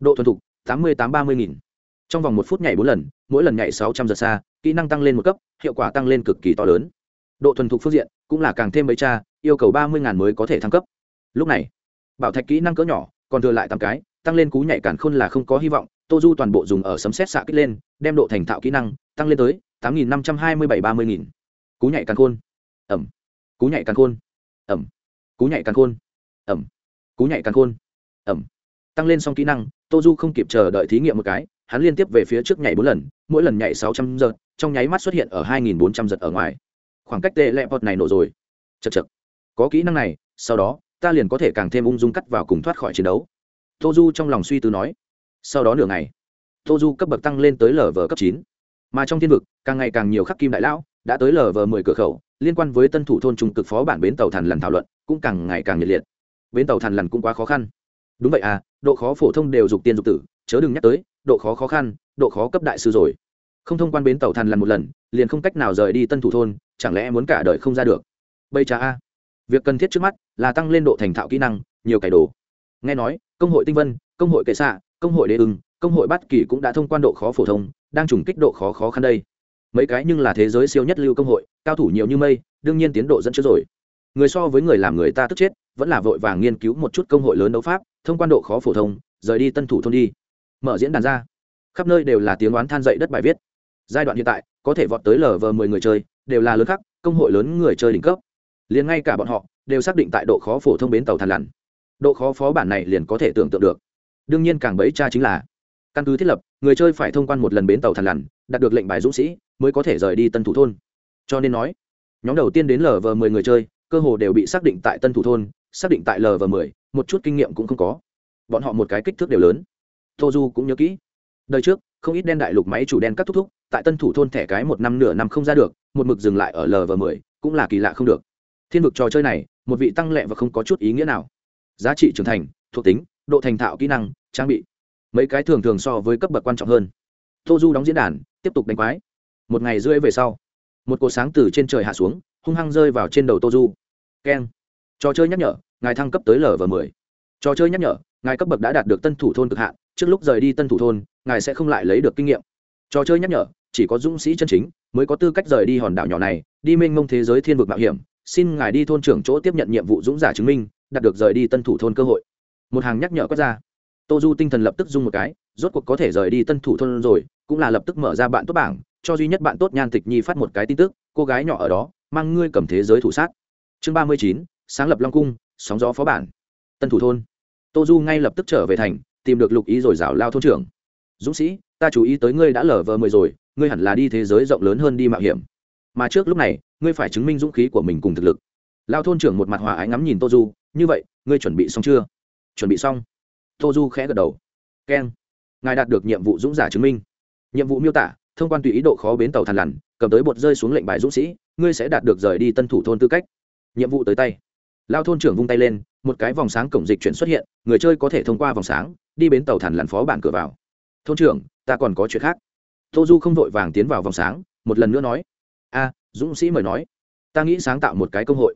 độ thuần thục, tám mươi tám ba mươi nghìn. Trong vòng một phút nhảy bốn lần, mỗi lần nhảy sáu trăm giờ xa, kỹ năng tăng lên một cấp, hiệu quả tăng lên cực kỳ to lớn. Độ thuần thục phương diện, cũng là càng thêm mấy cha, yêu cầu ba mươi ngàn mới có thể thăng cấp. Lúc này, bảo thạch kỹ năng cỡ nhỏ, còn thừa lại tám cái, tăng lên cú nhảy cản khôn là không có hy vọng, tô du toàn bộ dùng ở sấm xét xạ kích lên, đem độ thành thạo kỹ năng, tăng lên tới tám nghìn năm trăm hai mươi bảy ba mươi nghìn. Cú nhảy càn khôn. Ẩm. Cú nhảy càn khôn. Ẩm. Cú nhảy càn khôn. Ẩm. Cú nhảy càn khôn. Ẩm. Tăng lên xong kỹ năng tô du không kịp chờ đợi thí nghiệm một cái, hắn liên tiếp về phía trước nhảy bốn lần, mỗi lần nhảy sáu trăm giật trong nháy mắt xuất hiện ở hai nghìn bốn trăm giật ở ngoài. Khoảng cách tê lẹ pot này nổ rồi. Chật chật có kỹ năng này, sau đó, ta liền có thể càng thêm ung dung cắt vào cùng thoát khỏi chiến đấu. Tô du trong lòng suy tư nói. Sau đó nửa ngày tô du cấp bậc tăng lên tới lv cấp chín. Mà trong thiên vực, càng ngày càng nhiều khắc kim đại lão đã tới lv mười cửa khẩu, liên quan với tân thủ thôn trung cực phó bản bến tàu thần lần thảo luận cũng càng ngày càng nhiệt liệt. Bến tàu thần lần cũng quá khó khăn. Đúng vậy à độ khó phổ thông đều dục tiên dục tử, chớ đừng nhắc tới, độ khó khó khăn, độ khó cấp đại sư rồi. Không thông quan bến tàu thần lần một lần, liền không cách nào rời đi tân thủ thôn, chẳng lẽ muốn cả đời không ra được? Bây cha a, việc cần thiết trước mắt là tăng lên độ thành thạo kỹ năng, nhiều cải đồ. Nghe nói, công hội tinh vân, công hội kệ xạ, công hội đế ưng, công hội bát kỳ cũng đã thông quan độ khó phổ thông, đang trùng kích độ khó khó khăn đây. Mấy cái nhưng là thế giới siêu nhất lưu công hội, cao thủ nhiều như mây, đương nhiên tiến độ dẫn trước rồi. Người so với người làm người ta tức chết vẫn là vội vàng nghiên cứu một chút công hội lớn đấu pháp, thông quan độ khó phổ thông, rời đi tân thủ thôn đi. Mở diễn đàn ra. Khắp nơi đều là tiếng oán than dậy đất bài viết. Giai đoạn hiện tại, có thể vọt tới lờ vờ mười người chơi, đều là lớn khắc, công hội lớn người chơi đỉnh cấp. Liền ngay cả bọn họ, đều xác định tại độ khó phổ thông bến tàu thàn lằn. Độ khó phó bản này liền có thể tưởng tượng được. Đương nhiên càng bấy cha chính là, căn cứ thiết lập, người chơi phải thông quan một lần bến tàu thàn lằn, đạt được lệnh bài dũng sĩ, mới có thể rời đi tân thủ thôn. Cho nên nói, nhóm đầu tiên đến lờ vờ mười người chơi, cơ hồ đều bị xác định tại tân thủ thôn xác định tại lv mười, một chút kinh nghiệm cũng không có. Bọn họ một cái kích thước đều lớn. Tô du cũng nhớ kỹ. Đời trước, không ít đen đại lục máy chủ đen cắt thúc thúc, tại tân thủ thôn thẻ cái một năm nửa năm không ra được, một mực dừng lại ở lv mười, cũng là kỳ lạ không được. Thiên vực trò chơi này, một vị tăng lệ và không có chút ý nghĩa nào. Giá trị trưởng thành, thuộc tính, độ thành thạo kỹ năng, trang bị. Mấy cái thường thường so với cấp bậc quan trọng hơn. Tô du đóng diễn đàn, tiếp tục đánh quái. Một ngày rưỡi về sau, một cột sáng từ trên trời hạ xuống, hung hăng rơi vào trên đầu tô du keng trò chơi nhắc nhở, ngài thăng cấp tới lv mười. Trò chơi nhắc nhở, ngài cấp bậc đã đạt được tân thủ thôn cực hạn, trước lúc rời đi tân thủ thôn, ngài sẽ không lại lấy được kinh nghiệm. Trò chơi nhắc nhở, chỉ có dũng sĩ chân chính mới có tư cách rời đi hòn đảo nhỏ này, đi mênh mông thế giới thiên vực mạo hiểm. Xin ngài đi thôn trưởng chỗ tiếp nhận nhiệm vụ dũng giả chứng minh, đạt được rời đi tân thủ thôn cơ hội. Một hàng nhắc nhở quét ra. Tô du tinh thần lập tức dung một cái, rốt cuộc có thể rời đi tân thủ thôn rồi, cũng là lập tức mở ra bạn tốt bảng, cho duy nhất bạn tốt nhan tịch nhi phát một cái tin tức, cô gái nhỏ ở đó, mang ngươi cầm thế giới thủ sát. Chương ba mươi chín sáng lập long cung, sóng gió phó bản. Tân thủ thôn. Tô du ngay lập tức trở về thành, tìm được lục ý rồi rào lao thôn trưởng. Dũng sĩ, ta chú ý tới ngươi đã lở vờ mười rồi, ngươi hẳn là đi thế giới rộng lớn hơn đi mạo hiểm. Mà trước lúc này, ngươi phải chứng minh dũng khí của mình cùng thực lực. Lao thôn trưởng một mặt hòa ái ngắm nhìn tô du, như vậy, ngươi chuẩn bị xong chưa? Chuẩn bị xong. Tô du khẽ gật đầu. Keng, ngài đạt được nhiệm vụ dũng giả chứng minh. Nhiệm vụ miêu tả, thông quan tùy ý độ khó bến tàu thàn lằn, cầm tới bột rơi xuống lệnh bài dũng sĩ, ngươi sẽ đạt được rời đi tân thủ thôn tư cách. Nhiệm vụ tới tay lao thôn trưởng vung tay lên, một cái vòng sáng cổng dịch chuyển xuất hiện, người chơi có thể thông qua vòng sáng, đi bến tàu thàn lặn phó bản cửa vào. Thôn trưởng, ta còn có chuyện khác. Tô du không vội vàng tiến vào vòng sáng, một lần nữa nói. A, dũng sĩ mời nói. Ta nghĩ sáng tạo một cái công hội.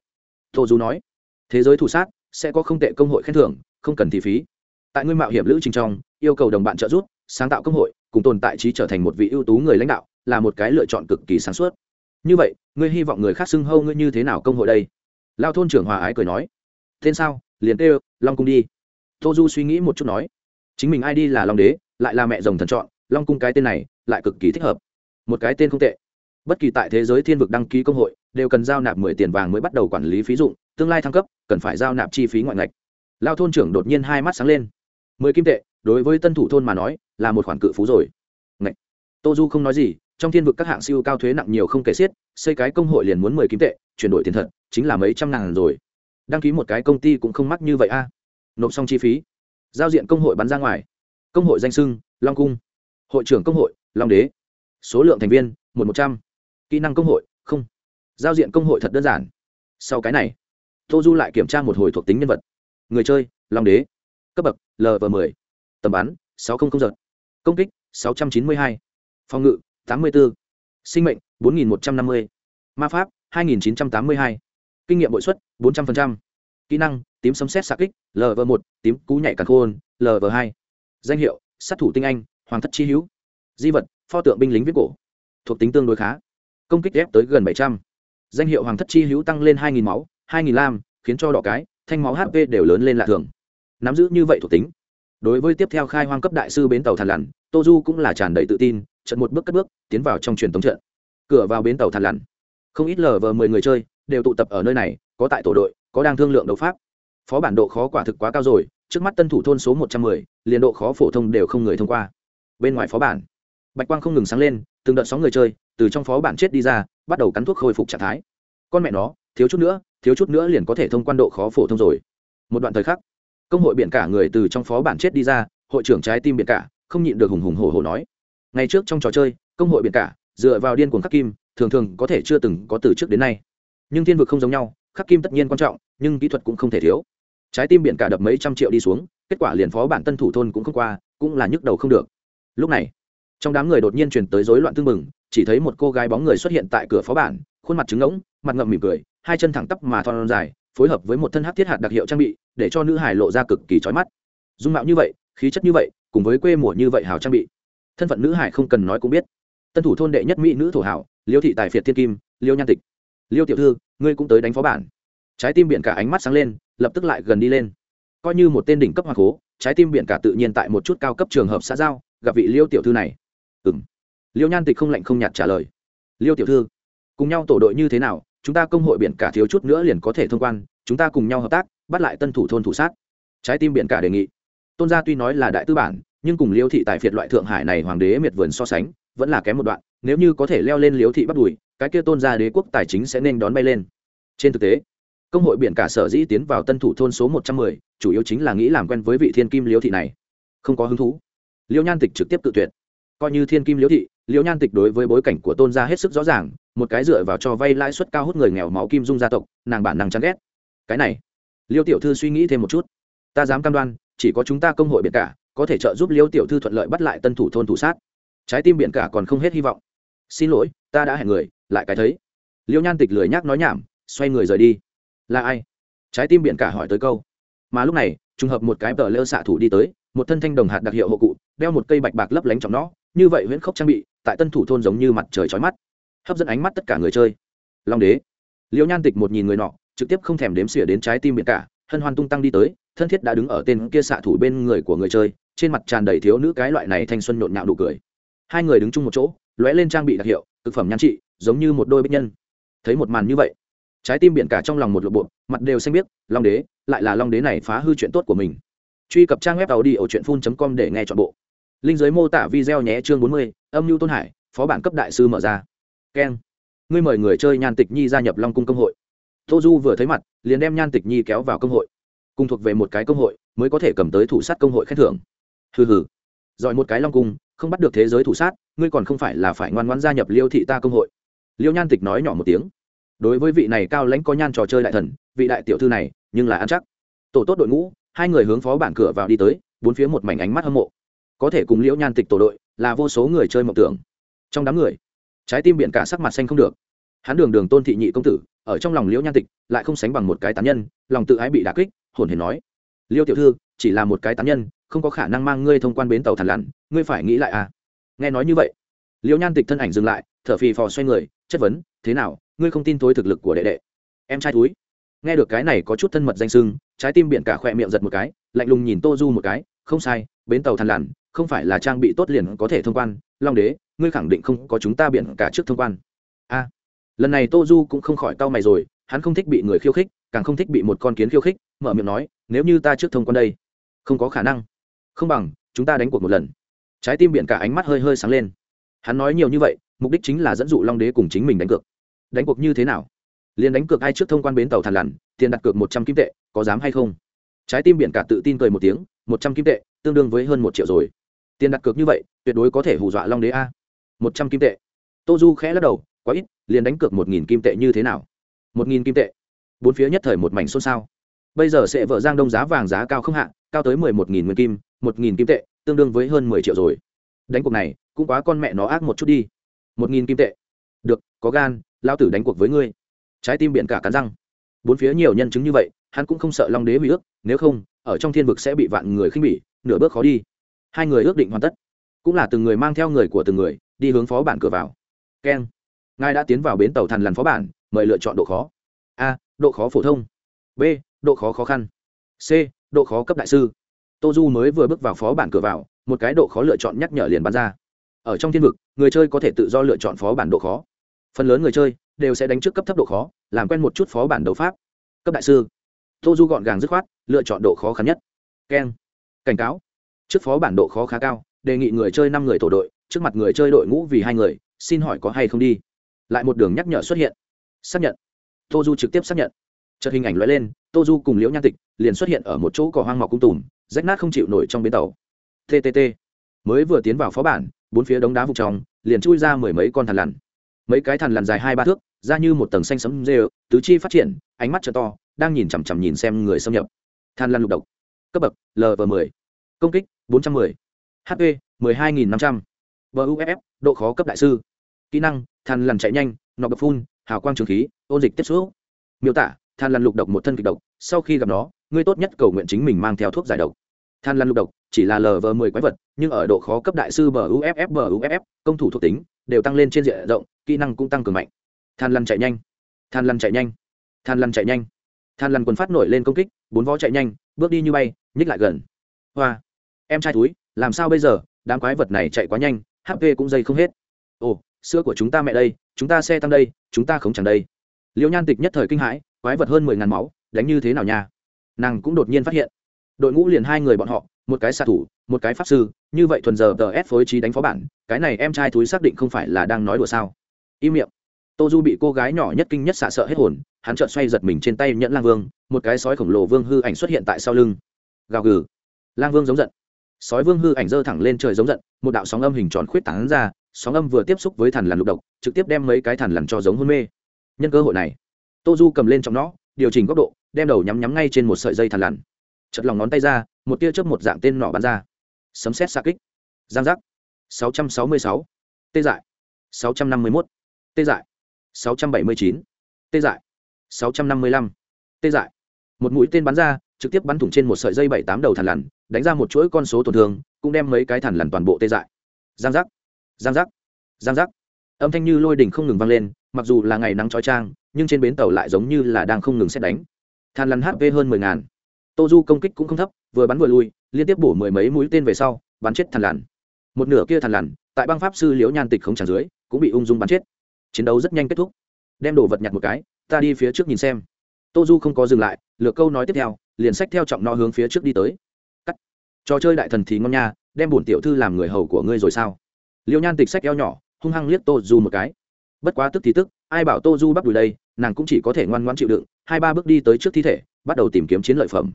Tô du nói. Thế giới thủ sát, sẽ có không tệ công hội khen thưởng, không cần thị phí. Tại ngươi mạo hiểm lữ trình trong, yêu cầu đồng bạn trợ giúp, sáng tạo công hội, cùng tồn tại trí trở thành một vị ưu tú người lãnh đạo, là một cái lựa chọn cực kỳ sáng suốt. Như vậy, ngươi hy vọng người khác xưng hâu ngươi như thế nào công hội đây? Lao thôn trưởng hòa ái cười nói, tên sao? Liền kêu, long cung đi. Tô du suy nghĩ một chút nói, chính mình ai đi là long đế, lại là mẹ rồng thần chọn, long cung cái tên này, lại cực kỳ thích hợp. Một cái tên không tệ. Bất kỳ tại thế giới thiên vực đăng ký công hội, đều cần giao nạp mười tiền vàng mới bắt đầu quản lý phí dụng, tương lai thăng cấp, cần phải giao nạp chi phí ngoại ngạch. Lao thôn trưởng đột nhiên hai mắt sáng lên. Mười kim tệ, đối với tân thủ thôn mà nói, là một khoản cự phú rồi. Ngạch. Tô du không nói gì trong thiên vực các hạng siêu cao thuế nặng nhiều không kể xiết, xây cái công hội liền muốn mười kim tệ, chuyển đổi tiền thật, chính là mấy trăm ngàn rồi. Đăng ký một cái công ty cũng không mắc như vậy a. Nộp xong chi phí. Giao diện công hội bắn ra ngoài. Công hội danh sưng, long cung. Hội trưởng công hội, long đế. Số lượng thành viên, một một trăm. Kỹ năng công hội, không. Giao diện công hội thật đơn giản. Sau cái này, tô du lại kiểm tra một hồi thuộc tính nhân vật. Người chơi, long đế. Cấp bậc lv m ộ ư ơ i tầm bắn, sáu trăm linh giật. Công kích, sáu trăm chín mươi hai. Phòng ngự tám mươi bốn. Sinh mệnh, bốn nghìn một trăm năm mươi. Ma pháp, hai nghìn chín trăm tám mươi hai. Kinh nghiệm bội suất bốn trăm linh kỹ năng, tím sấm xét xạ kích lv một, tím cú nhảy càng khôn lv hai. Danh hiệu, sát thủ tinh anh, hoàng thất chi hữu. Di vật, pho tượng binh lính viết cổ. Thuộc tính tương đối khá. Công kích ép tới gần bảy trăm. Danh hiệu hoàng thất chi hữu tăng lên hai nghìn máu, hai nghìn lam, khiến cho đỏ cái, thanh máu hp đều lớn lên lạ thường. Nắm giữ như vậy thuộc tính. Đối với tiếp theo khai hoang cấp đại sư bến tàu thàn lằn, tô du cũng là tràn đầy tự tin trận một bước cất bước, tiến vào trong truyền thống trận. Cửa vào bến tàu thàn lằn. Không ít lờ vờ mười người chơi đều tụ tập ở nơi này, có tại tổ đội, có đang thương lượng đấu pháp. Phó bản độ khó quả thực quá cao rồi, trước mắt tân thủ thôn số một trăm mười, liền độ khó phổ thông đều không người thông qua. Bên ngoài phó bản, bạch quang không ngừng sáng lên, từng đợt sóng người chơi từ trong phó bản chết đi ra, bắt đầu cắn thuốc khôi phục trạng thái. Con mẹ nó, thiếu chút nữa, thiếu chút nữa liền có thể thông quan độ khó phổ thông rồi. Một đoạn thời khắc, công hội biển cả người từ trong phó bản chết đi ra, hội trưởng trái tim biển cả, không nhịn được hùng hùng hổ hổ nói ngày trước trong trò chơi, công hội biển cả, dựa vào điên cuồng khắc kim, thường thường có thể chưa từng có từ trước đến nay. Nhưng thiên vực không giống nhau, khắc kim tất nhiên quan trọng, nhưng kỹ thuật cũng không thể thiếu. Trái tim biển cả đập mấy trăm triệu đi xuống, kết quả liền phó bản tân thủ thôn cũng không qua, cũng là nhức đầu không được. Lúc này, trong đám người đột nhiên truyền tới rối loạn tương mừng chỉ thấy một cô gái bóng người xuất hiện tại cửa phó bản, khuôn mặt trứng ngỗng, mặt ngậm mỉm cười, hai chân thẳng tắp mà thon dài, phối hợp với một thân hát thiết hạt đặc hiệu trang bị, để cho nữ hải lộ ra cực kỳ trói mắt. Dung mạo như vậy, khí chất như vậy, cùng với quê mùa như vậy hào trang bị thân phận nữ hải không cần nói cũng biết. Tân thủ thôn đệ nhất mỹ nữ thổ hảo, liêu thị tài phiệt thiên kim, liêu nhan tịch. Liêu tiểu thư, ngươi cũng tới đánh phó bản. Trái tim biển cả ánh mắt sáng lên, lập tức lại gần đi lên. Coi như một tên đỉnh cấp hoàng cố, trái tim biển cả tự nhiên tại một chút cao cấp trường hợp xã giao, gặp vị liêu tiểu thư này. Ừ m liêu nhan tịch không lạnh không nhạt trả lời. Liêu tiểu thư, cùng nhau tổ đội như thế nào, chúng ta công hội biển cả thiếu chút nữa liền có thể thông quan, chúng ta cùng nhau hợp tác, bắt lại tân thủ thôn thủ sát. Trái tim biển cả đề nghị. Tôn gia tuy nói là đại tư bản nhưng cùng liêu thị tại phiệt loại thượng hải này hoàng đế miệt vườn so sánh, vẫn là kém một đoạn, nếu như có thể leo lên liêu thị bắt đùi, cái kia tôn gia đế quốc tài chính sẽ nên đón bay lên. Trên thực tế, công hội biển cả sở dĩ tiến vào tân thủ thôn số một trăm mười, chủ yếu chính là nghĩ làm quen với vị thiên kim liêu thị này. Không có hứng thú. Liêu nhan tịch trực tiếp tự tuyệt. Coi như thiên kim liêu thị, liêu nhan tịch đối với bối cảnh của tôn gia hết sức rõ ràng, một cái dựa vào cho vay lãi suất cao hút người nghèo máu kim dung gia tộc, nàng bản năng chán ghét. Cái này, liêu tiểu thư suy nghĩ thêm một chút. Ta dám cam đoan, chỉ có chúng ta công hội biển cả có thể trợ giúp liêu tiểu thư thuận lợi bắt lại tân thủ thôn thủ sát. Trái tim biển cả còn không hết hy vọng. Xin lỗi, ta đã hẹn người, lại cái thấy. Liêu nhan tịch lười nhác nói nhảm, xoay người rời đi. Là ai? Trái tim biển cả hỏi tới câu. Mà lúc này, trùng hợp một cái tờ lơ xạ thủ đi tới, một thân thanh đồng hạt đặc hiệu hộ cụ, đeo một cây bạch bạc lấp lánh trong nó, như vậy huyễn khốc trang bị, tại tân thủ thôn giống như mặt trời trói mắt, hấp dẫn ánh mắt tất cả người chơi. Long đế. Liêu nhan tịch một nhìn người nọ, trực tiếp không thèm đếm xỉa đến trái tim biển cả, hân hoan tung tăng đi tới, thân thiết đã đứng ở tên kia xạ thủ bên người của người chơi trên mặt tràn đầy thiếu nữ cái loại này thanh xuân nhộn nhạo nụ cười. Hai người đứng chung một chỗ, lóe lên trang bị đặc hiệu, thực phẩm nhan trị, giống như một đôi bích nhân. Thấy một màn như vậy, trái tim biển cả trong lòng một lộ bộ mặt đều xanh biết long đế, lại là long đế này phá hư chuyện tốt của mình. Truy cập trang web tàu đi ở truyện phun com để nghe chọn bộ. Linh giới mô tả video nhé chương bốn mươi, âm mưu tôn hải, phó bản cấp đại sư mở ra. Keng ngươi mời người chơi nhan tịch nhi gia nhập long cung công hội. Tô du vừa thấy mặt, liền đem nhan tịch nhi kéo vào công hội. Cùng thuộc về một cái công hội, mới có thể cầm tới thủ sát công hội khen thưởng hừ hừ. Giỏi một cái long cung, không bắt được thế giới thủ sát, ngươi còn không phải là phải ngoan ngoãn gia nhập liêu thị ta công hội. Liêu nhan tịch nói nhỏ một tiếng. Đối với vị này cao lãnh có nhan trò chơi đại thần, vị đại tiểu thư này, nhưng là ăn chắc. Tổ tốt đội ngũ, hai người hướng phó bản cửa vào đi tới, bốn phía một mảnh ánh mắt hâm mộ. Có thể cùng liễu nhan tịch tổ đội, là vô số người chơi mộng tưởng. Trong đám người, trái tim biển cả sắc mặt xanh không được. Hắn đường đường tôn thị nhị công tử, ở trong lòng liễu nhan tịch, lại không sánh bằng một cái tán nhân, lòng tự ái bị đà kích, hồn hển nói, liêu tiểu thư, chỉ là một cái tán nhân không có khả năng mang ngươi thông quan bến tàu thằn lằn, ngươi phải nghĩ lại à? Nghe nói như vậy, liễu nhan tịch thân ảnh dừng lại, thở phì phò xoay người, chất vấn, thế nào, ngươi không tin thối thực lực của đệ đệ? Em trai túi nghe được cái này có chút thân mật danh sưng, trái tim biển cả khỏe miệng giật một cái, lạnh lùng nhìn tô du một cái, không sai, bến tàu thằn lằn, không phải là trang bị tốt liền có thể thông quan, long đế, ngươi khẳng định không có chúng ta biển cả trước thông quan. A. Lần này tô du cũng không khỏi cau mày rồi, hắn không thích bị người khiêu khích, càng không thích bị một con kiến khiêu khích, mở miệng nói, nếu như ta trước thông quan đây, không có khả năng không bằng, chúng ta đánh cuộc một lần. Trái tim biển cả ánh mắt hơi hơi sáng lên. Hắn nói nhiều như vậy, mục đích chính là dẫn dụ long đế cùng chính mình đánh cược. Đánh cuộc như thế nào? Liền đánh cược ai trước thông quan bến tàu thàn lằn, tiền đặt cược một trăm kim tệ, có dám hay không? Trái tim biển cả tự tin cười một tiếng, một trăm kim tệ, tương đương với hơn một triệu rồi. Tiền đặt cược như vậy, tuyệt đối có thể hù dọa long đế a. Một trăm kim tệ. Tô du khẽ lắc đầu, quá ít, liền đánh cược một nghìn kim tệ như thế nào? Một nghìn kim tệ. Bốn phía nhất thời một mảnh xôn xao. Bây giờ sẽ vợ giang đông giá vàng giá cao không hạ cao tới mười một nghìn nguyên kim, một nghìn kim tệ, tương đương với hơn mười triệu rồi. Đánh cuộc này, cũng quá con mẹ nó ác một chút đi. Một nghìn kim tệ. Được, có gan lao tử đánh cuộc với ngươi. Trái tim biển cả cắn răng. Bốn phía nhiều nhân chứng như vậy, hắn cũng không sợ long đế hủy ước, nếu không, ở trong thiên vực sẽ bị vạn người khinh bỉ, nửa bước khó đi. Hai người ước định hoàn tất. Cũng là từng người mang theo người của từng người, đi hướng phó bản cửa vào. Keng ngài đã tiến vào bến tàu thằn lằn phó bản, mời lựa chọn độ khó. A, độ khó phổ thông. B, độ khó khó khăn. C độ khó cấp đại sư. Tô du mới vừa bước vào phó bản cửa vào, một cái độ khó lựa chọn nhắc nhở liền bán ra. Ở trong thiên vực, người chơi có thể tự do lựa chọn phó bản độ khó. Phần lớn người chơi đều sẽ đánh trước cấp thấp độ khó, làm quen một chút phó bản đấu pháp. Cấp đại sư. Tô du gọn gàng dứt khoát, lựa chọn độ khó khăn nhất. Keng. Cảnh cáo. Trước phó bản độ khó khá cao, đề nghị người chơi năm người tổ đội, trước mặt người chơi đội ngũ vì hai người, xin hỏi có hay không đi. Lại một đường nhắc nhở xuất hiện. Xác nhận. Tô du trực tiếp xác nhận chợt hình ảnh lóe lên, tô du cùng liễu nhan tịch liền xuất hiện ở một chỗ cỏ hoang mọc cung tùm, rách nát không chịu nổi trong bến tàu. Ttt mới vừa tiến vào phó bản, bốn phía đống đá vụt tròng liền chui ra mười mấy con thằn lằn. Mấy cái thằn lằn dài hai ba thước ra như một tầng xanh sấm rêu, tứ chi phát triển, ánh mắt t to, đang nhìn chằm chằm nhìn xem người xâm nhập. Than lằn lục độc. Cấp bậc lv m ộ công kích, bốn trăm m ư ơ i hp một mươi hai năm trăm buff độ khó cấp đại sư. Kỹ năng than lằn chạy nhanh, nọc bập phun, hào quang trường khí, ôn dịch tiếp xúc. Miêu tả than lăn lục độc một thân kịch độc, sau khi gặp nó, ngươi tốt nhất cầu nguyện chính mình mang theo thuốc giải độc. Than lăn lục độc, chỉ là lv m ộ ư ơ i quái vật, nhưng ở độ khó cấp đại sư buff buff công thủ thuộc tính, đều tăng lên trên diện rộng, kỹ năng cũng tăng cường mạnh. Than lăn chạy nhanh. Than lăn chạy nhanh. Than lăn chạy nhanh. Than lăn quần phát nổi lên công kích, bốn vó chạy nhanh, bước đi như bay, nhích lại gần. Hoa. Em trai túi làm sao bây giờ? Đám quái vật này chạy quá nhanh hp cũng dây không hết. Ồ, sữa của chúng ta mẹ đây, chúng ta xe tăng đây, chúng ta không chẳng đây. Liễu nhan tịch nhất thời kinh hãi quái vật hơn mười ngàn máu, đánh như thế nào nha? Nàng cũng đột nhiên phát hiện. Đội ngũ liền hai người bọn họ, một cái xạ thủ, một cái pháp sư, như vậy thuần giờ tờ ép phối trí đánh phó bản, cái này em trai túi xác định không phải là đang nói đùa sao? Im miệng. Tô du bị cô gái nhỏ nhất kinh nhất xạ sợ hết hồn, hắn trợn xoay giật mình trên tay nhẫn lang vương, một cái sói khổng lồ vương hư ảnh xuất hiện tại sau lưng. Gào gừ. Lang vương giống giận. Sói vương hư ảnh giơ thẳng lên trời giống giận, một đạo sóng âm hình tròn khuyết tán ra, sóng âm vừa tiếp xúc với thằn lằn lục độc, trực tiếp đem mấy cái thằn lằn cho giống hôn mê. Nhân cơ hội này tô du cầm lên trong nó, điều chỉnh góc độ, đem đầu nhắm nhắm ngay trên một sợi dây thằn lằn. Chật lòng ngón tay ra, một tia chớp một dạng tên nỏ bắn ra. Sấm xét xa kích. Giang giác. 666. tê dại. 651. tê dại. 679. tê dại. 655. tê dại. Một mũi tên bắn ra, trực tiếp bắn thủng trên một sợi dây bảy tám đầu thằn lằn, đánh ra một chuỗi con số tổn thương, cũng đem mấy cái thằn lằn toàn bộ tê dại. Giang giác. Giang giác. Giang giác. Âm thanh như lôi đỉnh không ngừng vang lên, mặc dù là ngày nắng trói trang nhưng trên bến tàu lại giống như là đang không ngừng xét đánh. Than lằn hp hơn mười ngàn. Tô du công kích cũng không thấp, vừa bắn vừa lui, liên tiếp bổ mười mấy mũi tên về sau, bắn chết thằn lằn. Một nửa kia thằn lằn, tại băng pháp sư liễu nhan tịch không tràn dưới, cũng bị ung dung bắn chết. Chiến đấu rất nhanh kết thúc. Đem đồ vật nhặt một cái, ta đi phía trước nhìn xem. Tô du không có dừng lại, lược câu nói tiếp theo, liền sách theo trọng no hướng phía trước đi tới. Cắt. Trò chơi đại thần thì ngon nha, đem bổn tiểu thư làm người hầu của ngươi rồi sao? Liễu nhan tịch sách eo nhỏ, hung hăng liếc tô du một cái. Bất quá tức thì tức, ai bảo tô du bắt đùi đây nàng cũng chỉ có thể ngoan ngoan chịu đựng, hai ba bước đi tới trước thi thể, bắt đầu tìm kiếm chiến lợi phẩm.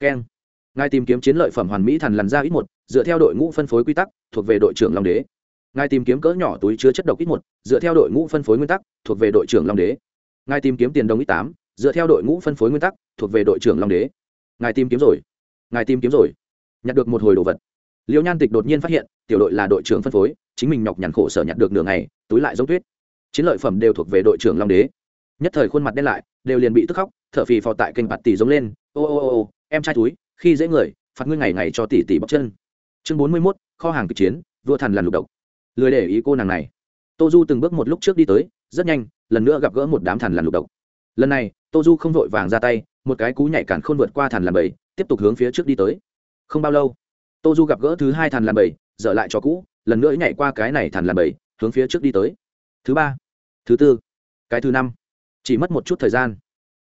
Keng ngài tìm kiếm chiến lợi phẩm hoàn mỹ thần lằn ra ít một, dựa theo đội ngũ phân phối quy tắc, thuộc về đội trưởng long đế. Ngài tìm kiếm cỡ nhỏ túi chứa chất độc ít một, dựa theo đội ngũ phân phối nguyên tắc, thuộc về đội trưởng long đế. Ngài tìm kiếm tiền đồng ít tám, dựa theo đội ngũ phân phối nguyên tắc, thuộc về đội trưởng long đế. Ngài tìm kiếm rồi. Ngài tìm kiếm rồi. Nhặt được một hồi đồ vật. Liễu nhan tịch đột nhiên phát hiện, tiểu đội là đội trưởng phân phối, chính mình nhọc nhằn khổ sở nhặt được nửa ngày, túi lại giống tuyết. Chiến lợi phẩm đều thuộc về đội trưởng long đế nhất thời khuôn mặt đen lại, đều liền bị tức khóc, thở phì phò tại kênh bạt tỷ giống lên, ô ô ô ô, em trai túi khi dễ người, phạt ngươi ngày ngày cho tỷ tỷ bóc chân. Chương bốn mươi mốt, kho hàng kịch chiến, vua thần làn lục độc. Lười để ý cô nàng này. Tô du từng bước một lúc trước đi tới, rất nhanh, lần nữa gặp gỡ một đám thần làn lục độc. Lần này, tô du không vội vàng ra tay, một cái cú nhảy cản khôn vượt qua thần làn bầy tiếp tục hướng phía trước đi tới. Không bao lâu, tô du gặp gỡ thứ hai thần làn bầy dở lại cho cũ, lần nữa nhảy qua cái này thần làn bầy hướng phía trước đi tới. Thứ ba, thứ tư, cái thứ năm chỉ mất một chút thời gian.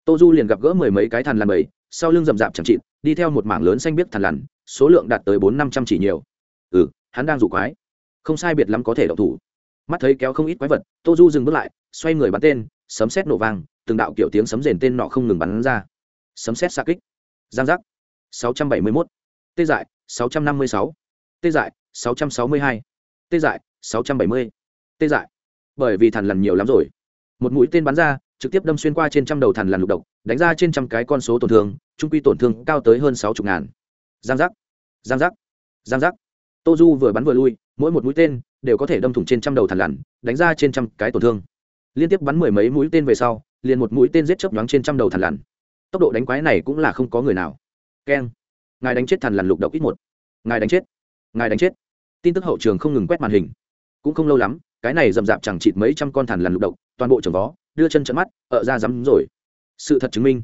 Tô du liền gặp gỡ mười mấy cái thằn lằn bầy, sau lưng rậm rạp chẳng chịt, đi theo một mảng lớn xanh biết thằn lằn, số lượng đạt tới bốn năm trăm chỉ nhiều. Ừ hắn đang rủ quái. Không sai biệt lắm có thể động thủ. Mắt thấy kéo không ít quái vật, tô du dừng bước lại, xoay người bắn tên, sấm xét nổ vang, từng đạo kiểu tiếng sấm rền tên nọ không ngừng bắn ra. Sấm xét xa kích. Giang giác. Sáu trăm bảy mươi mốt. Tê dại, sáu trăm năm mươi sáu. Tê dại, sáu trăm sáu mươi hai. Tê dại, sáu trăm bảy mươi. Tê dại. Bởi vì thằn lằn nhiều lắm rồi. Một mũi tên bắn ra trực tiếp đâm xuyên qua trên trăm đầu thằn lằn lục độc, đánh ra trên trăm cái con số tổn thương, trung quy tổn thương cao tới hơn sáu chục ngàn. Giang giác giang giác giang giác. Tô du vừa bắn vừa lui, mỗi một mũi tên đều có thể đâm thủng trên trăm đầu thằn lằn, đánh ra trên trăm cái tổn thương. Liên tiếp bắn mười mấy mũi tên về sau, liền một mũi tên giết chớp nhoáng trên trăm đầu thằn lằn. Tốc độ đánh quái này cũng là không có người nào. Keng. Ngài đánh chết thằn lằn lục độc ít một. Ngài đánh chết. Ngài đánh chết. Tin tức hậu trường không ngừng quét màn hình. Cũng không lâu lắm cái này rầm rạp chẳng chịt mấy trăm con thằn lằn lục độc, toàn bộ trồng vó, đưa chân trận mắt, ở ra rắm rồi. Sự thật chứng minh,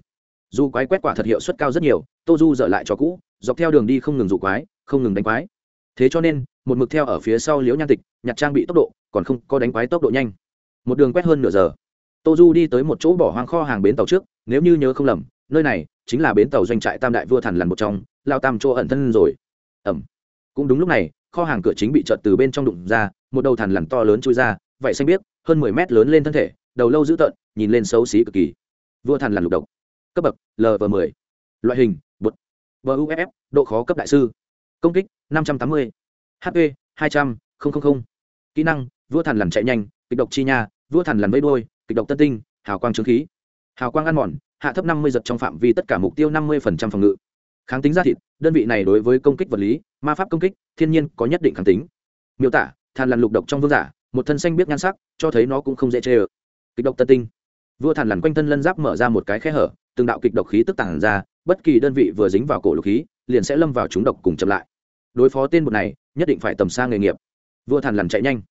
dù quái quét quả thật hiệu suất cao rất nhiều, tô du dở lại cho cũ, dọc theo đường đi không ngừng dụ quái, không ngừng đánh quái. Thế cho nên, một mực theo ở phía sau liễu nhan tịch, nhặt trang bị tốc độ còn không có đánh quái tốc độ nhanh. Một đường quét hơn nửa giờ, tô du đi tới một chỗ bỏ hoang kho hàng bến tàu trước, nếu như nhớ không lầm, nơi này chính là bến tàu doanh trại tam đại vua thần lần một trong, lao tam chỗ ẩn thân rồi. Ẩm. Cũng đúng lúc này kho hàng cửa chính bị trợt từ bên trong đụng ra, một đầu thằn lằn to lớn chui ra, vậy xanh biếc, hơn mười mét lớn lên thân thể, đầu lâu dữ tợn, nhìn lên xấu xí cực kỳ. Vua thằn lằn lục độc. Cấp bậc lv mười. Loại hình, bột. Vuff độ khó cấp đại sư. Công kích, năm trăm tám mươi. Hp hai trăm linh kỹ năng, vua thằn lằn chạy nhanh, kịch độc chi nha, vua thằn lằn vây đôi kịch độc tân tinh, hào quang trướng khí. Hào quang ăn mòn, hạ thấp năm mươi giật trong phạm vi tất cả mục tiêu năm mươi phòng ngự. Kháng tính ra thịt đơn vị này đối với công kích vật lý, ma pháp công kích, thiên nhiên có nhất định kháng tính. Miêu tả, thàn lằn lục độc trong vương giả, một thân xanh biết nhan sắc, cho thấy nó cũng không dễ chê ờ kịch độc tân tinh. Vua thàn lằn quanh thân lân giáp mở ra một cái khe hở, từng đạo kịch độc khí tức tản ra, bất kỳ đơn vị vừa dính vào cổ lục khí, liền sẽ lâm vào chúng độc cùng chậm lại. Đối phó tên bột này, nhất định phải tầm xa nghề nghiệp. Vua thàn lằn chạy nhanh.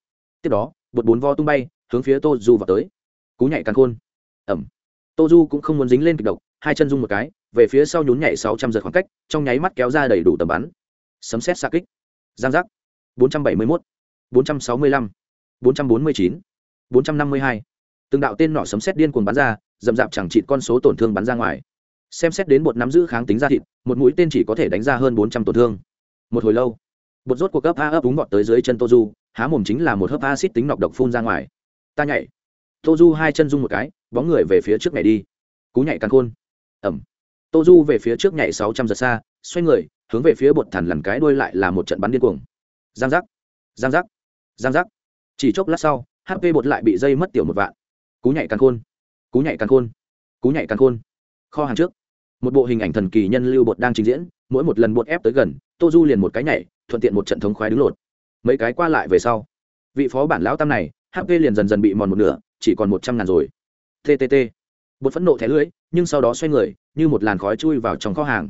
Tiếp đó, bột bốn vo tung bay, hướng phía tô du vào tới. Cú nhảy càng khôn. Ẩm. Tô du cũng không muốn dính lên kịch độc hai chân rung một cái, về phía sau nhún nhảy sáu trăm giật khoảng cách, trong nháy mắt kéo ra đầy đủ tầm bắn. Sấm xét xa kích. Giang giác. Bốn trăm bảy mươi mốt, bốn trăm sáu mươi lăm, bốn trăm bốn mươi chín, bốn trăm năm mươi hai. Từng đạo tên nỏ sấm xét điên cuồng bắn ra dầm dạp chẳng chịt con số tổn thương bắn ra ngoài. Xem xét đến bột nắm giữ kháng tính ra thịt, một mũi tên chỉ có thể đánh ra hơn bốn trăm tổn thương. Một hồi lâu, bột rốt cuộc cấp a ấp úng vọt tới dưới chân tô du, há mồm chính là một hớp acid tính nọc độc phun ra ngoài. Ta nhảy. Tô du hai chân rung một cái, bóng người về phía trước nhảy đi. Cú nhảy càng khôn ẩm. Tô du về phía trước nhảy sáu trăm giật xa, xoay người, hướng về phía bột thằn lằn cái đuôi lại là một trận bắn điên cuồng. Giang giác giang giác giang giác. Chỉ chốc lát sau hp bột lại bị dây mất tiểu một vạn. Cú nhảy càng khôn, cú nhảy càng khôn, cú nhảy càng khôn. Kho hàng trước, một bộ hình ảnh thần kỳ nhân lưu bột đang trình diễn, mỗi một lần bột ép tới gần tô du liền một cái nhảy, thuận tiện một trận thống khoái đứng lột. Mấy cái qua lại về sau, vị phó bản lão tam này hp liền dần dần bị mòn một nửa, chỉ còn một trăm ngàn rồi. Ttt bột phẫn nộ thẻ lưới nhưng sau đó xoay người, như một làn khói chui vào trong kho hàng.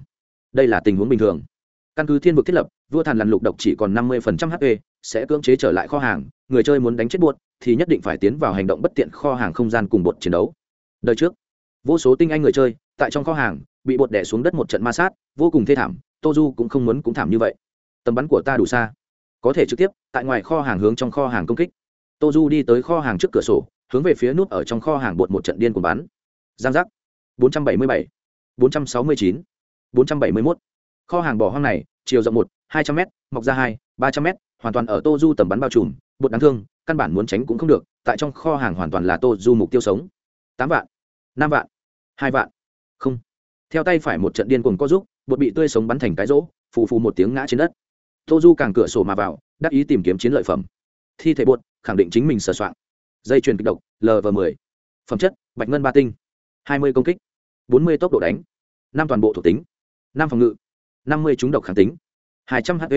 Đây là tình huống bình thường. Căn cứ thiên vực thiết lập, vua thàn lằn lục độc chỉ còn năm mươi hp sẽ cưỡng chế trở lại kho hàng. Người chơi muốn đánh chết buốt thì nhất định phải tiến vào hành động bất tiện kho hàng không gian cùng bột chiến đấu. Đời trước, vô số tinh anh người chơi, tại trong kho hàng, bị bột đẻ xuống đất một trận ma sát, vô cùng thê thảm, tô du cũng không muốn cũng thảm như vậy. Tầm bắn của ta đủ xa. Có thể trực tiếp, tại ngoài kho hàng hướng trong kho hàng công kích. Tô du đi tới kho hàng trước cửa sổ, hướng về phía nút ở trong kho hàng bột một trận điên của bắn. Giang giác. 477, 469, 471. kho hàng bỏ hoang này chiều rộng một hai trăm m mọc ra hai ba trăm m hoàn toàn ở tô du tầm bắn bao trùm bột đáng thương căn bản muốn tránh cũng không được tại trong kho hàng hoàn toàn là tô du mục tiêu sống. Tám vạn năm vạn hai vạn. Không. Theo tay phải một trận điên cuồng có giúp bột bị tươi sống bắn thành cái rỗ phù phù một tiếng ngã trên đất. Tô du càng cửa sổ mà vào đắc ý tìm kiếm chiến lợi phẩm. Thi thể bột khẳng định chính mình sở soạn dây chuyền kịch độc lv10, phẩm chất bạch ngân ba tinh. hai mươi công kích bốn mươi tốc độ đánh, năm toàn bộ thuộc tính, năm phòng ngự, năm mươi trúng độc kháng tính, hai trăm hp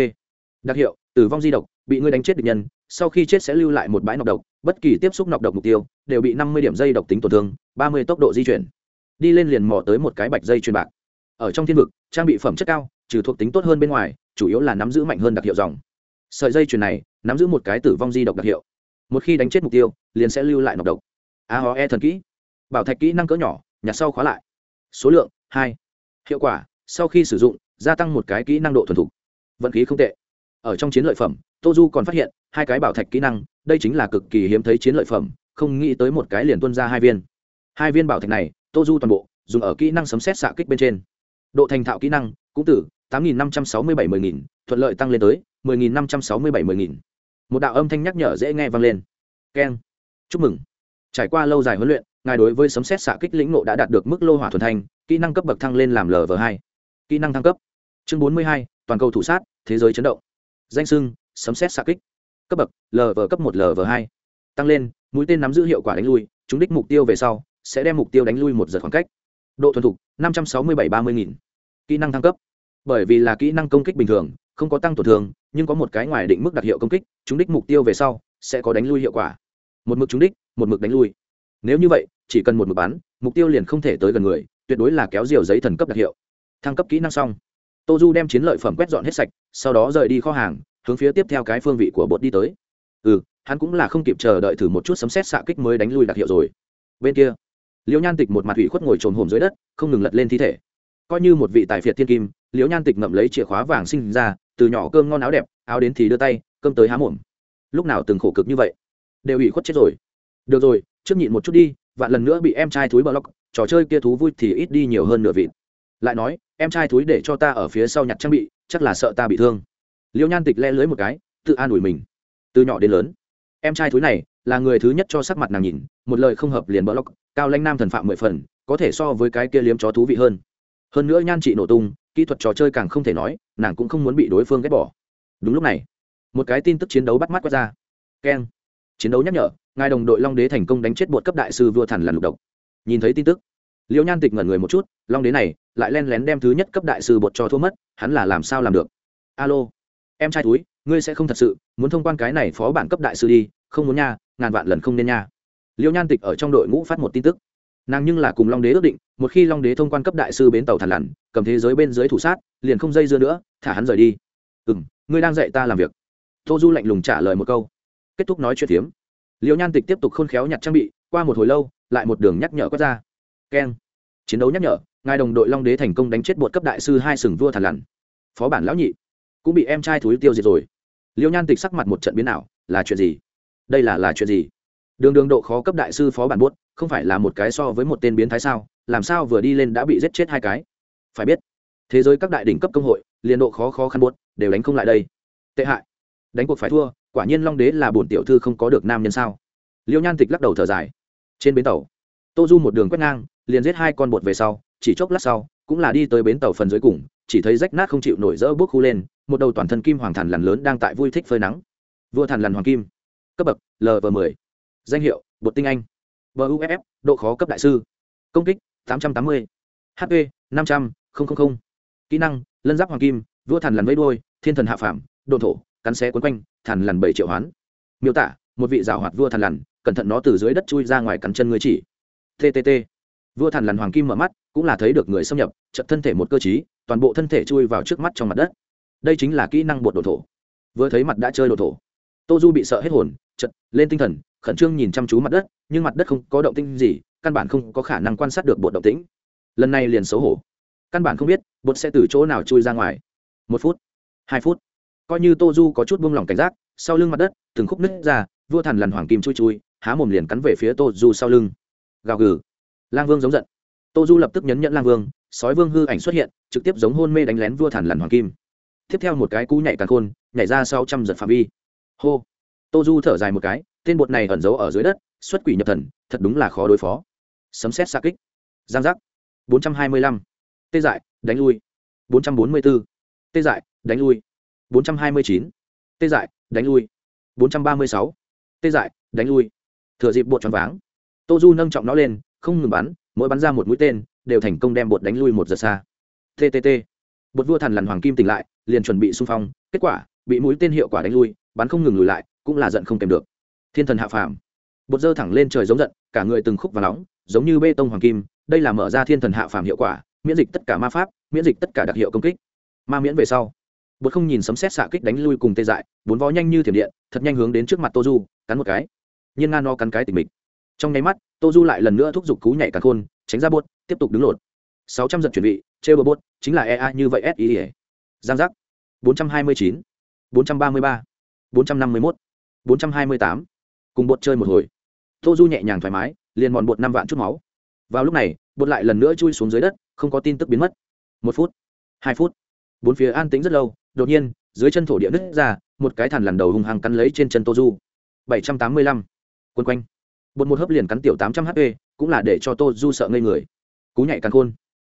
đặc hiệu, tử vong di độc, bị ngươi đánh chết địch nhân, sau khi chết sẽ lưu lại một bãi nọc độc, bất kỳ tiếp xúc nọc độc mục tiêu đều bị năm mươi điểm dây độc tính tổn thương, ba mươi tốc độ di chuyển. Đi lên liền mò tới một cái bạch dây truyền bạc. Ở trong thiên vực, trang bị phẩm chất cao, trừ thuộc tính tốt hơn bên ngoài, chủ yếu là nắm giữ mạnh hơn đặc hiệu dòng. Sợi dây chuyền này, nắm giữ một cái tử vong di độc đặc hiệu. Một khi đánh chết mục tiêu, liền sẽ lưu lại nọc độc. A ho e thần kỹ. Bảo thạch kỹ năng cỡ nhỏ, nhặt sau khóa lại số lượng, hai. Hiệu quả, sau khi sử dụng, gia tăng một cái kỹ năng độ thuần thục. Vận khí không tệ. Ở trong chiến lợi phẩm tô du còn phát hiện hai cái bảo thạch kỹ năng, đây chính là cực kỳ hiếm thấy chiến lợi phẩm, không nghĩ tới một cái liền tuân ra hai viên. Hai viên bảo thạch này tô du toàn bộ, dùng ở kỹ năng sấm xét xạ kích bên trên. Độ thành thạo kỹ năng, cũng từ tám nghìn năm trăm sáu mươi bảy mười nghìn, thuận lợi tăng lên tới mười nghìn năm trăm sáu mươi bảy mười nghìn. Một đạo âm thanh nhắc nhở dễ nghe vang lên. Keng. Chúc mừng. Trải qua lâu dài huấn luyện ngài đối với sấm xét xạ kích lĩnh nộ đã đạt được mức lô hỏa thuần thanh, kỹ năng cấp bậc thăng lên làm lv hai. Kỹ năng thăng cấp. Chương bốn mươi hai, toàn cầu thủ sát, thế giới chấn động. Danh sưng sấm xét xạ kích. Cấp bậc lv cấp một lv hai. Tăng lên, mũi tên nắm giữ hiệu quả đánh lui, chúng đích mục tiêu về sau, sẽ đem mục tiêu đánh lui một giật khoảng cách. Độ thuần thục, năm trăm sáu mươi bảy, ba mươi nghìn. Kỹ năng thăng cấp. Bởi vì là kỹ năng công kích bình thường, không có tăng tổn thương, nhưng có một cái ngoài định mức đặc hiệu công kích, chúng đích mục tiêu về sau, sẽ có đánh lui hiệu quả. Một mực chúng đích, một mực đánh lui nếu như vậy, chỉ cần một mực bắn mục tiêu liền không thể tới gần người, tuyệt đối là kéo diều giấy thần cấp đặc hiệu. Thăng cấp kỹ năng xong tô du đem chiến lợi phẩm quét dọn hết sạch, sau đó rời đi kho hàng, hướng phía tiếp theo cái phương vị của bột đi tới. Ừ hắn cũng là không kịp chờ đợi thử một chút sấm xét xạ kích mới đánh lui đặc hiệu rồi. Bên kia, liễu nhan tịch một mặt ủy khuất ngồi trồn hồm dưới đất, không ngừng lật lên thi thể. Coi như một vị tài phiệt thiên kim, liễu nhan tịch ngậm lấy chìa khóa vàng sinh ra, từ nhỏ cơm ngon áo đẹp, áo đến thì đưa tay, cơm tới há mồm. Lúc nào từng khổ cực như vậy, đều ủy khuất chết rồi. Được rồi trước nhịn một chút đi, vạn lần nữa bị em trai thúi block, trò chơi kia thú vui thì ít đi nhiều hơn nửa vịt. Lại nói, em trai thúi để cho ta ở phía sau nhặt trang bị, chắc là sợ ta bị thương. Liêu nhan tịch le lưới một cái, tự an ủi mình. Từ nhỏ đến lớn, em trai thúi này là người thứ nhất cho sắc mặt nàng nhìn, một lời không hợp liền block, cao lãnh nam thần phạm mười phần, có thể so với cái kia liếm chó thú vị hơn. Hơn nữa nhan chị nổ tung, kỹ thuật trò chơi càng không thể nói, nàng cũng không muốn bị đối phương ghét bỏ. Đúng lúc này, một cái tin tức chiến đấu bắt mắt quát ra. Keng. Chiến đấu nhắc nhở ngài đồng đội long đế thành công đánh chết bột cấp đại sư vua thần là lục độc. Nhìn thấy tin tức liễu nhan tịch ngẩn người một chút, long đế này lại len lén đem thứ nhất cấp đại sư bột cho thua mất, hắn là làm sao làm được? Alo, em trai túi, ngươi sẽ không thật sự muốn thông quan cái này phó bản cấp đại sư đi, không muốn nha, ngàn vạn lần không nên nha. Liễu nhan tịch ở trong đội ngũ phát một tin tức. Nàng nhưng là cùng long đế ước định, một khi long đế thông quan cấp đại sư bến tàu Thản lằn, cầm thế giới bên dưới thủ sát, liền không dây dưa nữa, thả hắn rời đi. Ừ m ngươi đang dạy ta làm việc. Tô du lạnh lùng trả lời một câu. Kết thúc nói chuyện phiếm. Liêu nhan tịch tiếp tục khôn khéo nhặt trang bị, qua một hồi lâu, lại một đường nhắc nhở quát ra. Keng. Chiến đấu nhắc nhở, ngài đồng đội long đế thành công đánh chết bột cấp đại sư hai sừng vua thằn lằn. Phó bản lão nhị, cũng bị em trai thúi tiêu diệt rồi. Liêu nhan tịch sắc mặt một trận biến ảo, là chuyện gì? Đây là là chuyện gì? Đường đường độ khó cấp đại sư phó bản buốt không phải là một cái so với một tên biến thái sao? Làm sao vừa đi lên đã bị giết chết hai cái? Phải biết, thế giới các đại đỉnh cấp công hội, liền độ khó khó khăn buốt đều đánh không lại đây. Tệ hại. Đánh cuộc phải thua quả nhiên long đế là bổn tiểu thư không có được nam nhân sao? Liêu nhan tịch lắc đầu thở dài. Trên bến tàu tô du một đường quét ngang liền giết hai con bột về sau chỉ chốc lát sau cũng là đi tới bến tàu phần dưới cùng chỉ thấy rách nát không chịu nổi rỡ bước khu lên một đầu toàn thân kim hoàng thản lằn lớn đang tại vui thích phơi nắng. Vua thản lằn hoàng kim cấp bậc lv 10 danh hiệu bột tinh anh. Buff độ khó cấp đại sư. Công kích 880. hp 500, 000. kỹ năng lân giáp hoàng kim vua thần lằn vây đôi thiên thần hạ phàm độ thổ cắn xé quấn quanh thần lằn bảy triệu hoán. Miêu tả, một vị rào hoạt vua thần lằn, cẩn thận nó từ dưới đất chui ra ngoài cắn chân người chỉ. Ttt vua thần lằn hoàng kim mở mắt, cũng là thấy được người xâm nhập chật thân thể một cơ chí toàn bộ thân thể chui vào trước mắt trong mặt đất. Đây chính là kỹ năng bột đồ thổ. Vừa thấy mặt đã chơi đồ thổ. Tô du bị sợ hết hồn chật lên tinh thần, khẩn trương nhìn chăm chú mặt đất, nhưng mặt đất không có động tĩnh gì, căn bản không có khả năng quan sát được bột động tĩnh. Lần này liền xấu hổ. Căn bản không biết bột sẽ từ chỗ nào chui ra ngoài. Một phút, hai phút coi như tô du có chút buông lỏng cảnh giác sau lưng mặt đất từng khúc nứt ra vua thần lằn hoàng kim chui chui há mồm liền cắn về phía tô du sau lưng. Gào gừ. Lang vương giống giận. Tô du lập tức nhấn nhẫn lang vương sói vương hư ảnh xuất hiện trực tiếp giống hôn mê đánh lén vua thần lằn hoàng kim tiếp theo một cái cú nhảy càng khôn nhảy ra sau trăm giật phạm vi. Hô. Tô du thở dài một cái tên bột này ẩn giấu ở dưới đất xuất quỷ nhập thần thật đúng là khó đối phó. Sấm xét xa kích. Giang giác. Bốn trăm hai mươi lăm. Tê dại đánh lui. Bốn trăm bốn mươi bốn tê dại đánh lui bốn trăm hai mươi chín. Tê dại, đánh lui. bốn trăm ba mươi sáu. Tê dại, đánh lui. Thừa dịp bột choáng váng. Tô du nâng trọng nó lên, không ngừng bắn, mỗi bắn ra một mũi tên, đều thành công đem bột đánh lui một giờ xa. Ttt bột vua thần lằn hoàng kim tỉnh lại, liền chuẩn bị xung phong, kết quả, bị mũi tên hiệu quả đánh lui, bắn không ngừng lùi lại, cũng là giận không kèm được. Thiên thần hạ phàm. Bột dơ thẳng lên trời giống giận, cả người từng khúc và nóng, giống như bê tông hoàng kim, đây là mở ra thiên thần hạ phàm hiệu quả, miễn dịch tất cả ma pháp, miễn dịch tất cả đặc hiệu công kích. Ma miễn về sau bột không nhìn sấm xét xạ kích đánh lui cùng tê dại, bốn vó nhanh như thiểm điện, thật nhanh hướng đến trước mặt tô du cắn một cái. Nhiên nga no cắn cái tình mình trong nháy mắt tô du lại lần nữa thúc giục cú nhảy cả khôn, tránh ra bột tiếp tục đứng lột. Sáu trăm giật chuẩn bị chê bờ bột chính là ea như vậy s ý ỉa giang giác. Bốn trăm hai mươi chín, bốn trăm ba mươi ba, bốn trăm năm mươi mốt, bốn trăm hai mươi tám. Cùng bột chơi một hồi. Tô du nhẹ nhàng thoải mái, liền mòn bột năm vạn chút máu. Vào lúc này bột lại lần nữa chui xuống dưới đất, không có tin tức biến mất. Một phút, hai phút. Bốn phía an tĩnh rất lâu đột nhiên, dưới chân thổ địa nứt ra, một cái thằn lằn đầu hung hăng cắn lấy trên chân tô du. bảy trăm tám mươi lăm. Quân quanh. Bột một hớp liền cắn tiểu tám trăm hp cũng là để cho tô du sợ ngây người. Cú nhảy cắn khôn.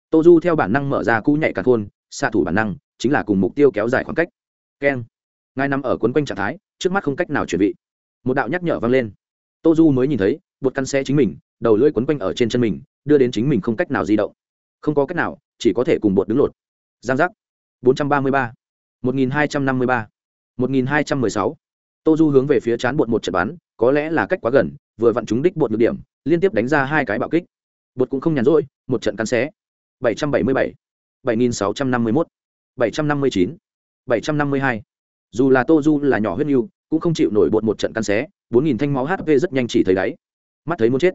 Tô du theo bản năng mở ra cú nhảy cắn khôn, xạ thủ bản năng, chính là cùng mục tiêu kéo dài khoảng cách. Keng. Ngài nằm ở quấn quanh trạng thái, trước mắt không cách nào chuẩn bị một đạo nhắc nhở vang lên. Tô du mới nhìn thấy, bột căn xe chính mình, đầu lưỡi quấn quanh ở trên chân mình, đưa đến chính mình không cách nào di động. Không có cách nào, chỉ có thể cùng bột đứng lột. Giang giác. Bốn trăm ba mươi ba một nghìn hai trăm năm mươi ba, một nghìn hai trăm mười sáu. Tô du hướng về phía chán bột một trận bắn, có lẽ là cách quá gần, vừa vặn trúng đích bột nhược điểm, liên tiếp đánh ra hai cái bạo kích. Bột cũng không nhàn rỗi, một trận cắn xé. bảy trăm bảy mươi bảy bảy nghìn sáu trăm năm mươi mốt, bảy trăm năm mươi chín, bảy trăm năm mươi hai. Dù là tô du là nhỏ huyết nhu, cũng không chịu nổi bột một trận căn xé, bốn nghìn thanh máu hp rất nhanh chỉ thấy đáy. Mắt thấy muốn chết.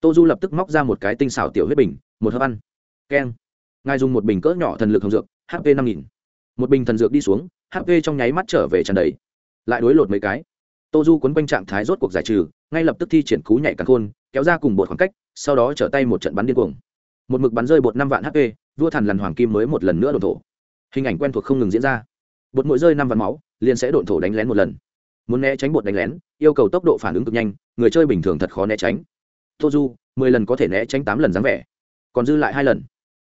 Tô du lập tức móc ra một cái tinh xảo tiểu huyết bình, một hớp ăn. Keng. Ngài dùng một bình cỡ nhỏ thần lực hồng dược hp năm nghìn một bình thần dược đi xuống hp trong nháy mắt trở về tràn đầy. Lại đối lột mấy cái. Tô du quấn quanh trạng thái rốt cuộc giải trừ, ngay lập tức thi triển cú nhảy cắn khôn, kéo ra cùng bột khoảng cách, sau đó trở tay một trận bắn điên cuồng. Một mực bắn rơi bột năm vạn hp vua thần lần hoàng kim mới một lần nữa đồn thổ. Hình ảnh quen thuộc không ngừng diễn ra. Bột mỗi rơi năm vạn máu, liền sẽ đồn thổ đánh lén một lần. Muốn né tránh bột đánh lén, yêu cầu tốc độ phản ứng cực nhanh, người chơi bình thường thật khó né tránh. Tô du mười lần có thể né tránh tám lần dáng vẻ. Còn dư lại hai lần.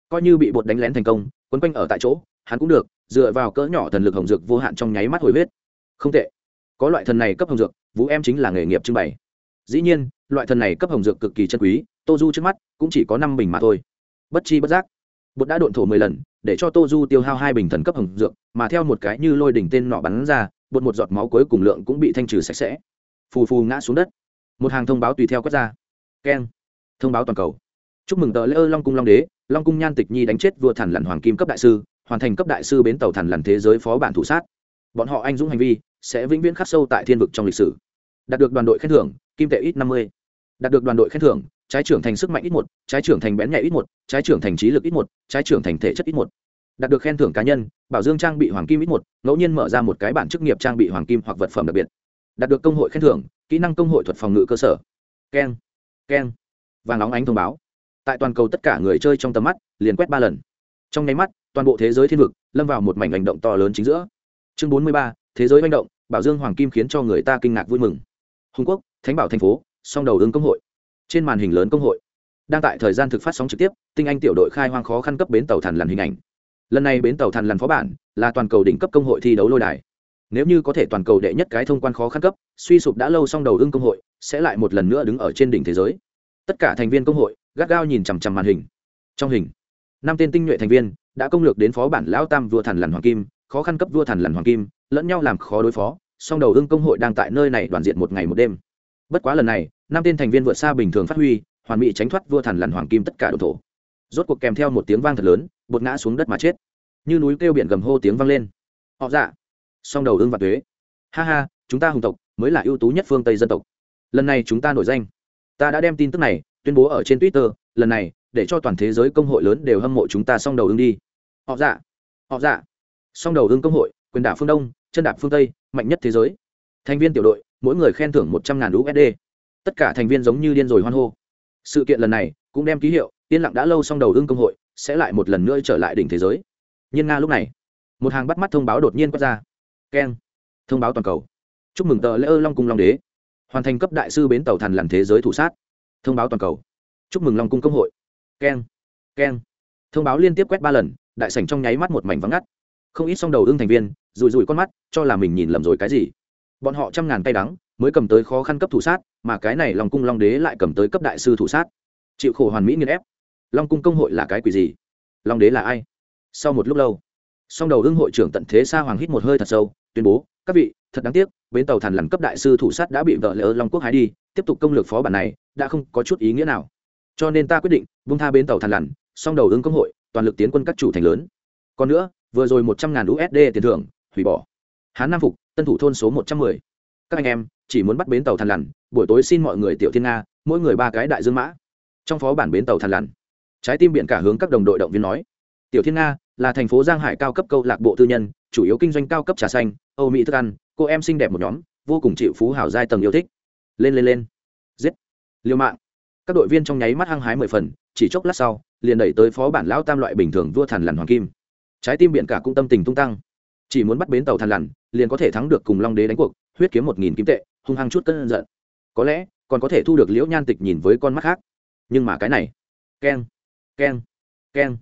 Coi như bị bột đánh lén thành công, quấn quanh ở tại chỗ, hắn cũng được dựa vào cỡ nhỏ thần lực hồng dược vô hạn trong nháy mắt hồi huyết. Không tệ. Có loại thần này cấp hồng dược, vũ em chính là nghề nghiệp trưng bày. Dĩ nhiên, loại thần này cấp hồng dược cực kỳ chân quý tô du trước mắt cũng chỉ có năm bình mà thôi. Bất chi bất giác, bột đã độn thổ mười lần, để cho tô du tiêu hao hai bình thần cấp hồng dược, mà theo một cái như lôi đỉnh tên nọ bắn ra, bột một giọt máu cuối cùng lượng cũng bị thanh trừ sạch sẽ. Phù phù ngã xuống đất. Một hàng thông báo tùy theo quét ra. Keng. Thông báo toàn cầu. Chúc mừng tờ lễ ơ long cung long đế, long cung nhan tịch nhi đánh chết vua thần lặn hoàng kim cấp đại sư hoàn thành cấp đại sư bến tàu thần lần thế giới phó bản thủ sát. Bọn họ anh dũng hành vi sẽ vĩnh viễn khắc sâu tại thiên vực trong lịch sử. Đạt được đoàn đội khen thưởng, kim tệ ít năm mươi. Đạt được đoàn đội khen thưởng, trái trưởng thành sức mạnh ít một, trái trưởng thành bén nhẹ ít một, trái trưởng thành trí lực ít một, trái trưởng thành thể chất ít một. Đạt được khen thưởng cá nhân, bảo dương trang bị hoàng kim ít một, ngẫu nhiên mở ra một cái bản chức nghiệp trang bị hoàng kim hoặc vật phẩm đặc biệt. Đạt được công hội khen thưởng, kỹ năng công hội thuật phòng ngự cơ sở. Keng keng. Vàng nóng ánh thông báo. Tại toàn cầu tất cả người chơi trong tầm mắt, liền quét ba lần. Trong nháy mắt toàn bộ thế giới thiên vực lâm vào một mảnh hành động to lớn chính giữa. Chương bốn mươi ba, thế giới manh động, bảo dương hoàng kim khiến cho người ta kinh ngạc vui mừng. Hùng quốc, thánh bảo thành phố, song đầu ứng công hội. Trên màn hình lớn công hội, đang tại thời gian thực phát sóng trực tiếp, tinh anh tiểu đội khai hoang khó khăn cấp bến tàu thần lằn hình ảnh. Lần này bến tàu thần lằn phó bản là toàn cầu đỉnh cấp công hội thi đấu lôi đài. Nếu như có thể toàn cầu đệ nhất cái thông quan khó khăn cấp, suy sụp đã lâu song đầu ưng công hội sẽ lại một lần nữa đứng ở trên đỉnh thế giới. Tất cả thành viên công hội gắt gao nhìn chằm chằm màn hình. Trong hình, năm tên tinh nhuệ thành viên đã công lược đến phó bản lão tam vua thần lằn hoàng kim, khó khăn cấp vua thần lằn hoàng kim, lẫn nhau làm khó đối phó, song đầu ưng công hội đang tại nơi này đoàn diện một ngày một đêm. Bất quá lần này, năm tên thành viên vượt xa bình thường phát huy, hoàn mỹ tránh thoát vua thần lằn hoàng kim tất cả đồ thổ. Rốt cuộc kèm theo một tiếng vang thật lớn, bột ngã xuống đất mà chết. Như núi kêu biển gầm hô tiếng vang lên. Họ dạ. Song đầu ưng và tuế ha ha, chúng ta hùng tộc mới là ưu tú nhất phương tây dân tộc. Lần này chúng ta nổi danh. Ta đã đem tin tức này tuyên bố ở trên twitter, lần này, để cho toàn thế giới công hội lớn đều hâm mộ chúng ta song đầu ưng đi. Họ dạ. Họ dạ. Song đầu ưng công hội, quyền đảo phương đông, chân đạp phương tây, mạnh nhất thế giới. Thành viên tiểu đội, mỗi người khen thưởng một trăm ngàn usd tất cả thành viên giống như điên rồi hoan hô. Sự kiện lần này, cũng đem ký hiệu, yên lặng đã lâu song đầu ưng công hội, sẽ lại một lần nữa trở lại đỉnh thế giới. Nhưng nga lúc này, một hàng bắt mắt thông báo đột nhiên quát ra. Keng. Thông báo toàn cầu. Chúc mừng tờ lễ ơ long cung long đế. Hoàn thành cấp đại sư bến tàu thần làm thế giới thủ sát thông báo toàn cầu. Chúc mừng long cung công hội. Keng keng. Thông báo liên tiếp quét ba lần, đại sảnh trong nháy mắt một mảnh vắng ngắt. Không ít song đầu ưng thành viên rùi rùi con mắt, cho là mình nhìn lầm rồi cái gì. Bọn họ trăm ngàn tay đắng, mới cầm tới khó khăn cấp thủ sát, mà cái này long cung long đế lại cầm tới cấp đại sư thủ sát. Chịu khổ hoàn mỹ nghiên ép. Long cung công hội là cái quỷ gì? Long đế là ai? Sau một lúc lâu, song đầu ưng hội trưởng tận thế sa hoàng hít một hơi thật sâu, tuyên bố, các vị, thật đáng tiếc, bến tàu thần lằn cấp đại sư thủ sát đã bị vợ lỡ long quốc hái đi, tiếp tục công lược phó bản này đã không có chút ý nghĩa nào. Cho nên ta quyết định bung tha bến tàu thàn lằn, song đầu ứng công hội, toàn lực tiến quân các chủ thành lớn. Còn nữa, vừa rồi một trăm ngàn usd tiền thưởng, hủy bỏ. Hán nam phục, tân thủ thôn số một trăm mười. Các anh em, chỉ muốn bắt bến tàu thàn lằn, buổi tối xin mọi người tiểu thiên nga, mỗi người ba cái đại dương mã. Trong phó bản bến tàu thàn lằn, trái tim biển cả hướng các đồng đội động viên nói, tiểu thiên nga, là thành phố giang hải cao cấp câu lạc bộ tư nhân, chủ yếu kinh doanh cao cấp trà xanh, âu mỹ thức ăn, cô em xinh đẹp một nhóm, vô cùng chịu phú hảo giai tầng yêu thích. Lên lên lên. Giết liêu mạng. Các đội viên trong nháy mắt hăng hái mười phần, chỉ chốc lát sau, liền đẩy tới phó bản lão tam loại bình thường vua thần lằn hoàng kim. Trái tim biển cả cũng tâm tình tung tăng. Chỉ muốn bắt bến tàu thần lằn, liền có thể thắng được cùng long đế đánh cuộc, huyết kiếm một nghìn kim tệ, hung hăng chút cân giận. Có lẽ, còn có thể thu được liễu nhan tịch nhìn với con mắt khác. Nhưng mà cái này, keng keng keng.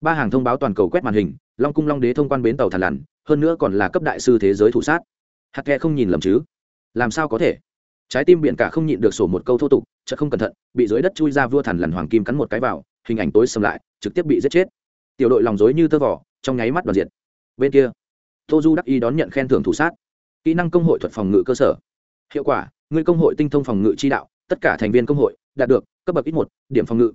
Ba hàng thông báo toàn cầu quét màn hình, long cung long đế thông quan bến tàu thần lằn, hơn nữa còn là cấp đại sư thế giới thủ sát. Hạt khe không nhìn lầm chứ? Làm sao có thể? Trái tim biển cả không nhịn được sổ một câu thô tục chợt không cẩn thận, bị dưới đất chui ra vua thần lằn hoàng kim cắn một cái vào, hình ảnh tối sầm lại, trực tiếp bị giết chết. Tiểu đội lòng dối như tơ vỏ trong nháy mắt đoàn diện bên kia tô du đắc y đón nhận khen thưởng thủ sát. Kỹ năng công hội thuật phòng ngự cơ sở. Hiệu quả, người công hội tinh thông phòng ngự chi đạo, tất cả thành viên công hội, đạt được cấp bậc ít một, điểm phòng ngự.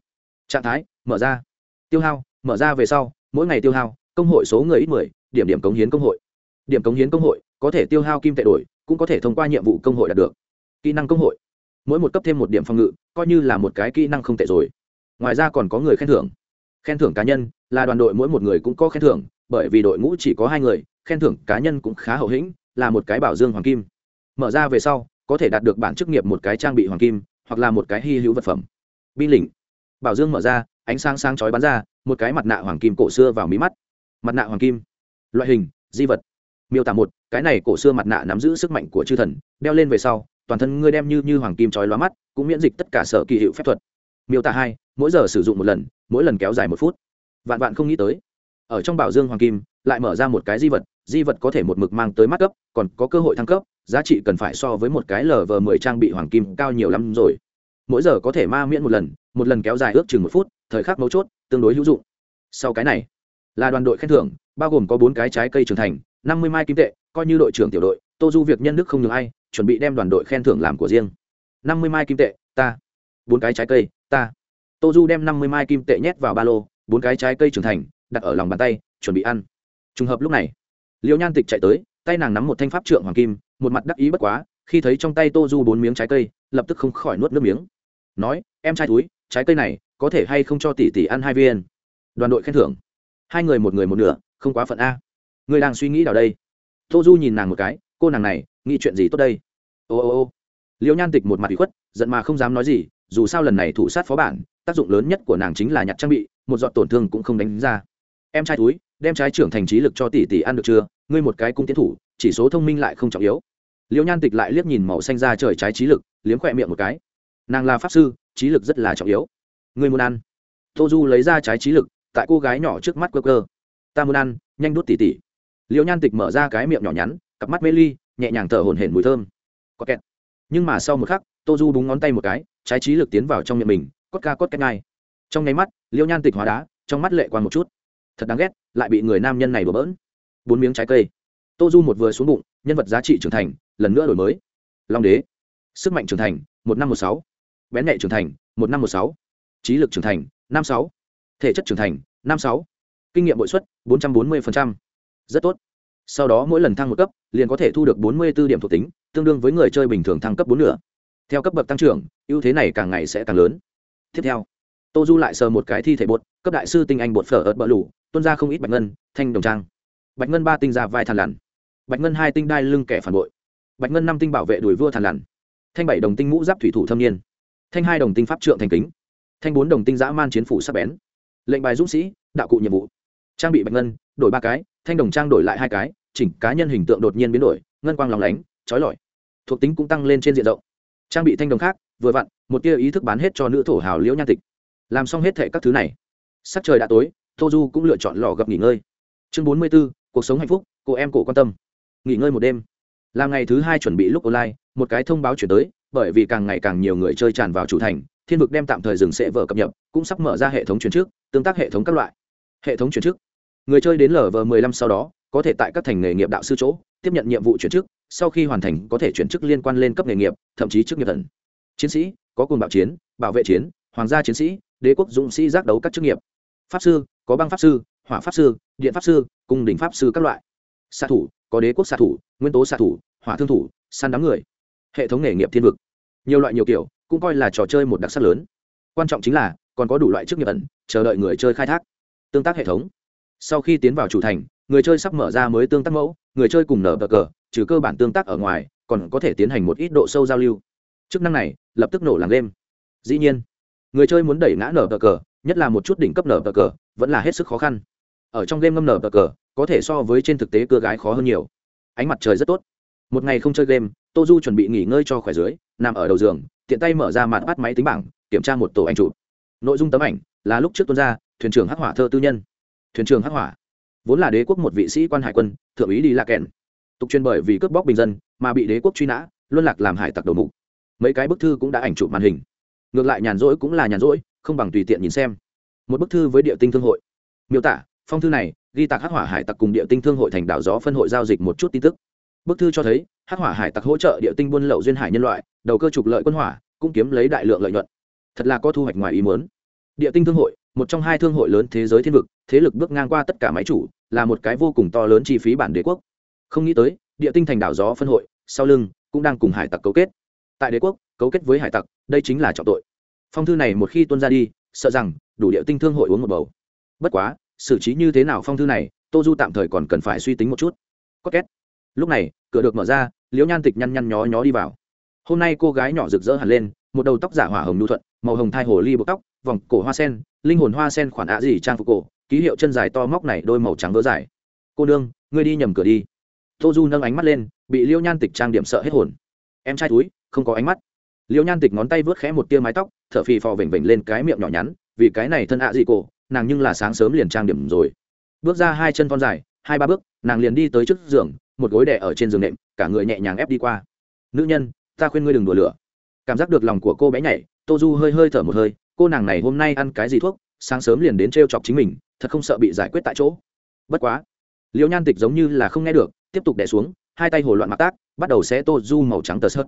Trạng thái, mở ra. Tiêu hao, mở ra về sau, mỗi ngày tiêu hao, công hội số người ít mười, điểm điểm cống hiến công hội. Điểm cống hiến công hội, có thể tiêu hao kim tệ đổi, cũng có thể thông qua nhiệm vụ công hội đạt được. Kỹ năng công hội mỗi một cấp thêm một điểm phòng ngự, coi như là một cái kỹ năng không tệ rồi. Ngoài ra còn có người khen thưởng. Khen thưởng cá nhân, là đoàn đội mỗi một người cũng có khen thưởng, bởi vì đội ngũ chỉ có hai người, khen thưởng cá nhân cũng khá hậu hĩnh, là một cái bảo dương hoàng kim. Mở ra về sau, có thể đạt được bản chức nghiệp một cái trang bị hoàng kim, hoặc là một cái hy hữu vật phẩm. Binh lĩnh. Bảo dương mở ra, ánh sáng sáng chói bắn ra, một cái mặt nạ hoàng kim cổ xưa vào mí mắt. Mặt nạ hoàng kim. Loại hình, di vật. Miêu tả một, cái này cổ xưa mặt nạ nắm giữ sức mạnh của chư thần, đeo lên về sau toàn thân ngươi đem như như hoàng kim chói lóa mắt, cũng miễn dịch tất cả sở kỳ hiệu phép thuật. Miêu tả hai, mỗi giờ sử dụng một lần, mỗi lần kéo dài một phút. Vạn vạn không nghĩ tới, ở trong bảo dương hoàng kim, lại mở ra một cái di vật di vật có thể một mực mang tới mắt cấp, còn có cơ hội thăng cấp, giá trị cần phải so với một cái lờ vờ mười trang bị hoàng kim cao nhiều lắm rồi. Mỗi giờ có thể ma miễn một lần một lần kéo dài ước chừng một phút, thời khắc mấu chốt, tương đối hữu dụng. Sau cái này, là đoàn đội khen thưởng, bao gồm có bốn cái trái cây trưởng thành, năm mươi mai kim tệ, coi như đội trưởng tiểu đội, tô du việc nhân đức không nhường ai chuẩn bị đem đoàn đội khen thưởng làm của riêng. Năm mươi mai kim tệ, ta. Bốn cái trái cây, ta. Tô du đem năm mươi mai kim tệ nhét vào ba lô, bốn cái trái cây trưởng thành, đặt ở lòng bàn tay, chuẩn bị ăn. Trùng hợp lúc này liễu nhan tịch chạy tới, tay nàng nắm một thanh pháp trượng hoàng kim, một mặt đắc ý bất quá, khi thấy trong tay tô du bốn miếng trái cây, lập tức không khỏi nuốt nước miếng. Nói, em trai túi trái cây này có thể hay không cho tỷ tỷ ăn hai viên? Đoàn đội khen thưởng. Hai người một người một nửa, không quá phận a. Người đang suy nghĩ nào đây. Tô du nhìn nàng một cái, cô nàng này nghĩ chuyện gì tốt đây? Ô ô ô. Liễu nhan tịch một mặt bị khuất, giận mà không dám nói gì, dù sao lần này thủ sát phó bản, tác dụng lớn nhất của nàng chính là nhặt trang bị, một giọt tổn thương cũng không đánh ra. Em trai túi, đem trái trưởng thành trí lực cho tỷ tỷ ăn được chưa? Ngươi một cái cung tiến thủ, chỉ số thông minh lại không trọng yếu. Liễu nhan tịch lại liếc nhìn màu xanh ra trời trái trí lực, liếm khỏe miệng một cái. Nàng là pháp sư, trí lực rất là trọng yếu. Ngươi muốn ăn? Tô du lấy ra trái trí lực, tại cô gái nhỏ trước mắt cơ cơ ta muốn ăn, nhanh đút tỉ tỉ. Liễu nhan tịch mở ra cái miệng nhỏ nhắn, cặp mắt mê ly nhẹ nhàng thở hổn hển mùi thơm. Có kẹt. Nhưng mà sau một khắc, tô du búng ngón tay một cái, trái trí lực tiến vào trong miệng mình, cốt ca cốt cái ngay. Trong nháy mắt, liêu nhan tịch hóa đá, trong mắt lệ quan một chút. Thật đáng ghét, lại bị người nam nhân này đổ bỡn. Bốn miếng trái cây. Tô du một vừa xuống bụng, nhân vật giá trị trưởng thành, lần nữa đổi mới. Long đế. Sức mạnh trưởng thành, một năm một sáu. Bén nhạy trưởng thành, một năm một sáu. Trí lực trưởng thành, năm sáu. Thể chất trưởng thành, năm sáu. Kinh nghiệm bội suất bốn trăm bốn mươi rất tốt sau đó mỗi lần thăng một cấp, liền có thể thu được bốn mươi b ố điểm thuộc tính, tương đương với người chơi bình thường thăng cấp bốn nửa. Theo cấp bậc tăng trưởng, ưu thế này càng ngày sẽ càng lớn. Tiếp theo tô du lại sờ một cái thi thể bột, cấp đại sư tinh anh bột phở ớt bỡ lủ tuân ra không ít bạch ngân, thanh đồng trang. Bạch ngân ba tinh ra vai thàn lằn. Bạch ngân hai tinh đai lưng kẻ phản bội. Bạch ngân năm tinh bảo vệ đuổi vua thàn lằn. Thanh bảy đồng tinh mũ giáp thủy thủ thâm niên. Thanh hai đồng tinh pháp trượng thành kính. Thanh bốn đồng tinh dã man chiến phủ sắp bén. Lệnh bài dũng sĩ, đạo cụ nhiệm vụ. Trang bị bạch ngân, đổi ba cái, thanh đồng trang đổi lại hai cái chỉnh cá nhân hình tượng đột nhiên biến đổi, ngân quang lòng lánh trói lọi. Thuộc tính cũng tăng lên trên diện rộng. Trang bị thanh đồng khác, vừa vặn, một tia ý thức bán hết cho nữ thổ hào liễu nhan tịch. Làm xong hết thệ các thứ này. Sắc trời đã tối, tô du cũng lựa chọn lò gặp nghỉ ngơi. Chương bốn mươi b ố cuộc sống hạnh phúc, cô em cổ quan tâm. Nghỉ ngơi một đêm. Là ngày thứ hai chuẩn bị lúc online, một cái thông báo chuyển tới, bởi vì càng ngày càng nhiều người chơi tràn vào chủ thành, thiên vực đem tạm thời dừng sẽ vở cập nhật, cũng sắp mở ra hệ thống chuyển trước, tương tác hệ thống các loại. Hệ thống chuyển trước. Người chơi đến lv m mười lăm sau đó có thể tại các thành nghề nghiệp đạo sư chỗ, tiếp nhận nhiệm vụ chuyển chức, sau khi hoàn thành có thể chuyển chức liên quan lên cấp nghề nghiệp, thậm chí chức nghiệp thần. Chiến sĩ, có cùng bảo chiến, bảo vệ chiến, hoàng gia chiến sĩ, đế quốc dũng sĩ giác đấu các chức nghiệp. Pháp sư, có băng pháp sư, hỏa pháp sư, điện pháp sư, cung đình pháp sư các loại. Xạ thủ, có đế quốc xạ thủ, nguyên tố xạ thủ, hỏa thương thủ, săn đám người. Hệ thống nghề nghiệp thiên vực. Nhiều loại nhiều kiểu, cũng coi là trò chơi một đặc sắc lớn. Quan trọng chính là, còn có đủ loại chức nghiệp ẩn, chờ đợi người chơi khai thác. Tương tác hệ thống. Sau khi tiến vào chủ thành người chơi sắp mở ra mới tương tác mẫu, người chơi cùng nở bờ cờ, trừ cơ bản tương tác ở ngoài, còn có thể tiến hành một ít độ sâu giao lưu. Chức năng này, lập tức nổ làng đêm dĩ nhiên, người chơi muốn đẩy ngã nở bờ cờ, nhất là một chút đỉnh cấp nở bờ cờ, vẫn là hết sức khó khăn. Ở trong game ngâm nở bờ cờ, có thể so với trên thực tế cưa gái khó hơn nhiều. Ánh mặt trời rất tốt. Một ngày không chơi game tô du chuẩn bị nghỉ ngơi cho khỏe dưới, nằm ở đầu giường, tiện tay mở ra mặt bắt máy tính bảng, kiểm tra một tổ ảnh chụp. Nội dung tấm ảnh là lúc trước tuân ra, thuyền trưởng hắc hỏa thơ tư nhân. Thuyền trưởng hắc hỏa vốn là đế quốc một vị sĩ quan hải quân, thượng úy đi lạc kèn. Tục chuyên bởi vì cướp bóc bình dân mà bị đế quốc truy nã, luân lạc làm hải tặc đầu mục. Mấy cái bức thư cũng đã ảnh chụp màn hình. Ngược lại nhàn rỗi cũng là nhàn rỗi, không bằng tùy tiện nhìn xem. Một bức thư với địa tinh thương hội. Miêu tả, phong thư này ghi tạc hắc hỏa hải tặc cùng địa tinh thương hội thành đảo gió phân hội giao dịch một chút tin tức. Bức thư cho thấy, hắc hỏa hải tặc hỗ trợ địa tinh buôn lậu duyên hải nhân loại, đầu cơ trục lợi quân hỏa, cũng kiếm lấy đại lượng lợi nhuận. Thật là có thu hoạch ngoài ý muốn. Địa tinh thương hội một trong hai thương hội lớn thế giới thiên vực, thế lực bước ngang qua tất cả máy chủ, là một cái vô cùng to lớn chi phí bản đế quốc. Không nghĩ tới, địa tinh thành đảo gió phân hội, sau lưng, cũng đang cùng hải tặc cấu kết. Tại đế quốc, cấu kết với hải tặc, đây chính là trọng tội. Phong thư này một khi tuân ra đi, sợ rằng, đủ địa tinh thương hội uống một bầu. Bất quá, xử trí như thế nào phong thư này, tô du tạm thời còn cần phải suy tính một chút. Có két. Lúc này, cửa được mở ra, liễu nhan tịch nhăn nhăn nhó nhó đi vào. Hôm nay cô gái nhỏ rực rỡ hẳn lên, một đầu tóc giả hỏa hồng nhu thuận, màu hồng thai hồ ly buộc tóc vòng cổ hoa sen, linh hồn hoa sen khoản ạ gì trang phục cổ, ký hiệu chân dài to móc này đôi màu trắng vỡ dài. Cô nương, ngươi đi nhầm cửa đi. Tô du nâng ánh mắt lên, bị Liêu nhan tịch trang điểm sợ hết hồn. Em trai túi, không có ánh mắt. Liêu nhan tịch ngón tay vớt khẽ một tia mái tóc t h ở phì phò vểnh vểnh lên cái miệng nhỏ nhắn, vì cái này thân ạ gì cổ, nàng nhưng là sáng sớm liền trang điểm rồi. Bước ra hai chân con dài, hai ba bước, nàng liền đi tới trước giường, một gối đẻ ở trên giường nệm, cả người nhẹ nhàng ép đi qua. Nữ nhân, ta khuyên ngươi đừng đùa lửa. Cảm giác được lòng của cô bé nhảy, tô du hơi hơi thở một hơi cô nàng này hôm nay ăn cái gì thuốc, sáng sớm liền đến t r e o chọc chính mình, thật không sợ bị giải quyết tại chỗ. Bất quá liễu nhan tịch giống như là không nghe được, tiếp tục đẻ xuống, hai tay hồ loạn mặc tác, bắt đầu xé tô du màu trắng tờ sớt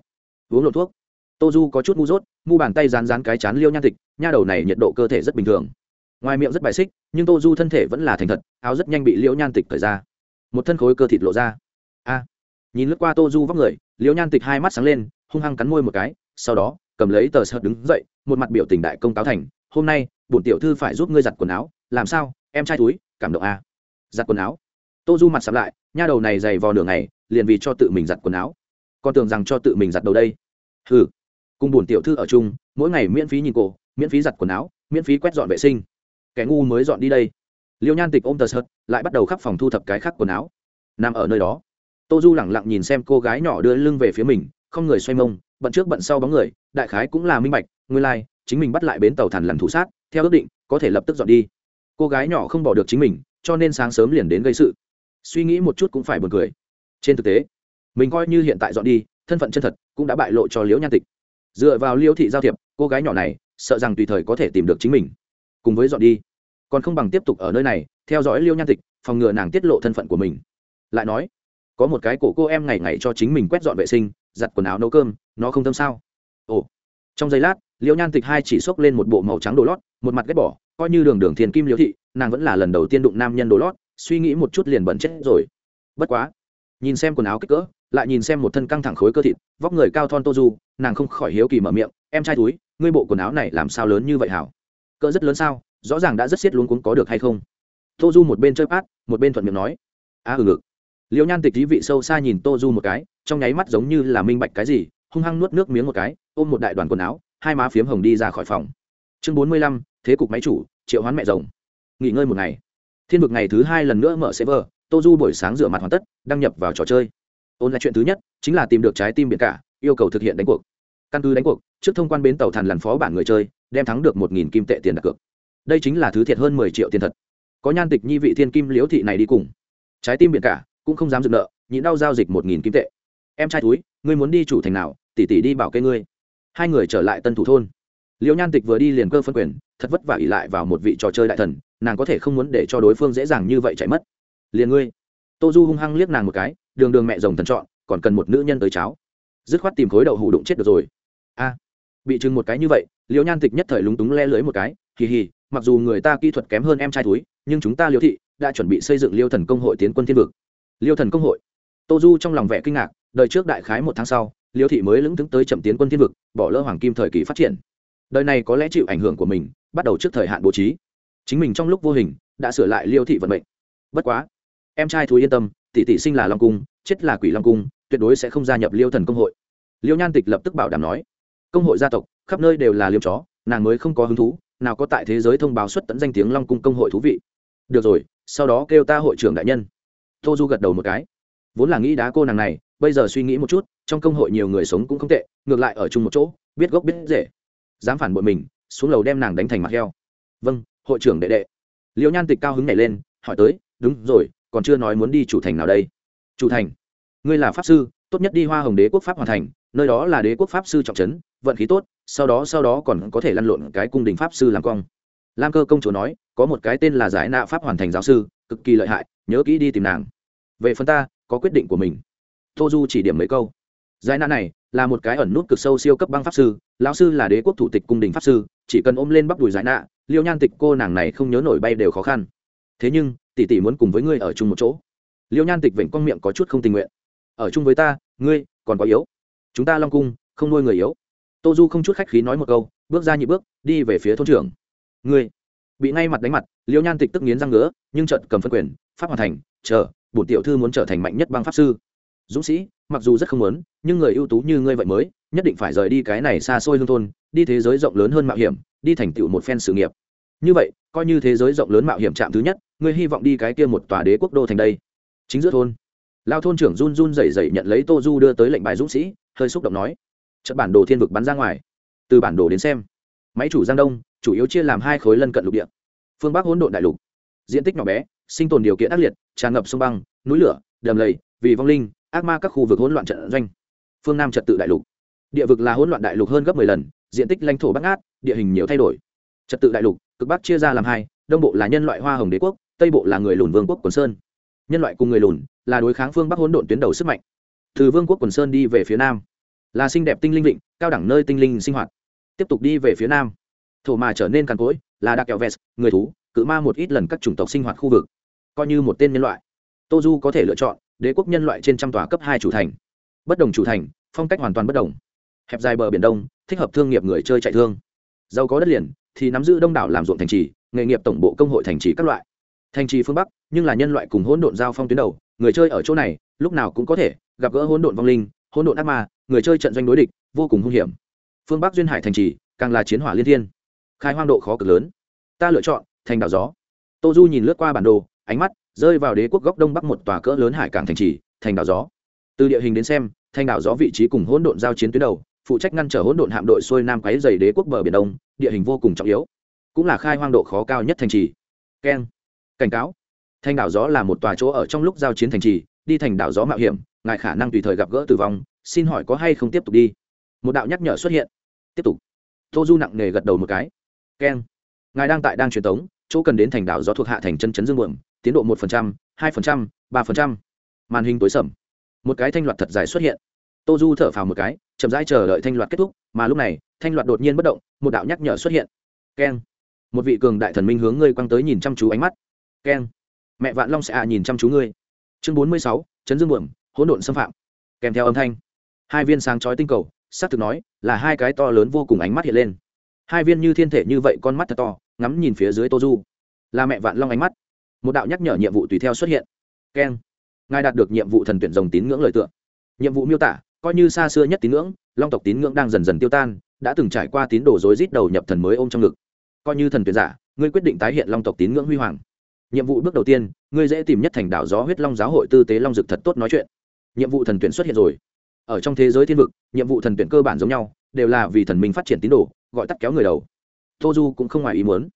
uống lộn thuốc. Tô du có chút ngu dốt ngu bàn tay rán rán cái chán liêu nhan tịch, nha đầu này nhiệt độ cơ thể rất bình thường. Ngoài miệng rất bài xích, nhưng tô du thân thể vẫn là thành thật, áo rất nhanh bị liễu nhan tịch cởi ra. Một thân khối cơ thịt lộ ra. A. Nhìn lướt qua tô du vóc người liễu nhan tịch hai mắt sáng lên, hung hăng cắn môi một cái, sau đó cầm lấy tờ sợ đứng dậy, một mặt biểu tình đại công táo thành, hôm nay, bổn tiểu thư phải giúp ngươi giặt quần áo, làm sao, em trai túi, cảm động à? Giặt quần áo. Tô du mặt sắm lại, nha đầu này dày vò nửa ngày, liền vì cho tự mình giặt quần áo. Con tưởng rằng cho tự mình giặt đầu đây. Ừ cùng bổn tiểu thư ở chung, mỗi ngày miễn phí nhìn cổ miễn phí giặt quần áo, miễn phí quét dọn vệ sinh. Kẻ ngu mới dọn đi đây. Liêu nhan tịch ôm tờ sợt, lại bắt đầu khắp phòng thu thập cái khác quần áo. Nằm ở nơi đó. Tô du lẳng lặng nhìn xem cô gái nhỏ đưa lưng về phía mình, không người xoay mông bận trước bận sau bóng người đại khái cũng là minh bạch nguyên lai、like, chính mình bắt lại bến tàu thằn lằn thủ sát theo ước định có thể lập tức dọn đi. Cô gái nhỏ không bỏ được chính mình cho nên sáng sớm liền đến gây sự. Suy nghĩ một chút cũng phải b u ồ n cười. Trên thực tế mình coi như hiện tại dọn đi thân phận chân thật cũng đã bại lộ cho liễu nhan tịch. Dựa vào liễu thị giao thiệp cô gái nhỏ này sợ rằng tùy thời có thể tìm được chính mình. Cùng với dọn đi còn không bằng tiếp tục ở nơi này theo dõi liễu nhan tịch phòng ngừa nàng tiết lộ thân phận của mình. Lại nói có một cái cổ cô em ngày ngày cho chính mình quét dọn vệ sinh giặt quần áo nấu cơm nó không tâm sao? Ồ. Trong giây lát Liễu nhan tịch hai chỉ xốc lên một bộ màu trắng đồ lót một mặt ghét bỏ coi như đường đường thiền kim liễu thị nàng vẫn là lần đầu tiên đụng nam nhân đồ lót suy nghĩ một chút liền bẩn chết rồi. Bất quá nhìn xem quần áo kích cỡ lại nhìn xem một thân căng thẳng khối cơ thịt vóc người cao thon tô du nàng không khỏi hiếu kỳ mở miệng em trai túi ngươi bộ quần áo này làm sao lớn như vậy hảo? Cỡ rất lớn sao? Rõ ràng đã rất xiết luống cuống có được hay không? Tô du một bên chơi pát một bên thuận miệng nói a à, ừ ngực. Liễu nhan tịch thí vị sâu xa nhìn tô du một cái trong nháy mắt giống như là minh bạch cái gì hung hăng nuốt nước miếng một cái, ôm một đại đoàn quần áo, hai má phiếm hồng đi ra khỏi phòng. Chương bốn mươi lăm, thế cục máy chủ, triệu hoán mẹ rồng. Nghỉ ngơi một ngày. Thiên vực ngày thứ hai lần nữa mở server tô du buổi sáng rửa mặt hoàn tất, đăng nhập vào trò chơi. Ôn lại chuyện thứ nhất, chính là tìm được trái tim biển cả, yêu cầu thực hiện đánh cuộc. Căn cứ đánh cuộc, trước thông quan bến tàu thàn lằn phó bản người chơi, đem thắng được một nghìn kim tệ tiền đặt cược. Đây chính là thứ thiệt hơn mười triệu tiền thật. Có nhan tịch nhi vị thiên kim liễu thị này đi cùng. Trái tim biển cả, cũng không dám dừng nợ, nhịn đau giao dịch một nghìn kim tệ. Em trai túi ngươi muốn đi chủ thành nào? Tỷ tỷ đi bảo kê ngươi. Hai người trở lại tân thủ thôn. Liễu nhan tịch vừa đi liền cơ phân quyền, thật vất vả ỉ lại vào một vị trò chơi đại thần, nàng có thể không muốn để cho đối phương dễ dàng như vậy chạy mất. Liền ngươi. Tô du hung hăng liếc nàng một cái, đường đường mẹ rồng thần chọn, còn cần một nữ nhân tới cháo. Dứt khoát tìm khối đậu hủ đụng chết được rồi. A. Bị chừng một cái như vậy, liễu nhan tịch nhất thời lúng túng le lưới một cái hì hì, mặc dù người ta kỹ thuật kém hơn em trai túi nhưng chúng ta Liễu thị đã chuẩn bị xây dựng liêu thần công hội tiến quân thiên vực. Liêu thần công hội. Tô du trong lòng vẻ kinh ngạc, đời trước đại khái một tháng sau liêu thị mới lững thững tới chậm tiến quân thiên vực, bỏ lỡ hoàng kim thời kỳ phát triển. Đời này có lẽ chịu ảnh hưởng của mình, bắt đầu trước thời hạn bố trí. Chính mình trong lúc vô hình, đã sửa lại liêu thị vận mệnh. Bất quá, em trai thú yên tâm, tỷ tỷ sinh là long cung, chết là quỷ long cung, tuyệt đối sẽ không gia nhập liêu thần công hội. Liêu nhan tịch lập tức bảo đảm nói, công hội gia tộc, khắp nơi đều là liêu chó, nàng mới không có hứng thú, nào có tại thế giới thông báo xuất tận danh tiếng long cung công hội thú vị. Được rồi, sau đó kêu ta hội trưởng đại nhân. Tô du gật đầu một cái. Vốn là nghĩ đá cô nàng này bây giờ suy nghĩ một chút, trong công hội nhiều người sống cũng không tệ, ngược lại ở chung một chỗ, biết gốc biết rễ. Dám phản bội mình, xuống lầu đem nàng đánh thành mặt heo. Vâng hội trưởng đệ đệ. Liễu nhan tịch cao hứng nhảy lên, hỏi tới, đúng rồi, còn chưa nói muốn đi chủ thành nào đây? Chủ thành? Ngươi là pháp sư, tốt nhất đi hoa hồng đế quốc pháp hoàn thành, nơi đó là đế quốc pháp sư trọng trấn, vận khí tốt, sau đó sau đó còn có thể lăn lộn cái cung đình pháp sư làm cong lam cơ công chúa nói, có một cái tên là giải nạ pháp hoàn thành giáo sư, cực kỳ lợi hại, nhớ kỹ đi tìm nàng. Về phần ta, có quyết định của mình tô du chỉ điểm mấy câu. Giải nạ này là một cái ẩn nút cực sâu siêu cấp băng pháp sư, lão sư là đế quốc thủ tịch cung đình pháp sư, chỉ cần ôm lên bắp đùi giải nạ liêu nhan tịch cô nàng này không nhớ nổi bay đều khó khăn. Thế nhưng, tỷ tỷ muốn cùng với ngươi ở chung một chỗ. Liêu nhan tịch vểnh con miệng có chút không tình nguyện. Ở chung với ta, ngươi còn quá yếu. Chúng ta long cung không nuôi người yếu. Tô du không chút khách khí nói một câu, bước ra nhị bước, đi về phía thôn trưởng. Ngươi bị ngay mặt đánh mặt, liêu nhan tịch tức nghiến răng ngứa, nhưng trận cầm phân quyền, pháp hoàn thành, chờ, bổn tiểu thư muốn trở thành mạnh nhất băng pháp sư dũng sĩ, mặc dù rất không muốn, nhưng người ưu tú như ngươi vậy mới, nhất định phải rời đi cái này xa xôi hương thôn, đi thế giới rộng lớn hơn mạo hiểm, đi thành tựu một phen sự nghiệp. Như vậy, coi như thế giới rộng lớn mạo hiểm trạm thứ nhất, ngươi hy vọng đi cái kia một tòa đế quốc đô thành đây. Chính giữa thôn, lao thôn trưởng run run rẩy rẩy nhận lấy tô du đưa tới lệnh bài dũng sĩ, hơi xúc động nói chất bản đồ thiên vực bắn ra ngoài. Từ bản đồ đến xem, máy chủ giang đông, chủ yếu chia làm hai khối lân cận lục địa. Phương bắc hỗn độn đại lục, diện tích nhỏ bé, sinh tồn điều kiện ác liệt, tràn ngập sông băng, núi lửa, đầm lầy, vì vong linh ác ma các khu vực hỗn loạn trận doanh. Phương nam trật tự đại lục. Địa vực là hỗn loạn đại lục hơn gấp 10 lần, diện tích lãnh thổ bắc ngát, địa hình nhiều thay đổi. Trật tự đại lục, cực bắc chia ra làm hai, đông bộ là nhân loại hoa hồng đế quốc, tây bộ là người lùn vương quốc quần sơn. Nhân loại cùng người lùn là đối kháng phương bắc hỗn độn tuyến đầu sức mạnh. Từ vương quốc quần sơn đi về phía nam. Là xinh đẹp tinh linh vịnh, cao đẳng nơi tinh linh sinh hoạt. Tiếp tục đi về phía nam. Thổ mà trở nên càn cỗi, là đặc kẹo vest người thú, cự ma một ít lần các chủng tộc sinh hoạt khu vực. Coi như một tên nhân loại. Tô du có thể lựa chọn đế quốc nhân loại trên trăm tòa cấp hai chủ thành. Bất đồng chủ thành, phong cách hoàn toàn bất đồng. Hẹp dài bờ biển đông, thích hợp thương nghiệp người chơi chạy thương. Giàu có đất liền, thì nắm giữ đông đảo làm ruộng thành trì, nghề nghiệp tổng bộ công hội thành trì các loại. Thành trì phương bắc, nhưng là nhân loại cùng hỗn độn giao phong tuyến đầu, người chơi ở chỗ này, lúc nào cũng có thể gặp gỡ hỗn độn vong linh, hỗn độn ác ma, người chơi trận doanh đối địch, vô cùng hung hiểm. Phương bắc duyên hải thành trì, càng là chiến hỏa liên thiên. Khai hoang độ khó cực lớn. Ta lựa chọn, thành đảo gió. Tô du nhìn lướt qua bản đồ, ánh mắt rơi vào đế quốc góc đông bắc một tòa cỡ lớn hải cảng thành trì, thành đảo gió. Từ địa hình đến xem, thành đảo gió vị trí cùng hỗn độn giao chiến tuyến đầu, phụ trách ngăn trở hỗn độn hạm đội xuôi nam quáy dày đế quốc bờ biển đông, địa hình vô cùng trọng yếu, cũng là khai hoang độ khó cao nhất thành trì. Keng. Cảnh cáo. Thành đảo gió là một tòa chỗ ở trong lúc giao chiến thành trì, đi thành đảo gió mạo hiểm, ngài khả năng tùy thời gặp gỡ tử vong, xin hỏi có hay không tiếp tục đi? Một đạo nhắc nhở xuất hiện. Tiếp tục. Tô du nặng nề gật đầu một cái. Keng. Ngài đang tại đang truyền tống, chỗ cần đến thành đảo gió thuộc hạ thành chân chấn dương buồm tiến độ một phần trăm, hai phần trăm, ba phần trăm. Màn hình tối sầm. Một cái thanh loạt thật dài xuất hiện. Tô du thở phào một cái, chậm rãi chờ đợi thanh loạt kết thúc, mà lúc này, thanh loạt đột nhiên bất động, một đạo nhắc nhở xuất hiện. Keng. Một vị cường đại thần minh hướng ngươi quăng tới nhìn chăm chú ánh mắt. Keng. Mẹ vạn long sẽ à nhìn chăm chú ngươi. Chương bốn mươi sáu, chấn dương buồm, hỗn độn xâm phạm. Kèm theo âm thanh. Hai viên sáng chói tinh cầu sát thực nói, là hai cái to lớn vô cùng ánh mắt hiện lên. Hai viên như thiên thể như vậy, con mắt thật to, ngắm nhìn phía dưới tô du. Là mẹ vạn long ánh mắt một đạo nhắc nhở nhiệm vụ tùy theo xuất hiện. Keng. Ngài đạt được nhiệm vụ thần tuyển dòng tín ngưỡng lời tượng nhiệm vụ miêu tả, coi như xa xưa nhất tín ngưỡng, long tộc tín ngưỡng đang dần dần tiêu tan, đã từng trải qua tín đồ rối rít đầu nhập thần mới ôm trong ngực. Coi như thần tuyển giả, ngươi quyết định tái hiện long tộc tín ngưỡng huy hoàng. Nhiệm vụ bước đầu tiên, ngươi dễ tìm nhất thành đạo gió huyết long giáo hội tư tế long dực thật tốt nói chuyện. Nhiệm vụ thần tuyển xuất hiện rồi. Ở trong thế giới thiên vực, nhiệm vụ thần tuyển cơ bản giống nhau, đều là vì thần minh phát triển tín đồ, gọi tắt kéo người đầu. Tô du cũng không ngoài ý muốn.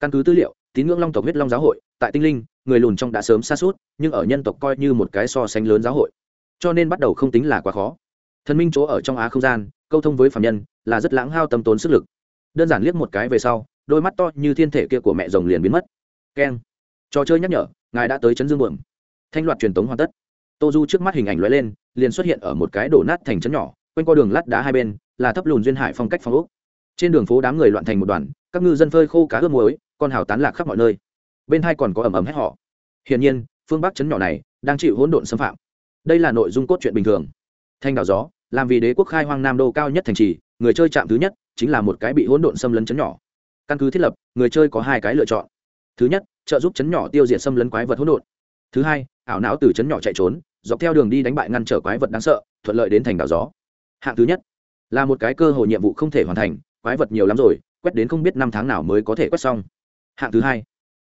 Căn cứ tư liệu tín ngưỡng long tộc huyết long giáo hội, tại tinh linh, người lùn trong đã sớm xa suốt nhưng ở nhân tộc coi như một cái so sánh lớn giáo hội. Cho nên bắt đầu không tính là quá khó. Thần minh chỗ ở trong á không gian, câu thông với phạm nhân, là rất lãng hao tâm tốn sức lực. Đơn giản liếc một cái về sau, đôi mắt to như thiên thể kia của mẹ rồng liền biến mất. Keng. Trò chơi nhắc nhở, ngài đã tới chấn dương buồm. Thanh loạt truyền tống hoàn tất. Tô du trước mắt hình ảnh lóe lên, liền xuất hiện ở một cái đổ nát thành trấn nhỏ, quanh qua đường lát đá hai bên, là thấp lùn duyên hải phong cách phong úc trên đường phố đám người loạn thành một đoàn, các ngư dân phơi khô cá ướp muối, con hào tán lạc khắp mọi nơi. Bên hai còn có ẩm ẩm hết họ. Hiển nhiên, phương bắc chấn nhỏ này đang chịu hỗn độn xâm phạm. Đây là nội dung cốt truyện bình thường. Thanh đảo gió, làm vì đế quốc khai hoang nam đô cao nhất thành trì, người chơi chạm thứ nhất chính là một cái bị hỗn độn xâm lấn chấn nhỏ. Căn cứ thiết lập, người chơi có hai cái lựa chọn. Thứ nhất, trợ giúp chấn nhỏ tiêu diệt xâm lấn quái vật hỗn độn. Thứ hai, ảo não từ chấn nhỏ chạy trốn, dọc theo đường đi đánh bại ngăn trở quái vật đáng sợ, thuận lợi đến thành đảo gió. Hạng thứ nhất, là một cái cơ hội nhiệm vụ không thể hoàn thành quái vật nhiều lắm rồi, quét đến không biết năm tháng nào mới có thể quét xong. Hạng thứ hai.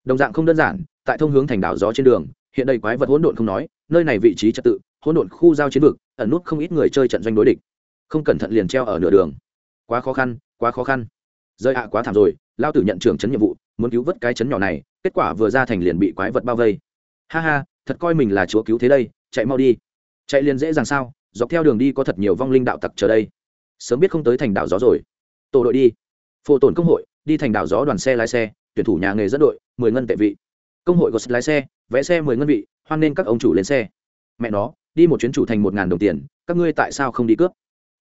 Đồng dạng không đơn giản, tại thông hướng thành đảo gió trên đường, hiện đây quái vật hỗn độn không nói, nơi này vị trí trật tự, hỗn độn khu giao chiến vực, ẩn nút không ít người chơi trận doanh đối địch. Không cẩn thận liền treo ở nửa đường. Quá khó khăn, quá khó khăn. Rơi ạ, quá thảm rồi, lao tử nhận trưởng chấn nhiệm vụ, muốn cứu vớt cái chấn nhỏ này, kết quả vừa ra thành liền bị quái vật bao vây. Ha ha, thật coi mình là chúa cứu thế đây, chạy mau đi. Chạy liền dễ dàng sao, dọc theo đường đi có thật nhiều vong linh đạo tặc chờ đây. Sớm biết không tới thành đảo gió rồi tổ đội đi. Phổ tổn công hội, đi thành đảo gió đoàn xe lái xe, tuyển thủ nhà nghề dẫn đội, mười ngân tệ vị. Công hội có lái xe vẽ xe mười ngân vị, hoan nên các ông chủ lên xe. Mẹ nó, đi một chuyến chủ thành một ngàn đồng tiền, các ngươi tại sao không đi cướp?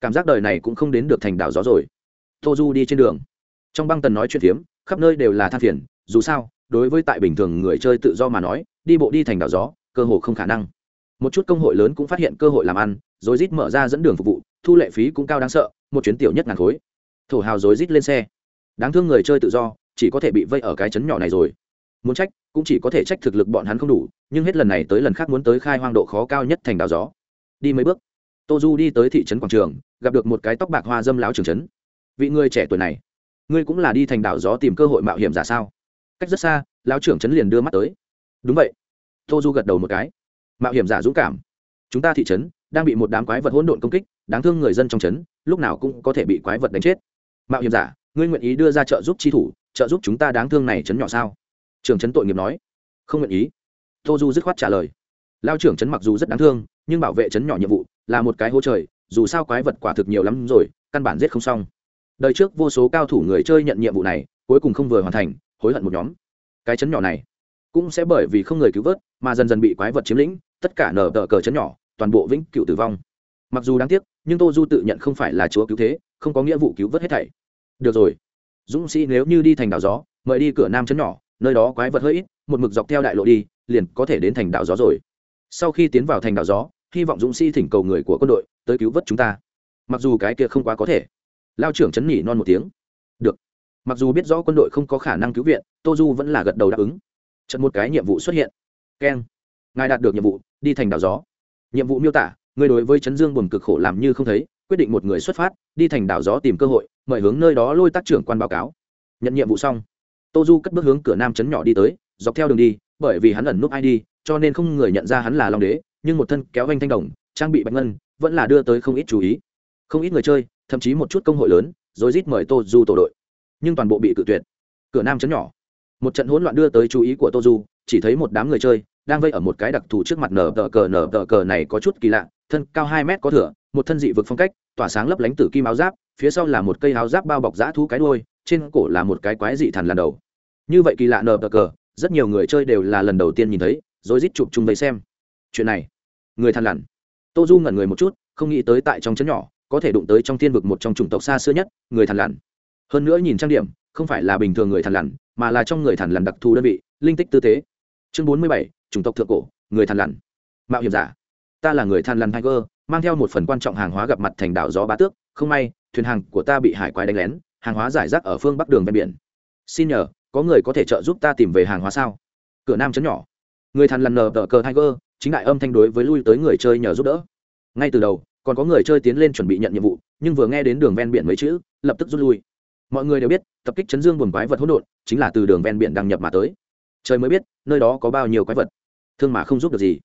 Cảm giác đời này cũng không đến được thành đảo gió rồi. Tô du đi trên đường. Trong băng tần nói chuyện phiếm, khắp nơi đều là than phiền, dù sao, đối với tại bình thường người chơi tự do mà nói, đi bộ đi thành đảo gió, cơ hội không khả năng. Một chút công hội lớn cũng phát hiện cơ hội làm ăn, rồi rít mở ra dẫn đường phục vụ, thu lệ phí cũng cao đáng sợ, một chuyến tiểu nhất ngàn khối thổ hào rối rít lên xe. Đáng thương người chơi tự do, chỉ có thể bị vây ở cái chấn nhỏ này rồi. Muốn trách, cũng chỉ có thể trách thực lực bọn hắn không đủ, nhưng hết lần này tới lần khác muốn tới khai hoang độ khó cao nhất thành đào gió. Đi mấy bước tô du đi tới thị trấn quảng trường, gặp được một cái tóc bạc hoa dâm láo trường trấn. Vị người trẻ tuổi này, ngươi cũng là đi thành đảo gió tìm cơ hội mạo hiểm giả sao? Cách rất xa, lão trưởng trấn liền đưa mắt tới. Đúng vậy. Tô du gật đầu một cái. Mạo hiểm giả dũng cảm. Chúng ta thị trấn đang bị một đám quái vật hỗn độn công kích, đáng thương người dân trong trấn, lúc nào cũng có thể bị quái vật đánh chết mạo hiểm giả, ngươi nguyện ý đưa ra trợ giúp chi thủ, trợ giúp chúng ta đáng thương này chấn nhỏ sao? Trưởng trấn tội nghiệp nói. Không nguyện ý. Tô du dứt khoát trả lời. Lao trưởng trấn mặc dù rất đáng thương, nhưng bảo vệ trấn nhỏ nhiệm vụ là một cái hỗ trời, dù sao quái vật quả thực nhiều lắm rồi, căn bản giết không xong. Đời trước vô số cao thủ người chơi nhận nhiệm vụ này, cuối cùng không vừa hoàn thành, hối hận một nhóm. Cái chấn nhỏ này cũng sẽ bởi vì không người cứu vớt mà dần dần bị quái vật chiếm lĩnh, tất cả nở tờ cờ chấn nhỏ, toàn bộ vĩnh cựu tử vong. Mặc dù đáng tiếc, nhưng tô du tự nhận không phải là chúa cứu thế không có nghĩa vụ cứu vớt hết thảy. Được rồi. Dũng sĩ nếu như đi thành đảo gió, mời đi cửa nam chấn nhỏ, nơi đó quái vật hơi ít, một mực dọc theo đại lộ đi, liền có thể đến thành đảo gió rồi. Sau khi tiến vào thành đảo gió, hy vọng dũng sĩ thỉnh cầu người của quân đội tới cứu vớt chúng ta. Mặc dù cái kia không quá có thể. Lao trưởng chấn nhỉ non một tiếng. Được. Mặc dù biết rõ quân đội không có khả năng cứu viện, tô du vẫn là gật đầu đáp ứng. Trận một cái nhiệm vụ xuất hiện. Keng. Ngài đạt được nhiệm vụ, đi thành đảo gió. Nhiệm vụ miêu tả, người đối với chấn dương buồn cực khổ làm như không thấy quyết định một người xuất phát, đi thành đảo gió tìm cơ hội, mời hướng nơi đó lôi tác trưởng quan báo cáo. Nhận nhiệm vụ xong, tô du cất bước hướng cửa nam chấn nhỏ đi tới, dọc theo đường đi, bởi vì hắn ẩn núp id cho nên không người nhận ra hắn là long đế, nhưng một thân kéo vanh thanh đồng, trang bị bạch ngân, vẫn là đưa tới không ít chú ý. Không ít người chơi, thậm chí một chút công hội lớn, rồi rít mời tô du tổ đội. Nhưng toàn bộ bị cự tuyệt. Cửa nam chấn nhỏ, một trận hỗn loạn đưa tới chú ý của tô du, chỉ thấy một đám người chơi đang vây ở một cái đặc thù trước mặt nở tờ cờ, nở tờ cờ này có chút kỳ lạ, thân cao hai mét có thửa một thân dị vực phong cách, tỏa sáng lấp lánh tử kim áo giáp, phía sau là một cây áo giáp bao bọc dã thú cái đuôi, trên cổ là một cái quái dị thằn lần đầu. Như vậy kỳ lạ nờ tờ cờ, rất nhiều người chơi đều là lần đầu tiên nhìn thấy, rồi rít chụp chung vây xem. Chuyện này, người thằn lằn. Tô du ngẩn người một chút, không nghĩ tới tại trong chấn nhỏ, có thể đụng tới trong thiên vực một trong chủng tộc xa xưa nhất, người thằn lằn. Hơn nữa nhìn trang điểm, không phải là bình thường người thằn lằn, mà là trong người thằn lằn đặc thù đơn vị, linh tích tư thế chương bốn mươi bảy, chủng tộc thượng cổ, người thằn lằn. Mạo hiểm giả. Ta là người thằn lằn tiger mang theo một phần quan trọng hàng hóa gặp mặt thành đảo gió bá tước. Không may, thuyền hàng của ta bị hải quái đánh lén, hàng hóa giải rác ở phương bắc đường ven biển. Xin nhờ, có người có thể trợ giúp ta tìm về hàng hóa sao? Cửa nam chấn nhỏ. Người thằn lằn nờ tờ cờ tiger, chính đại âm thanh đối với lui tới người chơi nhờ giúp đỡ. Ngay từ đầu, còn có người chơi tiến lên chuẩn bị nhận nhiệm vụ, nhưng vừa nghe đến đường ven biển mấy chữ, lập tức rút lui. Mọi người đều biết, tập kích chấn dương buồn quái vật hỗn độn, chính là từ đường ven biển đăng nhập mà tới. Trời mới biết, nơi đó có bao nhiêu quái vật. Thương mà không giúp được gì.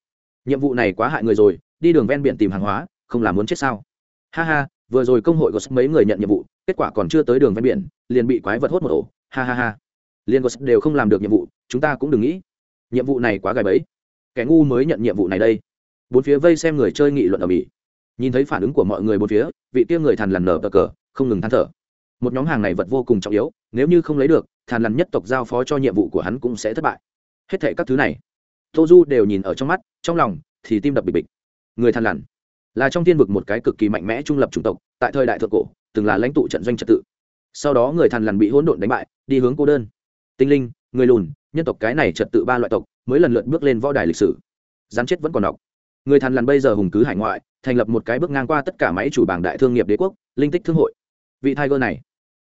Nhiệm vụ này quá hại người rồi đi đường ven biển tìm hàng hóa, không làm muốn chết sao? Ha ha, vừa rồi công hội có mấy người nhận nhiệm vụ, kết quả còn chưa tới đường ven biển, liền bị quái vật hốt một ổ. Ha ha ha. Liền có đều không làm được nhiệm vụ, chúng ta cũng đừng nghĩ. Nhiệm vụ này quá gài bẫy. Kẻ ngu mới nhận nhiệm vụ này đây. Bốn phía vây xem người chơi nghị luận ở mỹ nhìn thấy phản ứng của mọi người bốn phía, vị kia người thằn lằn nở bờ cờ, không ngừng than thở. Một nhóm hàng này vật vô cùng trọng yếu, nếu như không lấy được, thàn lằn nhất tộc giao phó cho nhiệm vụ của hắn cũng sẽ thất bại. Hết thệ các thứ này, tô du đều nhìn ở trong mắt, trong lòng thì tim đập bịch bịch người thần lằn. Là trong thiên vực một cái cực kỳ mạnh mẽ trung lập chủng tộc, tại thời đại thượng cổ, từng là lãnh tụ trận doanh trật tự. Sau đó người thần lằn bị hỗn độn đánh bại, đi hướng cô đơn. Tinh linh, người lùn, nhân tộc cái này trật tự ba loại tộc, mới lần lượt bước lên võ đài lịch sử. Gián chết vẫn còn đọc. Người thần lằn bây giờ hùng cứ hải ngoại, thành lập một cái bước ngang qua tất cả máy chủ bảng đại thương nghiệp đế quốc, linh tích thương hội. Vị tiger này,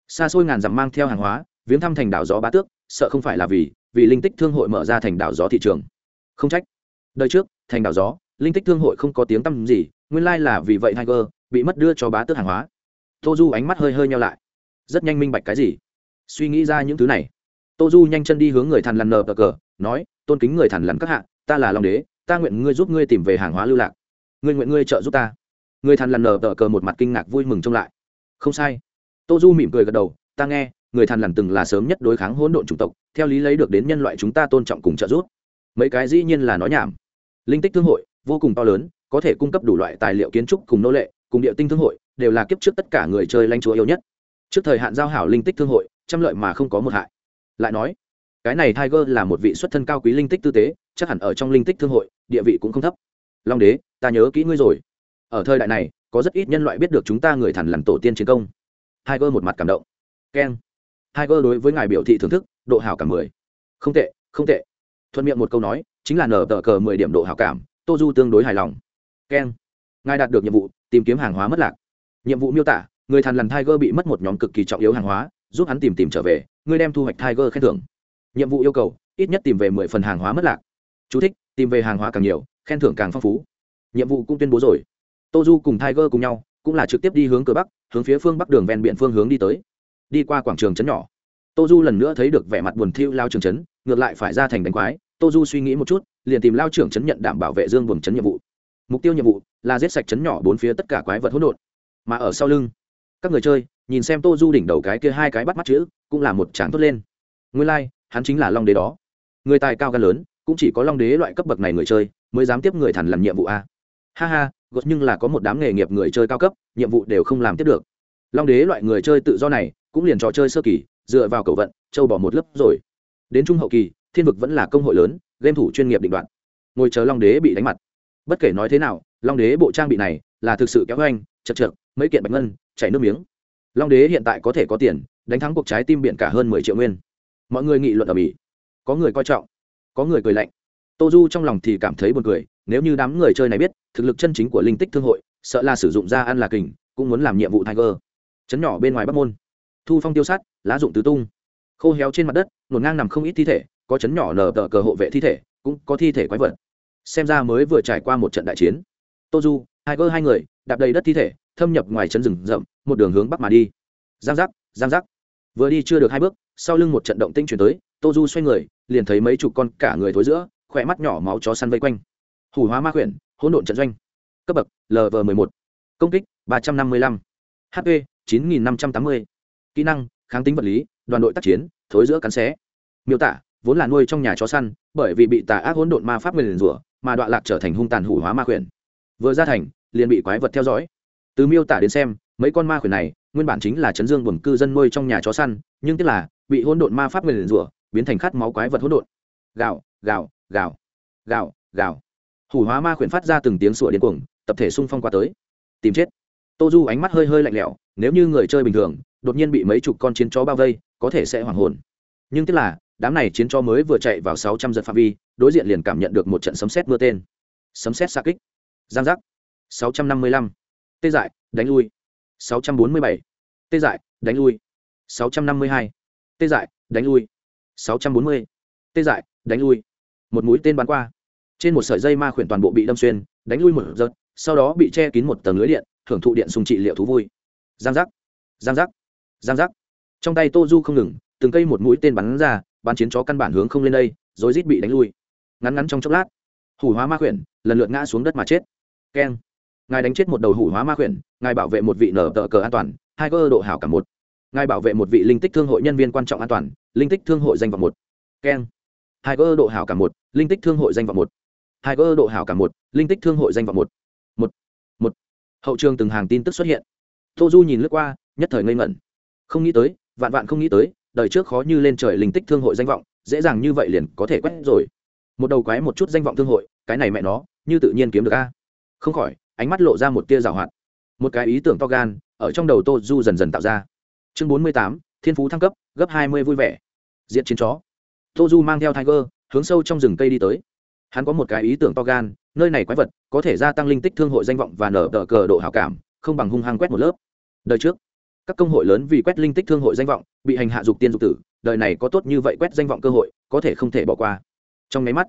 xa xôi ngàn dặm mang theo hàng hóa, viếng thăm thành đảo gió bá tước, sợ không phải là vì vì linh tích thương hội mở ra thành đảo gió thị trường. Không trách. Đời trước, thành đảo gió linh tích thương hội không có tiếng tăm gì, nguyên lai là vì vậy tiger bị mất đưa cho bá tước hàng hóa. Tô du ánh mắt hơi hơi nhau lại. Rất nhanh minh bạch cái gì? Suy nghĩ ra những thứ này. Tô du nhanh chân đi hướng người thằn lằn nờ cờ, nói, tôn kính người thằn lằn các hạ, ta là long đế, ta nguyện ngươi giúp ngươi tìm về hàng hóa lưu lạc. Ngươi nguyện ngươi trợ giúp ta. Người thằn lằn nờ cờ một mặt kinh ngạc vui mừng trông lại. Không sai. Tô du mỉm cười gật đầu, ta nghe, người thằn lằn từng là sớm nhất đối kháng hỗn độn chủng tộc, theo lý lấy được đến nhân loại chúng ta tôn trọng cùng trợ giúp. Mấy cái dĩ nhiên là nói nhảm. Linh tích thương hội vô cùng to lớn có thể cung cấp đủ loại tài liệu kiến trúc cùng nô lệ cùng địa tinh thương hội đều là kiếp trước tất cả người chơi lanh chúa yêu nhất trước thời hạn giao hảo linh tích thương hội trăm lợi mà không có một hại lại nói cái này tiger là một vị xuất thân cao quý linh tích tư tế chắc hẳn ở trong linh tích thương hội địa vị cũng không thấp long đế ta nhớ kỹ ngươi rồi ở thời đại này có rất ít nhân loại biết được chúng ta người thằn lằn tổ tiên chiến công Tiger một mặt cảm động. keng Tiger đối với ngài biểu thị thưởng thức, độ hảo cảm mười. Không tệ, không tệ. Thuận miệng một câu nói, chính là nở tờ cờ mười điểm độ hảo cảm, tô du tương đối hài lòng. Keng ngài đạt được nhiệm vụ tìm kiếm hàng hóa mất lạc. Nhiệm vụ miêu tả người thằn lằn tiger bị mất một nhóm cực kỳ trọng yếu hàng hóa giúp hắn tìm tìm trở về ngươi đem thu hoạch tiger khen thưởng. Nhiệm vụ yêu cầu ít nhất tìm về mười phần hàng hóa mất lạc. Chú thích, tìm về hàng hóa càng nhiều khen thưởng càng phong phú. Nhiệm vụ cũng tuyên bố rồi. Tô du cùng tiger cùng nhau cũng là trực tiếp đi hướng cửa bắc hướng phía phương bắc đường ven biển phương hướng đi tới. Đi qua quảng trường trấn nhỏ tô du lần nữa thấy được vẻ mặt buồn thiu lao trường trấn ngược lại phải ra thành đánh quái. Tô du suy nghĩ một chút liền tìm lao trưởng chấn nhận đảm bảo vệ dương buồng chấn nhiệm vụ. Mục tiêu nhiệm vụ là giết sạch chấn nhỏ bốn phía tất cả quái vật hỗn độn. Mà ở sau lưng các người chơi nhìn xem tô du đỉnh đầu cái kia hai cái bắt mắt chữ cũng là một tràng tốt lên. Nguyên lai、like, hắn chính là long đế đó. Người tài cao gan lớn cũng chỉ có long đế loại cấp bậc này người chơi mới dám tiếp người thằn làm nhiệm vụ a ha ha gột nhưng là có một đám nghề nghiệp người chơi cao cấp nhiệm vụ đều không làm tiếp được. Long đế loại người chơi tự do này cũng liền trò chơi sơ kỳ dựa vào cầu vận châu bỏ một lớp rồi. Đến trung hậu kỳ thiên vực vẫn là công hội lớn game thủ chuyên nghiệp định đoạn ngồi chờ long đế bị đánh mặt. Bất kể nói thế nào, long đế bộ trang bị này là thực sự kéo anh chật chật mấy kiện bạch ngân, chảy nước miếng. Long đế hiện tại có thể có tiền, đánh thắng cuộc trái tim biển cả hơn mười triệu nguyên. Mọi người nghị luận ở mỹ. Có người coi trọng, có người cười lạnh. Tô du trong lòng thì cảm thấy buồn cười, nếu như đám người chơi này biết, thực lực chân chính của linh tích thương hội, sợ là sử dụng da ăn là kình, cũng muốn làm nhiệm vụ tiger. Chấn nhỏ bên ngoài bắc môn. Thu phong tiêu sát, lá dụng tứ tung. Khô héo trên mặt đất, nổn ngang nằm không ít thi thể có chấn nhỏ nở tờ cờ hộ vệ thi thể, cũng có thi thể quái vật. Xem ra mới vừa trải qua một trận đại chiến. Tô du, hai gơ hai người, đạp đầy đất thi thể, thâm nhập ngoài chân rừng rậm, một đường hướng bắc mà đi. Giang giác giang giác. Vừa đi chưa được hai bước, sau lưng một trận động tinh chuyển tới, tô du xoay người, liền thấy mấy chục con cả người thối giữa, khỏe mắt nhỏ máu chó săn vây quanh. Hủ hóa ma quyển, hỗn độn trận doanh. Cấp bậc lv m một. Công kích, ba trăm năm mươi lăm. Hp chín nghìn năm trăm tám mươi. Kỹ năng, kháng tính vật lý, đoàn đội tác chiến, thối giữa cắn xé. Miêu tả vốn là nuôi trong nhà chó săn, bởi vì bị tà ác hỗn độn ma pháp nguyền rủa, mà đoạn lạc trở thành hung tàn hủ hóa ma khuyển. Vừa ra thành, liền bị quái vật theo dõi. Từ miêu tả đến xem, mấy con ma khuyển này, nguyên bản chính là chấn dương buồn cư dân nuôi trong nhà chó săn, nhưng tức là, bị hỗn độn ma pháp nguyền rủa, biến thành khát máu quái vật hỗn độn. Gào gào gào gào gào. Hủ hóa ma khuyển phát ra từng tiếng sủa điên cuồng, tập thể xung phong qua tới. Tìm chết. Tô du ánh mắt hơi hơi lạnh lẽo, nếu như người chơi bình thường, đột nhiên bị mấy chục con chiến chó bao vây, có thể sẽ hoảng hồn. Nhưng tức là đám này chiến cho mới vừa chạy vào sáu trăm giật phạm vi, đối diện liền cảm nhận được một trận sấm sét mưa tên. Sấm sét xa kích. Giang giác. Sáu trăm năm mươi lăm. Tê dại, đánh lui. Sáu trăm bốn mươi bảy. Tê dại, đánh lui. Sáu trăm năm mươi hai. Tê dại, đánh lui. Sáu trăm bốn mươi. Tê dại, đánh lui. Một mũi tên bắn qua. Trên một sợi dây ma khuyển toàn bộ bị đâm xuyên, đánh lui một giật, sau đó bị che kín một tầng lưới điện, thưởng thụ điện sùng trị liệu thú vui. Giang giác. Giang giác. Giang giác. Trong tay tô du không ngừng, từng cây một mũi tên bắn ra bán chiến chó căn bản hướng không lên đây, rồi rít bị đánh lui. Ngắn ngắn trong chốc lát, hủ hóa ma khuyển lần lượt ngã xuống đất mà chết. Keng. Ngài đánh chết một đầu hủ hóa ma khuyển, ngài bảo vệ một vị nở tờ cờ an toàn, hai cơ độ hảo cả một. Ngài bảo vệ một vị linh tích thương hội nhân viên quan trọng an toàn, linh tích thương hội danh vọng một. Keng. Hai cơ độ hảo cả một, linh tích thương hội danh vọng một. Hai cơ độ hảo cả một, linh tích thương hội danh vọng một. Một. Một. Hậu trường từng hàng tin tức xuất hiện. Tô du nhìn lướt qua, nhất thời ngây ngẩn. Không nghĩ tới, vạn vạn không nghĩ tới đời trước khó như lên trời linh tích thương hội danh vọng, dễ dàng như vậy liền có thể quét rồi. Một đầu quái một chút danh vọng thương hội, cái này mẹ nó, như tự nhiên kiếm được a. Không khỏi, ánh mắt lộ ra một tia rào hoạt. Một cái ý tưởng to gan, ở trong đầu tô du dần dần tạo ra. Chương bốn mươi tám, thiên phú thăng cấp, gấp hai mươi vui vẻ. Diện chiến chó. Tô du mang theo tiger, hướng sâu trong rừng cây đi tới. Hắn có một cái ý tưởng to gan, nơi này quái vật có thể gia tăng linh tích thương hội danh vọng và nở đỡ cờ độ hảo cảm, không bằng hung hăng quét một lớp. Đời trước, các công hội lớn vì quét linh tích thương hội danh vọng bị hành hạ dục tiên dục tử, đời này có tốt như vậy quét danh vọng cơ hội, có thể không thể bỏ qua. Trong máy mắt,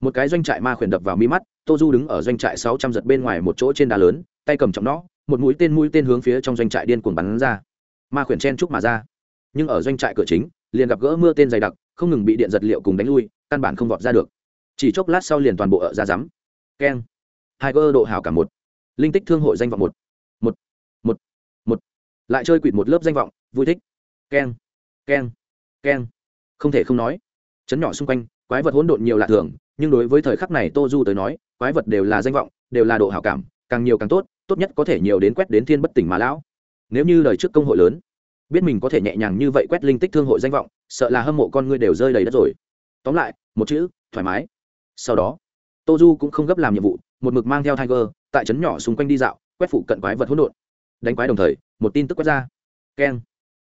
một cái doanh trại ma khuyển đập vào mi mắt, tô du đứng ở doanh trại sáu trăm giật bên ngoài một chỗ trên đá lớn, tay cầm trọng nó, một mũi tên mũi tên hướng phía trong doanh trại điên cuồng bắn ra. Ma khuyển chen chúc mà ra. Nhưng ở doanh trại cửa chính, liền gặp gỡ mưa tên dày đặc, không ngừng bị điện giật liệu cùng đánh lui, căn bản không vọt ra được. Chỉ chốc lát sau liền toàn bộ ở ra rắm. Keng. Hai cơ độ hào cả một. Linh tích thương hội danh vọng một. Một. Một. Một. Lại chơi quỵt một lớp danh vọng, vui thích keng keng keng. Không thể không nói, chấn nhỏ xung quanh, quái vật hỗn độn nhiều lạ thường, nhưng đối với thời khắc này tô du tới nói, quái vật đều là danh vọng, đều là độ hảo cảm, càng nhiều càng tốt tốt nhất có thể nhiều đến quét đến thiên bất tỉnh mà lão. Nếu như lời trước công hội lớn, biết mình có thể nhẹ nhàng như vậy quét linh tích thương hội danh vọng, sợ là hâm mộ con ngươi đều rơi đầy đất rồi. Tóm lại, một chữ, thoải mái. Sau đó, tô du cũng không gấp làm nhiệm vụ, một mực mang theo tiger, tại trấn nhỏ xung quanh đi dạo, quét phụ cận quái vật hỗn độn. Đánh quái đồng thời, một tin tức quét ra. Keng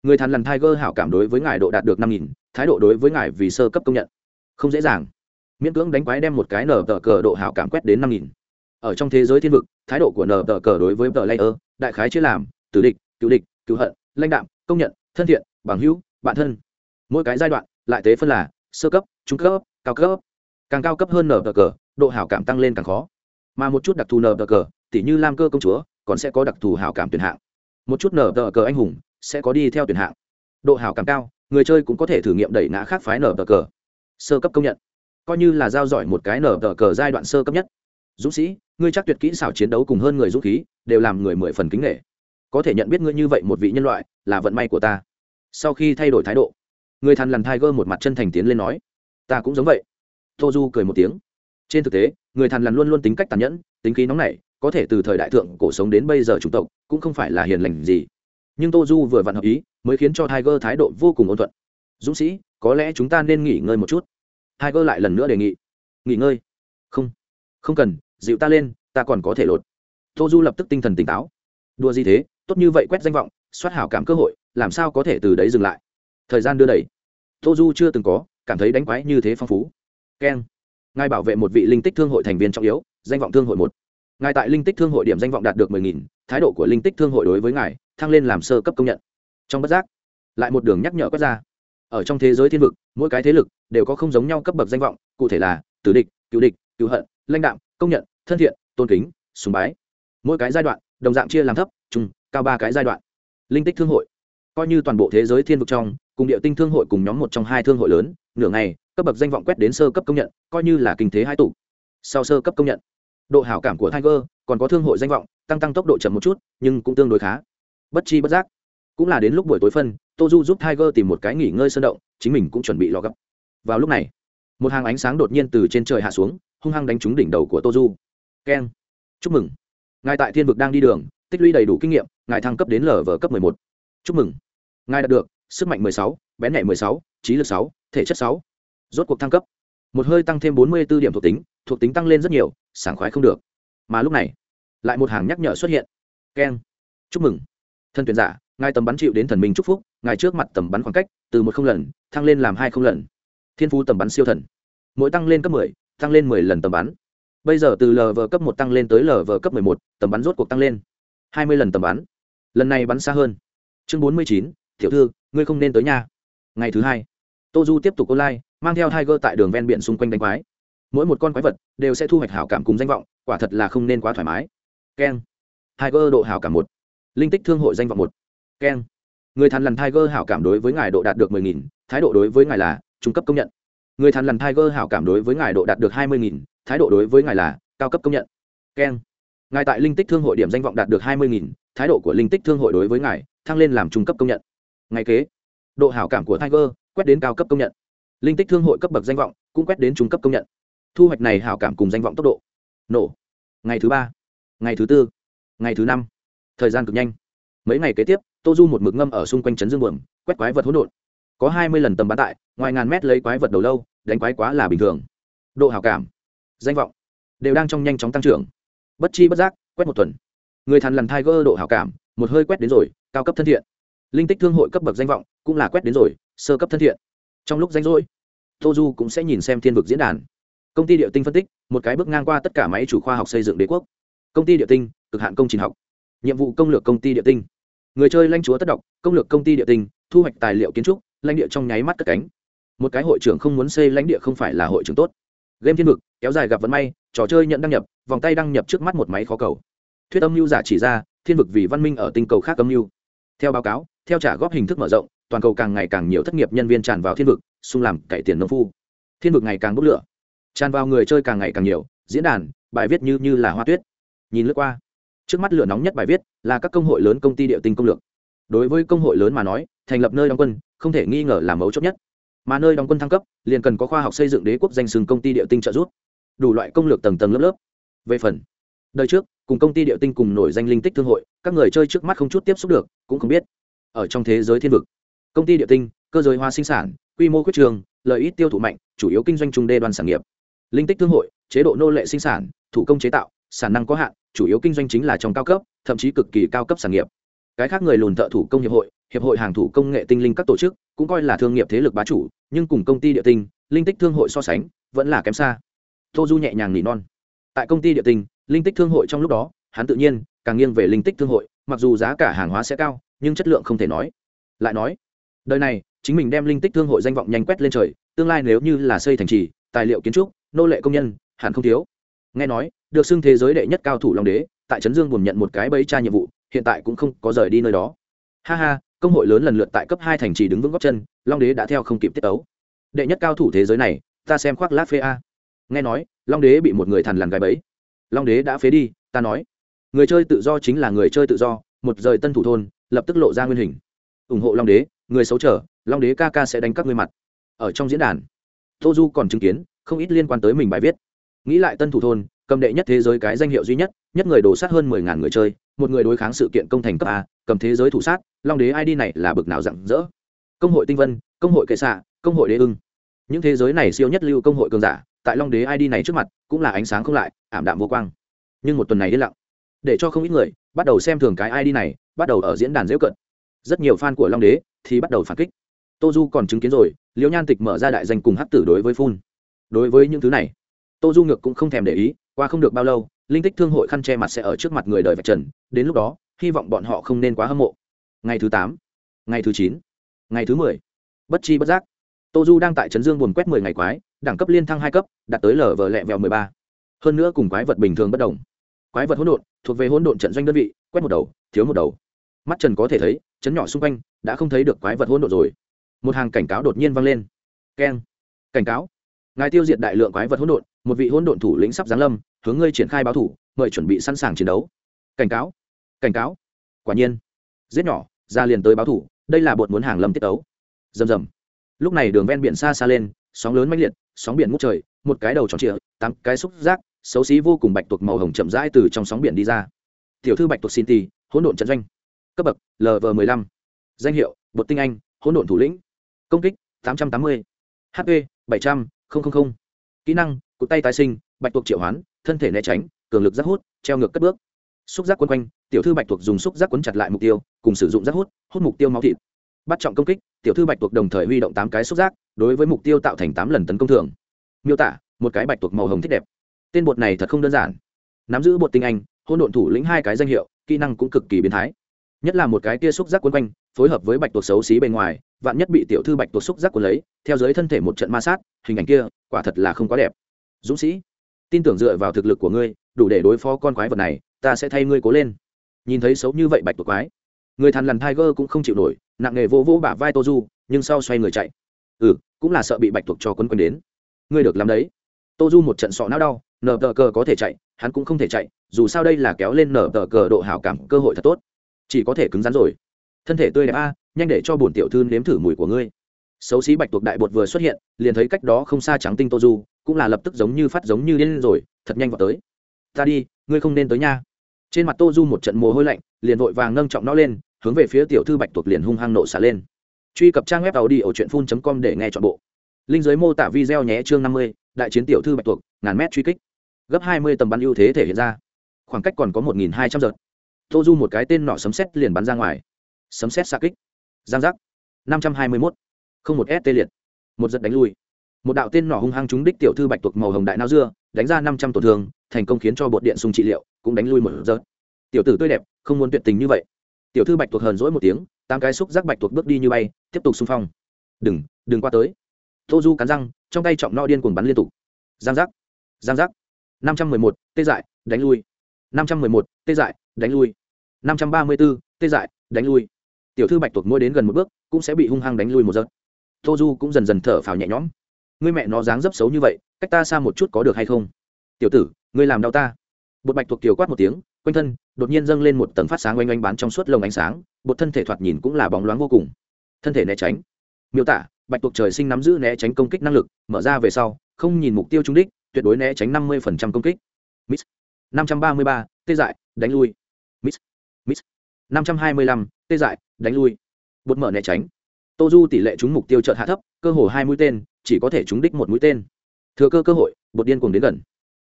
người thằn lằn tiger hảo cảm đối với ngài độ đạt được năm nghìn, thái độ đối với ngài vì sơ cấp công nhận. Không dễ dàng. Miễn cưỡng đánh quái đem một cái nở tờ cờ độ hảo cảm quét đến năm nghìn. Ở trong thế giới thiên vực, thái độ của nở tờ cờ đối với tờ layer, đại khái chia làm, tử địch cứu địch cứu hận, lãnh đạm, công nhận, thân thiện, bằng hữu, bạn thân. Mỗi cái giai đoạn, lại tế phân là sơ cấp, trung cấp, cao cấp. Càng cao cấp hơn nở tờ cờ, độ hảo cảm tăng lên càng khó. Mà một chút đặc thù nở tờ cờ, tỉ như lam cơ công chúa, còn sẽ có đặc thù hảo cảm tuyển hạng. Một chút nở tờ cờ anh hùng sẽ có đi theo tuyển hạng. Độ hào cảm cao, người chơi cũng có thể thử nghiệm đẩy ngã khác phái nở tờ cờ. Sơ cấp công nhận. Coi như là giao giỏi một cái nở tờ cờ giai đoạn sơ cấp nhất. Dũng sĩ, ngươi chắc tuyệt kỹ xảo chiến đấu cùng hơn người dũng khí, đều làm người mười phần kính nghệ. Có thể nhận biết ngươi như vậy một vị nhân loại, là vận may của ta. Sau khi thay đổi thái độ, người thằn lằn tiger một mặt chân thành tiến lên nói, ta cũng giống vậy. Tô du cười một tiếng. Trên thực tế, người thằn lằn luôn luôn tính cách tàn nhẫn, tính khí nóng nảy, có thể từ thời đại thượng cổ sống đến bây giờ chủng tộc, cũng không phải là hiền lành gì nhưng tô du vừa vặn hợp ý, mới khiến cho tiger thái độ vô cùng ôn thuận. Dũng sĩ, có lẽ chúng ta nên nghỉ ngơi một chút. Tiger lại lần nữa đề nghị. Nghỉ ngơi? Không. Không cần, dịu ta lên, ta còn có thể lột. Tô du lập tức tinh thần tỉnh táo. Đua gì thế, tốt như vậy quét danh vọng, soát hảo cảm cơ hội, làm sao có thể từ đấy dừng lại? Thời gian đưa đẩy. Tô du chưa từng có cảm thấy đánh quái như thế phong phú. Keng. Ngài bảo vệ một vị linh tích thương hội thành viên trọng yếu, danh vọng thương hội một ngài tại linh tích thương hội điểm danh vọng đạt được mười nghìn, thái độ của linh tích thương hội đối với ngài thăng lên làm sơ cấp công nhận. Trong bất giác, lại một đường nhắc nhở quét ra. Ở trong thế giới thiên vực, mỗi cái thế lực đều có không giống nhau cấp bậc danh vọng, cụ thể là tử địch, cựu địch, cựu hận, lãnh đạm, công nhận, thân thiện, tôn kính, sùng bái. Mỗi cái giai đoạn, đồng dạng chia làm thấp, trung, cao ba cái giai đoạn. Linh tích thương hội, coi như toàn bộ thế giới thiên vực trong, cùng địa tinh thương hội cùng nhóm một trong hai thương hội lớn, nửa ngày, cấp bậc danh vọng quét đến sơ cấp công nhận, coi như là kinh thế hai tủ sau sơ cấp công nhận độ hảo cảm của tiger còn có thương hội danh vọng tăng tăng tốc độ chậm một chút nhưng cũng tương đối khá. Bất chi bất giác cũng là đến lúc buổi tối phân tô du giúp tiger tìm một cái nghỉ ngơi sơn động chính mình cũng chuẩn bị lò gấp. Vào lúc này một hàng ánh sáng đột nhiên từ trên trời hạ xuống hung hăng đánh trúng đỉnh đầu của tô du keng! Chúc mừng! Ngài tại thiên vực đang đi đường tích lũy đầy đủ kinh nghiệm ngài thăng cấp đến lv cấp 11. chúc mừng! Ngài đạt được sức mạnh 16, bén nhạy 16, trí lực 6, thể chất 6. rốt cuộc thăng cấp. Một hơi tăng thêm 44 điểm thuộc tính thuộc tính tăng lên rất nhiều sảng khoái không được. Mà lúc này lại một hàng nhắc nhở xuất hiện. Keng chúc mừng. Thân tuyển giả ngài tầm bắn chịu đến thần minh chúc phúc ngài trước mặt tầm bắn khoảng cách từ một không lần thăng lên làm hai không lần. Thiên phú tầm bắn siêu thần. Mỗi tăng lên cấp 10, tăng lên 10 lần tầm bắn. Bây giờ từ lv cấp một tăng lên tới lv cấp 11, tầm bắn rốt cuộc tăng lên. Hai mươi lần tầm bắn. Lần này bắn xa hơn. Chương bốn mươi chín tiểu thư ngươi không nên tới nhà. Ngày thứ hai tô du tiếp tục online mang theo tiger tại đường ven biển xung quanh đánh quái mỗi một con quái vật đều sẽ thu hoạch hảo cảm cùng danh vọng, quả thật là không nên quá thoải mái. Keng. Tiger độ hảo cảm một. Linh tích thương hội danh vọng một. Keng. Người thằn lằn tiger hảo cảm đối với ngài độ đạt được mười nghìn, thái độ đối với ngài là trung cấp công nhận. Người thằn lằn tiger hảo cảm đối với ngài độ đạt được hai mươi nghìn, thái độ đối với ngài là cao cấp công nhận. Keng. Ngài tại linh tích thương hội điểm danh vọng đạt được hai mươi nghìn, thái độ của linh tích thương hội đối với ngài thăng lên làm trung cấp công nhận. Ngày kế, độ hảo cảm của tiger quét đến cao cấp công nhận. Linh tích thương hội cấp bậc danh vọng cũng quét đến trung cấp công nhận thu hoạch này hảo cảm cùng danh vọng tốc độ. Nổ. Ngày thứ ba. Ngày thứ tư. Ngày thứ năm. Thời gian cực nhanh. Mấy ngày kế tiếp, tô du một mực ngâm ở xung quanh trấn dương buồm, quét quái vật hỗn độn. Có hai mươi lần tầm bán tại, ngoài ngàn mét lấy quái vật đầu lâu, đánh quái quá là bình thường. Độ hảo cảm, danh vọng, đều đang trong nhanh chóng tăng trưởng. Bất chi bất giác, quét một tuần. Người thằn lằn tiger độ hảo cảm, một hơi quét đến rồi, cao cấp thân thiện. Linh tích thương hội cấp bậc danh vọng, cũng là quét đến rồi, sơ cấp thân thiện. Trong lúc danh rỗi, tô du cũng sẽ nhìn xem thiên vực diễn đàn công ty địa tinh phân tích, một cái bước ngang qua tất cả máy chủ khoa học xây dựng đế quốc. Công ty địa tinh, cực hạn công trình học. Nhiệm vụ công lược công ty địa tinh. Người chơi lanh chúa tất độc công lược công ty địa tinh, thu hoạch tài liệu kiến trúc, lãnh địa trong nháy mắt cất cánh. Một cái hội trưởng không muốn xây lãnh địa không phải là hội trưởng tốt. Game thiên vực, kéo dài gặp vận may, trò chơi nhận đăng nhập, vòng tay đăng nhập trước mắt một máy khó cầu. Thuyết âm mưu giả chỉ ra, thiên vực vì văn minh ở tinh cầu khác âm mưu. Theo báo cáo, theo trả góp hình thức mở rộng, toàn cầu càng ngày càng nhiều thất nghiệp nhân viên tràn vào thiên vực, xung làm cải tiền nông phu. Thiên vực ngày càng bốc lửa tràn vào người chơi càng ngày càng nhiều, diễn đàn, bài viết như như là hoa tuyết. Nhìn lướt qua, trước mắt lửa nóng nhất bài viết là các công hội lớn công ty địa tinh công lược. Đối với công hội lớn mà nói, thành lập nơi đóng quân, không thể nghi ngờ là mấu chốt nhất. Mà nơi đóng quân thăng cấp, liền cần có khoa học xây dựng đế quốc danh sừng công ty địa tinh trợ giúp. Đủ loại công lược tầng tầng lớp lớp. Về phần, đời trước, cùng công ty địa tinh cùng nổi danh linh tích thương hội, các người chơi trước mắt không chút tiếp xúc được, cũng không biết. Ở trong thế giới thiên vực, công ty địa tinh, cơ giới hoa sinh sản, quy mô quyết trường, lợi ích tiêu thụ mạnh, chủ yếu kinh doanh trung đê đoàn sản nghiệp linh tích thương hội chế độ nô lệ sinh sản thủ công chế tạo sản năng có hạn chủ yếu kinh doanh chính là trong cao cấp thậm chí cực kỳ cao cấp sản nghiệp. Cái khác người lùn thợ thủ công hiệp hội hiệp hội hàng thủ công nghệ tinh linh các tổ chức cũng coi là thương nghiệp thế lực bá chủ nhưng cùng công ty địa tinh linh tích thương hội so sánh vẫn là kém xa. Tô du nhẹ nhàng nỉ non. Tại công ty địa tinh, linh tích thương hội trong lúc đó hắn tự nhiên càng nghiêng về linh tích thương hội mặc dù giá cả hàng hóa sẽ cao nhưng chất lượng không thể nói. Lại nói đời này chính mình đem linh tích thương hội danh vọng nhanh quét lên trời tương lai nếu như là xây thành trì tài liệu kiến trúc nô lệ công nhân, hẳn không thiếu. Nghe nói, được xưng thế giới đệ nhất cao thủ long đế, tại trấn dương buồn nhận một cái bẫy tra nhiệm vụ, hiện tại cũng không có rời đi nơi đó. Ha ha, công hội lớn lần lượt tại cấp hai thành trì đứng vững góc chân, long đế đã theo không kịp tiết ấu đệ nhất cao thủ thế giới này, ta xem khoác lát phê a. Nghe nói, long đế bị một người thằn lằn gái bẫy. Long đế đã phế đi, ta nói. Người chơi tự do chính là người chơi tự do, một rời tân thủ thôn, lập tức lộ ra nguyên hình. Ủng hộ long đế, người xấu trở long đế ca ca sẽ đánh các ngươi mặt. Ở trong diễn đàn, tô du còn chứng kiến không ít liên quan tới mình bài viết. Nghĩ lại tân thủ thôn, cầm đệ nhất thế giới cái danh hiệu duy nhất nhất người đổ sát hơn mười ngàn người chơi, một người đối kháng sự kiện công thành cấp a, cầm thế giới thủ sát, long đế id này là bực nào rặng rỡ. Công hội tinh vân, công hội kệ xạ công hội đế ưng. Những thế giới này siêu nhất lưu công hội cường giả, tại long đế id này trước mặt, cũng là ánh sáng không lại, ảm đạm vô quang. Nhưng một tuần này yên lặng. Để cho không ít người bắt đầu xem thường cái id này, bắt đầu ở diễn đàn dễ cận. Rất nhiều fan của long đế thì bắt đầu phản kích. Tô du còn chứng kiến rồi, liễu nhan tịch mở ra đại danh cùng hắc tử đối với phun đối với những thứ này, tô du ngược cũng không thèm để ý, qua không được bao lâu, linh tích thương hội khăn che mặt sẽ ở trước mặt người đời vạch trần, đến lúc đó, hy vọng bọn họ không nên quá hâm mộ. Ngày thứ tám, ngày thứ chín, ngày thứ mười, bất chi bất giác, tô du đang tại trấn dương buồn quét mười ngày quái, đẳng cấp liên thăng hai cấp, đạt tới lở vờ lẹ vẹo mười ba. Hơn nữa cùng quái vật bình thường bất đồng. Quái vật hỗn độn, thuộc về hỗn độn trận doanh đơn vị, quét một đầu, thiếu một đầu. Mắt trần có thể thấy, chấn nhỏ xung quanh, đã không thấy được quái vật hỗn độn rồi. Một hàng cảnh cáo đột nhiên vang lên. Keng. Cảnh cáo ngài tiêu diệt đại lượng quái vật hỗn độn, một vị hỗn độn thủ lĩnh sắp giáng lâm, hướng ngươi triển khai báo thủ, mời chuẩn bị sẵn sàng chiến đấu. Cảnh cáo cảnh cáo. Quả nhiên, giết nhỏ, ra liền tới báo thủ, đây là bột muốn hàng lâm tiết tấu. rầm rầm. Lúc này đường ven biển xa xa lên, sóng lớn mãnh liệt, sóng biển ngút trời, một cái đầu tròn trịa, tám cái xúc giác, xấu xí vô cùng bạch tuộc màu hồng chậm rãi từ trong sóng biển đi ra. Tiểu thư bạch tuộc xin tì, hỗn độn trận doanh. Cấp bậc lv m ộ danh hiệu, bột tinh anh, hỗn độn thủ lĩnh. Công kích, tám trăm tám mươi. Hp bảy trăm không không không. Kỹ năng, cụt tay tái sinh, bạch tuộc triệu hoán, thân thể né tránh, cường lực giác hút, treo ngược cất bước. Xúc giác quân quanh, tiểu thư bạch tuộc dùng xúc giác quấn chặt lại mục tiêu, cùng sử dụng giác hút hút mục tiêu máu thịt. Bắt trọng công kích, tiểu thư bạch tuộc đồng thời huy động tám cái xúc giác, đối với mục tiêu tạo thành tám lần tấn công thường. Miêu tả, một cái bạch tuộc màu hồng thích đẹp. Tên bột này thật không đơn giản. Nắm giữ bột tinh anh hôn độn thủ lĩnh hai cái danh hiệu, kỹ năng cũng cực kỳ biến thái. Nhất là một cái kia xúc giác quấn quanh phối hợp với bạch tuộc xấu xí bên ngoài, vạn nhất bị tiểu thư bạch tuộc xúc giác của lấy, theo dưới thân thể một trận ma sát, hình ảnh kia quả thật là không quá đẹp. Dũng sĩ, tin tưởng dựa vào thực lực của ngươi, đủ để đối phó con quái vật này, ta sẽ thay ngươi cố lên. Nhìn thấy xấu như vậy bạch tuộc quái, người thằn lằn tiger cũng không chịu nổi, nặng nghề vô vô bả vai tô du nhưng sau xoay người chạy. Ừ cũng là sợ bị bạch tuộc cho quấn quấn đến. Ngươi được làm đấy. Tô du một trận sọ não đau, nở tờ cờ có thể chạy, hắn cũng không thể chạy, dù sao đây là kéo lên nở tờ cờ độ hảo cảm, cơ hội thật tốt. Chỉ có thể cứng rắn rồi thân thể tươi đẹp a, nhanh để cho bổn tiểu thư nếm thử mùi của ngươi. Xấu xí bạch tuộc đại bột vừa xuất hiện, liền thấy cách đó không xa trắng tinh tô du, cũng là lập tức giống như phát giống như điên rồi, thật nhanh vào tới. Ta đi, ngươi không nên tới nha. Trên mặt tô du một trận mồ hôi lạnh, liền vội vàng nâng trọng nó lên, hướng về phía tiểu thư bạch tuộc liền hung hăng nộ xả lên. Truy cập trang web tàu đi ở truyện phun com để nghe chọn bộ. Linh giới mô tả video nhé chương năm mươi, đại chiến tiểu thư bạch tuộc, ngàn mét truy kích. Gấp hai mươi tầm bắn ưu thế thể hiện ra. Khoảng cách còn có một nghìn hai trăm giật. Tô du một cái tên nọ sấm xét liền bắn ra ngoài sấm xét xa kích. Giang giác. năm trăm hai mươi mốt. Không một s tê liệt. Một giật đánh lui. Một đạo tên nỏ hung hăng trúng đích tiểu thư bạch tuộc màu hồng đại nao dưa, đánh ra năm trăm tổn thương, thành công khiến cho bột điện sung trị liệu, cũng đánh lui một giật. Tiểu tử tươi đẹp, không muốn tuyệt tình như vậy. Tiểu thư bạch tuộc hờn rỗi một tiếng, tám cái xúc giác bạch tuộc bước đi như bay, tiếp tục xung phong. Đừng đừng qua tới. Tô du cắn răng, trong tay trọng no điên cuồng bắn liên tục. Giang giác. Giang giác. năm trăm mười một, tê dại, đánh lui. năm trăm mười một, tê dại, đánh lui. năm trăm ba mươi b ố tê dại, đánh lui tiểu thư bạch tuộc mỗi đến gần một bước, cũng sẽ bị hung hăng đánh lui một giấc. Tô du cũng dần dần thở phào nhẹ nhõm. Ngươi mẹ nó dáng dấp xấu như vậy, cách ta xa một chút có được hay không? Tiểu tử, ngươi làm đau ta. Bột bạch tuộc kiều quát một tiếng, quanh thân đột nhiên dâng lên một tầng phát sáng oanh oanh bán trong suốt lồng ánh sáng, bột thân thể thoạt nhìn cũng là bóng loáng vô cùng. Thân thể né tránh. Miêu tả, bạch tuộc trời sinh nắm giữ né tránh công kích năng lực, mở ra về sau, không nhìn mục tiêu trung đích, tuyệt đối né tránh năm mươi công kích. Miss. năm trăm ba mươi ba, tê dại, đánh lui. Miss. Miss năm trăm hai mươi lăm, tê dại, đánh lui. Bột mở né tránh. Tô du tỷ lệ trúng mục tiêu chợt hạ thấp, cơ hồ hai mũi tên, chỉ có thể trúng đích một mũi tên. Thừa cơ cơ hội, bột điên cuồng đến gần.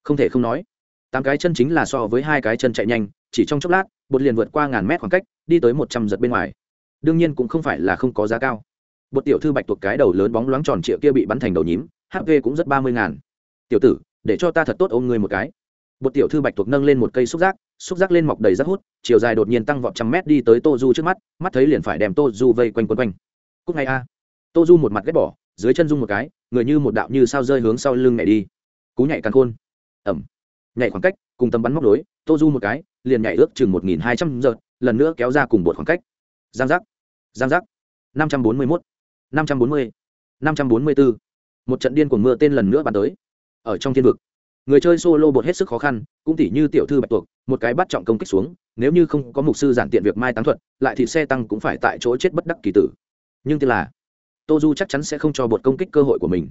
Không thể không nói, tám cái chân chính là so với hai cái chân chạy nhanh, chỉ trong chốc lát, bột liền vượt qua ngàn mét khoảng cách, đi tới một trăm giật bên ngoài. Đương nhiên cũng không phải là không có giá cao. Bột tiểu thư bạch tuộc cái đầu lớn bóng loáng tròn trịa kia bị bắn thành đầu nhím hp cũng rất ba mươi ngàn. Tiểu tử, để cho ta thật tốt ôm ngươi một cái. Bột tiểu thư bạch tuộc nâng lên một cây xúc giác xúc giác lên mọc đầy rác hút, chiều dài đột nhiên tăng vọt trăm mét đi tới tô du trước mắt mắt thấy liền phải đem tô du vây quanh quấn quanh. Cúc ngay a. Tô du một mặt ghét bỏ, dưới chân dung một cái, người như một đạo như sao rơi hướng sau lưng nhẹ đi. Cú nhảy càng khôn. Ẩm. Nhảy khoảng cách, cùng tầm bắn móc đối tô du một cái, liền nhảy ước chừng một nghìn hai trăm giờ lần nữa kéo ra cùng bột khoảng cách. Giang giác. Giang giác. năm trăm bốn mươi mốt. năm trăm bốn mươi. năm trăm bốn mươi bốn một trận điên cuồng mưa tên lần nữa bắn tới. Ở trong thiên vực người chơi solo bột hết sức khó khăn, cũng tỉ như tiểu thư bạch tuộc, một cái bắt trọng công kích xuống, nếu như không có mục sư giản tiện việc mai táng thuật, lại thì xe tăng cũng phải tại chỗ chết bất đắc kỳ tử. Nhưng tức là tô du chắc chắn sẽ không cho bột công kích cơ hội của mình.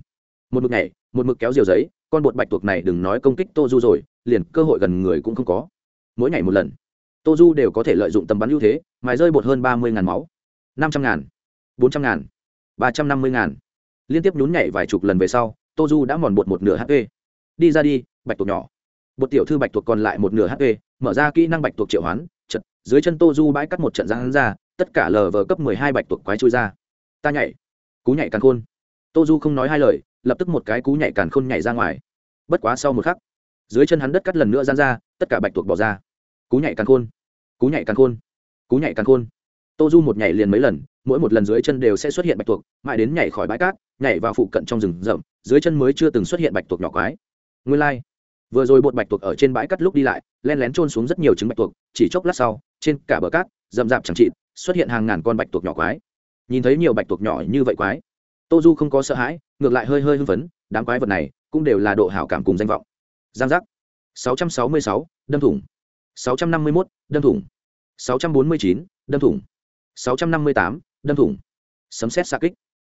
Một mực nhảy, một mực kéo diều giấy, con bột bạch tuộc này đừng nói công kích tô du rồi, liền cơ hội gần người cũng không có. Mỗi ngày một lần tô du đều có thể lợi dụng tầm bắn ưu thế, mài rơi bột hơn ba mươi ngàn máu, năm trăm ngàn, bốn trăm ngàn, ba trăm năm mươi ngàn. Liên tiếp nhún nhảy vài chục lần về sau tô du đã mòn bột một nửa hp đi ra đi, bạch tuộc nhỏ. Bột tiểu thư bạch tuộc còn lại một nửa hp mở ra kỹ năng bạch tuộc triệu hoán, chật, dưới chân tô du bãi cắt một trận ra hắn ra, tất cả lờ vờ cấp mười hai bạch tuộc quái trôi ra. Ta nhảy. Cú nhảy càn khôn. Tô du không nói hai lời, lập tức một cái cú nhảy càn khôn nhảy ra ngoài. Bất quá sau một khắc, dưới chân hắn đất cắt lần nữa gian ra, tất cả bạch tuộc bỏ ra. Cú nhảy càn khôn. Cú nhảy càn khôn. Cú nhảy càn khôn. Tô du một nhảy liền mấy lần, mỗi một lần dưới chân đều sẽ xuất hiện bạch tuộc, mãi đến nhảy khỏi bãi cát, nhảy vào phụ cận trong rừng rậm, dưới chân mới chưa từng xuất hiện bạch tuộc nhỏ quái nguyên lai、like. vừa rồi bột bạch tuộc ở trên bãi cát lúc đi lại len lén trôn xuống rất nhiều trứng bạch tuộc chỉ chốc lát sau trên cả bờ cát rậm rạp chẳng trịt xuất hiện hàng ngàn con bạch tuộc nhỏ quái nhìn thấy nhiều bạch tuộc nhỏ như vậy quái tô du không có sợ hãi ngược lại hơi hơi hưng phấn đám quái vật này cũng đều là độ hảo cảm cùng danh vọng giang giác 666, đâm thủng 651, đâm thủng 649, đâm thủng 658, đâm thủng sấm xét xa kích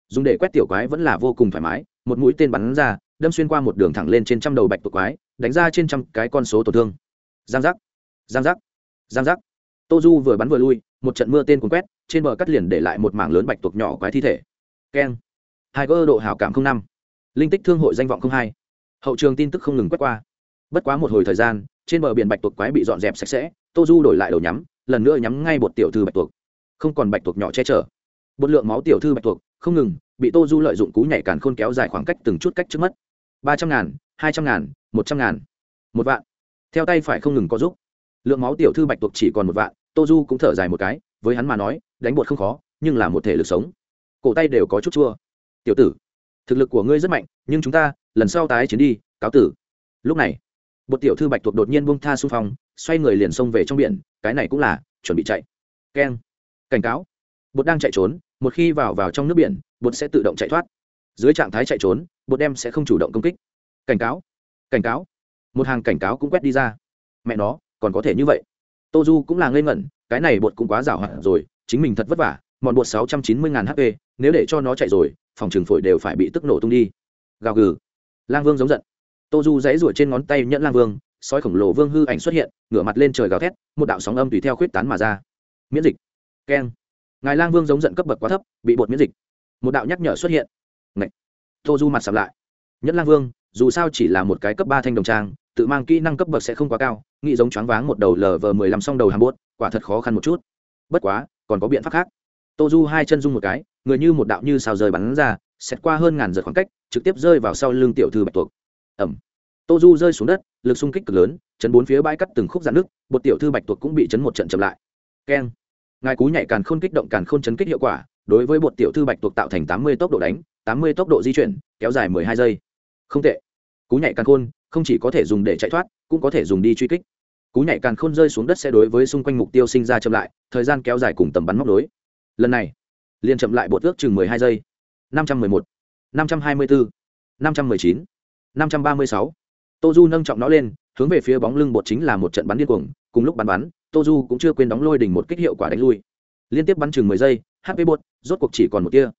dùng để quét tiểu quái vẫn là vô cùng thoải mái một mũi tên bắn ra đâm xuyên qua một đường thẳng lên trên trăm đầu bạch tuộc quái, đánh ra trên trăm cái con số tổn thương. Giang giác giang giác giang giác. Tô du vừa bắn vừa lui, một trận mưa tên cuốn quét, trên bờ cắt liền để lại một mảng lớn bạch tuộc nhỏ quái thi thể. Keng. Hai cơ độ hảo cảm không năm. Linh tích thương hội danh vọng không hai. Hậu trường tin tức không ngừng quét qua. Bất quá một hồi thời gian, trên bờ biển bạch tuộc quái bị dọn dẹp sạch sẽ, tô du đổi lại đầu nhắm, lần nữa nhắm ngay một tiểu thư bạch tuộc. Không còn bạch tuộc nhỏ che chở. Bột lượng máu tiểu thư bạch tuộc không ngừng, bị tô du lợi dụng cú nhảy càn khôn kéo dài khoảng cách từng chút cách trước mắt ba trăm ngàn, hai trăm ngàn, một trăm ngàn, một vạn. Theo tay phải không ngừng có giúp. Lượng máu tiểu thư bạch tuộc chỉ còn một vạn, tô du cũng thở dài một cái, với hắn mà nói, đánh bột không khó, nhưng là một thể lực sống. Cổ tay đều có chút chua. Tiểu tử, thực lực của ngươi rất mạnh, nhưng chúng ta, lần sau tái chiến đi, cáo tử. Lúc này, một tiểu thư bạch tuộc đột nhiên bông tha xung phong, xoay người liền xông về trong biển, cái này cũng là chuẩn bị chạy. Keng. Cảnh cáo. Bột đang chạy trốn, một khi vào vào trong nước biển, bột sẽ tự động chạy thoát dưới trạng thái chạy trốn, bột đem sẽ không chủ động công kích. Cảnh cáo cảnh cáo. Một hàng cảnh cáo cũng quét đi ra. Mẹ nó, còn có thể như vậy. Tô du cũng là ngây ngẩn, cái này bột cũng quá rào hoạt rồi, chính mình thật vất vả mọn bột sáu trăm chín mươi ngàn hp nếu để cho nó chạy rồi, phòng trường phổi đều phải bị tức nổ tung đi. Gào gừ. Lang vương giống giận. Tô du dãy ruổi trên ngón tay nhẫn lang vương, sói khổng lồ vương hư ảnh xuất hiện, ngửa mặt lên trời gào thét, một đạo sóng âm tùy theo khuyết tán mà ra. Miễn dịch. Keng. Ngài lang vương giống giận cấp bậc quá thấp, bị bột miễn dịch. Một đạo nhắc nhở xuất hiện. Ngậy. tô du mặt sầm lại. Nhẫn lang vương, dù sao chỉ là một cái cấp ba thanh đồng trang, tự mang kỹ năng cấp bậc sẽ không quá cao, nghĩ giống choáng váng một đầu lờ vờ mười lăm song đầu hàm bốt, quả thật khó khăn một chút. Bất quá, còn có biện pháp khác. Tô du hai chân dung một cái, người như một đạo như sao rời bắn ra xét qua hơn ngàn giật khoảng cách, trực tiếp rơi vào sau lưng tiểu thư bạch tuộc. Ẩm tô du rơi xuống đất, lực xung kích cực lớn, chấn bốn phía bãi cắt từng khúc dạn nước bột tiểu thư bạch tuộc cũng bị chấn một trận chậm lại. Keng. Ngài cú nhảy càn khôn kích động càn khôn chấn kích hiệu quả, đối với bột tiểu thư bạch tuộc tạo thành tám mươi tốc độ đánh tám mươi tốc độ di chuyển, kéo dài mười hai giây. Không tệ. Cú nhảy càn khôn không chỉ có thể dùng để chạy thoát, cũng có thể dùng đi truy kích. Cú nhảy càn khôn rơi xuống đất sẽ đối với xung quanh mục tiêu sinh ra chậm lại, thời gian kéo dài cùng tầm bắn móc đối lần này, liền chậm lại bột ước chừng mười hai giây. Năm trăm mười một, năm trăm hai mươi bốn, năm trăm mười chín, năm trăm ba mươi sáu. Tô du nâng trọng nó lên, hướng về phía bóng lưng bột chính là một trận bắn điên cuồng, cùng lúc bắn bắn tô du cũng chưa quên đóng lôi đỉnh một kích hiệu quả đánh lui. Liên tiếp bắn chừng mười giây hp bột, rốt cuộc chỉ còn một tia.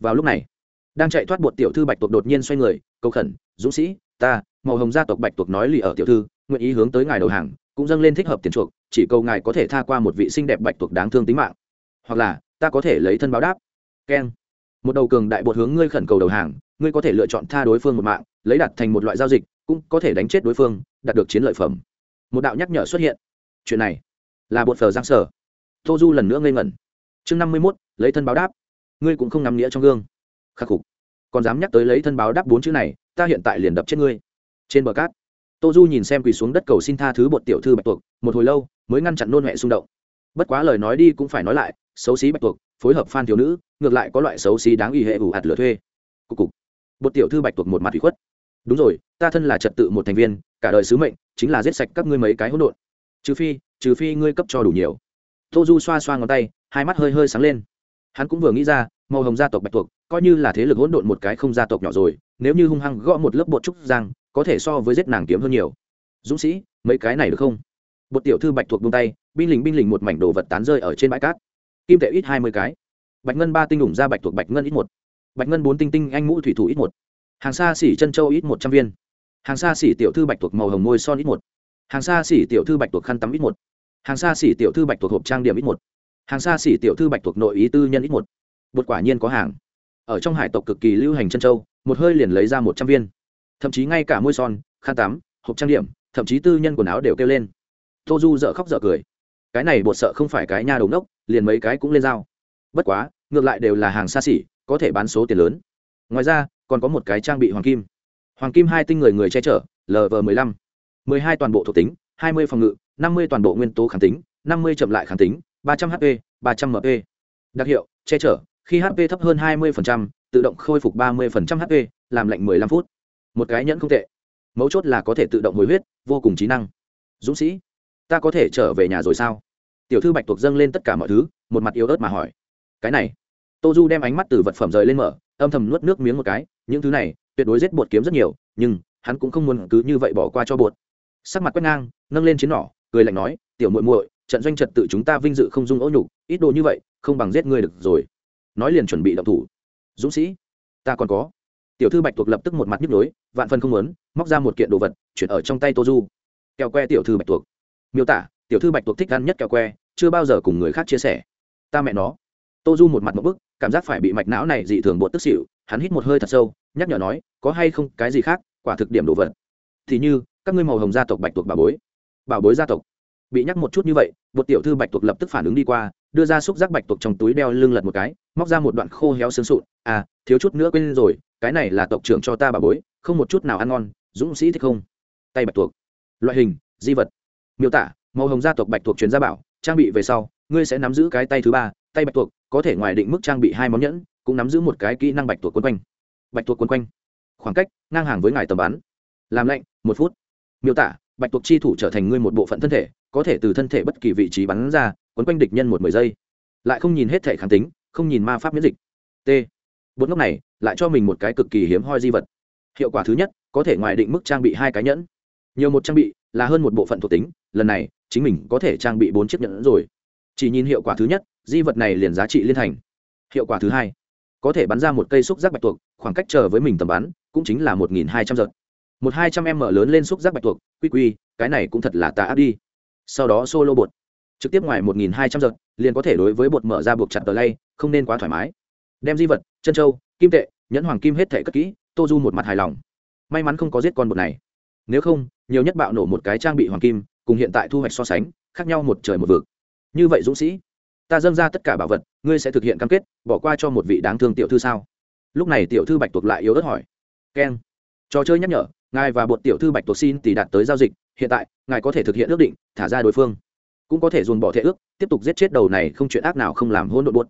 Vào lúc này đang chạy thoát bột tiểu thư bạch tuộc đột nhiên xoay người, cầu khẩn, dũng sĩ, ta, màu hồng gia tộc bạch tuộc nói lì ở tiểu thư, nguyện ý hướng tới ngài đầu hàng, cũng dâng lên thích hợp tiền chuộc, chỉ cầu ngài có thể tha qua một vị xinh đẹp bạch tuộc đáng thương tính mạng. Hoặc là, ta có thể lấy thân báo đáp. Keng. Một đầu cường đại bột hướng ngươi khẩn cầu đầu hàng, ngươi có thể lựa chọn tha đối phương một mạng, lấy đặt thành một loại giao dịch, cũng có thể đánh chết đối phương, đạt được chiến lợi phẩm. Một đạo nhắc nhở xuất hiện. Chuyện này là bột phở giang sở. Tô du lần nữa ngây ngẩn. Chương năm mươi mốt, lấy thân báo đáp. Ngươi cũng không nằm nghĩa trong gương khắc phục. Còn dám nhắc tới lấy thân báo đáp bốn chữ này, ta hiện tại liền đập chết ngươi. Trên bờ cát, tô du nhìn xem quỳ xuống đất cầu xin tha thứ bột tiểu thư bạch tuộc, một hồi lâu, mới ngăn chặn nôn huệ xung động. Bất quá lời nói đi cũng phải nói lại, xấu xí bạch tuộc, phối hợp phan thiếu nữ, ngược lại có loại xấu xí đáng ủy hệ ủ hạt lửa thuê. Cục cục. Bột tiểu thư bạch tuộc một mặt ủy khuất. Đúng rồi, ta thân là trật tự một thành viên, cả đời sứ mệnh chính là giết sạch các ngươi mấy cái hỗn độn. Trừ phi trừ phi ngươi cấp cho đủ nhiều. Tô du xoa xoa ngón tay, hai mắt hơi hơi sáng lên. Hắn cũng vừa nghĩ ra màu hồng gia tộc bạch thuộc, coi như là thế lực hỗn độn một cái không gia tộc nhỏ rồi nếu như hung hăng gõ một lớp bột trúc giang có thể so với giết nàng kiếm hơn nhiều. Dũng sĩ mấy cái này được không? Bột tiểu thư bạch thuộc buông tay binh lình binh lình một mảnh đồ vật tán rơi ở trên bãi cát. Kim tệ ít hai mươi cái. Bạch ngân ba tinh đủng ra bạch thuộc bạch ngân ít một. Bạch ngân bốn tinh tinh anh ngũ thủy thủ ít một. Hàng xa xỉ chân châu ít một trăm viên. Hàng xa xỉ tiểu thư bạch thuộc màu hồng môi son ít một. Hàng xa xỉ tiểu thư bạch thuộc khăn tắm ít một. Hàng xa xỉ tiểu thư bạch thuộc hộp trang điểm ít một. Hàng xa xỉ tiểu thư bạch thuộc nội ý tư nhân ít một bột quả nhiên có hàng. Ở trong hải tộc cực kỳ lưu hành chân châu, một hơi liền lấy ra một trăm viên. Thậm chí ngay cả môi son, khăn tắm, hộp trang điểm, thậm chí tư nhân quần áo đều kêu lên. Tô du dợ khóc dợ cười. Cái này bột sợ không phải cái nha đầu nốc liền mấy cái cũng lên dao bất quá, ngược lại đều là hàng xa xỉ, có thể bán số tiền lớn. Ngoài ra, còn có một cái trang bị hoàng kim. Hoàng kim hai tinh người người che chở lv m lăm. ư ơ i mười hai toàn bộ thuộc tính, hai mươi phòng ngự, năm mươi toàn bộ nguyên tố kháng tính, năm mươi chậm lại kháng tính, ba trăm hp ba trăm mp đặc hiệu, che chở khi hp thấp hơn hai mươi tự động khôi phục ba mươi hp làm lạnh mười lăm phút. Một cái nhẫn không tệ. Mấu chốt là có thể tự động hồi huyết, vô cùng trí năng. Dũng sĩ, ta có thể trở về nhà rồi sao? Tiểu thư bạch tuộc dâng lên tất cả mọi thứ, một mặt yếu ớt mà hỏi. Cái này. Tô du đem ánh mắt từ vật phẩm rời lên mở, âm thầm nuốt nước miếng một cái. Những thứ này, tuyệt đối giết bột kiếm rất nhiều, nhưng hắn cũng không muốn cứ như vậy bỏ qua cho bột. Sắc mặt quét ngang, nâng lên chiến nỏ, cười lạnh nói, tiểu muội muội, trận doanh trật tự chúng ta vinh dự không dung ỗ nhục, ít đồ như vậy, không bằng giết người được rồi nói liền chuẩn bị động thủ. Dũng sĩ, ta còn có. Tiểu thư bạch tuộc lập tức một mặt nhức nhối, vạn phân không muốn, móc ra một kiện đồ vật, chuyển ở trong tay tô du kẹo que tiểu thư bạch tuộc. Miêu tả, tiểu thư bạch tuộc thích ăn nhất kẹo que, chưa bao giờ cùng người khác chia sẻ. Ta mẹ nó. Tô du một mặt một bức, cảm giác phải bị mạch não này dị thường bột tức xỉu, hắn hít một hơi thật sâu, nhắc nhở nói, có hay không cái gì khác, quả thực điểm đồ vật. Thì như, các ngươi màu hồng gia tộc bạch tuộc bà bối. Bảo bối gia tộc. Bị nhắc một chút như vậy bột tiểu thư bạch tuộc lập tức phản ứng đi qua, đưa ra xúc giác bạch tuộc trong túi đeo lưng lật một cái móc ra một đoạn khô héo xương sụn. À thiếu chút nữa quên rồi, cái này là tộc trưởng cho ta bà bối, không một chút nào ăn ngon, dũng sĩ thích không? Tay bạch tuộc. Loại hình, di vật. Miêu tả, màu hồng gia tộc bạch tuộc truyền gia bảo, trang bị về sau, ngươi sẽ nắm giữ cái tay thứ ba, tay bạch tuộc, có thể ngoài định mức trang bị hai món nhẫn, cũng nắm giữ một cái kỹ năng bạch tuộc quân quanh. Bạch tuộc quân quanh. Khoảng cách, ngang hàng với ngài tầm bắn. Làm lạnh, một phút. Miêu tả, bạch tuộc chi thủ trở thành ngươi một bộ phận thân thể, có thể từ thân thể bất kỳ vị trí bắn ra, quấn quanh địch nhân một mười giây. Lại không nhìn hết thể kháng tính không nhìn ma pháp miễn dịch. T. Bốn ngốc này lại cho mình một cái cực kỳ hiếm hoi di vật. Hiệu quả thứ nhất, có thể ngoài định mức trang bị hai cái nhẫn. Nhiều một trang bị là hơn một bộ phận thuộc tính, lần này chính mình có thể trang bị bốn chiếc nhẫn rồi. Chỉ nhìn hiệu quả thứ nhất, di vật này liền giá trị liên thành. Hiệu quả thứ hai, có thể bắn ra một cây xúc giác bạch tuộc, khoảng cách chờ với mình tầm bắn cũng chính là một nghìn hai trăm giật. Một hai trăm m lớn lên xúc giác bạch tuộc, quy quy, cái này cũng thật là tà áp đi. Sau đó solo bột. Trực tiếp ngoài một nghìn hai trăm giật, liền có thể đối với bột mở ra buộc chặt tờ lay không nên quá thoải mái. Đem di vật, chân trâu, kim tệ, nhẫn hoàng kim hết thể cất kỹ, tô du một mặt hài lòng. May mắn không có giết con bột này. Nếu không, nhiều nhất bạo nổ một cái trang bị hoàng kim, cùng hiện tại thu hoạch so sánh, khác nhau một trời một vực. Như vậy dũng sĩ, ta dâng ra tất cả bảo vật, ngươi sẽ thực hiện cam kết, bỏ qua cho một vị đáng thương tiểu thư sao? Lúc này tiểu thư bạch tuộc lại yếu ớt hỏi. Keng, trò chơi nhắc nhở, ngài và bột tiểu thư bạch tuộc xin tỷ đạt tới giao dịch, hiện tại, ngài có thể thực hiện ước định, thả ra đối phương. Cũng có thể dồn bỏ thể ước, tiếp tục giết chết đầu này không chuyện ác nào không làm hôn đội buốt.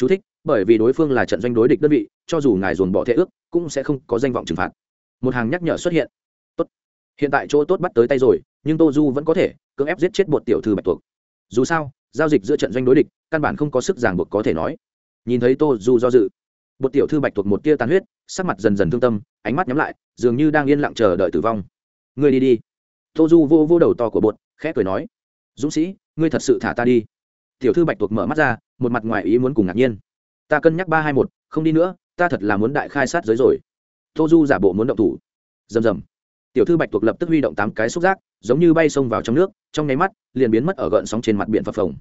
Chú thích, bởi vì đối phương là trận doanh đối địch đơn vị cho dù ngài dồn bỏ thể ước cũng sẽ không có danh vọng trừng phạt. Một hàng nhắc nhở xuất hiện. Tốt. Hiện tại chỗ tốt bắt tới tay rồi nhưng tô du vẫn có thể cưỡng ép giết chết bột tiểu thư bạch tuộc. Dù sao giao dịch giữa trận doanh đối địch căn bản không có sức ràng buộc có thể nói. Nhìn thấy tô du do dự bột tiểu thư bạch tuộc một tia tàn huyết sắc mặt dần dần thương tâm ánh mắt nhắm lại dường như đang yên lặng chờ đợi tử vong. Ngươi đi đi. Tô du vô vô đầu to của bột khẽ cười nói dũng sĩ ngươi thật sự thả ta đi tiểu thư bạch tuộc mở mắt ra, một mặt ngoài ý muốn cùng ngạc nhiên. Ta cân nhắc ba hai một, không đi nữa, ta thật là muốn đại khai sát giới rồi. Tô du giả bộ muốn động thủ. Rầm rầm. Tiểu thư bạch tuộc lập tức huy động tám cái xúc giác, giống như bay xông vào trong nước, trong nháy mắt, liền biến mất ở gợn sóng trên mặt biển phập phồng.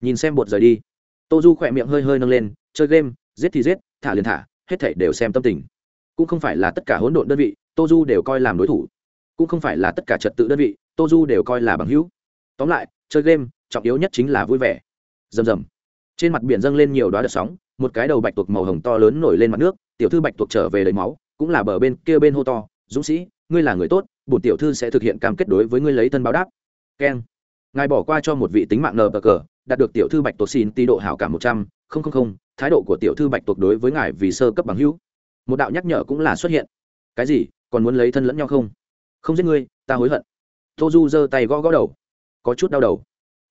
Nhìn xem bột rời đi. Tô du khỏe miệng hơi hơi nâng lên, chơi game, giết thì giết, thả liền thả, hết thảy đều xem tâm tình. Cũng không phải là tất cả hỗn độn đơn vị, tô du đều coi làm đối thủ. Cũng không phải là tất cả trật tự đơn vị, tô du đều coi là bằng hữu. Tóm lại, chơi game, trọng yếu nhất chính là vui vẻ rầm rầm. Trên mặt biển dâng lên nhiều đoá đợt sóng, một cái đầu bạch tuộc màu hồng to lớn nổi lên mặt nước, tiểu thư bạch tuộc trở về lấy máu, cũng là bờ bên kia bên hô to, dũng sĩ, ngươi là người tốt, bổn tiểu thư sẽ thực hiện cam kết đối với ngươi lấy thân báo đáp. Keng. Ngài bỏ qua cho một vị tính mạng nờ bờ cờ, đạt được tiểu thư bạch tuộc xin tỷ độ hảo cảm một trăm linh thái độ của tiểu thư bạch tuộc đối với ngài vì sơ cấp bằng hữu. Một đạo nhắc nhở cũng là xuất hiện. Cái gì, còn muốn lấy thân lẫn nhau không? Không giết ngươi, ta hối hận. Tô du giơ tay gõ gõ đầu. Có chút đau đầu.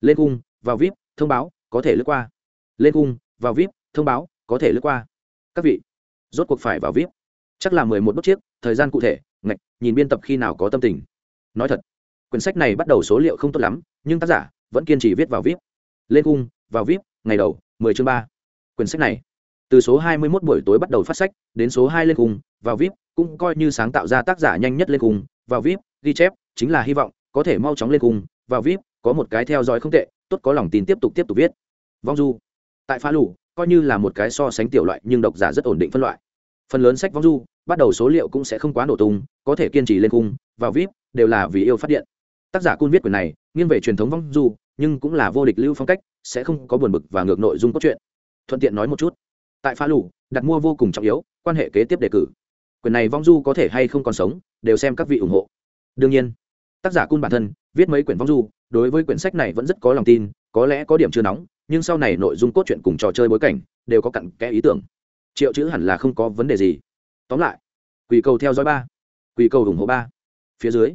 Lên cung, vào vip, thông báo có thể lướt qua. Lên cung vào vip, thông báo, có thể lướt qua. Các vị, rốt cuộc phải vào vip. Chắc là mười một đốt chiếc, thời gian cụ thể, ngạch, nhìn biên tập khi nào có tâm tình. Nói thật, quyển sách này bắt đầu số liệu không tốt lắm, nhưng tác giả vẫn kiên trì viết vào vip. Lên cung vào vip, ngày đầu, mười chương ba. Quyển sách này, từ số hai mươi 21 buổi tối bắt đầu phát sách, đến số hai lên cung vào vip, cũng coi như sáng tạo ra tác giả nhanh nhất lên cung vào vip, ghi chép, chính là hy vọng, có thể mau chóng lên cung vào vip, có một cái theo dõi không tệ tốt có lòng tin tiếp tục tiếp tục viết. Vong du. Tại pha lù coi như là một cái so sánh tiểu loại, nhưng độc giả rất ổn định phân loại. Phần lớn sách vong du, bắt đầu số liệu cũng sẽ không quá nổ tung, có thể kiên trì lên cung vào vip, đều là vì yêu phát điện. Tác giả cun viết quyển này, nghiêng về truyền thống vong du, nhưng cũng là vô địch lưu phong cách, sẽ không có buồn bực và ngược nội dung cốt truyện. Thuận tiện nói một chút. Tại pha lù đặt mua vô cùng trọng yếu, quan hệ kế tiếp đề cử. Quyền này vong du có thể hay không còn sống, đều xem các vị ủng hộ. Đương nhiên, tác giả cun bản thân viết mấy quyển vong du đối với quyển sách này vẫn rất có lòng tin, có lẽ có điểm chưa nóng, nhưng sau này nội dung cốt truyện cùng trò chơi bối cảnh đều có cặn kẽ ý tưởng. Triệu chữ hẳn là không có vấn đề gì. Tóm lại, quỷ cầu theo dõi ba, quỷ cầu ủng hộ ba. Phía dưới,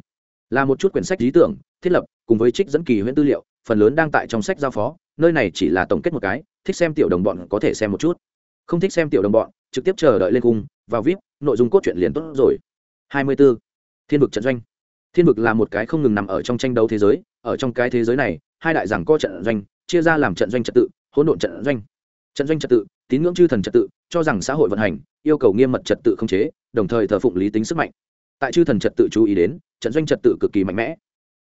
là một chút quyển sách lý tưởng, thiết lập cùng với trích dẫn kỳ huyễn tư liệu, phần lớn đang tại trong sách giao phó, nơi này chỉ là tổng kết một cái, thích xem tiểu đồng bọn có thể xem một chút. Không thích xem tiểu đồng bọn, trực tiếp chờ đợi lên cung, vào vip, nội dung cốt truyện liền tốt rồi. 24. thiên vực trận doanh. Thiên vực là một cái không ngừng nằm ở trong tranh đấu thế giới ở trong cái thế giới này, hai đại giảng co trận doanh, chia ra làm trận doanh trật tự, hỗn độn trận doanh. Trận doanh trật tự, tín ngưỡng chư thần trật tự, cho rằng xã hội vận hành, yêu cầu nghiêm mật trật tự không chế, đồng thời thờ phụng lý tính sức mạnh. Tại chư thần trật tự chú ý đến, trận doanh trật tự cực kỳ mạnh mẽ.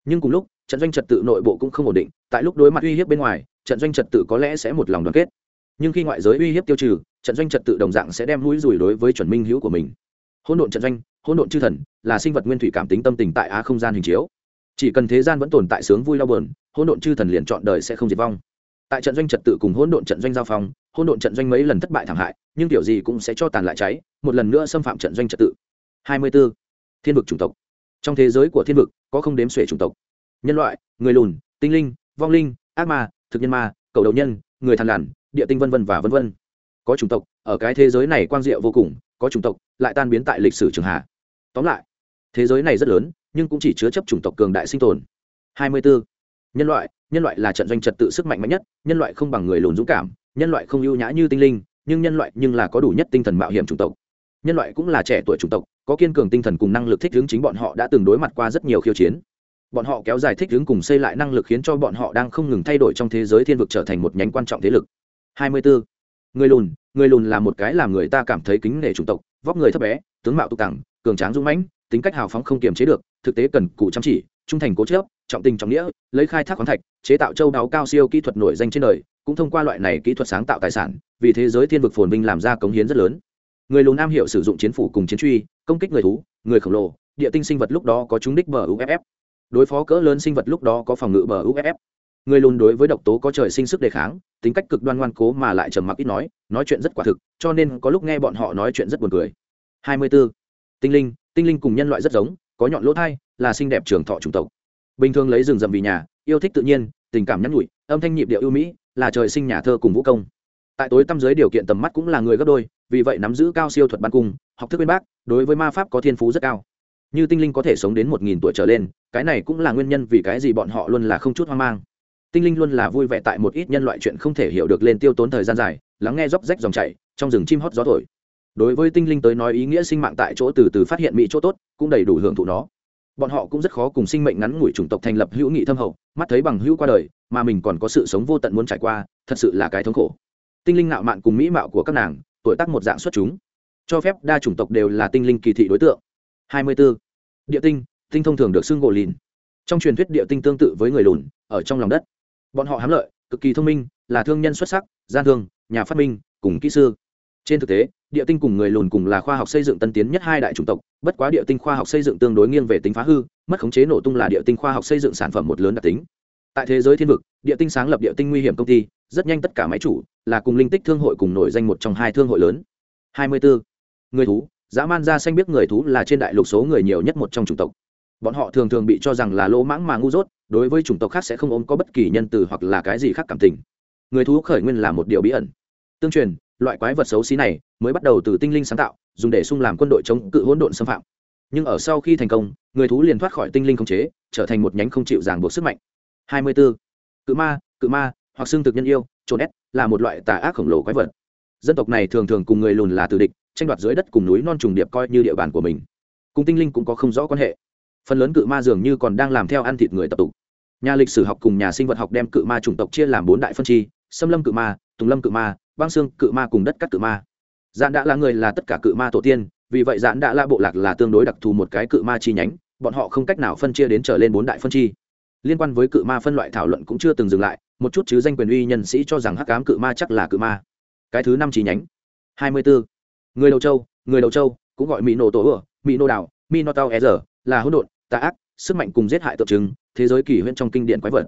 Nhưng cùng lúc, trận doanh trật tự nội bộ cũng không ổn định, tại lúc đối mặt uy hiếp bên ngoài, trận doanh trật tự có lẽ sẽ một lòng đoàn kết. Nhưng khi ngoại giới uy hiếp tiêu trừ, trận doanh trật tự đồng dạng sẽ đem mũi rùi đối với chuẩn minh hữu của mình. Hỗn độn trận doanh, hỗn độn chư thần là sinh vật nguyên thủy cảm tính tâm tình tại á không gian hình chiếu chỉ cần thế gian vẫn tồn tại sướng vui đau bờn hỗn độn chư thần liền chọn đời sẽ không diệt vong. Tại trận doanh trật tự cùng hỗn độn trận doanh giao phong, hỗn độn trận doanh mấy lần thất bại thảm hại, nhưng kiểu gì cũng sẽ cho tàn lại cháy, một lần nữa xâm phạm trận doanh trật tự. 24. thiên vực chủng tộc. Trong thế giới của thiên vực, có không đếm xuể chủng tộc. Nhân loại, người lùn, tinh linh, vong linh, ác ma, thực nhân ma, cầu đầu nhân, người thằn lằn, địa tinh vân vân và vân vân. Có chủng tộc, ở cái thế giới này quang diệu vô cùng, có chủng tộc, lại tan biến tại lịch sử trường hạ. Tóm lại, thế giới này rất lớn nhưng cũng chỉ chứa chấp chủng tộc cường đại sinh tồn 24. nhân loại nhân loại là trận doanh trật tự sức mạnh mạnh nhất, nhân loại không bằng người lùn dũng cảm, nhân loại không ưu nhã như tinh linh, nhưng nhân loại nhưng là có đủ nhất tinh thần mạo hiểm chủng tộc nhân loại cũng là trẻ tuổi chủng tộc, có kiên cường tinh thần cùng năng lực thích ứng chính bọn họ đã từng đối mặt qua rất nhiều khiêu chiến bọn họ kéo dài thích ứng cùng xây lại năng lực khiến cho bọn họ đang không ngừng thay đổi trong thế giới thiên vực trở thành một nhánh quan trọng thế lực 24. người lùn người lùn là một cái làm người ta cảm thấy kính nể chủng tộc, vóc người thấp bé, tướng mạo tục tẳng, cường tráng dũng mãnh tính cách hào phóng không kiềm chế được, thực tế cần cù chăm chỉ, trung thành cố chớp trọng tình trọng nghĩa, lấy khai thác khoáng thạch, chế tạo châu đáo cao siêu kỹ thuật nổi danh trên đời, cũng thông qua loại này kỹ thuật sáng tạo tài sản, vì thế giới thiên vực phồn vinh làm ra cống hiến rất lớn. Người lùn nam hiệu sử dụng chiến phủ cùng chiến truy, công kích người thú, người khổng lồ, địa tinh sinh vật lúc đó có chúng đích bờ uff đối phó cỡ lớn sinh vật lúc đó có phòng ngự bờ uff người lùn đối với độc tố có trời sinh sức đề kháng, tính cách cực đoan ngoan cố mà lại trầm mặc ít nói nói chuyện rất quả thực, cho nên có lúc nghe bọn họ nói chuyện rất buồn cười. 24. tinh linh tinh linh cùng nhân loại rất giống, có nhọn lỗ thai, là xinh đẹp trường thọ chủng tộc. Bình thường lấy rừng rậm vì nhà, yêu thích tự nhiên, tình cảm nhắn nhụi âm thanh nhịp điệu ưu mỹ, là trời sinh nhà thơ cùng vũ công. Tại tối tăm giới điều kiện tầm mắt cũng là người gấp đôi, vì vậy nắm giữ cao siêu thuật ban cung, học thức bên bác, đối với ma pháp có thiên phú rất cao. Như tinh linh có thể sống đến một nghìn tuổi trở lên, cái này cũng là nguyên nhân vì cái gì bọn họ luôn là không chút hoang mang. Tinh linh luôn là vui vẻ tại một ít nhân loại chuyện không thể hiểu được lên tiêu tốn thời gian dài, lắng nghe róc rách dòng chảy, trong rừng chim hót gió thổi đối với tinh linh tới nói ý nghĩa sinh mạng tại chỗ từ từ phát hiện mỹ chỗ tốt, cũng đầy đủ hưởng thụ nó. Bọn họ cũng rất khó cùng sinh mệnh ngắn ngủi chủng tộc thành lập hữu nghị thâm hậu, mắt thấy bằng hữu qua đời, mà mình còn có sự sống vô tận muốn trải qua, thật sự là cái thống khổ. Tinh linh nạo mạn cùng mỹ mạo của các nàng, tuổi tác một dạng xuất chúng. Cho phép đa chủng tộc đều là tinh linh kỳ thị đối tượng. 24. địa tinh tinh thông thường được xưng gỗ lìn. Trong truyền thuyết địa tinh tương tự với người lùn, ở trong lòng đất. Bọn họ hám lợi, cực kỳ thông minh, là thương nhân xuất sắc, gian thương, nhà phát minh, cùng kỹ sư. Trên thực tế địa tinh cùng người lùn cùng là khoa học xây dựng tân tiến nhất hai đại chủng tộc, bất quá địa tinh khoa học xây dựng tương đối nghiêng về tính phá hư, mất khống chế nổ tung là địa tinh khoa học xây dựng sản phẩm một lớn đặc tính. Tại thế giới thiên vực, địa tinh sáng lập địa tinh nguy hiểm công ty, rất nhanh tất cả máy chủ là cùng linh tích thương hội cùng nổi danh một trong hai thương hội lớn. 24. người thú. Dã man ra xanh biết người thú là trên đại lục số người nhiều nhất một trong chủng tộc. Bọn họ thường thường bị cho rằng là lỗ mãng mà ngu dốt, đối với chủng tộc khác sẽ không ôm có bất kỳ nhân từ hoặc là cái gì khác cảm tình. Người thú khởi nguyên là một điều bí ẩn. Tương truyền loại quái vật xấu xí này mới bắt đầu từ tinh linh sáng tạo, dùng để xung làm quân đội chống cự hỗn độn xâm phạm. Nhưng ở sau khi thành công, người thú liền thoát khỏi tinh linh khống chế, trở thành một nhánh không chịu ràng buộc sức mạnh. 24. cự ma cự ma, hoặc xương thực nhân yêu, trồn ép, là một loại tà ác khổng lồ quái vật. Dân tộc này thường thường cùng người lùn là tử địch, tranh đoạt dưới đất cùng núi non trùng điệp coi như địa bàn của mình. Cùng tinh linh cũng có không rõ quan hệ. Phần lớn cự ma dường như còn đang làm theo ăn thịt người tập tục nhà lịch sử học cùng nhà sinh vật học đem cự ma chủng tộc chia làm bốn đại phân chi, xâm lâm cự ma, tùng lâm cự ma băng xương, cự ma cùng đất cắt cự ma. Dạn đã là người là tất cả cự ma tổ tiên, vì vậy dạn đã là bộ lạc là tương đối đặc thù một cái cự ma chi nhánh, bọn họ không cách nào phân chia đến trở lên bốn đại phân chi. Liên quan với cự ma phân loại thảo luận cũng chưa từng dừng lại, một chút chứ danh quyền uy nhân sĩ cho rằng hắc cám cự ma chắc là cự ma. Cái thứ năm chi nhánh. Hai mươi bốn người đầu châu, người đầu châu, cũng gọi mỹ nổ tổ ửa mỹ nô đảo mỹ nô tao e là hỗn độn, tà ác, sức mạnh cùng giết hại tượng trưng, thế giới kỷ huyễn trong kinh điển quái vật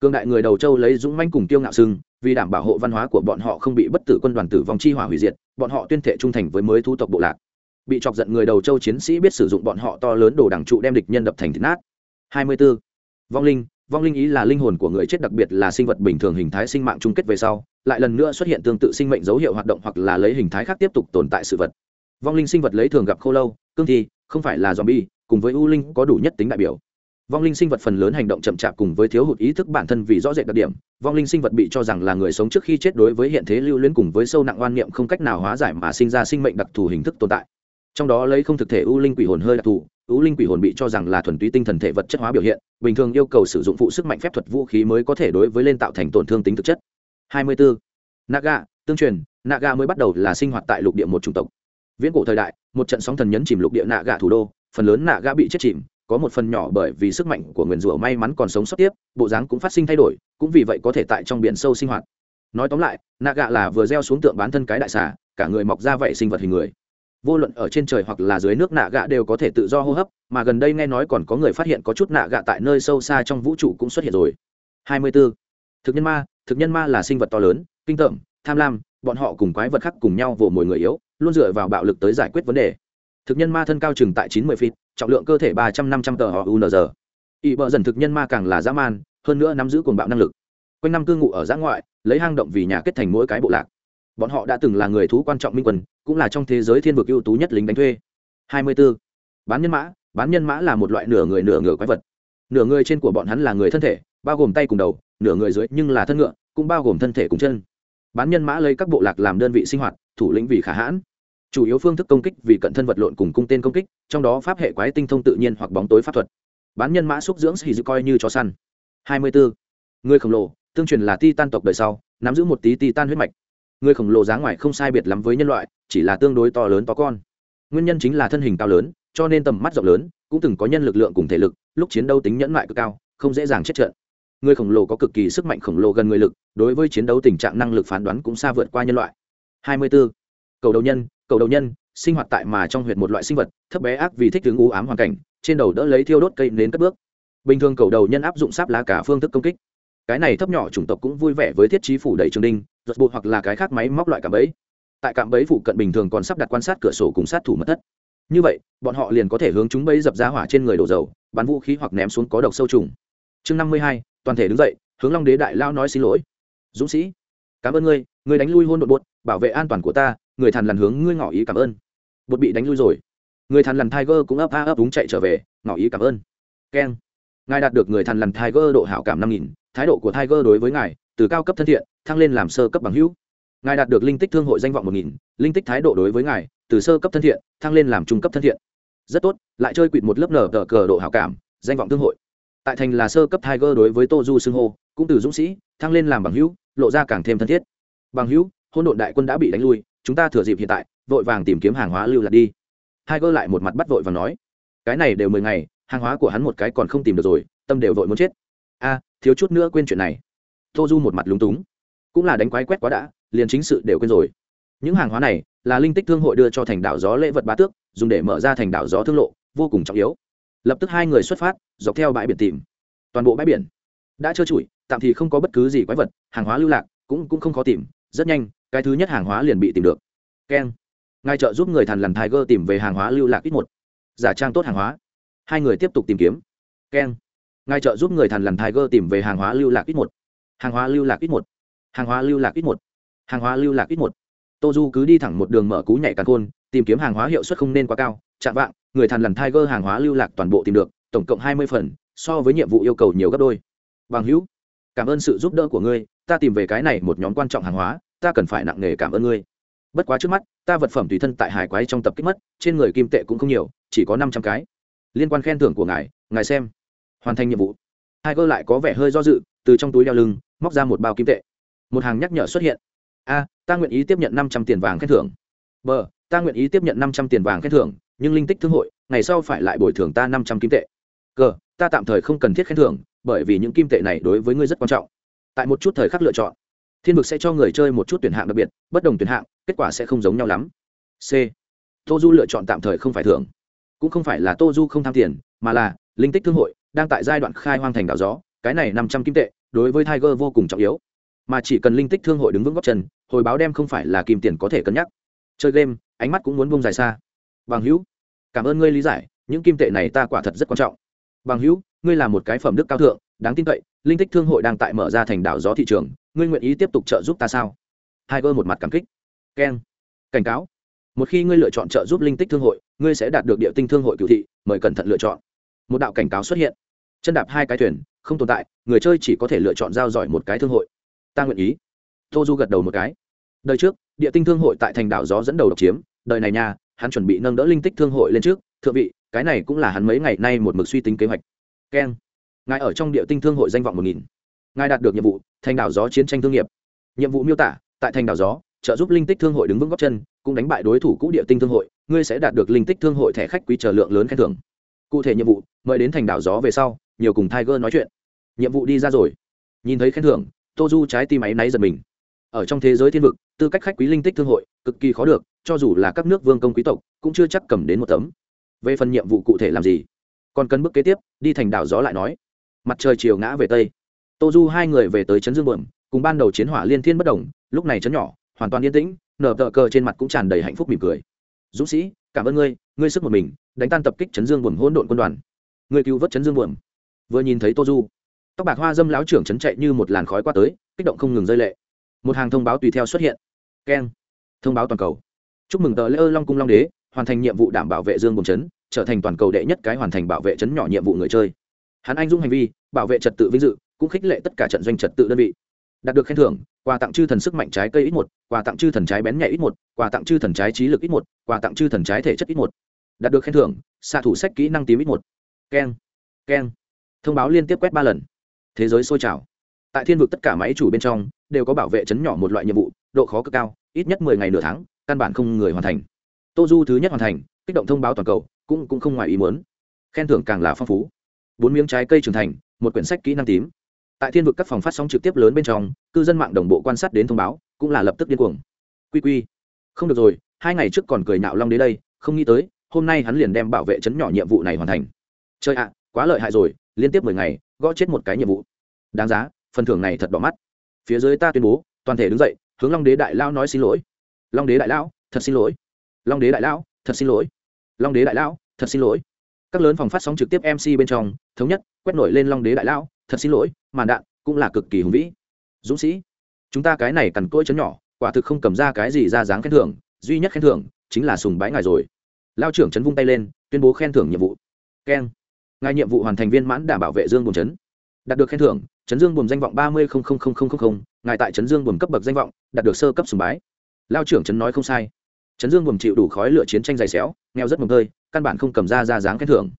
cương đại người đầu châu lấy dũng manh cùng tiêu ngạo sưng vì đảm bảo hộ văn hóa của bọn họ không bị bất tử quân đoàn tử vong chi hỏa hủy diệt, bọn họ tuyên thệ trung thành với mới thu tộc bộ lạc. Bị chọc giận người đầu châu chiến sĩ biết sử dụng bọn họ to lớn đồ đảng trụ đem địch nhân đập thành thịt nát. 24. vong linh. Vong linh ý là linh hồn của người chết đặc biệt là sinh vật bình thường hình thái sinh mạng chung kết về sau, lại lần nữa xuất hiện tương tự sinh mệnh dấu hiệu hoạt động hoặc là lấy hình thái khác tiếp tục tồn tại sự vật. Vong linh sinh vật lấy thường gặp khô lâu, cương thi, không phải là zombie, cùng với u linh có đủ nhất tính đại biểu vong linh sinh vật phần lớn hành động chậm chạp cùng với thiếu hụt ý thức bản thân vì rõ rệt đặc điểm. Vong linh sinh vật bị cho rằng là người sống trước khi chết đối với hiện thế lưu luyến cùng với sâu nặng oan niệm không cách nào hóa giải mà sinh ra sinh mệnh đặc thù hình thức tồn tại. Trong đó lấy không thực thể u linh quỷ hồn hơi đặc thù, u linh quỷ hồn bị cho rằng là thuần túy tinh thần thể vật chất hóa biểu hiện, bình thường yêu cầu sử dụng phụ sức mạnh phép thuật vũ khí mới có thể đối với lên tạo thành tổn thương tính thực chất. 24. naga, tương truyền, naga mới bắt đầu là sinh hoạt tại lục địa một chủng tộc. Viễn cổ thời đại, một trận sóng thần nhấn chìm lục địa naga thủ đô, phần lớn naga bị chết chìm có một phần nhỏ bởi vì sức mạnh của nguyền rủa may mắn còn sống sót tiếp, bộ dáng cũng phát sinh thay đổi, cũng vì vậy có thể tại trong biển sâu sinh hoạt. Nói tóm lại nạ gạ là vừa gieo xuống tượng bán thân cái đại xà, cả người mọc ra vậy sinh vật hình người. Vô luận ở trên trời hoặc là dưới nước nạ gạ đều có thể tự do hô hấp, mà gần đây nghe nói còn có người phát hiện có chút nạ gạ tại nơi sâu xa trong vũ trụ cũng xuất hiện rồi. 24. thực nhân ma, thực nhân ma là sinh vật to lớn, kinh tởm, tham lam, bọn họ cùng quái vật khác cùng nhau vồ mồi người yếu, luôn dựa vào bạo lực tới giải quyết vấn đề thực nhân ma thân cao chừng tại 90 feet, trọng lượng cơ thể ba trăm năm trăm tờ họ unz ỵ bờ dần thực nhân ma càng là dã man, hơn nữa nắm giữ cuồng bạo năng lực. Quanh năm cư ngụ ở giã ngoại, lấy hang động vì nhà kết thành mỗi cái bộ lạc. Bọn họ đã từng là người thú quan trọng minh quân, cũng là trong thế giới thiên vực ưu tú nhất lính đánh thuê. 24. bán nhân mã, bán nhân mã là một loại nửa người nửa ngựa quái vật. Nửa người trên của bọn hắn là người thân thể, bao gồm tay cùng đầu, nửa người dưới nhưng là thân ngựa, cũng bao gồm thân thể cùng chân. Bán nhân mã lấy các bộ lạc làm đơn vị sinh hoạt, thủ lĩnh vì khả hãn chủ yếu phương thức công kích vì cận thân vật lộn cùng cung tên công kích, trong đó pháp hệ quái tinh thông tự nhiên hoặc bóng tối pháp thuật. Bán nhân mã xúc dưỡng xì dự coi như cho săn. 24. người khổng lồ, tương truyền là ti tan tộc đời sau, nắm giữ một tí ti tan huyết mạch. Người khổng lồ dáng ngoài không sai biệt lắm với nhân loại, chỉ là tương đối to lớn to con. Nguyên nhân chính là thân hình cao lớn, cho nên tầm mắt rộng lớn, cũng từng có nhân lực lượng cùng thể lực, lúc chiến đấu tính nhẫn mại cực cao, không dễ dàng chết trận. Người khổng lồ có cực kỳ sức mạnh khổng lồ gần người lực, đối với chiến đấu tình trạng năng lực phán đoán cũng xa vượt qua nhân loại. 24 cầu đầu nhân, cầu đầu nhân, sinh hoạt tại mà trong huyệt một loại sinh vật, thấp bé ác vì thích tướng u ám hoàn cảnh, trên đầu đỡ lấy thiêu đốt cây nến cất bước. Bình thường cầu đầu nhân áp dụng sáp lá cả phương thức công kích. Cái này thấp nhỏ chủng tộc cũng vui vẻ với thiết trí phủ đầy trường đinh, ruột bột hoặc là cái khác máy móc loại cạm bẫy. Tại cạm bẫy phụ cận bình thường còn sắp đặt quan sát cửa sổ cùng sát thủ mất thất. Như vậy, bọn họ liền có thể hướng chúng bẫy dập ra hỏa trên người đổ dầu, bắn vũ khí hoặc ném xuống có độc sâu trùng. Chương năm mươi hai, toàn thể đứng dậy, hướng long đế đại lao nói xin lỗi. Dũng sĩ, cảm ơn ngươi ngươi đánh lui hôn đột bột, bảo vệ an toàn của ta người thằn lằn hướng ngươi ngỏ ý cảm ơn. Bột bị đánh lui rồi. Người thằn lằn tiger cũng ấp a ấp đúng chạy trở về, ngỏ ý cảm ơn. Keng. Ngài đạt được người thằn lằn tiger độ hảo cảm năm nghìn, thái độ của tiger đối với ngài, từ cao cấp thân thiện, thăng lên làm sơ cấp bằng hữu. Ngài đạt được linh tích thương hội danh vọng một nghìn, linh tích thái độ đối với ngài, từ sơ cấp thân thiện, thăng lên làm trung cấp thân thiện. Rất tốt, lại chơi quỵt một lớp nở tờ cờ độ hảo cảm, danh vọng thương hội. Tại thành là sơ cấp tiger đối với tô du xưng hô, cũng từ dũng sĩ, thăng lên làm bằng hữu, lộ ra càng thêm thân thiết. Bằng hữu, hôn độn đại quân đã bị đánh lui chúng ta thừa dịp hiện tại, vội vàng tìm kiếm hàng hóa lưu lạc đi. Hai gơ lại một mặt bắt vội và nói, cái này đều mười ngày, hàng hóa của hắn một cái còn không tìm được rồi, tâm đều vội muốn chết. A, thiếu chút nữa quên chuyện này. Tô du một mặt lúng túng. Cũng là đánh quái quét quá đã, liền chính sự đều quên rồi. Những hàng hóa này là linh tích thương hội đưa cho thành đảo gió lễ vật bá tước, dùng để mở ra thành đảo gió thương lộ, vô cùng trọng yếu. Lập tức hai người xuất phát, dọc theo bãi biển tìm. Toàn bộ bãi biển đã trơ trụi, tạm thì không có bất cứ gì quái vật, hàng hóa lưu lạc cũng cũng không khó tìm, rất nhanh cái thứ nhất hàng hóa liền bị tìm được. Keng ngài trợ giúp người thằn lằn tiger tìm về hàng hóa lưu lạc ít một. Giả trang tốt hàng hóa. Hai người tiếp tục tìm kiếm. Keng ngài trợ giúp người thằn lằn tiger tìm về hàng hóa lưu lạc ít một. Hàng hóa lưu lạc ít một. Hàng hóa lưu lạc ít một. Hàng hóa lưu lạc ít một. Tô du cứ đi thẳng một đường mở cú nhảy càng khôn tìm kiếm hàng hóa hiệu suất không nên quá cao. Chạm vạng, người thằn lằn tiger hàng hóa lưu lạc toàn bộ tìm được, tổng cộng hai mươi phần, so với nhiệm vụ yêu cầu nhiều gấp đôi. Bằng hữu, cảm ơn sự giúp đỡ của ngươi, ta tìm về cái này một nhóm quan trọng hàng hóa ta cần phải nặng nề cảm ơn ngươi. Bất quá trước mắt, ta vật phẩm tùy thân tại hải quái trong tập kích mất, trên người kim tệ cũng không nhiều, chỉ có năm trăm cái. Liên quan khen thưởng của ngài ngài xem. Hoàn thành nhiệm vụ. Hai cơ lại có vẻ hơi do dự, từ trong túi đeo lưng, móc ra một bao kim tệ. Một hàng nhắc nhở xuất hiện. A, ta nguyện ý tiếp nhận năm trăm tiền vàng khen thưởng. B, ta nguyện ý tiếp nhận năm trăm tiền vàng khen thưởng, nhưng linh tích thương hội, ngày sau phải lại bồi thường ta năm trăm kim tệ. C ta tạm thời không cần thiết khen thưởng, bởi vì những kim tệ này đối với ngươi rất quan trọng. Tại một chút thời khắc lựa chọn thiên vực sẽ cho người chơi một chút tuyển hạng đặc biệt, bất đồng tuyển hạng, kết quả sẽ không giống nhau lắm. C. Tô du lựa chọn tạm thời không phải thưởng. Cũng không phải là tô du không tham tiền, mà là linh tích thương hội, đang tại giai đoạn khai hoang thành đảo gió, cái này năm trăm kim tệ, đối với tiger vô cùng trọng yếu. Mà chỉ cần linh tích thương hội đứng vững góc chân, hồi báo đem không phải là kim tiền có thể cân nhắc. Chơi game, ánh mắt cũng muốn bông dài xa. Bằng hữu, cảm ơn ngươi lý giải, những kim tệ này ta quả thật rất quan trọng. Bằng hữu, ngươi là một cái phẩm đức cao thượng, đáng tin cậy, linh tích thương hội đang tại mở ra thành đảo gió thị trường ngươi nguyện ý tiếp tục trợ giúp ta sao? Tiger một mặt cảm kích. Keng. Cảnh cáo. Một khi ngươi lựa chọn trợ giúp linh tích thương hội, ngươi sẽ đạt được địa tinh thương hội cựu thị, mời cẩn thận lựa chọn. Một đạo cảnh cáo xuất hiện. Chân đạp hai cái thuyền, không tồn tại, người chơi chỉ có thể lựa chọn giao giỏi một cái thương hội. Ta nguyện ý. Tô du gật đầu một cái. Đời trước, địa tinh thương hội tại thành đảo gió dẫn đầu độc chiếm. Đời này nha, hắn chuẩn bị nâng đỡ linh tích thương hội lên trước. Thượng vị, cái này cũng là hắn mấy ngày nay một mực suy tính kế hoạch. Keng. Ngài ở trong địa tinh thương hội danh vọng một nghìn ngài đạt được nhiệm vụ, thành đảo gió chiến tranh thương nghiệp. Nhiệm vụ miêu tả, tại thành đảo gió, trợ giúp linh tích thương hội đứng vững góc chân, cũng đánh bại đối thủ cũ địa tinh thương hội, ngươi sẽ đạt được linh tích thương hội thẻ khách quý trở lượng lớn khen thưởng. Cụ thể nhiệm vụ, mời đến thành đảo gió về sau, nhiều cùng tiger nói chuyện. Nhiệm vụ đi ra rồi. Nhìn thấy khen thưởng tô du trái tim áy náy giật mình. Ở trong thế giới thiên vực, tư cách khách quý linh tích thương hội, cực kỳ khó được, cho dù là các nước vương công quý tộc, cũng chưa chắc cầm đến một tấm. Về phần nhiệm vụ cụ thể làm gì? Còn cần bước kế tiếp, đi thành đảo gió lại nói. Mặt trời chiều ngã về tây tô du hai người về tới trấn dương bượm cùng ban đầu chiến hỏa liên thiên bất đồng, lúc này trấn nhỏ, hoàn toàn yên tĩnh, nở tờ cờ trên mặt cũng tràn đầy hạnh phúc mỉm cười. Dũng sĩ, cảm ơn ngươi ngươi sức một mình, đánh tan tập kích trấn dương bượm hỗn độn quân đoàn. Ngươi cứu vớt trấn dương bượm vừa nhìn thấy tô du, tóc bạc hoa dâm láo trưởng trấn chạy như một làn khói qua tới, kích động không ngừng rơi lệ. Một hàng thông báo tùy theo xuất hiện. Keng. Thông báo toàn cầu. Chúc mừng tờ lễ ơ long cung long đế, hoàn thành nhiệm vụ đảm bảo vệ dương bồn trấn, trở thành toàn cầu đệ nhất cái hoàn thành bảo vệ trấn nhỏ nhiệm vụ người chơi. Hắn anh dung hành vi, bảo vệ trật tự vinh dự cũng khích lệ tất cả trận doanh trật tự đơn vị. Đạt được khen thưởng, quà tặng chư thần sức mạnh trái cây ít một, quà tặng chư thần trái bén nhẹ ít một, quà tặng chư thần trái trí lực ít một, quà tặng chư thần trái thể chất ít một. Đạt được khen thưởng, xạ thủ sách kỹ năng tím ít một. Keng keng. Thông báo liên tiếp quét ba lần. Thế giới sôi trào. Tại thiên vực tất cả máy chủ bên trong, đều có bảo vệ chấn nhỏ một loại nhiệm vụ, độ khó cực cao, ít nhất mười ngày nửa tháng, căn bản không người hoàn thành. Tô du thứ nhất hoàn thành, kích động thông báo toàn cầu, cũng cũng không ngoài ý muốn. Khen thưởng càng là phong phú. Bốn miếng trái cây trưởng thành, một quyển sách kỹ năng tím tại thiên vực các phòng phát sóng trực tiếp lớn bên trong, cư dân mạng đồng bộ quan sát đến thông báo, cũng là lập tức điên cuồng. Quy quy. Không được rồi, hai ngày trước còn cười nạo long đến đây, không nghĩ tới, hôm nay hắn liền đem bảo vệ chấn nhỏ nhiệm vụ này hoàn thành. Chơi ạ, quá lợi hại rồi, liên tiếp mười ngày, gõ chết một cái nhiệm vụ. Đáng giá, phần thưởng này thật đỏ mắt. Phía dưới ta tuyên bố, toàn thể đứng dậy, hướng long đế đại lao nói xin lỗi. Long đế đại lão, thật xin lỗi. Long đế đại lão, thật xin lỗi. Long đế đại lão, thật xin lỗi. Các lớn phòng phát sóng trực tiếp mc bên trong, thống nhất, quét nổi lên long đế đại lão thật xin lỗi màn đạn cũng là cực kỳ hùng vĩ. Dũng sĩ chúng ta cái này cằn cỗi chấn nhỏ quả thực không cầm ra cái gì ra dáng khen thưởng duy nhất khen thưởng chính là sùng bái ngài rồi. Lao trưởng chấn vung tay lên tuyên bố khen thưởng nhiệm vụ. Keng. Ngài nhiệm vụ hoàn thành viên mãn đảm bảo vệ dương buồn chấn, đạt được khen thưởng chấn dương buồn danh vọng ba mươi ngài tại chấn dương buồn cấp bậc danh vọng đạt được sơ cấp sùng bái. Lao trưởng chấn nói không sai. Chấn dương buồn chịu đủ khói lửa chiến tranh dày xéo nghèo rất mồm hơi căn bản không cầm ra ra dáng khen thưởng.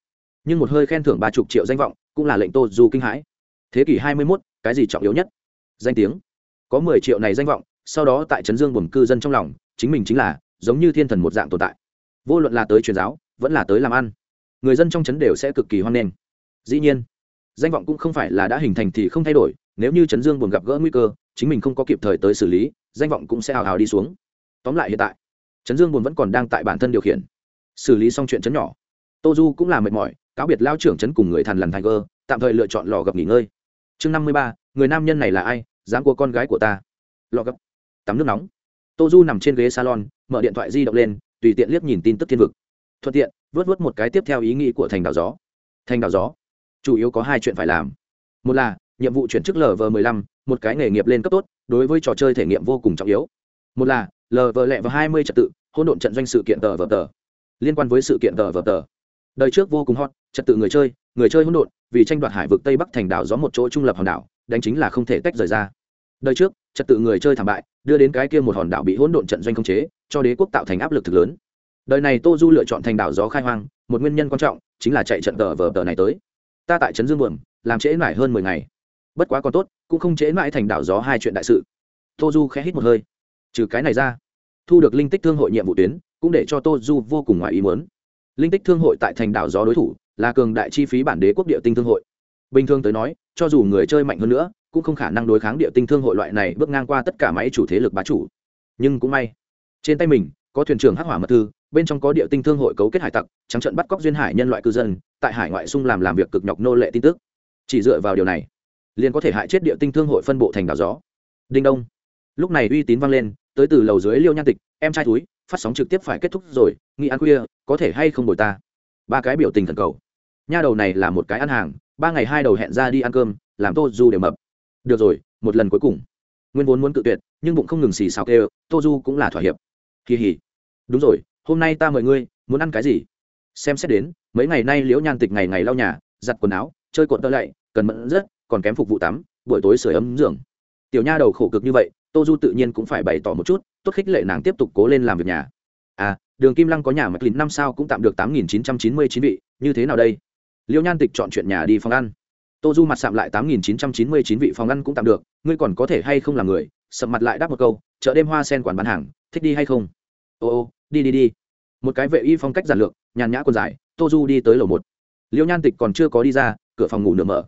Nhưng một hơi khen thưởng ba chục triệu danh vọng cũng là lệnh tô du kinh hãi thế kỷ hai mươi 21, cái gì trọng yếu nhất? Danh tiếng. Có mười triệu này danh vọng sau đó tại trấn dương buồn cư dân trong lòng chính mình chính là giống như thiên thần một dạng tồn tại. Vô luận là tới truyền giáo vẫn là tới làm ăn người dân trong trấn đều sẽ cực kỳ hoan nghênh. Dĩ nhiên danh vọng cũng không phải là đã hình thành thì không thay đổi nếu như trấn dương buồn gặp gỡ nguy cơ chính mình không có kịp thời tới xử lý danh vọng cũng sẽ hào hào đi xuống. Tóm lại hiện tại trấn dương buồn vẫn còn đang tại bản thân điều khiển. Xử lý xong chuyện trấn nhỏ tô du cũng là mệt mỏi cáo biệt lao trưởng trấn cùng người thằn lằn thành cơ tạm thời lựa chọn lò gặp nghỉ ngơi chương năm mươi ba, người nam nhân này là ai dám của con gái của ta. Lọ gấp. Tắm nước nóng. Tô du nằm trên ghế salon, mở điện thoại di động lên, tùy tiện liếc nhìn tin tức thiên vực. Thuận tiện, vớt vớt một cái tiếp theo ý nghĩ của thành đảo gió. Thành đảo gió, chủ yếu có hai chuyện phải làm. Một là, nhiệm vụ chuyển chức lv m ộ lăm, một cái nghề nghiệp lên cấp tốt, đối với trò chơi thể nghiệm vô cùng trọng yếu. Một là lv lẹ và hai mươi trật tự hôn độn trận doanh sự kiện tờ vờ tờ. Liên quan với sự kiện tờ vờ tờ. Đời trước vô cùng hot, trật tự người chơi người chơi hỗn độn vì tranh đoạt hải vực tây bắc thành đảo gió một chỗ trung lập hòn đảo, đánh chính là không thể tách rời ra. Đời trước, trật tự người chơi thảm bại, đưa đến cái kia một hòn đảo bị hỗn độn trận doanh không chế, cho đế quốc tạo thành áp lực thực lớn. Đời này tô du lựa chọn thành đảo gió khai hoang, một nguyên nhân quan trọng chính là chạy trận tờ vờ tờ này tới. Ta tại trấn dương buồm làm trễ mãi hơn mười ngày. Bất quá còn tốt, cũng không trễ mãi thành đảo gió hai chuyện đại sự. Tô du khẽ hít một hơi. Trừ cái này ra, thu được linh tích thương hội nhiệm vụ tuyến, cũng để cho tô du vô cùng ngoài ý muốn. Linh tích thương hội tại thành đảo gió đối thủ là cường đại chi phí bản đế quốc địa tinh thương hội. Bình thường tới nói, cho dù người chơi mạnh hơn nữa, cũng không khả năng đối kháng địa tinh thương hội loại này bước ngang qua tất cả máy chủ thế lực bá chủ. Nhưng cũng may, trên tay mình, có thuyền trưởng hắc hỏa mật thư, bên trong có địa tinh thương hội cấu kết hải tặc, trắng trận bắt cóc duyên hải nhân loại cư dân, tại hải ngoại xung làm làm việc cực nhọc nô lệ tin tức. Chỉ dựa vào điều này, liền có thể hại chết địa tinh thương hội phân bộ thành đảo gió. Đinh đông. Lúc này uy tín vang lên, tới từ lầu dưới liêu nhan tịch, em trai túi phát sóng trực tiếp phải kết thúc rồi nghĩ ăn khuya, có thể hay không đổi ta? Ba cái biểu tình thần cầu nha đầu này là một cái ăn hàng, ba ngày hai đầu hẹn ra đi ăn cơm, làm tô du đều mập. Được rồi, một lần cuối cùng. Nguyên vốn muốn cự tuyệt, nhưng bụng không ngừng xì xào kêu, tô du cũng là thỏa hiệp. Kỳ hỉ. Đúng rồi, hôm nay ta mời ngươi, muốn ăn cái gì? Xem xét đến, mấy ngày nay liễu nhan tịch ngày ngày lau nhà, giặt quần áo, chơi cuộn tơ lạy, cần mẫn rất, còn kém phục vụ tắm, buổi tối sửa ấm giường. Tiểu nha đầu khổ cực như vậy, tô du tự nhiên cũng phải bày tỏ một chút, tốt khích lệ nàng tiếp tục cố lên làm việc nhà. À đường kim lăng có nhà mạch lìn năm sao cũng tạm được tám nghìn chín trăm chín mươi chín vị, như thế nào đây? Liêu nhan tịch chọn chuyện nhà đi phòng ăn. Tô du mặt sạm lại tám nghìn chín trăm chín mươi chín vị phòng ăn cũng tạm được, ngươi còn có thể hay không làm người? Sập mặt lại đáp một câu, chợ đêm hoa sen quản bán hàng, thích đi hay không? Ô ô, đi đi đi. Một cái vệ y phong cách giản lược, nhàn nhã quần dài, tô du đi tới lầu một. Liêu nhan tịch còn chưa có đi ra, cửa phòng ngủ nửa mở.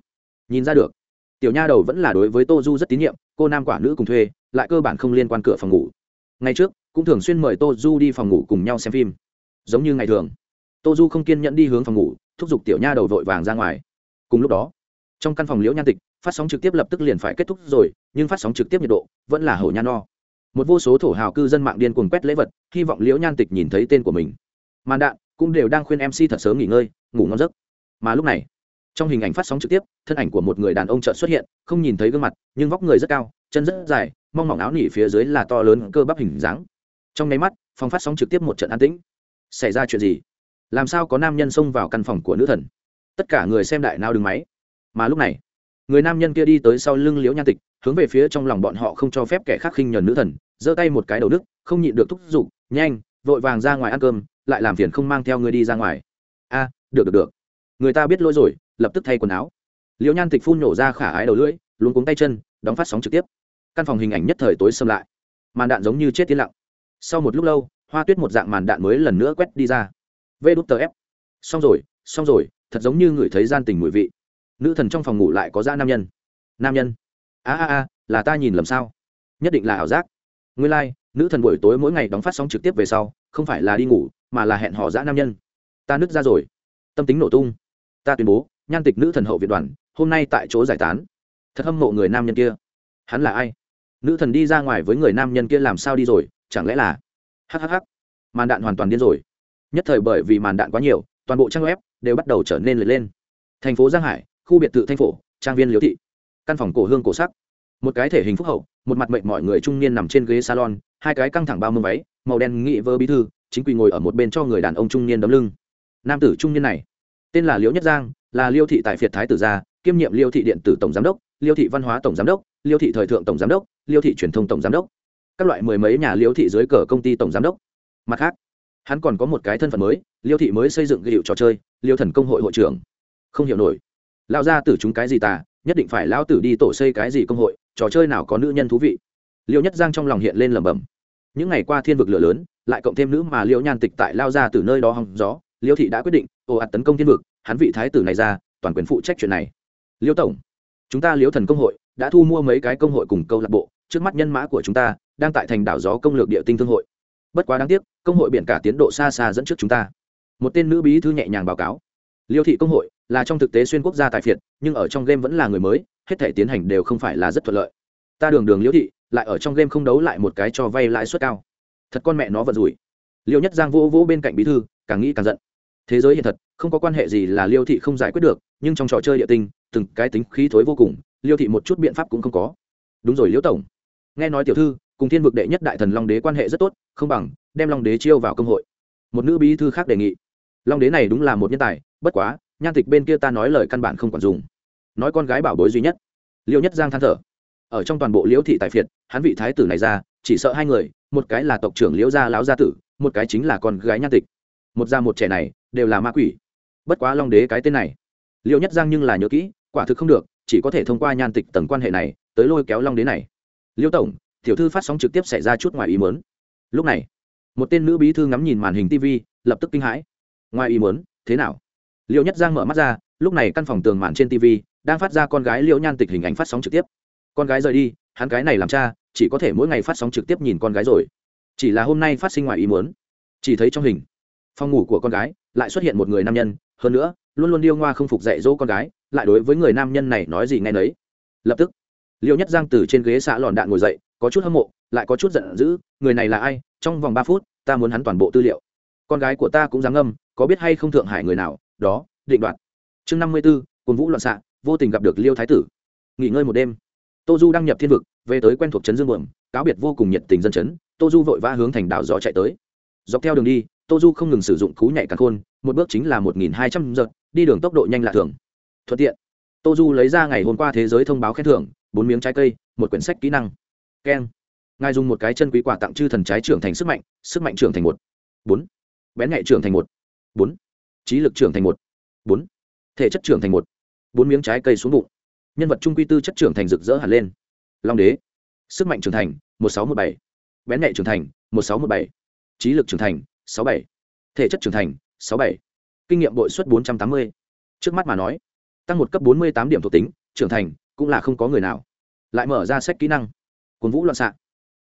Nhìn ra được, tiểu nha đầu vẫn là đối với tô du rất tín nhiệm, cô nam quả nữ cùng thuê, lại cơ bản không liên quan cửa phòng ngủ. Ngày trước, cũng thường xuyên mời tô du đi phòng ngủ cùng nhau xem phim. Giống như ngày thường, tô du không kiên nhẫn đi hướng phòng ngủ thúc giục tiểu nha đầu vội vàng ra ngoài. Cùng lúc đó, trong căn phòng liễu nhan tịch, phát sóng trực tiếp lập tức liền phải kết thúc rồi, nhưng phát sóng trực tiếp nhiệt độ vẫn là hổ nhan no. Một vô số thổ hào cư dân mạng điên cuồng quét lễ vật, hy vọng liễu nhan tịch nhìn thấy tên của mình. Màn đạn cũng đều đang khuyên mc thật sớm nghỉ ngơi, ngủ ngon giấc. Mà lúc này, trong hình ảnh phát sóng trực tiếp, thân ảnh của một người đàn ông chợt xuất hiện, không nhìn thấy gương mặt, nhưng vóc người rất cao, chân rất dài, mong mỏng áo nỉ phía dưới là to lớn cơ bắp hình dáng. Trong nháy mắt, phòng phát sóng trực tiếp một trận an tĩnh. Xảy ra chuyện gì? Làm sao có nam nhân xông vào căn phòng của nữ thần? Tất cả người xem đại nào đứng máy. Mà lúc này, người nam nhân kia đi tới sau lưng liễu nhan tịch, hướng về phía trong lòng bọn họ không cho phép kẻ khác khinh nhờn nữ thần, giơ tay một cái đầu nước không nhịn được thúc giục, nhanh, vội vàng ra ngoài ăn cơm, lại làm phiền không mang theo người đi ra ngoài. A, được được được. Người ta biết lỗi rồi, lập tức thay quần áo. Liễu nhan tịch phun nổ ra khả ái đầu lưỡi, luống cuống tay chân, đóng phát sóng trực tiếp. Căn phòng hình ảnh nhất thời tối xâm lại. Màn đạn giống như chết tiến lặng. Sau một lúc lâu, hoa tuyết một dạng màn đạn mới lần nữa quét đi ra vê đút tờ ép xong rồi xong rồi thật giống như người thấy gian tình mùi vị. Nữ thần trong phòng ngủ lại có da nam nhân. Nam nhân? A a a là ta nhìn lầm sao? Nhất định là ảo giác. Nguyên lai、like, nữ thần buổi tối mỗi ngày đóng phát sóng trực tiếp về sau không phải là đi ngủ mà là hẹn hò dã nam nhân. Ta nứt ra rồi. Tâm tính nổ tung. Ta tuyên bố nhan tịch nữ thần hậu viện đoàn hôm nay tại chỗ giải tán. Thật hâm mộ người nam nhân kia. Hắn là ai? Nữ thần đi ra ngoài với người nam nhân kia làm sao đi rồi? Chẳng lẽ là? Hhh màn đạn hoàn toàn điên rồi nhất thời bởi vì màn đạn quá nhiều, toàn bộ trang web đều bắt đầu trở nên lượt lên. Thành phố giang hải, khu biệt thự thanh phổ, trang viên liễu thị. Căn phòng cổ hương cổ sắc. Một cái thể hình phúc hậu, một mặt mệnh mọi người trung niên nằm trên ghế salon, hai cái căng thẳng bao mương váy, màu đen nghị vơ bí thư, chính quỳ ngồi ở một bên cho người đàn ông trung niên đấm lưng. Nam tử trung niên này, tên là liễu nhất giang, là liêu thị tại phiệt thái tử gia, kiêm nhiệm liêu thị điện tử tổng giám đốc, liêu thị văn hóa tổng giám đốc, liêu thị thời thượng tổng giám đốc, liêu thị truyền thông tổng giám đốc. Các loại mười mấy nhà liêu thị dưới cờ công ty tổng giám đốc. Mặt khác hắn còn có một cái thân phận mới, liêu thị mới xây dựng ghi hiệu trò chơi, liêu thần công hội hội trưởng. Không hiểu nổi. Lao ra tử chúng cái gì tà nhất định phải Lão tử đi tổ xây cái gì công hội, trò chơi nào có nữ nhân thú vị. Liêu nhất giang trong lòng hiện lên lẩm bẩm. Những ngày qua thiên vực lửa lớn, lại cộng thêm nữ mà liêu nhan tịch tại lao ra từ nơi đó hòng gió, liêu thị đã quyết định, ồ, ạt tấn công thiên vực, hắn vị thái tử này ra, toàn quyền phụ trách chuyện này. Liêu tổng, chúng ta liêu thần công hội đã thu mua mấy cái công hội cùng câu lạc bộ, trước mắt nhân mã của chúng ta đang tại thành đảo gió công lược địa tinh thương hội bất quá đáng tiếc, công hội biển cả tiến độ xa xa dẫn trước chúng ta. Một tên nữ bí thư nhẹ nhàng báo cáo. Liêu thị công hội là trong thực tế xuyên quốc gia tại phiệt, nhưng ở trong game vẫn là người mới, hết thể tiến hành đều không phải là rất thuận lợi. Ta đường đường liêu thị, lại ở trong game không đấu lại một cái cho vay lãi suất cao. Thật con mẹ nó vật rủi. Liêu nhất giang vô vỗ bên cạnh bí thư, càng nghĩ càng giận. Thế giới hiện thật, không có quan hệ gì là liêu thị không giải quyết được, nhưng trong trò chơi địa tinh, từng cái tính khí thối vô cùng, liêu thị một chút biện pháp cũng không có. Đúng rồi liễu tổng. Nghe nói tiểu thư cùng thiên vực đệ nhất đại thần long đế quan hệ rất tốt, không bằng đem long đế chiêu vào công hội. Một nữ bí thư khác đề nghị, long đế này đúng là một nhân tài, bất quá, nhan tịch bên kia ta nói lời căn bản không còn dùng. Nói con gái bảo bối duy nhất. Liêu nhất giang than thở. Ở trong toàn bộ liễu thị tài phiệt, hắn vị thái tử này ra, chỉ sợ hai người, một cái là tộc trưởng liễu gia lão gia tử, một cái chính là con gái nhan tịch. Một già một trẻ này, đều là ma quỷ. Bất quá long đế cái tên này, liễu nhất giang nhưng là nhớ kỹ, quả thực không được, chỉ có thể thông qua nhan tịch tầng quan hệ này, tới lôi kéo long đế này. Liễu tổng tiểu thư phát sóng trực tiếp xảy ra chút ngoài ý muốn. Lúc này, một tên nữ bí thư ngắm nhìn màn hình tv lập tức kinh hãi. Ngoài ý muốn, thế nào? Liễu nhất giang mở mắt ra, lúc này căn phòng tường màn trên tv đang phát ra con gái liễu nhan tịch hình ảnh phát sóng trực tiếp. Con gái rời đi, hắn cái này làm cha, chỉ có thể mỗi ngày phát sóng trực tiếp nhìn con gái rồi. Chỉ là hôm nay phát sinh ngoài ý muốn. Chỉ thấy trong hình, phòng ngủ của con gái lại xuất hiện một người nam nhân, hơn nữa, luôn luôn điêu ngoa không phục dạy dỗ con gái, lại đối với người nam nhân này nói gì nghe nấy. Lập tức liệu nhất giang từ trên ghế xã lòn đạn ngồi dậy có chút hâm mộ, lại có chút giận dữ, người này là ai, trong vòng ba phút, ta muốn hắn toàn bộ tư liệu. Con gái của ta cũng dám ngâm, có biết hay không thượng hải người nào? Đó, định đoạt. Chương năm mươi b ố cồn vũ loạn xạ, vô tình gặp được liêu thái tử. Nghỉ ngơi một đêm. Tô du đăng nhập thiên vực, về tới quen thuộc trấn dương buồm, cáo biệt vô cùng nhiệt tình dân chấn, tô du vội vã hướng thành đảo gió chạy tới. Dọc theo đường đi, tô du không ngừng sử dụng cú nhảy càng khôn, một bước chính là một nghìn hai trăm giật, đi đường tốc độ nhanh lạ thường. Thuận tiện. Tô du lấy ra ngày hôm qua thế giới thông báo khen thưởng, bốn miếng trái cây, một quyển sách kỹ năng keng. Ngài dùng một cái chân quý quả tặng chư thần trái trưởng thành sức mạnh sức mạnh trưởng thành một. Bốn. Bén nhạy trưởng thành một. Bốn. Trí lực trưởng thành một. Bốn. Thể chất trưởng thành một. Bốn miếng trái cây xuống bụng. Nhân vật trung quy tư chất trưởng thành rực rỡ hẳn lên. Long đế. Sức mạnh trưởng thành, một sáu một bảy. Bén nhạy trưởng thành, một sáu một bảy. Trí lực trưởng thành, sáu bảy. Thể chất trưởng thành, sáu bảy. Kinh nghiệm bội suất bốn trăm tám mươi. Trước mắt mà nói, tăng một cấp bốn mươi tám điểm thuộc tính, trưởng thành, cũng là không có người nào. Lại mở ra sách kỹ năng cuốn vũ loạn xạ.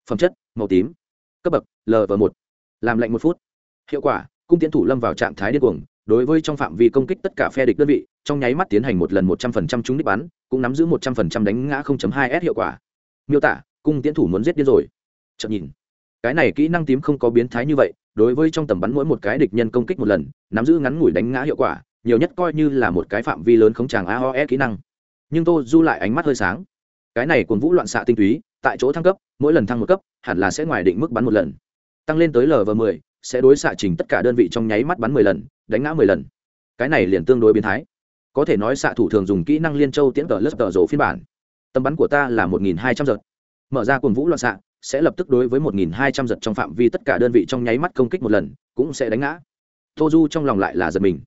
Phẩm chất, màu tím. Cấp bậc lv một. Làm lạnh một phút. Hiệu quả, cung tiến thủ lâm vào trạng thái điên cuồng. Đối với trong phạm vi công kích tất cả phe địch đơn vị, trong nháy mắt tiến hành một lần một trăm phần trăm trúng đích bắn, cũng nắm giữ một trăm phần trăm đánh ngã không chấm hai s hiệu quả. Miêu tả, cung tiến thủ muốn giết điên rồi. Chậm nhìn. Cái này kỹ năng tím không có biến thái như vậy, đối với trong tầm bắn mỗi một cái địch nhân công kích một lần, nắm giữ ngắn ngủi đánh ngã hiệu quả, nhiều nhất coi như là một cái phạm vi lớn không tràng aoe kỹ năng. Nhưng tô du lại ánh mắt hơi sáng. Cái này còn vũ loạn xạ tinh túy tại chỗ thăng cấp, mỗi lần thăng một cấp, hẳn là sẽ ngoài định mức bắn một lần. Tăng lên tới lv mười, sẽ đối xạ trình tất cả đơn vị trong nháy mắt bắn mười lần, đánh ngã mười lần. Cái này liền tương đối biến thái. Có thể nói xạ thủ thường dùng kỹ năng liên châu tiễn tờ lớp tờ rổ phiên bản. Tầm bắn của ta là một nghìn hai trăm giật. Mở ra cuồng vũ loạn xạ, sẽ lập tức đối với một nghìn hai trăm giật trong phạm vi tất cả đơn vị trong nháy mắt công kích một lần, cũng sẽ đánh ngã. Tô du trong lòng lại là giật mình.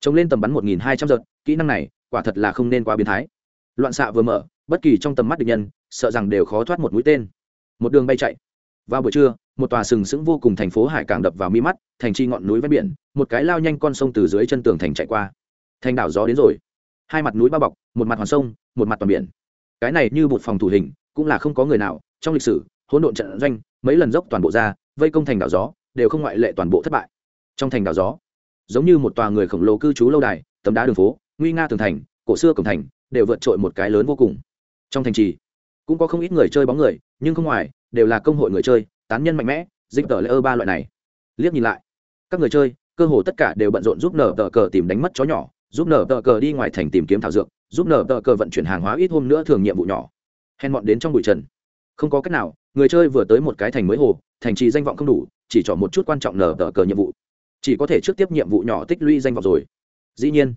Chống lên tầm bắn một nghìn hai trăm giật, kỹ năng này quả thật là không nên quá biến thái. Loạn xạ vừa mở bất kỳ trong tầm mắt địch nhân, sợ rằng đều khó thoát một mũi tên. Một đường bay chạy. Vào buổi trưa, một tòa sừng sững vô cùng thành phố hải cảng đập vào mi mắt, thành chi ngọn núi ven biển, một cái lao nhanh con sông từ dưới chân tường thành chạy qua. Thành đảo gió đến rồi. Hai mặt núi bao bọc, một mặt hoàn sông, một mặt toàn biển. Cái này như một phòng thủ hình, cũng là không có người nào, trong lịch sử, hỗn độn trận doanh, mấy lần dốc toàn bộ ra, vây công thành đảo gió, đều không ngoại lệ toàn bộ thất bại. Trong thành đảo gió, giống như một tòa người khổng lồ cư trú lâu đài, tấm đá đường phố, nguy nga tường thành, cổ xưa cổng thành, đều vượt trội một cái lớn vô cùng trong thành trì, cũng có không ít người chơi bóng người, nhưng không ngoài, đều là công hội người chơi, tán nhân mạnh mẽ, dịch tờ lễ ơ ba loại này. Liếc nhìn lại, các người chơi, cơ hồ tất cả đều bận rộn giúp nở tờ cờ tìm đánh mất chó nhỏ, giúp nở tờ cờ đi ngoài thành tìm kiếm thảo dược, giúp nở tờ cờ vận chuyển hàng hóa ít hôm nữa thường nhiệm vụ nhỏ. Hèn mọn đến trong bụi trần. Không có cách nào, người chơi vừa tới một cái thành mới hồ, thành trì danh vọng không đủ, chỉ chọn một chút quan trọng nở tờ cờ nhiệm vụ. Chỉ có thể trước tiếp nhiệm vụ nhỏ tích lũy danh vọng rồi. Dĩ nhiên,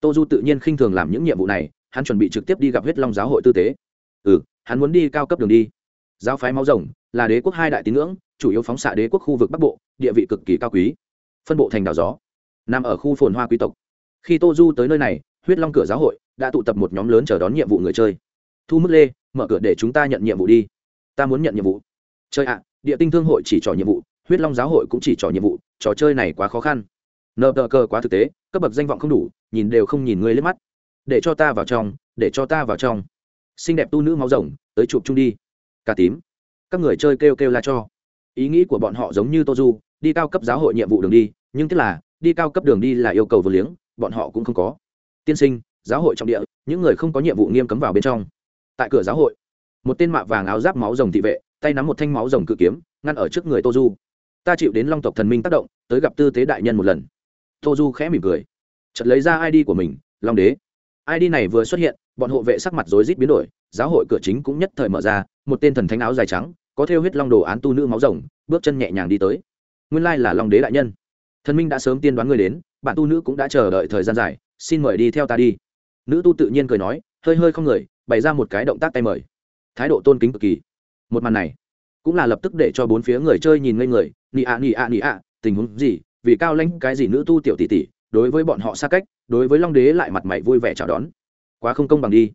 tô du tự nhiên khinh thường làm những nhiệm vụ này hắn chuẩn bị trực tiếp đi gặp huyết long giáo hội tư tế. Ừ hắn muốn đi cao cấp đường đi. Giáo phái máu rồng là đế quốc hai đại tín ngưỡng, chủ yếu phóng xạ đế quốc khu vực bắc bộ, địa vị cực kỳ cao quý. Phân bộ thành đảo gió, nằm ở khu phồn hoa quý tộc. Khi tô du tới nơi này, huyết long cửa giáo hội đã tụ tập một nhóm lớn chờ đón nhiệm vụ người chơi. Thu mức lê, mở cửa để chúng ta nhận nhiệm vụ đi. Ta muốn nhận nhiệm vụ. Chơi ạ, địa tinh thương hội chỉ trò nhiệm vụ, huyết long giáo hội cũng chỉ trò nhiệm vụ, trò chơi này quá khó khăn. Nợ tờ cờ quá thực tế, cấp bậc danh vọng không đủ, nhìn đều không nhìn ngươi lên mắt để cho ta vào trong, để cho ta vào trong. Xinh đẹp tu nữ máu rồng, tới chụp chung đi. Cả tím. Các người chơi kêu kêu la cho. Ý nghĩ của bọn họ giống như tô du, đi cao cấp giáo hội nhiệm vụ đường đi, nhưng tức là, đi cao cấp đường đi là yêu cầu vừa liếng, bọn họ cũng không có. Tiên sinh, giáo hội trọng địa, những người không có nhiệm vụ nghiêm cấm vào bên trong. Tại cửa giáo hội, một tên mạ vàng áo giáp máu rồng thị vệ, tay nắm một thanh máu rồng cự kiếm, ngăn ở trước người tô du. Ta chịu đến long tộc thần minh tác động, tới gặp tư tế đại nhân một lần. Tô du khẽ mỉm cười. Chợt lấy ra id của mình, long đế id này vừa xuất hiện, bọn hộ vệ sắc mặt rối rít biến đổi, giáo hội cửa chính cũng nhất thời mở ra, một tên thần thánh áo dài trắng, có thêu huyết long đồ án tu nữ máu rồng, bước chân nhẹ nhàng đi tới. Nguyên lai là long đế đại nhân. Thần minh đã sớm tiên đoán người đến bản tu nữ cũng đã chờ đợi thời gian dài, xin mời đi theo ta đi. Nữ tu tự nhiên cười nói, hơi hơi không người, bày ra một cái động tác tay mời. Thái độ tôn kính cực kỳ. Một màn này, cũng là lập tức để cho bốn phía người chơi nhìn ngây người, nị ạ nị ạ nị ạ, tình huống gì, vì cao lãnh cái gì nữ tu tiểu tỷ tỷ, đối với bọn họ xa cách đối với long đế lại mặt mày vui vẻ chào đón. Quá không công bằng đi.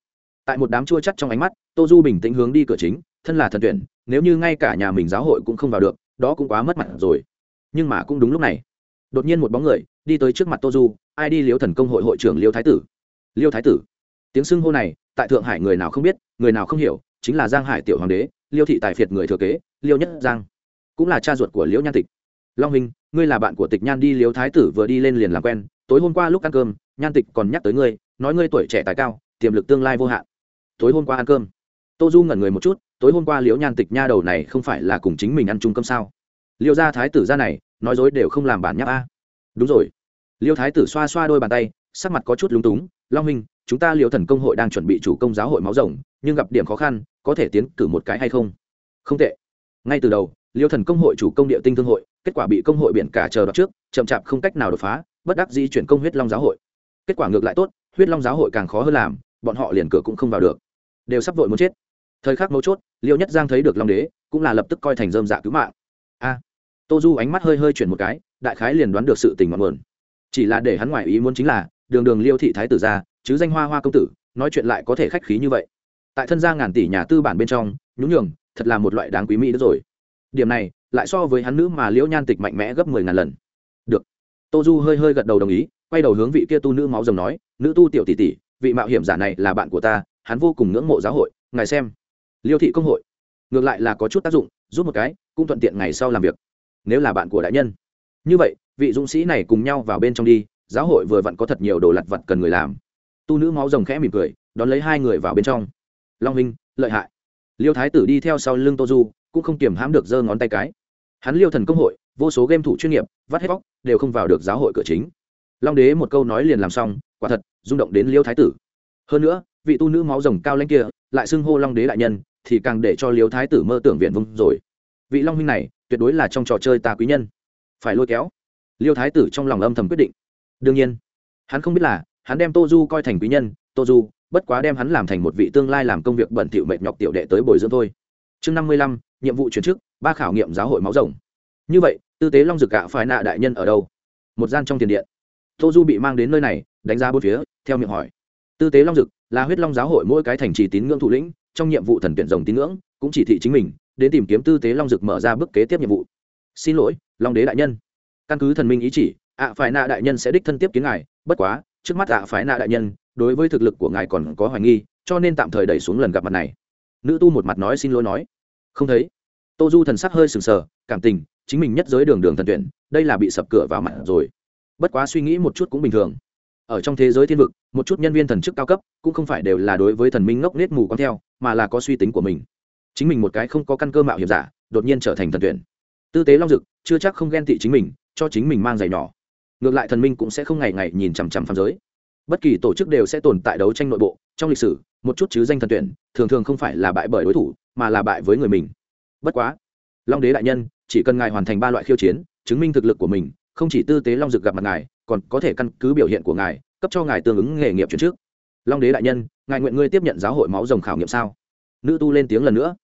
Tại một đám chua chắt trong ánh mắt, tô du bình tĩnh hướng đi cửa chính, thân là thần tuyển, nếu như ngay cả nhà mình giáo hội cũng không vào được, đó cũng quá mất mặt rồi. Nhưng mà cũng đúng lúc này, đột nhiên một bóng người đi tới trước mặt tô du, ai đi liếu thần công hội hội trưởng liêu thái tử. Liêu thái tử. Tiếng xưng hô này, tại thượng hải người nào không biết, người nào không hiểu, chính là giang hải tiểu hoàng đế, liêu thị tài phiệt người thừa kế, liêu nhất giang. Cũng là cha ruột của liễu nhan tịch. Long hình ngươi là bạn của tịch nhan đi liêu thái tử vừa đi lên liền làm quen tối hôm qua lúc ăn cơm, nhan tịch còn nhắc tới ngươi, nói ngươi tuổi trẻ tài cao, tiềm lực tương lai vô hạn. Tối hôm qua ăn cơm. Tô du ngẩn người một chút, tối hôm qua liễu nhan tịch nha đầu này không phải là cùng chính mình ăn chung cơm sao? Liêu gia thái tử ra này, nói dối đều không làm bản nháp a. Đúng rồi. Liêu thái tử xoa xoa đôi bàn tay, sắc mặt có chút lúng túng, long minh chúng ta liêu thần công hội đang chuẩn bị chủ công giáo hội máu rồng, nhưng gặp điểm khó khăn, có thể tiến cử một cái hay không? Không tệ. Ngay từ đầu, liêu thần công hội chủ công địa tinh thương hội, kết quả bị công hội biển cả chờ đọc trước, chậm chạp không cách nào đột phá bất đắc dĩ chuyển công huyết long giáo hội. Kết quả ngược lại tốt, huyết long giáo hội càng khó hơn làm, bọn họ liền cửa cũng không vào được. Đều sắp vội muốn chết. Thời khắc mấu chốt, liêu nhất giang thấy được long đế, cũng là lập tức coi thành dơm dạ cứu mạng. A, tô du ánh mắt hơi hơi chuyển một cái, đại khái liền đoán được sự tình mặn mượn chỉ là để hắn ngoài ý muốn chính là, đường đường liêu thị thái tử ra, chứ danh hoa hoa công tử, nói chuyện lại có thể khách khí như vậy. Tại thân gia ngàn tỷ nhà tư bản bên trong, nhún nhường, thật là một loại đáng quý mỹ đó rồi. Điểm này, lại so với hắn nữ mà liễu nhan tịch mạnh mẽ gấp mười ngàn lần tô du hơi hơi gật đầu đồng ý, quay đầu hướng vị kia tu nữ máu rồng nói, nữ tu tiểu tỷ tỷ, vị mạo hiểm giả này là bạn của ta, hắn vô cùng ngưỡng mộ giáo hội, ngài xem. Liêu thị công hội. Ngược lại là có chút tác dụng, giúp một cái, cũng thuận tiện ngày sau làm việc. Nếu là bạn của đại nhân. Như vậy, vị dũng sĩ này cùng nhau vào bên trong đi, giáo hội vừa vặn có thật nhiều đồ lặt vặt cần người làm. Tu nữ máu rồng khẽ mỉm cười, đón lấy hai người vào bên trong. Long hình lợi hại. Liêu thái tử đi theo sau lưng tô du, cũng không kiềm hãm được giơ ngón tay cái. Hắn liêu thần công hội vô số game thủ chuyên nghiệp, vắt hết bóc đều không vào được giáo hội cửa chính. Long đế một câu nói liền làm xong, quả thật, rung động đến liêu thái tử. Hơn nữa, vị tu nữ máu rồng cao lanh kia, lại xưng hô long đế đại nhân, thì càng để cho liêu thái tử mơ tưởng viện vung rồi. Vị long huynh này, tuyệt đối là trong trò chơi ta quý nhân. Phải lôi kéo. Liêu thái tử trong lòng âm thầm quyết định. Đương nhiên, hắn không biết là, hắn đem tô du coi thành quý nhân, tô du, bất quá đem hắn làm thành một vị tương lai làm công việc bẩn thỉu mệt nhọc tiểu đệ tới bồi dưỡng thôi. Chương năm mươi lăm, nhiệm vụ chuyển chức, ba khảo nghiệm giáo hội máu rồng. Như vậy tư tế long dực gạ phải nạ đại nhân ở đâu? Một gian trong tiền điện. Tô du bị mang đến nơi này, đánh giá bốn phía, theo miệng hỏi. Tư tế long dực là huyết long giáo hội mỗi cái thành trì tín ngưỡng thủ lĩnh, trong nhiệm vụ thần tuyển rồng tín ngưỡng, cũng chỉ thị chính mình, đến tìm kiếm tư tế long dực mở ra bước kế tiếp nhiệm vụ. Xin lỗi, long đế đại nhân. Căn cứ thần minh ý chỉ, ạ phải nạ đại nhân sẽ đích thân tiếp kiến ngài, bất quá, trước mắt ạ phải nạ đại nhân, đối với thực lực của ngài còn có hoài nghi, cho nên tạm thời đẩy xuống lần gặp mặt này. Nữ tu một mặt nói xin lỗi nói. Không thấy. Tô du thần sắc hơi sừng sờ, cảm tình chính mình nhất giới đường đường thần tuyển, đây là bị sập cửa vào mặt rồi. Bất quá suy nghĩ một chút cũng bình thường. Ở trong thế giới thiên vực, một chút nhân viên thần chức cao cấp, cũng không phải đều là đối với thần minh ngốc nết mù con theo, mà là có suy tính của mình. Chính mình một cái không có căn cơ mạo hiểm giả, đột nhiên trở thành thần tuyển. Tư tế long dực, chưa chắc không ghen tị chính mình, cho chính mình mang giày nhỏ. Ngược lại thần minh cũng sẽ không ngày ngày nhìn chằm chằm phạm giới. Bất kỳ tổ chức đều sẽ tồn tại đấu tranh nội bộ, trong lịch sử, một chút chứ danh thần tuyển, thường thường không phải là bại bởi đối thủ, mà là bại với người mình. Bất quá, long đế đại nhân chỉ cần ngài hoàn thành ba loại khiêu chiến, chứng minh thực lực của mình, không chỉ tư tế long dực gặp mặt ngài, còn có thể căn cứ biểu hiện của ngài, cấp cho ngài tương ứng nghề nghiệp chuyển trước. Long đế đại nhân, ngài nguyện ngươi tiếp nhận giáo hội máu rồng khảo nghiệm sao? Nữ tu lên tiếng lần nữa.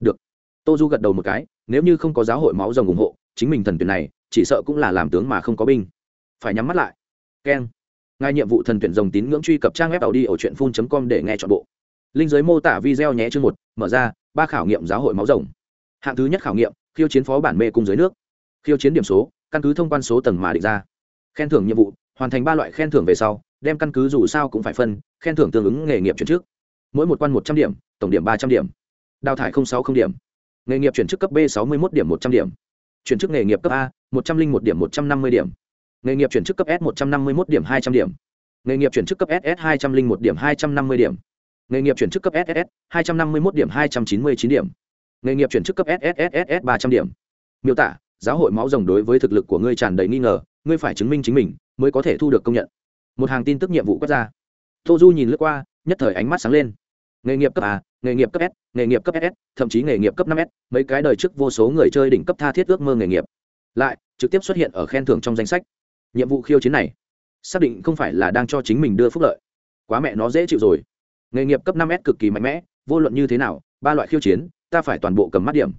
Được. Tô du gật đầu một cái, nếu như không có giáo hội máu rồng ủng hộ, chính mình thần tuyển này, chỉ sợ cũng là làm tướng mà không có binh. Phải nhắm mắt lại. Keng ngài nhiệm vụ thần tuyển rồng tín ngưỡng truy cập trang web tàu đi ở truyện phun com để nghe chọn bộ. Linh giới mô tả video nhé chương một, mở ra, ba khảo nghiệm giáo hội máu rồng. Hạng thứ nhất khảo nghiệm khiêu chiến phó bản mê cung dưới nước. Khiêu chiến điểm số, căn cứ thông quan số tầng mà định ra. Khen thưởng nhiệm vụ, hoàn thành ba loại khen thưởng về sau, đem căn cứ dù sao cũng phải phân, khen thưởng tương ứng nghề nghiệp chuyển trước mỗi một quan một trăm điểm, tổng điểm ba trăm điểm. Đào thải sáu không điểm. Nghề nghiệp chuyển chức cấp b sáu mươi một điểm một trăm điểm. Chuyển chức nghề nghiệp cấp a, một trăm linh một điểm một trăm năm mươi điểm. Nghề nghiệp chuyển chức cấp s một trăm năm mươi một điểm hai trăm điểm. Nghề nghiệp chuyển chức cấp ss hai trăm linh một điểm hai trăm năm mươi điểm. Nghề nghiệp chuyển chức cấp ss hai trăm năm mươi một điểm hai trăm chín mươi chín điểm nghề nghiệp chuyển chức cấp sss ba trăm điểm. Miêu tả, giáo hội máu rồng đối với thực lực của ngươi tràn đầy nghi ngờ, ngươi phải chứng minh chính mình, mới có thể thu được công nhận. Một hàng tin tức nhiệm vụ quốc gia. tô du nhìn lướt qua, nhất thời ánh mắt sáng lên. Nghề nghiệp cấp a, nghề nghiệp cấp s, nghề nghiệp cấp ss thậm chí nghề nghiệp cấp năm s, mấy cái đời trước vô số người chơi đỉnh cấp tha thiết ước mơ nghề nghiệp. Lại, trực tiếp xuất hiện ở khen thưởng trong danh sách. Nhiệm vụ khiêu chiến này, xác định không phải là đang cho chính mình đưa phúc lợi. Quá mẹ nó dễ chịu rồi. Nghề nghiệp cấp năm s cực kỳ mạnh mẽ, vô luận như thế nào, ba loại khiêu chiến ta phải toàn bộ cầm mắt điểm.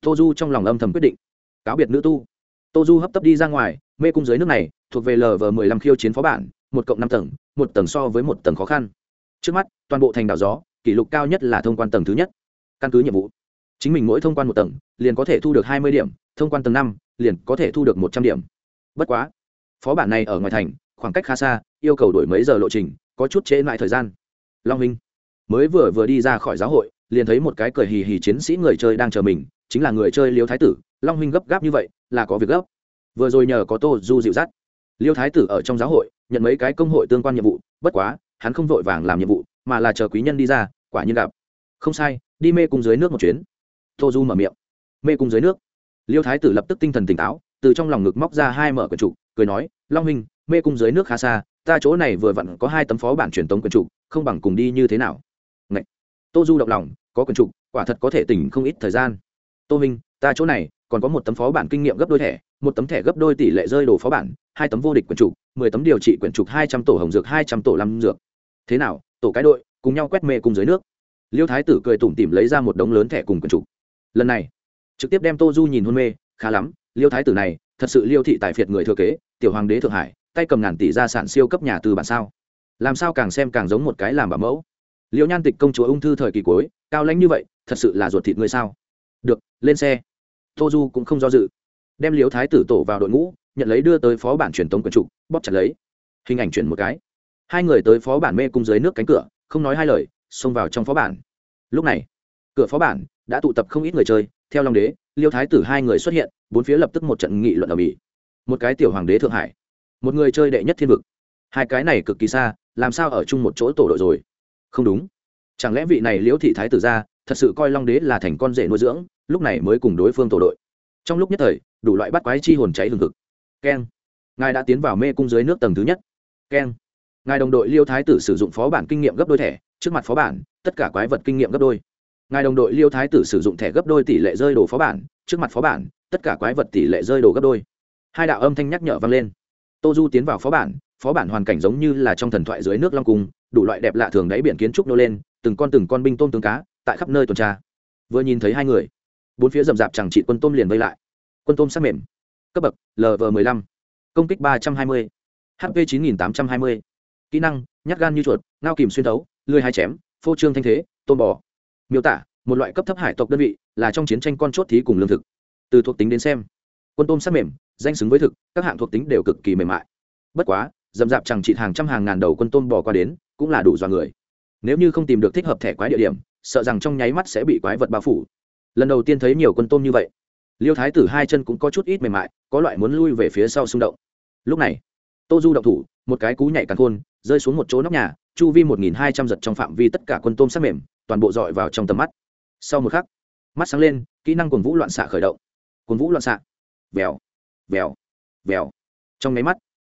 Tô du trong lòng âm thầm quyết định. Cáo biệt nữ tu. Tô du hấp tấp đi ra ngoài, mê cung dưới nước này, thuộc về lv m ộ ư năm khiêu chiến phó bản, một cộng năm tầng, một tầng so với một tầng khó khăn. Trước mắt, toàn bộ thành đảo gió, kỷ lục cao nhất là thông quan tầng thứ nhất. Căn cứ nhiệm vụ, chính mình mỗi thông quan một tầng, liền có thể thu được hai mươi điểm, thông quan tầng năm, liền có thể thu được một trăm điểm. Bất quá, phó bản này ở ngoài thành, khoảng cách khá xa, yêu cầu đổi mấy giờ lộ trình, có chút trễ lại thời gian. Long minh mới vừa vừa đi ra khỏi giáo hội liền thấy một cái cười hì hì chiến sĩ người chơi đang chờ mình, chính là người chơi liêu thái tử. Long minh gấp gáp như vậy, là có việc gấp. Vừa rồi nhờ có tô du dịu dắt. Liêu thái tử ở trong giáo hội, nhận mấy cái công hội tương quan nhiệm vụ, bất quá, hắn không vội vàng làm nhiệm vụ, mà là chờ quý nhân đi ra, quả nhiên gặp. Không sai, đi mê cung dưới nước một chuyến. Tô du mở miệng. Mê cung dưới nước. Liêu thái tử lập tức tinh thần tỉnh táo, từ trong lòng ngực móc ra hai mở quyển trục, cười nói, long huynh, mê cung dưới nước khá xa, ta chỗ này vừa vặn có hai tấm phó bản truyền tống quyển trục, không bằng cùng đi như thế nào tô du động lòng có quyển trục quả thật có thể tỉnh không ít thời gian. Tô Minh, ta chỗ này còn có một tấm phó bản kinh nghiệm gấp đôi thẻ một tấm thẻ gấp đôi tỷ lệ rơi đồ phó bản hai tấm vô địch quyển trục mười tấm điều trị quyển trục hai trăm tổ hồng dược hai trăm tổ lâm dược. Thế nào tổ cái đội cùng nhau quét mê cùng dưới nước. Liêu thái tử cười tủm tỉm lấy ra một đống lớn thẻ cùng quyển trục. Lần này trực tiếp đem tô du nhìn hôn mê khá lắm liêu thái tử này thật sự liêu thị tài phiệt người thừa kế tiểu hoàng đế thượng hải tay cầm ngàn tỷ gia sản siêu cấp nhà từ bản sao? Làm sao càng xem càng giống một cái làm bảo mẫu? Liêu nhan tịch công chúa ung thư thời kỳ cuối, cao lãnh như vậy, thật sự là ruột thịt người sao? Được, lên xe. Tô du cũng không do dự. Đem liêu thái tử tổ vào đội ngũ, nhận lấy đưa tới phó bản truyền tống quần trục, bóp chặt lấy. Hình ảnh chuyển một cái. Hai người tới phó bản mê cung dưới nước cánh cửa, không nói hai lời, xông vào trong phó bản. Lúc này, cửa phó bản đã tụ tập không ít người chơi, theo long đế, liêu thái tử hai người xuất hiện, bốn phía lập tức một trận nghị luận ở mỹ một cái tiểu hoàng đế thượng hải, một người chơi đệ nhất thiên vực. Hai cái này cực kỳ xa, làm sao ở chung một chỗ tổ đội rồi? Không đúng. Chẳng lẽ vị này liễu thị thái tử ra thật sự coi long đế là thành con rể nuôi dưỡng, lúc này mới cùng đối phương tổ đội? Trong lúc nhất thời, đủ loại bắt quái chi hồn cháy hừng hực. Keng. Ngài đã tiến vào mê cung dưới nước tầng thứ nhất. Keng. Ngài đồng đội liêu thái tử sử dụng phó bản kinh nghiệm gấp đôi thẻ, trước mặt phó bản, tất cả quái vật kinh nghiệm gấp đôi. Ngài đồng đội liêu thái tử sử dụng thẻ gấp đôi tỷ lệ rơi đồ phó bản, trước mặt phó bản, tất cả quái vật tỷ lệ rơi đồ gấp đôi. Hai đạo âm thanh nhắc nhở vang lên. Tô du tiến vào phó bản phó bản hoàn cảnh giống như là trong thần thoại dưới nước long cung đủ loại đẹp lạ thường đáy biển kiến trúc nô lên, từng con từng con binh tôm tướng cá, tại khắp nơi tuần tra. Vừa nhìn thấy hai người, bốn phía rậm rạp chẳng trị quân tôm liền vây lại. Quân tôm sắc mềm. Cấp bậc lv m ộ công kích ba trăm hai mươi. Hp chín nghìn tám trăm hai mươi. Kỹ năng, nhát gan như chuột, ngao kìm xuyên thấu, lười hai chém, phô trương thanh thế, tôm bò. Miêu tả, một loại cấp thấp hải tộc đơn vị, là trong chiến tranh con chốt thí cùng lương thực. Từ thuộc tính đến xem, quân tôm sắc mềm, danh xứng với thực, các hạng thuộc tính đều cực kỳ mềm mại. Bất quá dầm dạp chẳng trị hàng trăm hàng ngàn đầu quân tôm bò qua đến, cũng là đủ dọa người. Nếu như không tìm được thích hợp thẻ quái địa điểm, sợ rằng trong nháy mắt sẽ bị quái vật bao phủ. Lần đầu tiên thấy nhiều quân tôm như vậy, liêu thái tử hai chân cũng có chút ít mềm mại, có loại muốn lui về phía sau xung động. Lúc này, tô du động thủ, một cái cú nhảy càng khôn, rơi xuống một chỗ nóc nhà, chu vi một nghìn hai trăm giật trong phạm vi tất cả quân tôm sắc mềm, toàn bộ dọi vào trong tầm mắt. Sau một khắc, mắt sáng lên, kỹ năng quần vũ loạn xạ khởi động. Quần vũ loạn xạ. Vèo vèo vèo. Trong nháy mắt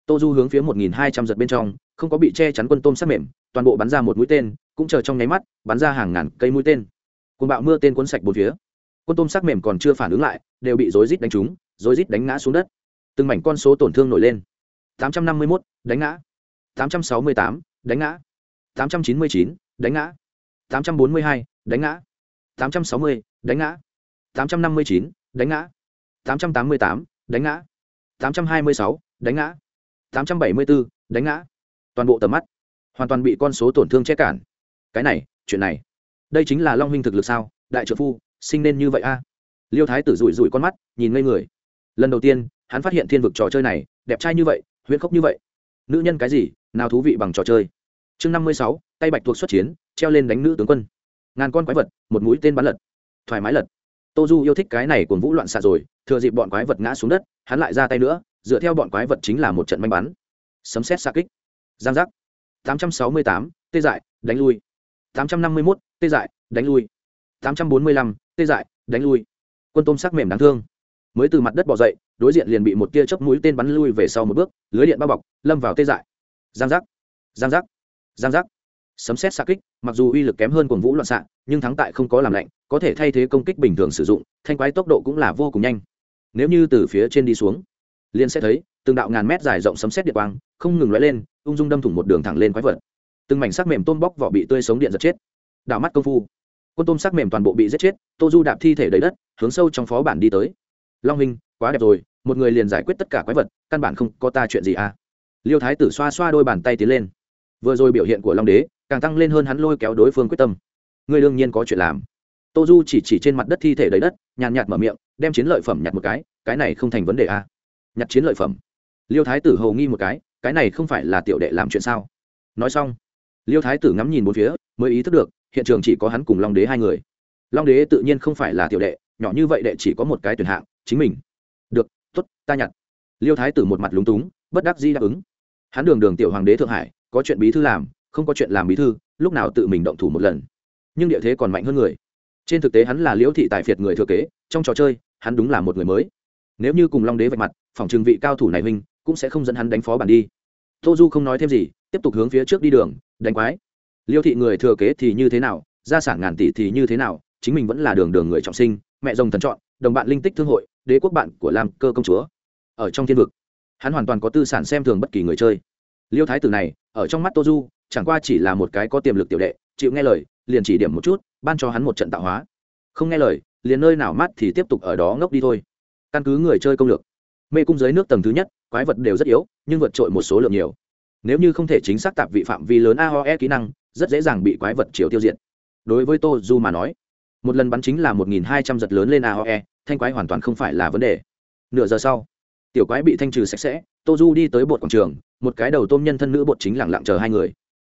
tô du hướng phía một nghìn hai trăm giật bên trong, không có bị che chắn quân tôm sắc mềm, toàn bộ bắn ra một mũi tên, cũng chờ trong nháy mắt, bắn ra hàng ngàn cây mũi tên. Côn bạo mưa tên cuốn sạch bốn phía. Quân tôm sắc mềm còn chưa phản ứng lại, đều bị rối rít đánh trúng, rối rít đánh ngã xuống đất. Từng mảnh con số tổn thương nổi lên. tám trăm năm mươi mốt, đánh ngã. tám trăm sáu mươi tám, đánh ngã. tám trăm chín mươi chín, đánh ngã. tám trăm bốn mươi hai, đánh ngã. tám trăm sáu mươi, đánh ngã. tám trăm năm mươi chín, đánh ngã. tám trăm tám mươi tám, đánh ngã. tám trăm hai mươi sáu, đánh ngã tám trăm bảy mươi bốn đánh ngã. Toàn bộ tầm mắt hoàn toàn bị con số tổn thương che cản. Cái này, chuyện này, đây chính là long huynh thực lực sao? Đại trợ phu, sinh nên như vậy a? Liêu thái tử rủi rủi con mắt, nhìn ngây người. Lần đầu tiên, hắn phát hiện thiên vực trò chơi này, đẹp trai như vậy, huyễn khốc như vậy. Nữ nhân cái gì, nào thú vị bằng trò chơi. Chương năm mươi sáu, tay bạch thuộc xuất chiến, treo lên đánh nữ tướng quân. Ngàn con quái vật, một mũi tên bắn lật. Thoải mái lật tô du yêu thích cái này cuồng vũ loạn xạ rồi, thừa dịp bọn quái vật ngã xuống đất, hắn lại ra tay nữa, dựa theo bọn quái vật chính là một trận may bắn. Sấm xét xa kích. Giang giác. tám trăm sáu mươi tám, tê dại, đánh lui. tám trăm năm mươi mốt, tê dại, đánh lui. tám trăm bốn mươi lăm, tê dại, đánh lui. Quân tôm sắc mềm đáng thương. Mới từ mặt đất bỏ dậy, đối diện liền bị một tia chớp mũi tên bắn lui về sau một bước, lưới điện bao bọc, lâm vào tê dại. Giang giác. Giang giác. Giang giác sấm xét xa kích, mặc dù uy lực kém hơn quần vũ loạn xạ, nhưng thắng tại không có làm lạnh, có thể thay thế công kích bình thường sử dụng, thanh quái tốc độ cũng là vô cùng nhanh. Nếu như từ phía trên đi xuống, liền sẽ thấy, từng đạo ngàn mét dài rộng sấm xét điện quang, không ngừng lóe lên, ung dung đâm thủng một đường thẳng lên quái vật. Từng mảnh sắc mềm tôm bóc vỏ bị tươi sống điện giật chết. Đảo mắt công phu, quân tôm sắc mềm toàn bộ bị giết chết, tô du đạp thi thể đầy đất, hướng sâu trong phó bản đi tới. Long hình quá đẹp rồi, một người liền giải quyết tất cả quái vật, căn bản không có ta chuyện gì à. Liêu thái tử xoa xoa đôi bàn tay tiến lên. Vừa rồi biểu hiện của long đế càng tăng lên hơn hắn lôi kéo đối phương quyết tâm. Người đương nhiên có chuyện làm. Tô du chỉ chỉ trên mặt đất thi thể đầy đất, nhàn nhạt mở miệng, đem chiến lợi phẩm nhặt một cái cái này không thành vấn đề à. nhặt chiến lợi phẩm. Liêu thái tử hầu nghi một cái cái này không phải là tiểu đệ làm chuyện sao? Nói xong, liêu thái tử ngắm nhìn bốn phía, mới ý thức được, hiện trường chỉ có hắn cùng long đế hai người. Long đế tự nhiên không phải là tiểu đệ, nhỏ như vậy đệ chỉ có một cái tuyển hạng, chính mình. Được t ố t ta nhặt. Liêu thái tử một mặt lúng túng, bất đắc di đáp ứng. Hắn đường đường tiểu hoàng đế thượng hải, có chuyện bí thư làm không có chuyện làm bí thư, lúc nào tự mình động thủ một lần. Nhưng địa thế còn mạnh hơn người. Trên thực tế hắn là liễu thị tài phiệt người thừa kế, trong trò chơi, hắn đúng là một người mới. Nếu như cùng long đế vạch mặt, phòng trừng vị cao thủ này huynh, cũng sẽ không dẫn hắn đánh phó bản đi. Tô du không nói thêm gì, tiếp tục hướng phía trước đi đường, đánh quái. Liêu thị người thừa kế thì như thế nào, gia sản ngàn tỷ thì như thế nào, chính mình vẫn là đường đường người trọng sinh, mẹ rồng thần chọn, đồng bạn linh tích thương hội, đế quốc bạn của lam cơ công chúa. Ở trong thiên vực, hắn hoàn toàn có tư sản xem thường bất kỳ người chơi. Liêu thái tử này, ở trong mắt tô du chẳng qua chỉ là một cái có tiềm lực tiểu đệ, chịu nghe lời, liền chỉ điểm một chút, ban cho hắn một trận tạo hóa. Không nghe lời, liền nơi nào mát thì tiếp tục ở đó ngốc đi thôi. Căn cứ người chơi công lược, mê cung dưới nước tầng thứ nhất, quái vật đều rất yếu, nhưng vượt trội một số lượng nhiều. Nếu như không thể chính xác tạp vị phạm vi lớn aoe kỹ năng, rất dễ dàng bị quái vật chiều tiêu diệt. Đối với tô du mà nói, một lần bắn chính là một nghìn hai trăm giật lớn lên aoe thanh quái hoàn toàn không phải là vấn đề. Nửa giờ sau, tiểu quái bị thanh trừ sạch sẽ, tô du đi tới bột quảng trường, một cái đầu tôm nhân thân nữ bột chính lẳng lặng chờ hai người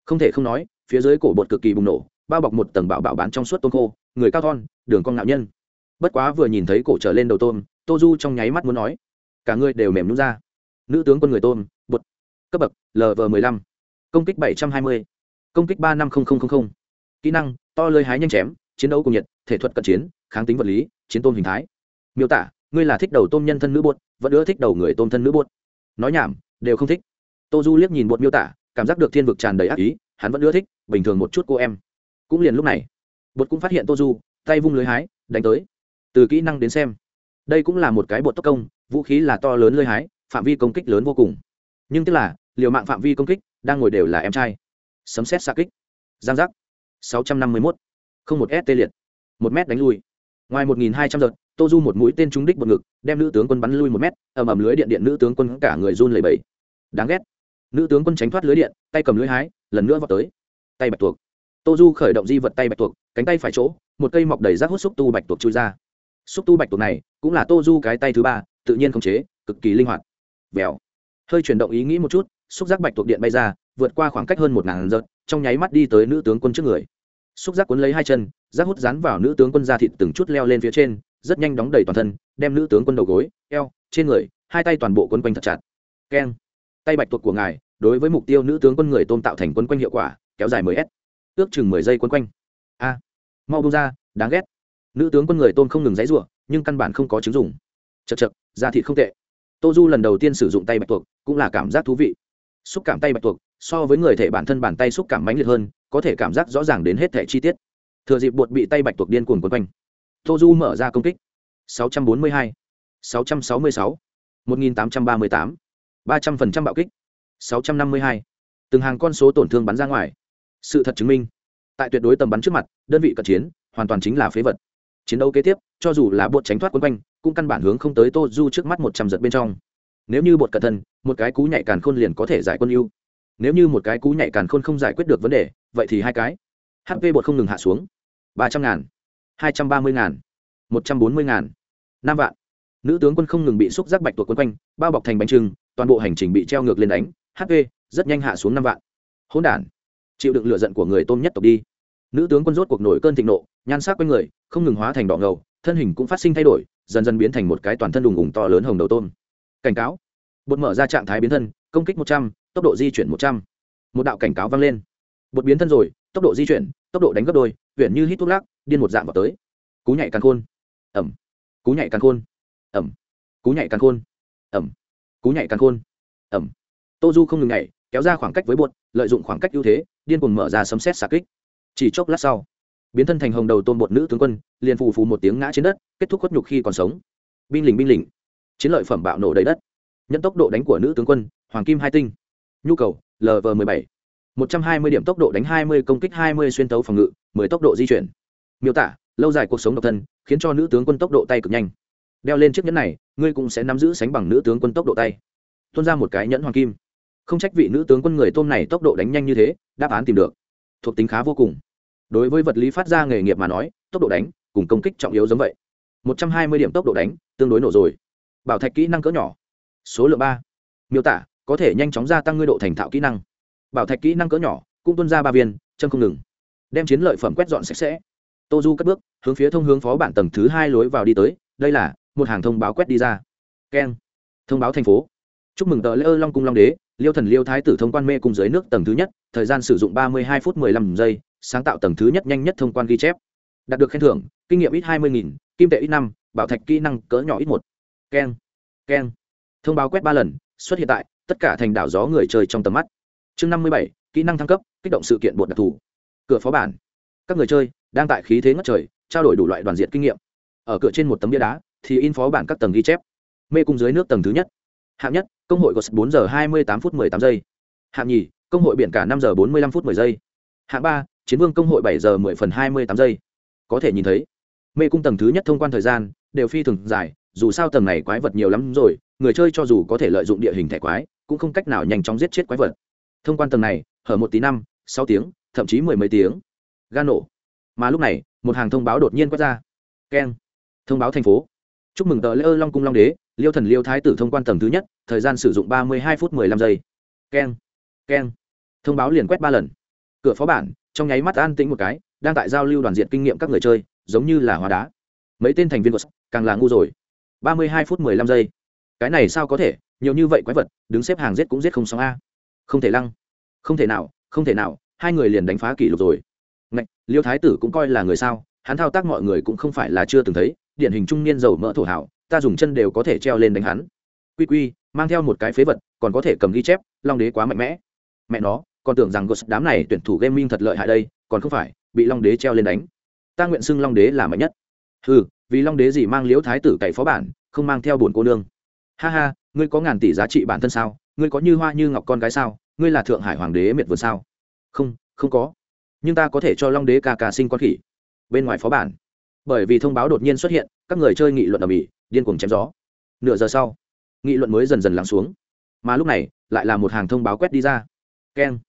không thể không nói, phía dưới cổ bột cực kỳ bùng nổ, bao bọc một tầng bạo bảo bán trong suốt tôm khô, người cao thon, đường con ngạo nhân. Bất quá vừa nhìn thấy cổ trở lên đầu tôm, tô du trong nháy mắt muốn nói, cả người đều mềm nhún ra. Nữ tướng quân người tôm, bột. Cấp bậc lv m ộ công kích bảy trăm hai mươi. Công kích ba năm nghìn kỹ năng, to lơi hái nhanh chém, chiến đấu cùng nhiệt, thể thuật cận chiến, kháng tính vật lý, chiến tôm hình thái. Miêu tả, ngươi là thích đầu tôm nhân thân nữ bột, vẫn ưa thích đầu người tôm thân nữ bột. Nói nhảm, đều không thích. Tô du liếc nhìn bột miêu tả cảm giác được thiên vực tràn đầy ác ý, hắn vẫn ưa thích, bình thường một chút cô em. Cũng liền lúc này, bột cũng phát hiện tô du tay vung lưới hái, đánh tới. Từ kỹ năng đến xem, đây cũng là một cái bột tốc công, vũ khí là to lớn lưới hái, phạm vi công kích lớn vô cùng. Nhưng tức là, liều mạng phạm vi công kích, đang ngồi đều là em trai. Sấm xét xa kích. Giang giác. sáu trăm năm mươi mốt. Không một s tê liệt. Một m đánh lui. Ngoài một nghìn hai trăm giật tô du một mũi tên trúng đích một ngực, đem nữ tướng quân bắn lui một mét, ầm ầm lưới điện điện nữ tướng quân cả người run lầy bẫy đáng ghét nữ tướng quân tránh thoát lưới điện, tay cầm lưới hái, lần nữa vào tới. Tay bạch tuộc. Tô du khởi động di vật tay bạch tuộc, cánh tay phải chỗ, một cây mọc đầy rác hút xúc tu bạch tuộc chui ra. Xúc tu bạch tuộc này, cũng là tô du cái tay thứ ba, tự nhiên không chế, cực kỳ linh hoạt. Vèo. Hơi chuyển động ý nghĩ một chút, xúc giác bạch tuộc điện bay ra, vượt qua khoảng cách hơn một ngàn giật trong nháy mắt đi tới nữ tướng quân trước người. Xúc giác cuốn lấy hai chân, rác hút dán vào nữ tướng quân da thịt từng chút leo lên phía trên, rất nhanh đóng đầy toàn thân, đem nữ tướng quân đầu gối, eo, trên người, hai tay toàn bộ quấn quanh thật chặt. Keng tay bạch tuộc của ngài đối với mục tiêu nữ tướng quân người tôm tạo thành quân quanh hiệu quả kéo dài 10 s ước chừng mười giây quân quanh. A mau bung ra đáng ghét. Nữ tướng quân người tôm không ngừng dãy rủa nhưng căn bản không có chứng dùng chật chật da thịt không tệ. Tô du lần đầu tiên sử dụng tay bạch tuộc cũng là cảm giác thú vị. Xúc cảm tay bạch tuộc so với người thể bản thân bàn tay xúc cảm mãnh liệt hơn có thể cảm giác rõ ràng đến hết thể chi tiết. Thừa dịp bột bị tay bạch tuộc điên cuồng quấn quanh. Tô du mở ra công kích. 642, 666, 1838, 300% bạo kích. 652. từng hàng con số tổn thương bắn ra ngoài. Sự thật chứng minh, tại tuyệt đối tầm bắn trước mặt, đơn vị cận chiến hoàn toàn chính là phế vật. Chiến đấu kế tiếp, cho dù là bột tránh thoát quân quanh, cũng căn bản hướng không tới tô du trước mắt một trăm giật bên trong. Nếu như bột cẩn thân, một cái cú nhảy càn khôn liền có thể giải quân ưu. Nếu như một cái cú nhảy càn khôn không giải quyết được vấn đề, vậy thì hai cái. Hp bột không ngừng hạ xuống. ba trăm ngàn. hai trăm ba mươi ngàn. một trăm bốn mươi ngàn. năm vạn. Nữ tướng quân không ngừng bị xúc giác bạch tuộc quân quanh, bao bọc thành bánh trưng toàn bộ hành trình bị treo ngược lên đánh hp rất nhanh hạ xuống năm vạn. Hỗn đản. Chịu đựng lựa giận của người tôm nhất tộc đi. Nữ tướng quân rốt cuộc nổi cơn thịnh nộ, nhan sắc quanh người, không ngừng hóa thành đỏ ngầu, thân hình cũng phát sinh thay đổi, dần dần biến thành một cái toàn thân đùng ủng to lớn hồng đầu tôm. Cảnh cáo. Bột mở ra trạng thái biến thân, công kích một trăm, tốc độ di chuyển một trăm. Một đạo cảnh cáo vang lên. Bột biến thân rồi, tốc độ di chuyển, tốc độ đánh gấp đôi huyện như hít thuốc lắc, điên một dạng vào tới. Cú nhảy càng khôn. Ẩm. Cú nhảy càng khôn. Ẩm. Cú nhảy càng khôn. Ẩm cú nhảy càng khôn. Ẩm. Tô du không ngừng nhảy, kéo ra khoảng cách với bột, lợi dụng khoảng cách ưu thế, điên cuồng mở ra sấm xét xà kích. Chỉ chốc lát sau, biến thân thành hồng đầu tôn bột nữ tướng quân, liền phù phù một tiếng ngã trên đất, kết thúc khuất nhục khi còn sống. Binh lình binh lình chiến lợi phẩm bạo nổ đầy đất. Nhận tốc độ đánh của nữ tướng quân, hoàng kim hai tinh. Nhu cầu lv m ộ bảy. một trăm hai mươi điểm tốc độ đánh hai mươi, công kích hai mươi xuyên tấu phòng ngự, mười tốc độ di chuyển. Miêu tả, lâu dài cuộc sống độc thân, khiến cho nữ tướng quân tốc độ tay cực nhanh. Đeo lên chiếc nhẫn này ngươi cũng sẽ nắm giữ sánh bằng nữ tướng quân tốc độ tay. Tuôn ra một cái nhẫn hoàng kim. Không trách vị nữ tướng quân người tôm này tốc độ đánh nhanh như thế, đáp án tìm được. Thuộc tính khá vô cùng. Đối với vật lý phát ra nghề nghiệp mà nói, tốc độ đánh cùng công kích trọng yếu giống vậy. Một trăm hai mươi điểm tốc độ đánh, tương đối nổ rồi. Bảo thạch kỹ năng cỡ nhỏ. Số lượng ba. Miêu tả, có thể nhanh chóng gia tăng ngươi độ thành thạo kỹ năng. Bảo thạch kỹ năng cỡ nhỏ, cũng tuân ra ba viên, chân không ngừng. Đem chiến lợi phẩm quét dọn sạch sẽ. Tô du cất bước, hướng phía thông hướng phó bản tầng thứ hai lối vào đi tới, đây là một hàng thông báo quét đi ra. Keng. Thông báo thành phố. Chúc mừng tờ lễ ơ long cung long đế, liêu thần liêu thái tử thông quan mê cung dưới nước tầng thứ nhất, thời gian sử dụng ba mươi hai phút mười lăm giây, sáng tạo tầng thứ nhất nhanh nhất thông quan ghi chép. Đạt được khen thưởng, kinh nghiệm ít hai mươi nghìn, kim tệ ít năm, bảo thạch kỹ năng cỡ nhỏ ít một. Keng. Keng. Thông báo quét ba lần, xuất hiện tại tất cả thành đảo gió người chơi trong tầm mắt. Chương năm mươi bảy, kỹ năng thăng cấp, kích động sự kiện bột đặc thù. Cửa phó bản. Các người chơi đang tại khí thế ngất trời, trao đổi đủ loại đoàn diện kinh nghiệm. Ở cửa trên một tấm bia đá thì in phó bản các tầng ghi chép. Mê cung dưới nước tầng thứ nhất. Hạng nhất, công hội có bốn giờ hai mươi tám phút mười tám giây. Hạng nhì, công hội biển cả năm giờ bốn mươi lăm phút mười giây. Hạng ba, chiến vương công hội bảy giờ mười phần hai mươi tám giây. Có thể nhìn thấy, mê cung tầng thứ nhất thông quan thời gian đều phi thường dài, dù sao tầng này quái vật nhiều lắm rồi, người chơi cho dù có thể lợi dụng địa hình thẻ quái, cũng không cách nào nhanh chóng giết chết quái vật. Thông quan tầng này, hở một tí năm, sáu tiếng, thậm chí mười mấy tiếng. Gan nổ. Mà lúc này, một hàng thông báo đột nhiên quét ra. Keng. Thông báo thành phố chúc mừng tờ lễ ơ long cung long đế liêu thần liêu thái tử thông quan tầng thứ nhất thời gian sử dụng ba mươi hai phút mười lăm giây. Keng keng. Thông báo liền quét ba lần. Cửa phó bản trong nháy mắt an tĩnh một cái đang tại giao lưu đoàn diện kinh nghiệm các người chơi giống như là hóa đá. Mấy tên thành viên của càng là ngu rồi. ba mươi hai phút mười lăm giây. Cái này sao có thể? Nhiều như vậy quái vật đứng xếp hàng giết cũng giết không xong a. Không thể lăng. Không thể nào không thể nào hai người liền đánh phá kỷ lục rồi. Ngạch, liêu thái tử cũng coi là người sao hắn thao tác mọi người cũng không phải là chưa từng thấy điển hình trung niên dầu mỡ thổ hảo, ta dùng chân đều có thể treo lên đánh hắn. Quy quy, mang theo một cái phế vật, còn có thể cầm ghi chép, long đế quá mạnh mẽ. Mẹ nó, còn tưởng rằng gos đám này tuyển thủ gaming thật lợi hại đây, còn không phải, bị long đế treo lên đánh. Ta nguyện xưng long đế là mạnh nhất. Ừ vì long đế gì mang liễu thái tử cậy phó bản, không mang theo bổn cô nương. Ha ha, ngươi có ngàn tỷ giá trị bản thân sao? Ngươi có như hoa như ngọc con gái sao? Ngươi là thượng hải hoàng đế miệt vườn sao? Không không có. Nhưng ta có thể cho long đế ca ca sinh con khỉ. Bên ngoài phó bản bởi vì thông báo đột nhiên xuất hiện, các người chơi nghị luận ở mỹ điên cuồng chém gió. Nửa giờ sau, nghị luận mới dần dần lắng xuống. Mà lúc này, lại là một hàng thông báo quét đi ra. Keng.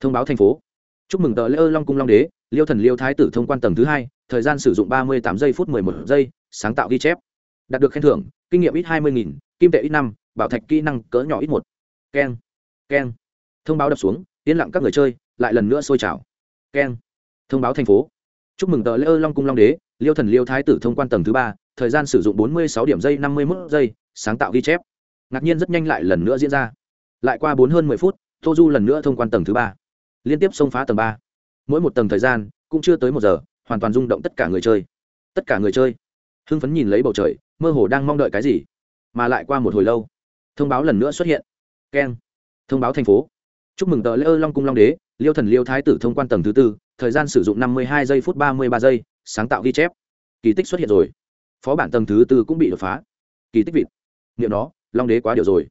Thông báo thành phố. Chúc mừng tờ lễ ơ long cung long đế, liêu thần liêu thái tử thông quan tầng thứ hai, thời gian sử dụng ba mươi tám giây phút mười một giây, sáng tạo ghi chép. Đạt được khen thưởng, kinh nghiệm ít hai mươi nghìn, kim tệ ít năm, bảo thạch kỹ năng cỡ nhỏ ít một. Keng. Keng. Thông báo đập xuống, yên lặng các người chơi, lại lần nữa sôi trào. Keng. Thông báo thành phố. Chúc mừng tờ lễ ơ long cung long đế liêu thần liêu thái tử thông quan tầng thứ ba, thời gian sử dụng bốn mươi sáu điểm giây năm mươi một giây, sáng tạo ghi chép. Ngạc nhiên rất nhanh lại lần nữa diễn ra. Lại qua bốn hơn mười phút, tô du lần nữa thông quan tầng thứ ba. Liên tiếp xông phá tầng ba. Mỗi một tầng thời gian, cũng chưa tới một giờ, hoàn toàn rung động tất cả người chơi. Tất cả người chơi. Hưng phấn nhìn lấy bầu trời, mơ hồ đang mong đợi cái gì. Mà lại qua một hồi lâu, thông báo lần nữa xuất hiện. Keng. Thông báo thành phố. Chúc mừng tờ lễ ơ long cung long đế, liêu thần liêu thái tử thông quan tầng thứ tư, thời gian sử dụng năm mươi hai giây phút ba mươi ba giây sáng tạo ghi chép. Kỳ tích xuất hiện rồi. Phó bản tầng thứ tư cũng bị đột phá. Kỳ tích vịt. Nghiệm đó long đế quá điều rồi.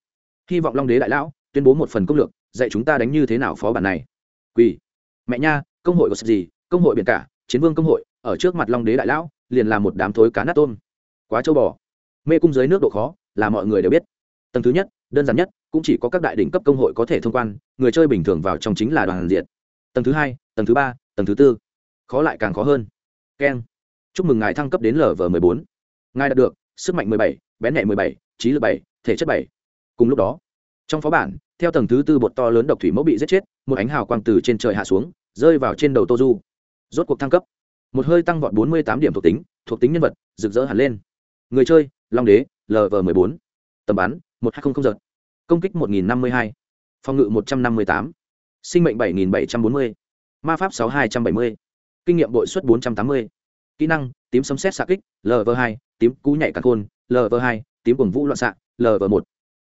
Hy vọng long đế đại lão tuyên bố một phần công lược, dạy chúng ta đánh như thế nào phó bản này. Quỳ. Mẹ nha, công hội có gì? Công hội biển cả, chiến vương công hội, ở trước mặt long đế đại lão, liền là một đám thối cá nát tôm. Quá châu bò. Mê cung dưới nước độ khó, là mọi người đều biết. Tầng thứ nhất, đơn giản nhất, cũng chỉ có các đại đỉnh cấp công hội có thể thông quan, người chơi bình thường vào trong chính là đoàn diện tầng thứ hai, tầng thứ ba, tầng thứ tư. Khó lại càng khó hơn keng. Chúc mừng ngài thăng cấp đến lv m bốn. Ngài đạt được sức mạnh mười bảy, bén nhẹ mười bảy, trí lực bảy, thể chất bảy. Cùng lúc đó, trong phó bản, theo tầng thứ tư bột to lớn độc thủy mẫu bị giết chết, một ánh hào quang từ trên trời hạ xuống, rơi vào trên đầu tô du rốt cuộc thăng cấp. Một hơi tăng vọt bốn mươi tám điểm thuộc tính thuộc tính nhân vật, rực rỡ hẳn lên. Người chơi, long đế lv m bốn. Tầm bắn, một hai không không giật. Công kích một nghìn năm mươi hai. Phòng ngự một trăm năm mươi tám. Sinh mệnh bảy nghìn bảy trăm bốn mươi. Ma pháp sáu hai trăm bảy mươi kinh nghiệm bội suất bốn trăm tám mươi. Kỹ năng tím sấm xét xạ kích lv2, tím cú nhảy cả khôn lv2, tím cuồng vũ loạn xạ lv1,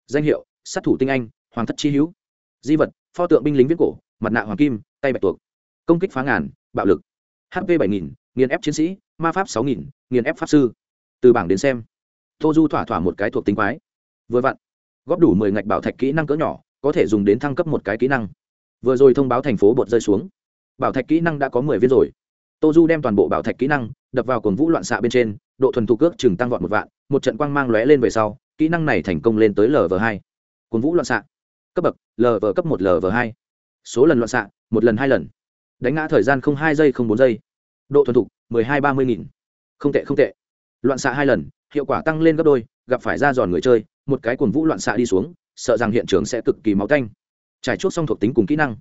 danh hiệu sát thủ tinh anh hoàng thất chi hữu. Di vật pho tượng binh lính viết cổ mặt nạ hoàng kim tay bạch tuộc. Công kích phá ngàn bạo lực. Hp bảy nghìn nghiền ép chiến sĩ ma pháp sáu nghìn nghiền ép pháp sư. Từ bảng đến xem tô du thỏa thỏa một cái thuộc tính quái. Vừa vặn góp đủ mười ngạch bảo thạch kỹ năng cỡ nhỏ có thể dùng đến thăng cấp một cái kỹ năng. Vừa rồi thông báo thành phố bột rơi xuống. Bảo thạch kỹ năng đã có mười viên rồi tô du đem toàn bộ bảo thạch kỹ năng đập vào cồn vũ loạn xạ bên trên, độ thuần thục cước chừng tăng vọt một vạn, một trận quang mang lóe lên về sau, kỹ năng này thành công lên tới lv hai. Cồn vũ loạn xạ. Cấp bậc lv cấp một lv hai. Số lần loạn xạ, một lần, hai lần. Đánh ngã thời gian không hai giây, không bốn giây. Độ thuần thục, mười hai, ba mươi nghìn. Không tệ không tệ. Loạn xạ hai lần, hiệu quả tăng lên gấp đôi, gặp phải ra giòn người chơi, một cái cuồng vũ loạn xạ đi xuống, sợ rằng hiện trường sẽ cực kỳ máu tanh. Trải chuốt xong thuộc tính cùng kỹ năng.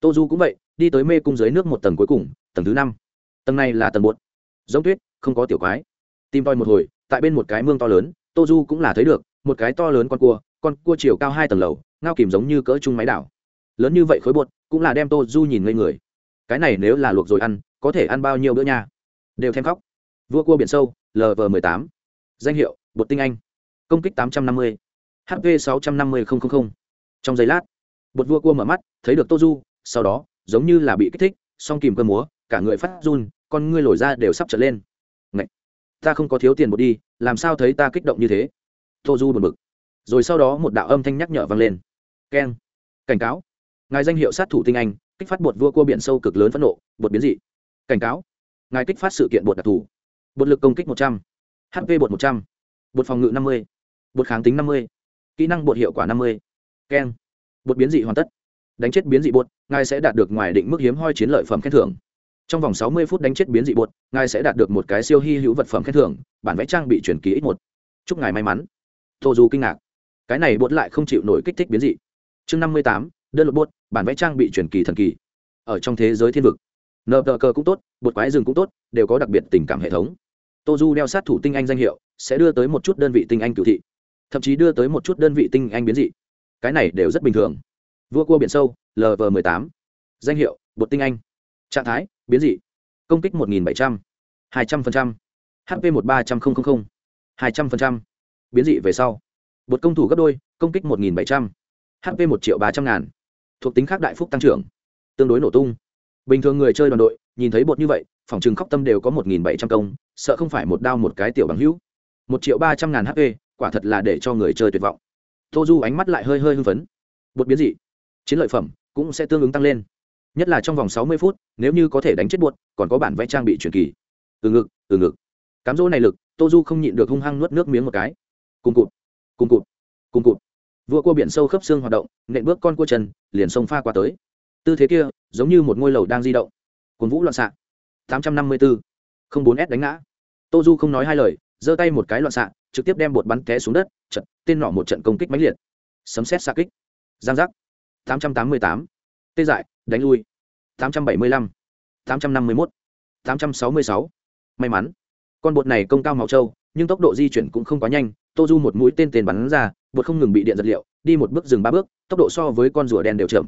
Tô du cũng vậy, đi tới mê cung dưới nước một tầng cuối cùng, tầng thứ năm tầng này là tầng một giống tuyết, không có tiểu quái. Tìm tòi một hồi, tại bên một cái mương to lớn, tô du cũng là thấy được, một cái to lớn con cua con cua chiều cao hai tầng lầu, ngao kìm giống như cỡ chung máy đảo. Lớn như vậy khối bột, cũng là đem tô du nhìn ngây người. Cái này nếu là luộc rồi ăn, có thể ăn bao nhiêu bữa nha? Đều thêm khóc. Vua cua biển sâu lv m ộ tám. Danh hiệu, bột tinh anh. Công kích tám trăm năm mươi. Hp sáu trăm năm mươi trong giây lát, bột vua cua mở mắt, thấy được tô du, sau đó, giống như là bị kích thích, song kìm cơ múa cả người phát run, con ngươi lồi ra đều sắp trở lên. Ngậy! ta không có thiếu tiền một đi, làm sao thấy ta kích động như thế? Tô du buồn bực. Rồi sau đó một đạo âm thanh nhắc nhở vang lên. Keng, cảnh cáo. Ngài danh hiệu sát thủ tinh anh, kích phát bột vua cua biển sâu cực lớn phẫn nộ, bột biến dị. Cảnh cáo. Ngài kích phát sự kiện bột đặc thù. Bột lực công kích một trăm h p bột một trăm, bột phòng ngự năm mươi, bột kháng tính năm mươi, kỹ năng bột hiệu quả năm mươi. Keng. Bột biến dị hoàn tất. Đánh chết biến dị bột, ngài sẽ đạt được ngoài định mức hiếm hoi chiến lợi phẩm khen thưởng trong vòng sáu mươi phút đánh chết biến dị bột, ngài sẽ đạt được một cái siêu hy hữu vật phẩm khen thưởng, bản vẽ trang bị chuyển ký ít một. Chúc ngài may mắn. Tô du kinh ngạc. Cái này bột lại không chịu nổi kích thích biến dị. Chương năm mươi tám, đơn lột bột, bản vẽ trang bị chuyển kỳ thần kỳ. Ở trong thế giới thiên vực nợ tờ cờ cũng tốt, bột quái rừng cũng tốt, đều có đặc biệt tình cảm hệ thống. Tô du đeo sát thủ tinh anh danh hiệu, sẽ đưa tới một chút đơn vị tinh anh cựu thị, thậm chí đưa tới một chút đơn vị tinh anh biến dị. Cái này đều rất bình thường. Vua cua biển sâu lv m ộ tám. Danh hiệu, bột tinh anh. Trạng thái biến dị. Công kích một nghìn bảy trăm, hai trăm linh hp một ba trăm linh hai trăm linh biến dị về sau. Bột công thủ gấp đôi, công kích một nghìn bảy trăm hp một triệu ba trăm ngàn, thuộc tính khác đại phúc tăng trưởng, tương đối nổ tung. Bình thường người chơi đoàn đội, nhìn thấy bột như vậy, phòng chừng khóc tâm đều có một nghìn bảy trăm công, sợ không phải một đao một cái tiểu bằng hữu. một triệu ba trăm ngàn hp quả thật là để cho người chơi tuyệt vọng. Tô du ánh mắt lại hơi hơi hưng phấn. Bột biến dị, chiến lợi phẩm cũng sẽ tương ứng tăng lên nhất là trong vòng sáu mươi phút, nếu như có thể đánh chết buột còn có bản vẽ trang bị truyền kỳ. Từ ngực từ ngực. Cám dỗ này lực tô du không nhịn được hung hăng nuốt nước miếng một cái. Cùng cụt cùng cụt cùng cụt. Vua cua biển sâu khớp xương hoạt động, nện bước con cua chân, liền sông pha qua tới. Tư thế kia, giống như một ngôi lầu đang di động. Cồn vũ loạn xạ. tám trăm năm mươi bốn không bốn s đánh ngã. Tô du không nói hai lời, giơ tay một cái loạn xạ, trực tiếp đem bột bắn té xuống đất trận tên nọ một trận công kích mãnh liệt. Sấm xét xa kích. Giang giác. tám trăm tám mươi tám tê dại, đánh lui. Tám trăm bảy mươi lăm, tám trăm năm mươi mốt, tám trăm sáu mươi sáu. May mắn. Con bột này công cao màu trâu, nhưng tốc độ di chuyển cũng không quá nhanh. Tô du một mũi tên tên bắn ra, bột không ngừng bị điện giật liệu, đi một bước dừng ba bước, tốc độ so với con rùa đen đều chậm.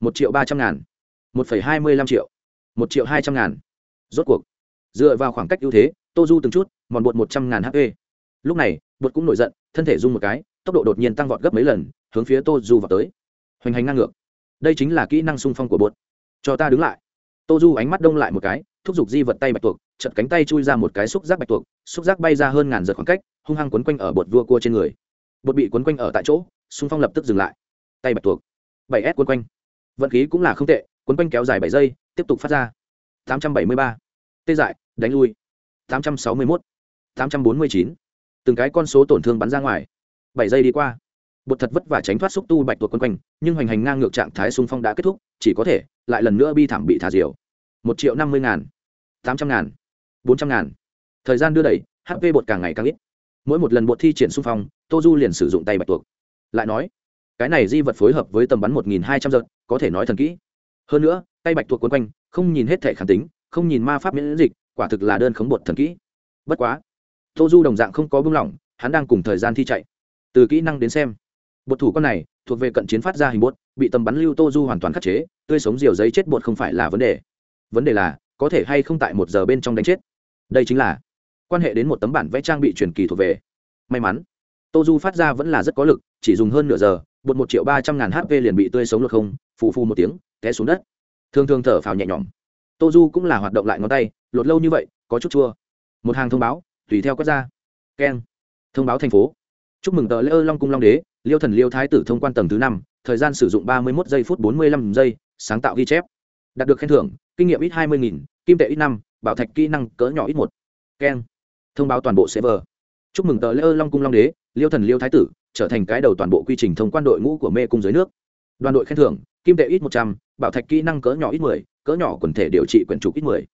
Một triệu ba trăm ngàn, một phẩy hai mươi lăm triệu, một triệu hai trăm ngàn. Rốt cuộc, dựa vào khoảng cách ưu thế, tô du từng chút, mòn bột một trăm ngàn hp lúc này, bột cũng nổi giận, thân thể rung một cái, tốc độ đột nhiên tăng vọt gấp mấy lần, hướng phía tô du vào tới. Hoành hành ngang ngược đây chính là kỹ năng sung phong của bột. Cho ta đứng lại. Tô du ánh mắt đông lại một cái, thúc giục di vật tay bạch tuộc chật cánh tay chui ra một cái xúc giác bạch tuộc, xúc giác bay ra hơn ngàn giật khoảng cách, hung hăng quấn quanh ở bột vua cua trên người. Bột bị quấn quanh ở tại chỗ sung phong lập tức dừng lại. Tay bạch tuộc. Bảy s quấn quanh. Vận khí cũng là không tệ, quấn quanh kéo dài bảy giây, tiếp tục phát ra. Tám trăm bảy mươi ba. Tê dại, đánh lui. Tám trăm sáu mươi mốt. Tám trăm bốn mươi chín. Từng cái con số tổn thương bắn ra ngoài. Bảy giây đi qua bột thật vất vả tránh thoát xúc tu bạch tuộc quân quanh, nhưng hoành hành ngang ngược trạng thái xung phong đã kết thúc, chỉ có thể lại lần nữa bi thảm bị thả diều. Một triệu năm mươi ngàn, tám trăm ngàn, bốn trăm ngàn. Thời gian đưa đẩy hp bột càng ngày càng ít. Mỗi một lần bột thi triển xung phong, tô du liền sử dụng tay bạch tuộc. Lại nói, cái này di vật phối hợp với tầm bắn một nghìn hai trăm giật, có thể nói thần kỹ. Hơn nữa, tay bạch tuộc quấn quanh, không nhìn hết thể kháng tính, không nhìn ma pháp miễn dịch, quả thực là đơn khống bột thần kỹ. Bất quá, tô du đồng dạng không có bưng lỏng, hắn đang cùng thời gian thi chạy. Từ kỹ năng đến xem bột thủ con này, thuộc về cận chiến phát ra hình bột, bị tầm bắn lưu tô du hoàn toàn khắc chế, tươi sống diều giấy chết bột không phải là vấn đề. Vấn đề là, có thể hay không tại một giờ bên trong đánh chết. Đây chính là quan hệ đến một tấm bản vẽ trang bị truyền kỳ thuộc về. May mắn, tô du phát ra vẫn là rất có lực, chỉ dùng hơn nửa giờ, bột một triệu ba trăm ngàn hp liền bị tươi sống lột không, phù phù một tiếng, té xuống đất. Thường thường thở phào nhẹ nhõm. Tô du cũng là hoạt động lại ngón tay, lột lâu như vậy, có chút chua. Một hàng thông báo, tùy theo quét ra. Keng. Thông báo thành phố. Chúc mừng tờ lễ ơ long cung long đế liêu thần liêu thái tử thông quan tầng thứ năm, thời gian sử dụng ba mươi một giây phút bốn mươi lăm giây, sáng tạo ghi chép. Đạt được khen thưởng, kinh nghiệm ít hai mươi nghìn, kim tệ ít năm, bảo thạch kỹ năng cỡ nhỏ ít một. Keng. Thông báo toàn bộ server. Chúc mừng tờ lễ ơ long cung long đế, liêu thần liêu thái tử, trở thành cái đầu toàn bộ quy trình thông quan đội ngũ của mê cung dưới nước. Đoàn đội khen thưởng, kim tệ ít một trăm, bảo thạch kỹ năng cỡ nhỏ ít mười, cỡ nhỏ quần thể điều trị quyển trục ít mười.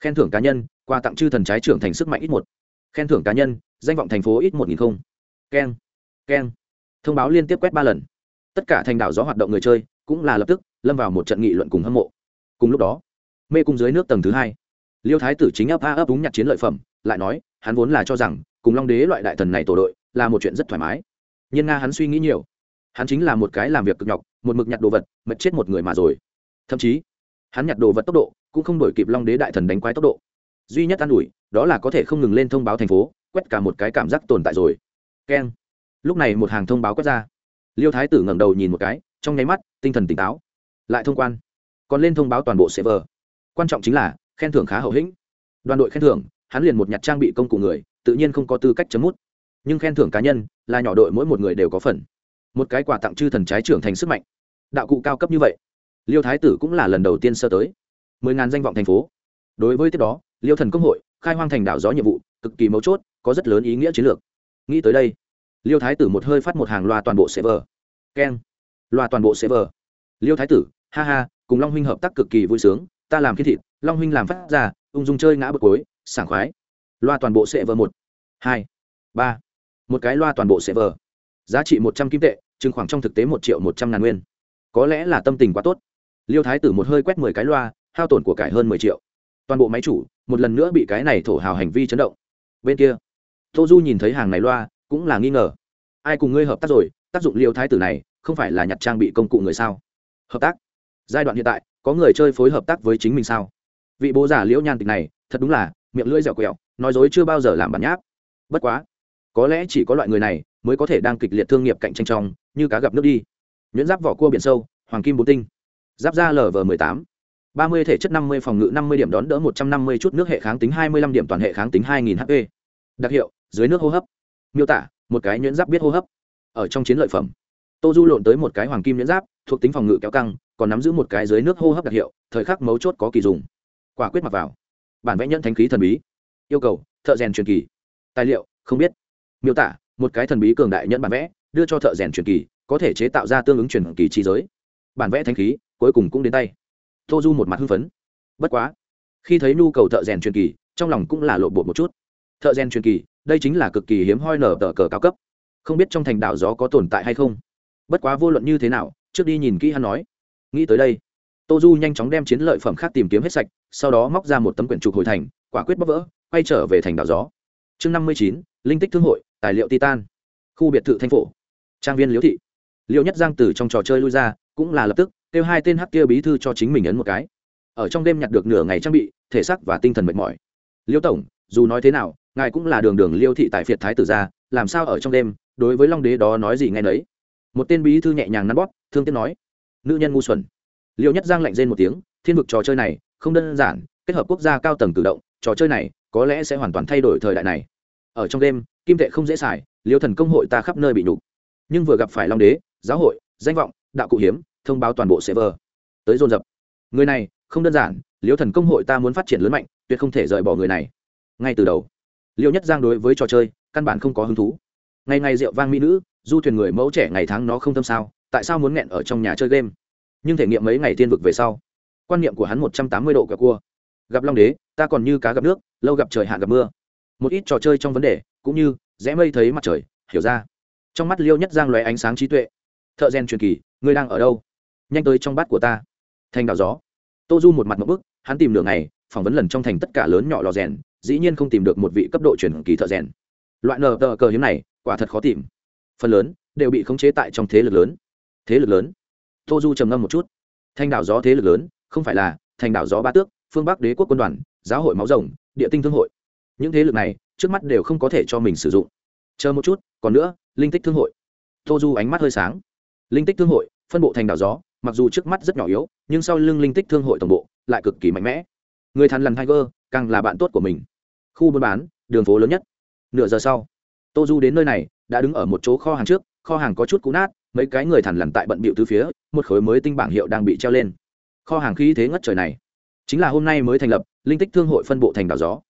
Khen thưởng cá nhân, quà tặng chư thần trái trưởng thành sức mạnh ít một. Khen thưởng cá nhân, danh vọng thành phố ít một nghìn không. Keng. Keng thông báo liên tiếp quét ba lần. Tất cả thành đảo gió hoạt động người chơi cũng là lập tức lâm vào một trận nghị luận cùng hâm mộ. Cùng lúc đó, mê cung dưới nước tầng thứ hai, liêu thái tử chính ấp a ấp đúng nhặt chiến lợi phẩm, lại nói, hắn vốn là cho rằng, cùng long đế loại đại thần này tổ đội là một chuyện rất thoải mái. Nhưng nga hắn suy nghĩ nhiều. Hắn chính là một cái làm việc cực nhọc, một mực nhặt đồ vật mệt chết một người mà rồi. Thậm chí, hắn nhặt đồ vật tốc độ cũng không đổi kịp long đế đại thần đánh quái tốc độ. Duy nhất an ủi, đó là có thể không ngừng lên thông báo thành phố, quét cả một cái cảm giác tồn tại rồi. Keng lúc này một hàng thông báo quét ra. Liêu thái tử ngẩng đầu nhìn một cái, trong nháy mắt, tinh thần tỉnh táo. Lại thông quan. Còn lên thông báo toàn bộ server. Quan trọng chính là, khen thưởng khá hậu hĩnh. Đoàn đội khen thưởng, hắn liền một nhặt trang bị công cụ người, tự nhiên không có tư cách chấm mút. Nhưng khen thưởng cá nhân, là nhỏ đội mỗi một người đều có phần. Một cái quà tặng chư thần trái trưởng thành sức mạnh. Đạo cụ cao cấp như vậy. Liêu thái tử cũng là lần đầu tiên sơ tới. Mười ngàn danh vọng thành phố. Đối với tiếp đó, liêu thần công hội, khai hoang thành đảo gió nhiệm vụ, cực kỳ mấu chốt, có rất lớn ý nghĩa chiến lược. Nghĩ tới đây liêu thái tử một hơi phát một hàng loa toàn bộ server keng. Loa toàn bộ server liêu thái tử, ha ha, cùng long huynh hợp tác cực kỳ vui sướng, ta làm khi thịt, long huynh làm phát ra, ung dung chơi ngã bực cối sảng khoái. Loa toàn bộ server một, hai, ba. Một cái loa toàn bộ server giá trị một trăm kim tệ, chừng khoảng trong thực tế một triệu một trăm ngàn nguyên. Có lẽ là tâm tình quá tốt. Liêu thái tử một hơi quét mười cái loa, hao tổn của cải hơn mười triệu. Toàn bộ máy chủ, một lần nữa bị cái này thổ hào hành vi chấn động. Bên kia, tô du nhìn thấy hàng này loa cũng là nghi ngờ. Ai cùng ngươi hợp tác rồi, tác dụng liêu thái tử này không phải là nhặt trang bị công cụ người sao? Hợp tác? Giai đoạn hiện tại, có người chơi phối hợp tác với chính mình sao? Vị bố giả liễu nhan tịch này, thật đúng là miệng lưỡi dẻo quẹo, nói dối chưa bao giờ làm bản nháp. Bất quá, có lẽ chỉ có loại người này mới có thể đang kịch liệt thương nghiệp cạnh tranh trong, như cá gặp nước đi. Nhuyễn giáp vỏ cua biển sâu, hoàng kim bốn tinh. Giáp da lv mười tám. ba mươi thể chất năm mươi, phòng ngự năm mươi điểm đón đỡ một trăm năm mươi chút nước hệ kháng tính hai mươi lăm điểm toàn hệ kháng tính hai nghìn hp đặc hiệu, dưới nước hô hấp miêu tả, một cái nhuyễn giáp biết hô hấp. Ở trong chiến lợi phẩm tô du lộn tới một cái hoàng kim nhuyễn giáp, thuộc tính phòng ngự kéo căng, còn nắm giữ một cái dưới nước hô hấp đặc hiệu, thời khắc mấu chốt có kỳ dùng. Quả quyết mặc vào. Bản vẽ nhẫn thánh khí thần bí. Yêu cầu, thợ rèn truyền kỳ. Tài liệu, không biết. Miêu tả, một cái thần bí cường đại nhẫn bản vẽ, đưa cho thợ rèn truyền kỳ, có thể chế tạo ra tương ứng truyền kỳ trí giới. Bản vẽ thánh khí, cuối cùng cũng đến tay. Tô du một mặt hưng phấn. Bất quá, khi thấy nhu cầu thợ rèn truyền kỳ, trong lòng cũng là lộ bột một chút. Thợ rèn truyền kỳ đây chính là cực kỳ hiếm hoi nở tờ cờ cao cấp. Không biết trong thành đảo gió có tồn tại hay không. Bất quá vô luận như thế nào, trước đi nhìn kỹ hắn nói. Nghĩ tới đây, tô du nhanh chóng đem chiến lợi phẩm khác tìm kiếm hết sạch, sau đó móc ra một tấm quyển trục hồi thành, quả quyết bóc vỡ, quay trở về thành đảo gió. Chương năm mươi chín, linh tích thương hội, tài liệu titan. Khu biệt thự thanh phổ. Trang viên liễu thị. Liệu nhất giang từ trong trò chơi lui ra, cũng là lập tức kêu hai tên hắc kia bí thư cho chính mình ấn một cái. Ở trong đêm nhặt được nửa ngày trang bị, thể xác và tinh thần mệt mỏi. Liêu tổng, dù nói thế nào ngài cũng là đường đường liêu thị tại phiệt thái tử gia, làm sao ở trong đêm, đối với long đế đó nói gì nghe nấy. Một tên bí thư nhẹ nhàng nắn bóp, thương tiếc nói, nữ nhân ngu xuẩn. Liêu nhất giang lạnh rên một tiếng, thiên vực trò chơi này, không đơn giản, kết hợp quốc gia cao tầng tự động, trò chơi này có lẽ sẽ hoàn toàn thay đổi thời đại này. Ở trong đêm, kim tệ không dễ xài, liêu thần công hội ta khắp nơi bị nhục. Nhưng vừa gặp phải long đế, giáo hội, danh vọng, đạo cụ hiếm, thông báo toàn bộ server. Tới dồn dập. Người này, không đơn giản, liêu thần công hội ta muốn phát triển lớn mạnh, tuyệt không thể rời bỏ người này. Ngay từ đầu liêu nhất giang đối với trò chơi, căn bản không có hứng thú. Ngày ngày rượu vang mỹ nữ, du thuyền người mẫu trẻ ngày tháng nó không tâm sao, tại sao muốn nghẹn ở trong nhà chơi game? Nhưng thể nghiệm mấy ngày tiên vực về sau, quan niệm của hắn một trăm tám mươi độ cả cua. Gặp long đế, ta còn như cá gặp nước, lâu gặp trời hạn gặp mưa. Một ít trò chơi trong vấn đề, cũng như rẽ mây thấy mặt trời, hiểu ra. Trong mắt liêu nhất giang lóe ánh sáng trí tuệ. Thợ gen truyền kỳ, ngươi đang ở đâu? Nhanh tới trong bát của ta. Thành đào gió. Tô du một mặt một bức, hắn tìm lửa này phỏng vấn lần trong thành tất cả lớn nhỏ lò rèn, dĩ nhiên không tìm được một vị cấp độ truyền kỳ thợ rèn. Loại nờ tờ cờ hiếm này, quả thật khó tìm. Phần lớn đều bị khống chế tại trong thế lực lớn. Thế lực lớn? Tô du trầm ngâm một chút. Thanh đảo gió thế lực lớn, không phải là thành đảo gió ba tước, phương bắc đế quốc quân đoàn, giáo hội máu rồng, địa tinh thương hội. Những thế lực này, trước mắt đều không có thể cho mình sử dụng. Chờ một chút, còn nữa, linh tích thương hội. Tô du ánh mắt hơi sáng. Linh tích thương hội, phân bộ thành đảo gió, mặc dù trước mắt rất nhỏ yếu, nhưng sau lưng linh tích thương hội tổng bộ lại cực kỳ mạnh mẽ người thằn lằn tiger, càng là bạn tốt của mình. Khu buôn bán, đường phố lớn nhất. Nửa giờ sau, tô du đến nơi này, đã đứng ở một chỗ kho hàng trước, kho hàng có chút cũ nát, mấy cái người thằn lằn tại bận bịu từ phía, một khối mới tinh bảng hiệu đang bị treo lên. Kho hàng khí thế ngất trời này, chính là hôm nay mới thành lập, linh tích thương hội phân bộ thành đảo gió.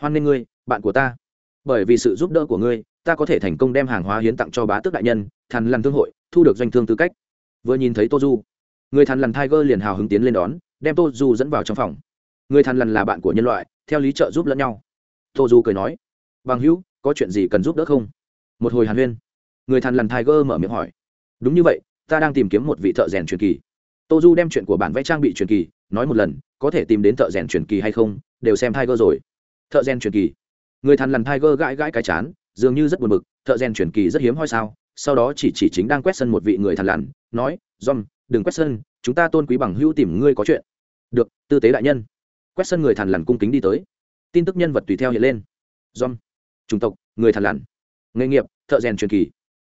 Hoan nghênh ngươi, bạn của ta. Bởi vì sự giúp đỡ của ngươi, ta có thể thành công đem hàng hóa hiến tặng cho bá tước đại nhân, thằn lằn thương hội, thu được doanh thương tư cách. Vừa nhìn thấy tô du, người thằn lằn tiger liền hào hứng tiến lên đón, đem tô du dẫn vào trong phòng người thằn lằn là bạn của nhân loại, theo lý trợ giúp lẫn nhau. Tô du cười nói, bằng hữu, có chuyện gì cần giúp đỡ không? Một hồi hàn huyên. Người thằn lằn tiger mở miệng hỏi, đúng như vậy, ta đang tìm kiếm một vị thợ rèn truyền kỳ. Tô du đem chuyện của bản vẽ trang bị truyền kỳ, nói một lần, có thể tìm đến thợ rèn truyền kỳ hay không, đều xem tiger rồi. Thợ rèn truyền kỳ? Người thằn lằn tiger gãi gãi cái chán, dường như rất buồn bực, thợ rèn truyền kỳ rất hiếm hoi sao? Sau đó chỉ chỉ chính đang quét sân một vị người thằn lằn, nói, john, đừng quét sân, chúng ta tôn quý bằng hữu tìm ngươi có chuyện. Được, tư tế đại nhân quét sân người thằn lằn cung kính đi tới. Tin tức nhân vật tùy theo hiện lên. Dom, chủng tộc, người thằn lằn. Nghề nghiệp, thợ rèn truyền kỳ.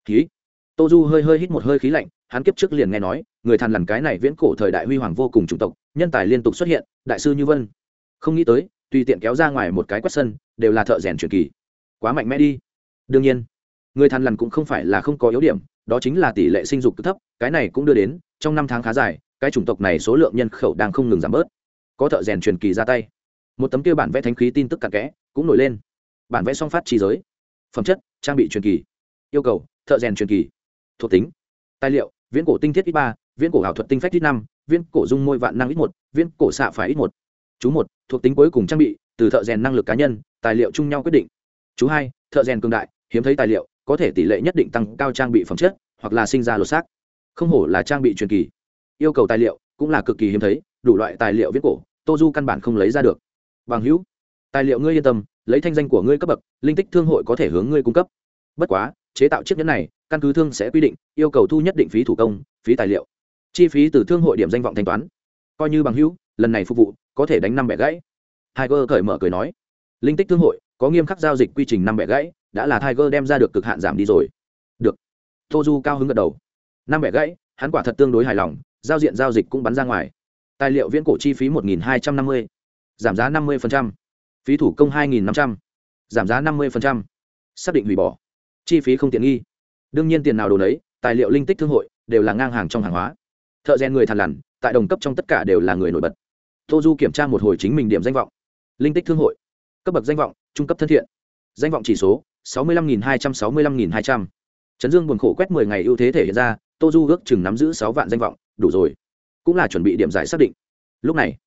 Khí tô du hơi hơi hít một hơi khí lạnh, hắn kiếp trước liền nghe nói, người thằn lằn cái này viễn cổ thời đại huy hoàng vô cùng chủng tộc, nhân tài liên tục xuất hiện, đại sư như vân. Không nghĩ tới, tùy tiện kéo ra ngoài một cái quét sân, đều là thợ rèn truyền kỳ. Quá mạnh mẽ đi. Đương nhiên, người thằn lằn cũng không phải là không có yếu điểm, đó chính là tỷ lệ sinh dục thấp, cái này cũng đưa đến, trong năm tháng khá dài, cái chủng tộc này số lượng nhân khẩu đang không ngừng giảm bớt có thợ rèn truyền kỳ ra tay. Một tấm kia bản vẽ thánh khí tin tức cặn kẽ, cũng nổi lên. Bản vẽ song phát trí giới. Phẩm chất, trang bị truyền kỳ. Yêu cầu, thợ rèn truyền kỳ. Thuộc tính, tài liệu, viễn cổ tinh thiết ít ba, viễn cổ ảo thuật tinh phách ít năm, viễn cổ dung môi vạn năng ít một, viễn cổ xạ phải ít một. Chú một, thuộc tính cuối cùng trang bị, từ thợ rèn năng lực cá nhân, tài liệu chung nhau quyết định. Chú hai, thợ rèn cường đại, hiếm thấy tài liệu, có thể tỷ lệ nhất định tăng cao trang bị phẩm chất, hoặc là sinh ra lột xác. Không hổ là trang bị truyền kỳ. Yêu cầu tài liệu, cũng là cực kỳ hiếm thấy, đủ loại tài liệu viết cổ tô du căn bản không lấy ra được. Bằng hữu, tài liệu ngươi yên tâm, lấy thanh danh của ngươi cấp bậc, linh tích thương hội có thể hướng ngươi cung cấp. Bất quá, chế tạo chiếc nhẫn này, căn cứ thương sẽ quy định, yêu cầu thu nhất định phí thủ công, phí tài liệu. Chi phí từ thương hội điểm danh vọng thanh toán. Coi như bằng hữu, lần này phục vụ, có thể đánh năm bẻ gãy. Tiger cởi mở cười nói. Linh tích thương hội, có nghiêm khắc giao dịch quy trình năm bẻ gãy, đã là tiger đem ra được cực hạn giảm đi rồi. Được. Tô du cao hứng gật đầu. Năm bẻ gãy, hắn quả thật tương đối hài lòng, giao diện giao dịch cũng bắn ra ngoài tài liệu viễn cổ chi phí một hai trăm năm mươi, giảm giá năm mươi phí thủ công hai năm trăm, giảm giá năm mươi xác định hủy bỏ. Chi phí không tiện nghi. Đương nhiên tiền nào đồ đấy tài liệu linh tích thương hội đều là ngang hàng trong hàng hóa. Thợ rèn người thàn lằn, tại đồng cấp trong tất cả đều là người nổi bật. Tô du kiểm tra một hồi chính mình điểm danh vọng. Linh tích thương hội. Cấp bậc danh vọng, trung cấp thân thiện. Danh vọng chỉ số, sáu mươi năm nghìn hai trăm sáu mươi năm nghìn hai trăm. Trấn dương buồn khổ quét mười ngày ưu thế thể hiện ra tô du ước chừng nắm giữ sáu vạn danh vọng, đủ rồi cũng là chuẩn bị điểm giải xác định. Lúc này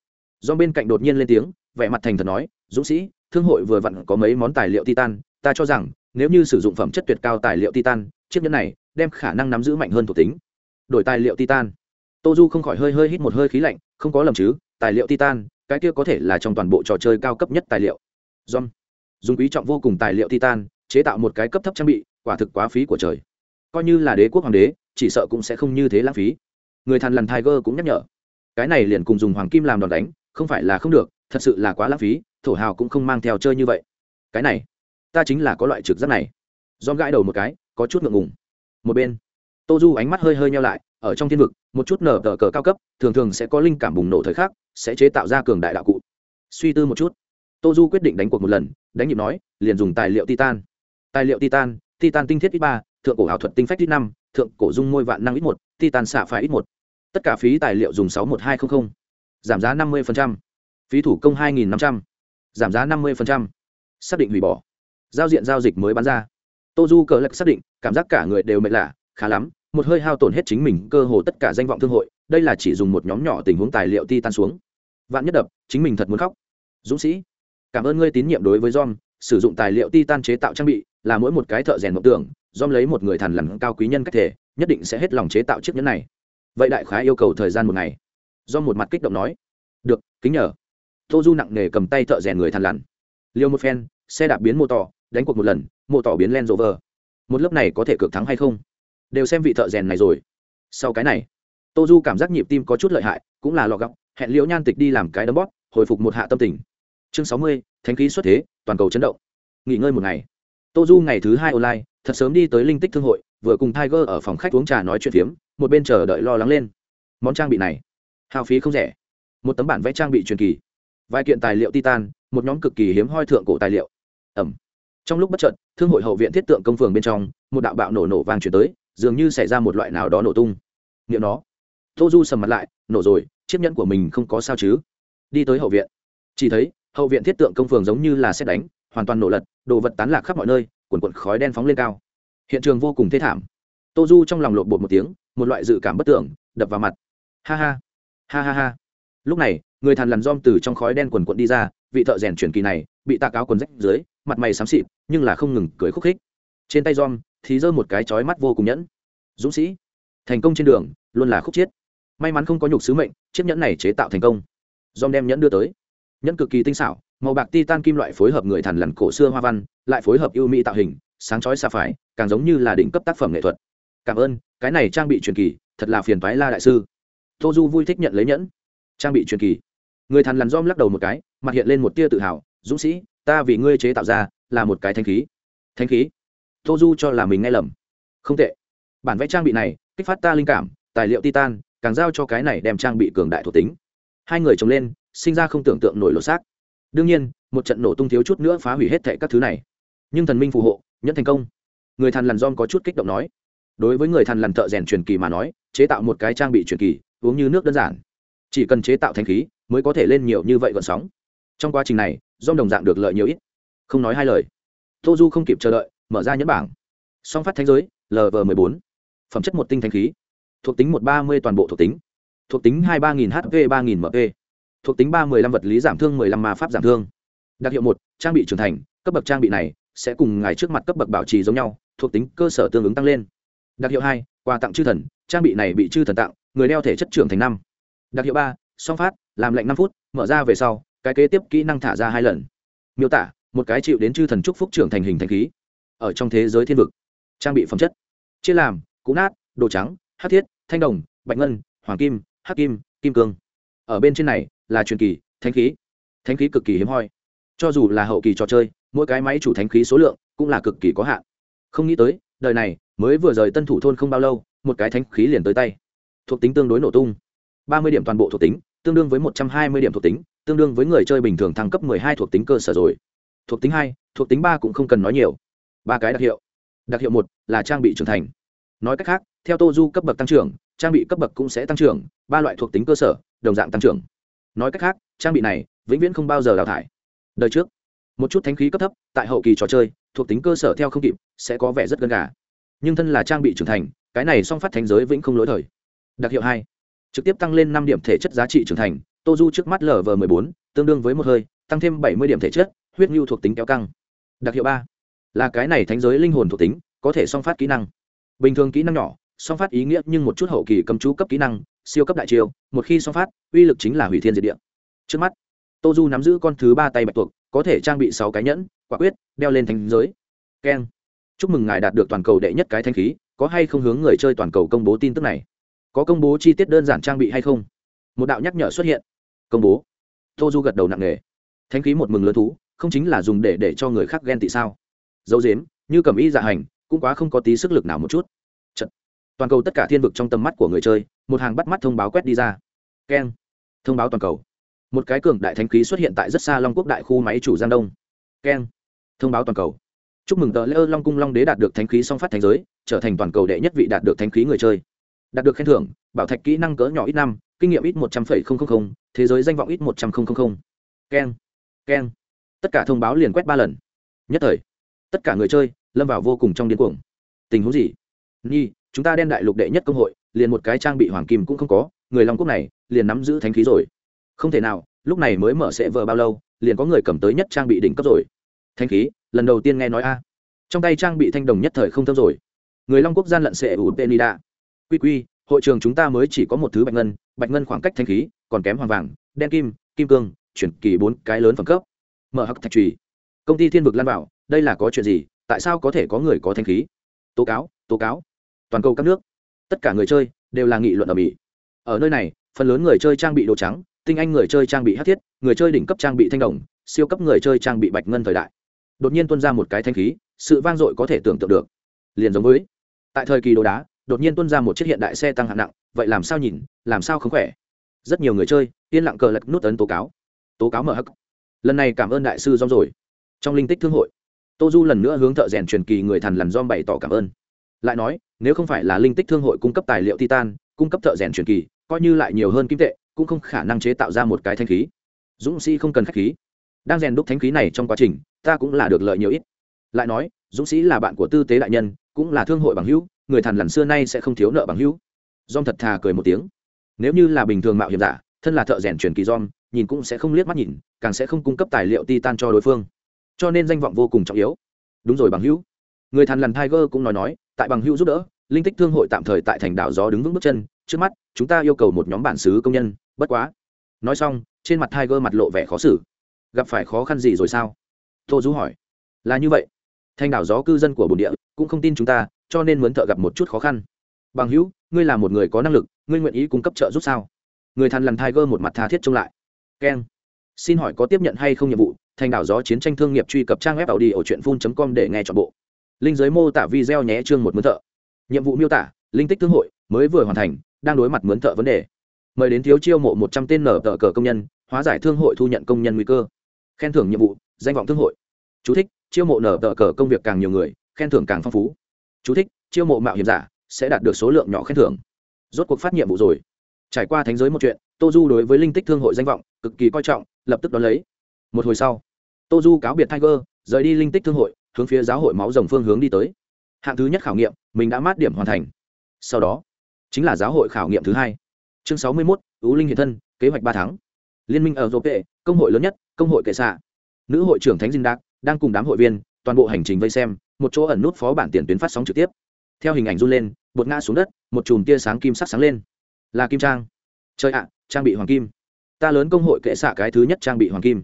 do bên cạnh đột nhiên lên tiếng, vẻ mặt thành thật nói, dũng sĩ, thương hội vừa vặn có mấy món tài liệu titan, ta cho rằng, nếu như sử dụng phẩm chất tuyệt cao tài liệu titan, chiếc nhẫn này đem khả năng nắm giữ mạnh hơn thuộc tính. Đổi tài liệu titan? Tô du không khỏi hơi hơi hít một hơi khí lạnh, không có lầm chứ, tài liệu titan, cái kia có thể là trong toàn bộ trò chơi cao cấp nhất tài liệu. John. dùng quý trọng vô cùng tài liệu titan, chế tạo một cái cấp thấp trang bị, quả thực quá phí của trời. Coi như là đế quốc hoàng đế, chỉ sợ cũng sẽ không như thế lãng phí người thằn lằn tiger cũng nhắc nhở. Cái này liền cùng dùng hoàng kim làm đòn đánh, không phải là không được, thật sự là quá lãng phí, thổ hào cũng không mang theo chơi như vậy. Cái này, ta chính là có loại trực giác này. John gãi đầu một cái, có chút ngượng ngùng. Một bên tô du ánh mắt hơi hơi nhau lại, ở trong thiên vực, một chút nở tờ cờ cao cấp, thường thường sẽ có linh cảm bùng nổ thời khắc, sẽ chế tạo ra cường đại đạo cụ. Suy tư một chút tô du quyết định đánh cuộc một lần, đánh nhịp nói, liền dùng tài liệu titan. Tài liệu titan titan tinh thiết ít ba, thượng cổ ảo thuật tinh phách ít năm, thượng cổ dung môi vạn năng ít một titan xạ phải ít một. Tất cả phí tài liệu dùng sáu một hai trăm linh giảm giá năm mươi phí thủ công hai nghìn năm trăm. Giảm giá năm mươi xác định hủy bỏ. Giao diện giao dịch mới bán ra. Tô du cờ lạch xác định, cảm giác cả người đều mệt lạ, khá lắm, một hơi hao tổn hết chính mình, cơ hồ tất cả danh vọng thương hội, đây là chỉ dùng một nhóm nhỏ tình huống tài liệu ti tan xuống. Vạn nhất đập, chính mình thật muốn khóc. Dũng sĩ, cảm ơn ngươi tín nhiệm đối với dom sử dụng tài liệu ti tan chế tạo trang bị, là mỗi một cái thợ rèn mộng tưởng dom lấy một người thằn lằn cao quý nhân cách thể nhất định sẽ hết lòng chế tạo chiếc nhẫn này. Vậy đại khái yêu cầu thời gian một ngày. Do một mặt kích động nói. Được, kính nhờ. Tô du nặng nề cầm tay thợ rèn người thằn lằn. Liều một phen, xe đạp biến mô tỏ đánh cuộc một lần, mô tỏ biến len rộ vờ một lớp này có thể cược thắng hay không? Đều xem vị thợ rèn này rồi. Sau cái này tô du cảm giác nhịp tim có chút lợi hại, cũng là lọ gọc hẹn liễu nhan tịch đi làm cái đấm bóp, hồi phục một hạ tâm tình. Chương sáu mươi, thánh khí xuất thế, toàn cầu chấn động. Nghỉ ngơi một ngày. Tô du ngày thứ hai online, thật sớm đi tới linh tích thương hội vừa cùng tiger ở phòng khách uống trà nói chuyện phiếm, một bên chờ đợi lo lắng lên. Món trang bị này, hao phí không rẻ. Một tấm bản vẽ trang bị truyền kỳ, vài kiện tài liệu titan, một nhóm cực kỳ hiếm hoi thượng cổ tài liệu. Ẩm. Trong lúc bất chợt, thương hội hậu viện thiết tượng công phường bên trong, một đạo bạo nổ nổ vang chuyển tới, dường như xảy ra một loại nào đó nổ tung. Nghiệm nó. Tô du sầm mặt lại, nổ rồi, chiếc nhẫn của mình không có sao chứ? Đi tới hậu viện. Chỉ thấy, hậu viện thiết tượng công phường giống như là xét đánh, hoàn toàn nổ lật, đồ vật tán lạc khắp mọi nơi quần quần khói đen phóng lên cao hiện trường vô cùng thê thảm. Tô du trong lòng lộn bột một tiếng, một loại dự cảm bất tưởng, đập vào mặt. Ha ha ha ha ha. Lúc này, người thằn lằn dom từ trong khói đen quần quận đi ra, vị thợ rèn chuyển kỳ này, bị tạc áo quần rách dưới, mặt mày xám xịt, nhưng là không ngừng cười khúc khích. Trên tay dom, thì giơ một cái chói mắt vô cùng nhẫn. Dũng sĩ, thành công trên đường, luôn là khúc chiết. May mắn không có nhục sứ mệnh, chiếc nhẫn này chế tạo thành công. Dom đem nhẫn đưa tới. Nhẫn cực kỳ tinh xảo, màu bạc titan kim loại phối hợp người thằn lằn cổ xưa hoa văn, lại phối hợp ưu mỹ tạo hình sáng chói xa phái càng giống như là đỉnh cấp tác phẩm nghệ thuật. Cảm ơn, cái này trang bị truyền kỳ, thật là phiền toái la đại sư. Tô du vui thích nhận lấy nhẫn. Trang bị truyền kỳ. Người thằn lằn dom lắc đầu một cái, mặt hiện lên một tia tự hào, dũng sĩ, ta vì ngươi chế tạo ra là một cái thanh khí. Thanh khí? Tô du cho là mình nghe lầm. Không tệ. Bản vẽ trang bị này, kích phát ta linh cảm, tài liệu titan, càng giao cho cái này đem trang bị cường đại thuộc tính. Hai người trồng lên, sinh ra không tưởng tượng nổi lột xác. Đương nhiên, một trận nổ tung thiếu chút nữa phá hủy hết thệ các thứ này. Nhưng thần minh phù hộ nhẫn thành công. Người thằn lằn dom có chút kích động nói. Đối với người thằn lằn thợ rèn truyền kỳ mà nói, chế tạo một cái trang bị truyền kỳ, uống như nước đơn giản. Chỉ cần chế tạo thanh khí, mới có thể lên nhiều như vậy gọn sóng. Trong quá trình này dom đồng dạng được lợi nhiều ít. Không nói hai lời. Tô du không kịp chờ đợi, mở ra nhẫn bảng. Song phát thanh giới lv m ộ bốn. Phẩm chất một tinh thanh khí. Thuộc tính một ba mươi toàn bộ thuộc tính. Thuộc tính hai ba nghìn hp ba nghìn mp thuộc tính ba mươi lăm vật lý giảm thương, mười lăm ma pháp giảm thương. Đặc hiệu một, trang bị trưởng thành. Cấp bậc trang bị này sẽ cùng ngài trước mặt cấp bậc bảo trì giống nhau, thuộc tính cơ sở tương ứng tăng lên. Đặc hiệu hai, quà tặng chư thần, trang bị này bị chư thần tặng, người đeo thể chất trưởng thành năm. Đặc hiệu ba, song phát, làm lệnh năm phút, mở ra về sau, cái kế tiếp kỹ năng thả ra hai lần. Miêu tả, một cái chịu đến chư thần trúc phúc trưởng thành hình thành khí. Ở trong thế giới thiên vực, trang bị phẩm chất, chia làm, cũ nát, đồ trắng hát thiết, thanh đồng, bạch ngân, hoàng kim, hắc kim kim cương. Ở bên trên này là truyền kỳ thanh khí. Thanh khí cực kỳ hiếm hoi cho dù là hậu kỳ trò chơi, mỗi cái máy chủ thanh khí số lượng cũng là cực kỳ có hạn. Không nghĩ tới, đời này mới vừa rời tân thủ thôn không bao lâu, một cái thanh khí liền tới tay. Thuộc tính tương đối nổ tung. ba mươi điểm toàn bộ thuộc tính, tương đương với một trăm hai mươi điểm thuộc tính, tương đương với người chơi bình thường thăng cấp mười hai thuộc tính cơ sở rồi. Thuộc tính hai, thuộc tính ba cũng không cần nói nhiều. Ba cái đặc hiệu. Đặc hiệu một là trang bị trưởng thành. Nói cách khác, theo tô du cấp bậc tăng trưởng, trang bị cấp bậc cũng sẽ tăng trưởng, ba loại thuộc tính cơ sở, đồng dạng tăng trưởng. Nói cách khác, trang bị này vĩnh viễn không bao giờ đào thải đời trước, một chút thánh khí cấp thấp, tại hậu kỳ trò chơi, thuộc tính cơ sở theo không kịp, sẽ có vẻ rất gần gà. Nhưng thân là trang bị trưởng thành, cái này song phát thánh giới vĩnh không lỗi thời. Đặc hiệu hai, trực tiếp tăng lên năm điểm thể chất giá trị trưởng thành tô du trước mắt lv m ộ bốn, tương đương với một hơi, tăng thêm bảy mươi điểm thể chất, huyết nhu thuộc tính kéo căng. Đặc hiệu ba, là cái này thánh giới linh hồn thuộc tính, có thể song phát kỹ năng. Bình thường kỹ năng nhỏ, song phát ý nghĩa nhưng một chút hậu kỳ cầm chú cấp kỹ năng, siêu cấp đại chiêu, một khi song phát, uy lực chính là hủy thiên diệt địa. Trước mắt tô du nắm giữ con thứ ba tay bạch tuộc, có thể trang bị sáu cái nhẫn, quả quyết, đeo lên thành giới. Keng. Chúc mừng ngài đạt được toàn cầu đệ nhất cái thanh khí, có hay không hướng người chơi toàn cầu công bố tin tức này? Có công bố chi tiết đơn giản trang bị hay không? Một đạo nhắc nhở xuất hiện. Công bố. Tô du gật đầu nặng nề. Thanh khí một mừng lớn thú, không chính là dùng để để cho người khác ghen tị sao? Dấu dếm, như cầm y dạ hành, cũng quá không có tí sức lực nào một chút. Chật. toàn cầu tất cả thiên vực trong tầm mắt của người chơi, một hàng bắt mắt thông báo quét đi ra. Keng. Thông báo toàn cầu một cái cường đại thánh khí xuất hiện tại rất xa long quốc đại khu máy chủ giang đông keng thông báo toàn cầu chúc mừng tờ lễ long cung long đế đạt được thánh khí song phát thành giới trở thành toàn cầu đệ nhất vị đạt được thánh khí người chơi đạt được khen thưởng bảo thạch kỹ năng cỡ nhỏ ít năm kinh nghiệm ít một trăm linh thế giới danh vọng ít một trăm linh keng keng tất cả thông báo liền quét ba lần nhất thời tất cả người chơi lâm vào vô cùng trong điên cuồng tình huống gì nhi chúng ta đen đại lục đệ nhất công hội liền một cái trang bị hoàng kim cũng không có người long quốc này liền nắm giữ thánh khí rồi không thể nào, lúc này mới mở sẽ vờ bao lâu, liền có người cầm tới nhất trang bị đỉnh cấp rồi. Thanh khí, lần đầu tiên nghe nói a. Trong tay trang bị thanh đồng nhất thời không thơm rồi. Người long quốc gian lận sẽ ủ penida quy quy, hội trường chúng ta mới chỉ có một thứ bạch ngân bạch ngân khoảng cách thanh khí, còn kém hoàng vàng, đen kim kim cương, chuyển kỳ bốn cái lớn phẩm cấp. Mở hắc thạch trùy công ty thiên vực lan bảo, đây là có chuyện gì, tại sao có thể có người có thanh khí? Tố cáo tố cáo. Toàn cầu các nước, tất cả người chơi đều là nghị luận ở mỹ. Ở nơi này, phần lớn người chơi trang bị đồ trắng tinh anh người chơi trang bị hát thiết, người chơi đỉnh cấp trang bị thanh đồng, siêu cấp người chơi trang bị bạch ngân thời đại. Đột nhiên tuân ra một cái thanh khí, sự vang dội có thể tưởng tượng được. Liền giống với, tại thời kỳ đồ đá, đột nhiên tuân ra một chiếc hiện đại xe tăng hạng nặng, vậy làm sao nhìn, làm sao không khỏe? Rất nhiều người chơi, yên lặng cờ lật nút ấn tố cáo. Tố cáo mở hắc. Lần này cảm ơn đại sư dom rồi. Trong linh tích thương hội, tô du lần nữa hướng thợ rèn truyền kỳ người thần lần dom bày tỏ cảm ơn. Lại nói, nếu không phải là linh tích thương hội cung cấp tài liệu titan, cung cấp thợ rèn truyền kỳ coi như lại nhiều hơn kim tệ, cũng không khả năng chế tạo ra một cái thanh khí. Dũng sĩ không cần khách khí. Đang rèn đúc thanh khí này trong quá trình, ta cũng là được lợi nhiều ít. Lại nói, dũng sĩ là bạn của tư tế đại nhân, cũng là thương hội bằng hữu, người thằn lằn xưa nay sẽ không thiếu nợ bằng hữu. Dom thật thà cười một tiếng. Nếu như là bình thường mạo hiểm giả, thân là thợ rèn truyền kỳ dom, nhìn cũng sẽ không liếc mắt nhìn, càng sẽ không cung cấp tài liệu titan cho đối phương. Cho nên danh vọng vô cùng trọng yếu. Đúng rồi bằng hữu. Người thằn lằn tiger cũng nói nói, tại bằng hữu giúp đỡ, linh tích thương hội tạm thời tại thành đảo gió đứng vững bước chân trước mắt, chúng ta yêu cầu một nhóm bản xứ công nhân, bất quá. Nói xong, trên mặt tiger mặt lộ vẻ khó xử. Gặp phải khó khăn gì rồi sao? Tô du hỏi. Là như vậy. Thanh đảo gió cư dân của bồn địa cũng không tin chúng ta, cho nên muốn thợ gặp một chút khó khăn. Bằng hữu, ngươi là một người có năng lực, ngươi nguyện ý cung cấp trợ giúp sao? Người thằn lằn tiger một mặt tha thiết trông lại. Keng, xin hỏi có tiếp nhận hay không nhiệm vụ? Thành đảo gió chiến tranh thương nghiệp truy cập trang web tàu đi ở truyện phun com để nghe chọn bộ. Linh giới mô tả video nhé chương một mướn thợ. Nhiệm vụ miêu tả, linh tích thương hội, mới vừa hoàn thành đang đối mặt mướn thợ vấn đề. Mời đến thiếu chiêu mộ một trăm tên nở tờ cờ công nhân hóa giải thương hội thu nhận công nhân nguy cơ. Khen thưởng nhiệm vụ danh vọng thương hội. Chú thích, chiêu mộ nở tờ cờ công việc càng nhiều người khen thưởng càng phong phú. Chú thích, chiêu mộ mạo hiểm giả sẽ đạt được số lượng nhỏ khen thưởng. Rốt cuộc phát nhiệm vụ rồi. Trải qua thánh giới một chuyện tô du đối với linh tích thương hội danh vọng cực kỳ coi trọng lập tức đón lấy. Một hồi sau tô du cáo biệt tiger rời đi linh tích thương hội hướng phía giáo hội máu rồng phương hướng đi tới. Hạng thứ nhất khảo nghiệm mình đã mát điểm hoàn thành. Sau đó chính là giáo hội khảo nghiệm thứ hai. Chương sáu mươi mốt ứ linh hiện thân, kế hoạch ba tháng. Liên minh ở dô pệ công hội lớn nhất, công hội kệ xạ. Nữ hội trưởng thánh dinh đạc đang cùng đám hội viên, toàn bộ hành trình vây xem, một chỗ ẩn nút phó bản tiền tuyến phát sóng trực tiếp. Theo hình ảnh run lên, bột ngã xuống đất, một chùm tia sáng kim sắc sáng lên. Là kim trang. Chơi ạ, trang bị hoàng kim. Ta lớn công hội kệ xạ cái thứ nhất trang bị hoàng kim.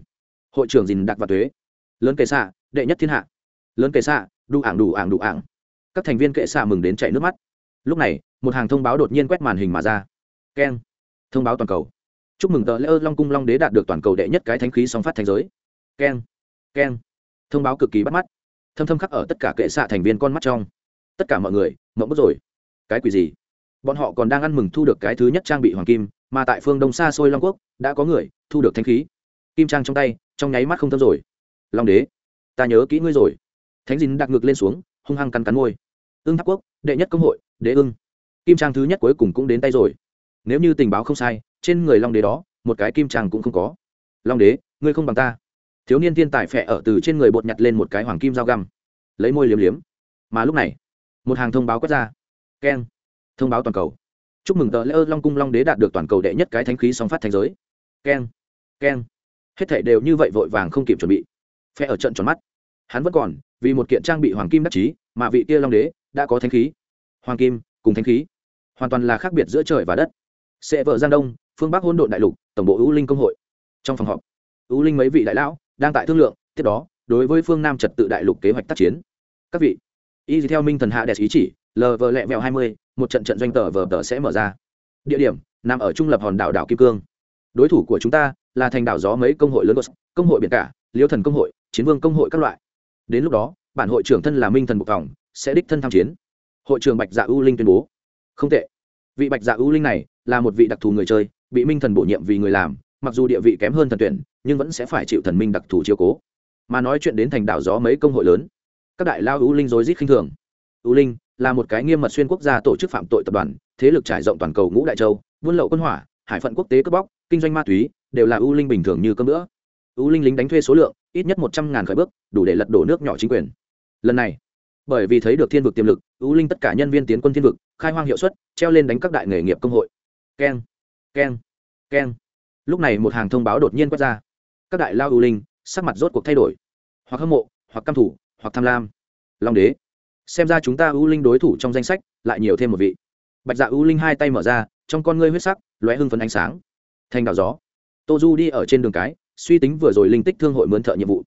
Hội trưởng dình đặc và thuế lớn kệ xạ, đệ nhất thiên hạ. Lớn kệ xạ, đủ ảng đủ ảng đủ ảng. Các thành viên kệ xạ mừng đến chạy nước mắt lúc này, một hàng thông báo đột nhiên quét màn hình mà ra. Keng. Thông báo toàn cầu. Chúc mừng tờ lễ ơ long cung long đế đạt được toàn cầu đệ nhất cái thánh khí song phát thành giới. Keng. Keng. Thông báo cực kỳ bắt mắt. Thâm thâm khắc ở tất cả kệ xạ thành viên con mắt trong. Tất cả mọi người, mộng bức rồi. Cái quỷ gì? Bọn họ còn đang ăn mừng thu được cái thứ nhất trang bị hoàng kim, mà tại phương đông xa xôi long quốc, đã có người thu được thanh khí. Kim trang trong tay, trong nháy mắt không thâm rồi. Long đế, ta nhớ kỹ ngươi rồi. Thánh dính đặt ngược lên xuống, hung hăng cắn cắn môi ưng tháp quốc, đệ nhất công hội, đế ưng. Kim trang thứ nhất cuối cùng cũng đến tay rồi. Nếu như tình báo không sai, trên người long đế đó, một cái kim trang cũng không có. Long đế, ngươi không bằng ta. Thiếu niên thiên tài phẹ ở từ trên người bột nhặt lên một cái hoàng kim dao găm. Lấy môi liếm liếm. Mà lúc này, một hàng thông báo quét ra. Keng. Thông báo toàn cầu. Chúc mừng tờ lễ ơ long cung long đế đạt được toàn cầu đệ nhất cái thánh khí song phát thành giới. Keng. Keng. Hết thể đều như vậy vội vàng không kịp chuẩn bị. Phe ở trận tròn mắt. Hắn vẫn còn, vì một kiện trang bị hoàng kim đắc chí, mà vị kia long đế đã có thánh khí. Hoàng kim cùng thánh khí, hoàn toàn là khác biệt giữa trời và đất. Sẽ vợ giang đông, phương bắc hôn độn đại lục, tổng bộ ưu linh công hội. Trong phòng họp ưu linh mấy vị đại lão đang tại thương lượng, tiếp đó, đối với phương nam trật tự đại lục kế hoạch tác chiến. Các vị, y theo minh thần hạ đẹp ý chỉ, lờ vờ lẹ vẹo hai mươi, một trận trận doanh tờ vờ tờ sẽ mở ra. Địa điểm, nằm ở trung lập hòn đảo đảo kim cương. Đối thủ của chúng ta là thành đảo gió mấy công hội lớn công hội biển cả, liêu thần công hội, chiến vương công hội các loại. Đến lúc đó, bản hội trưởng thân là minh thần bộc phòng sẽ đích thân tham chiến. Hội trưởng bạch dạ u linh tuyên bố. Không tệ. Vị bạch dạ u linh này là một vị đặc thù người chơi, bị minh thần bổ nhiệm vì người làm, mặc dù địa vị kém hơn thần tuyển, nhưng vẫn sẽ phải chịu thần minh đặc thù chiếu cố. Mà nói chuyện đến thành đảo gió mấy công hội lớn, các đại lao u linh rối rít khinh thường. U linh là một cái nghiêm mật xuyên quốc gia tổ chức phạm tội tập đoàn, thế lực trải rộng toàn cầu ngũ đại châu, buôn lậu quân hỏa, hải phận quốc tế cướp bóc, kinh doanh ma túy, đều là u linh bình thường như cơm nữa u linh lính đánh thuê số lượng ít nhất một trăm ngàn khởi bước, đủ để lật đổ nước nhỏ chính quyền. Lần này bởi vì thấy được thiên vực tiềm lực, ưu linh tất cả nhân viên tiến quân thiên vực, khai hoang hiệu suất, treo lên đánh các đại nghề nghiệp công hội. Keng keng keng. Lúc này một hàng thông báo đột nhiên quét ra. Các đại lao ưu linh, sắc mặt rốt cuộc thay đổi. Hoặc hâm mộ, hoặc căm thủ, hoặc tham lam. Long đế, xem ra chúng ta ưu linh đối thủ trong danh sách lại nhiều thêm một vị. Bạch dạ ưu linh hai tay mở ra, trong con ngươi huyết sắc, lóe hưng phấn ánh sáng. Thành đảo gió. Tô du đi ở trên đường cái, suy tính vừa rồi linh tích thương hội mướn thợ nhiệm vụ.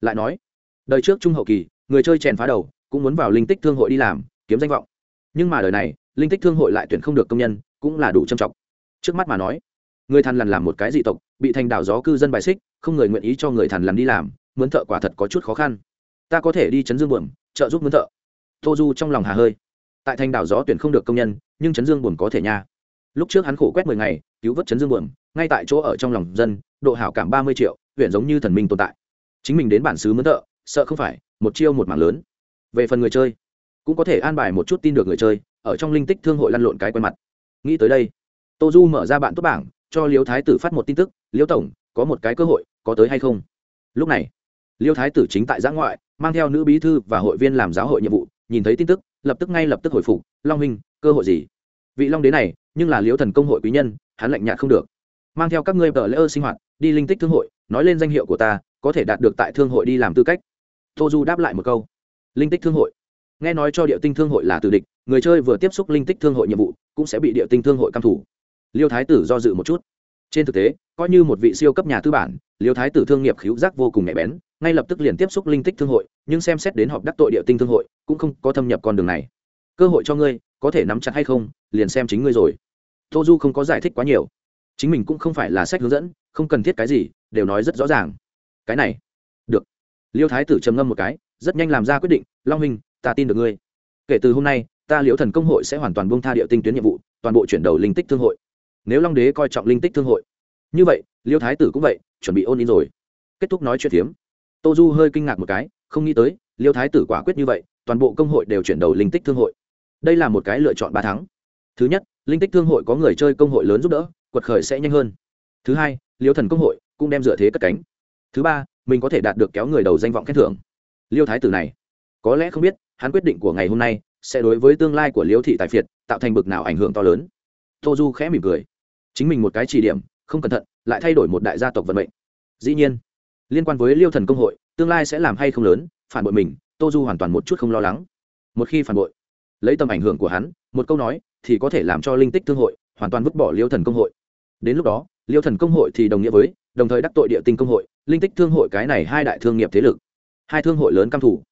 Lại nói, đời trước trung hậu kỳ, người chơi chèn phá đầu cũng muốn vào linh tích thương hội đi làm, kiếm danh vọng. Nhưng mà đời này, linh tích thương hội lại tuyển không được công nhân, cũng là đủ trầm trọng. Trước mắt mà nói, người thằn lằn làm một cái dị tộc, bị thành đảo gió cư dân bài xích, không người nguyện ý cho người thằn lằn đi làm, mướn thợ quả thật có chút khó khăn. Ta có thể đi chấn dương buồm trợ giúp mướn thợ. Tô du trong lòng hà hơi. Tại thành đảo gió tuyển không được công nhân, nhưng chấn dương buồn có thể nha. Lúc trước hắn khổ quét mười ngày, cứu vớt chấn dương buồn, ngay tại chỗ ở trong lòng dân, độ hảo cảm ba mươi triệu, huyện giống như thần minh tồn tại. Chính mình đến bản xứ mướn thợ, sợ không phải, một chiêu một mảng lớn về phần người chơi, cũng có thể an bài một chút tin được người chơi, ở trong linh tích thương hội lăn lộn cái quen mặt. Nghĩ tới đây tô du mở ra bạn tốt bảng, cho liêu thái tử phát một tin tức, liêu tổng, có một cái cơ hội, có tới hay không? Lúc này, liêu thái tử chính tại giã ngoại, mang theo nữ bí thư và hội viên làm giáo hội nhiệm vụ, nhìn thấy tin tức, lập tức ngay lập tức hồi phục, long minh cơ hội gì? Vị long đế này, nhưng là liêu thần công hội quý nhân, hắn lạnh nhạt không được. Mang theo các ngươi vợ lễ ơ sinh hoạt, đi linh tích thương hội, nói lên danh hiệu của ta, có thể đạt được tại thương hội đi làm tư cách. Tô du đáp lại một câu linh tích thương hội. Nghe nói cho địa tinh thương hội là từ địch, người chơi vừa tiếp xúc linh tích thương hội nhiệm vụ, cũng sẽ bị địa tinh thương hội căm thủ. Liêu thái tử do dự một chút. Trên thực tế, coi như một vị siêu cấp nhà tư bản, liêu thái tử thương nghiệp khíu giác vô cùng nhạy bén, ngay lập tức liền tiếp xúc linh tích thương hội, nhưng xem xét đến họp đắc tội địa tinh thương hội, cũng không có thâm nhập con đường này. Cơ hội cho ngươi, có thể nắm chặt hay không, liền xem chính ngươi rồi. Tô du không có giải thích quá nhiều. Chính mình cũng không phải là sách hướng dẫn, không cần thiết cái gì, đều nói rất rõ ràng. Cái này. Được. Liêu thái tử trầm ngâm một cái rất nhanh làm ra quyết định, long minh ta tin được ngươi. Kể từ hôm nay, ta liễu thần công hội sẽ hoàn toàn buông tha địa tinh tuyến nhiệm vụ, toàn bộ chuyển đầu linh tích thương hội. Nếu long đế coi trọng linh tích thương hội. Như vậy, liêu thái tử cũng vậy, chuẩn bị ôn in rồi. Kết thúc nói chuyện phiếm. Tô du hơi kinh ngạc một cái, không nghĩ tới, liêu thái tử quả quyết như vậy, toàn bộ công hội đều chuyển đầu linh tích thương hội. Đây là một cái lựa chọn ba thắng. Thứ nhất, linh tích thương hội có người chơi công hội lớn giúp đỡ, quật khởi sẽ nhanh hơn. Thứ hai, liêu thần công hội cũng đem dựa thế cất cánh. Thứ ba, mình có thể đạt được kéo người đầu danh vọng khen thưởng liêu thái tử này, có lẽ không biết, hắn quyết định của ngày hôm nay sẽ đối với tương lai của liêu thị tài phiệt tạo thành bực nào ảnh hưởng to lớn. Tô du khẽ mỉm cười. Chính mình một cái chỉ điểm, không cẩn thận, lại thay đổi một đại gia tộc vận mệnh. Dĩ nhiên, liên quan với liêu thần công hội, tương lai sẽ làm hay không lớn, phản bội mình, tô du hoàn toàn một chút không lo lắng. Một khi phản bội, lấy tầm ảnh hưởng của hắn, một câu nói thì có thể làm cho linh tích thương hội hoàn toàn vứt bỏ liêu thần công hội. Đến lúc đó, liêu thần công hội thì đồng nghĩa với, đồng thời đắc tội địa tinh công hội, linh tích thương hội cái này hai đại thương nghiệp thế lực hai thương hội lớn căm thủ.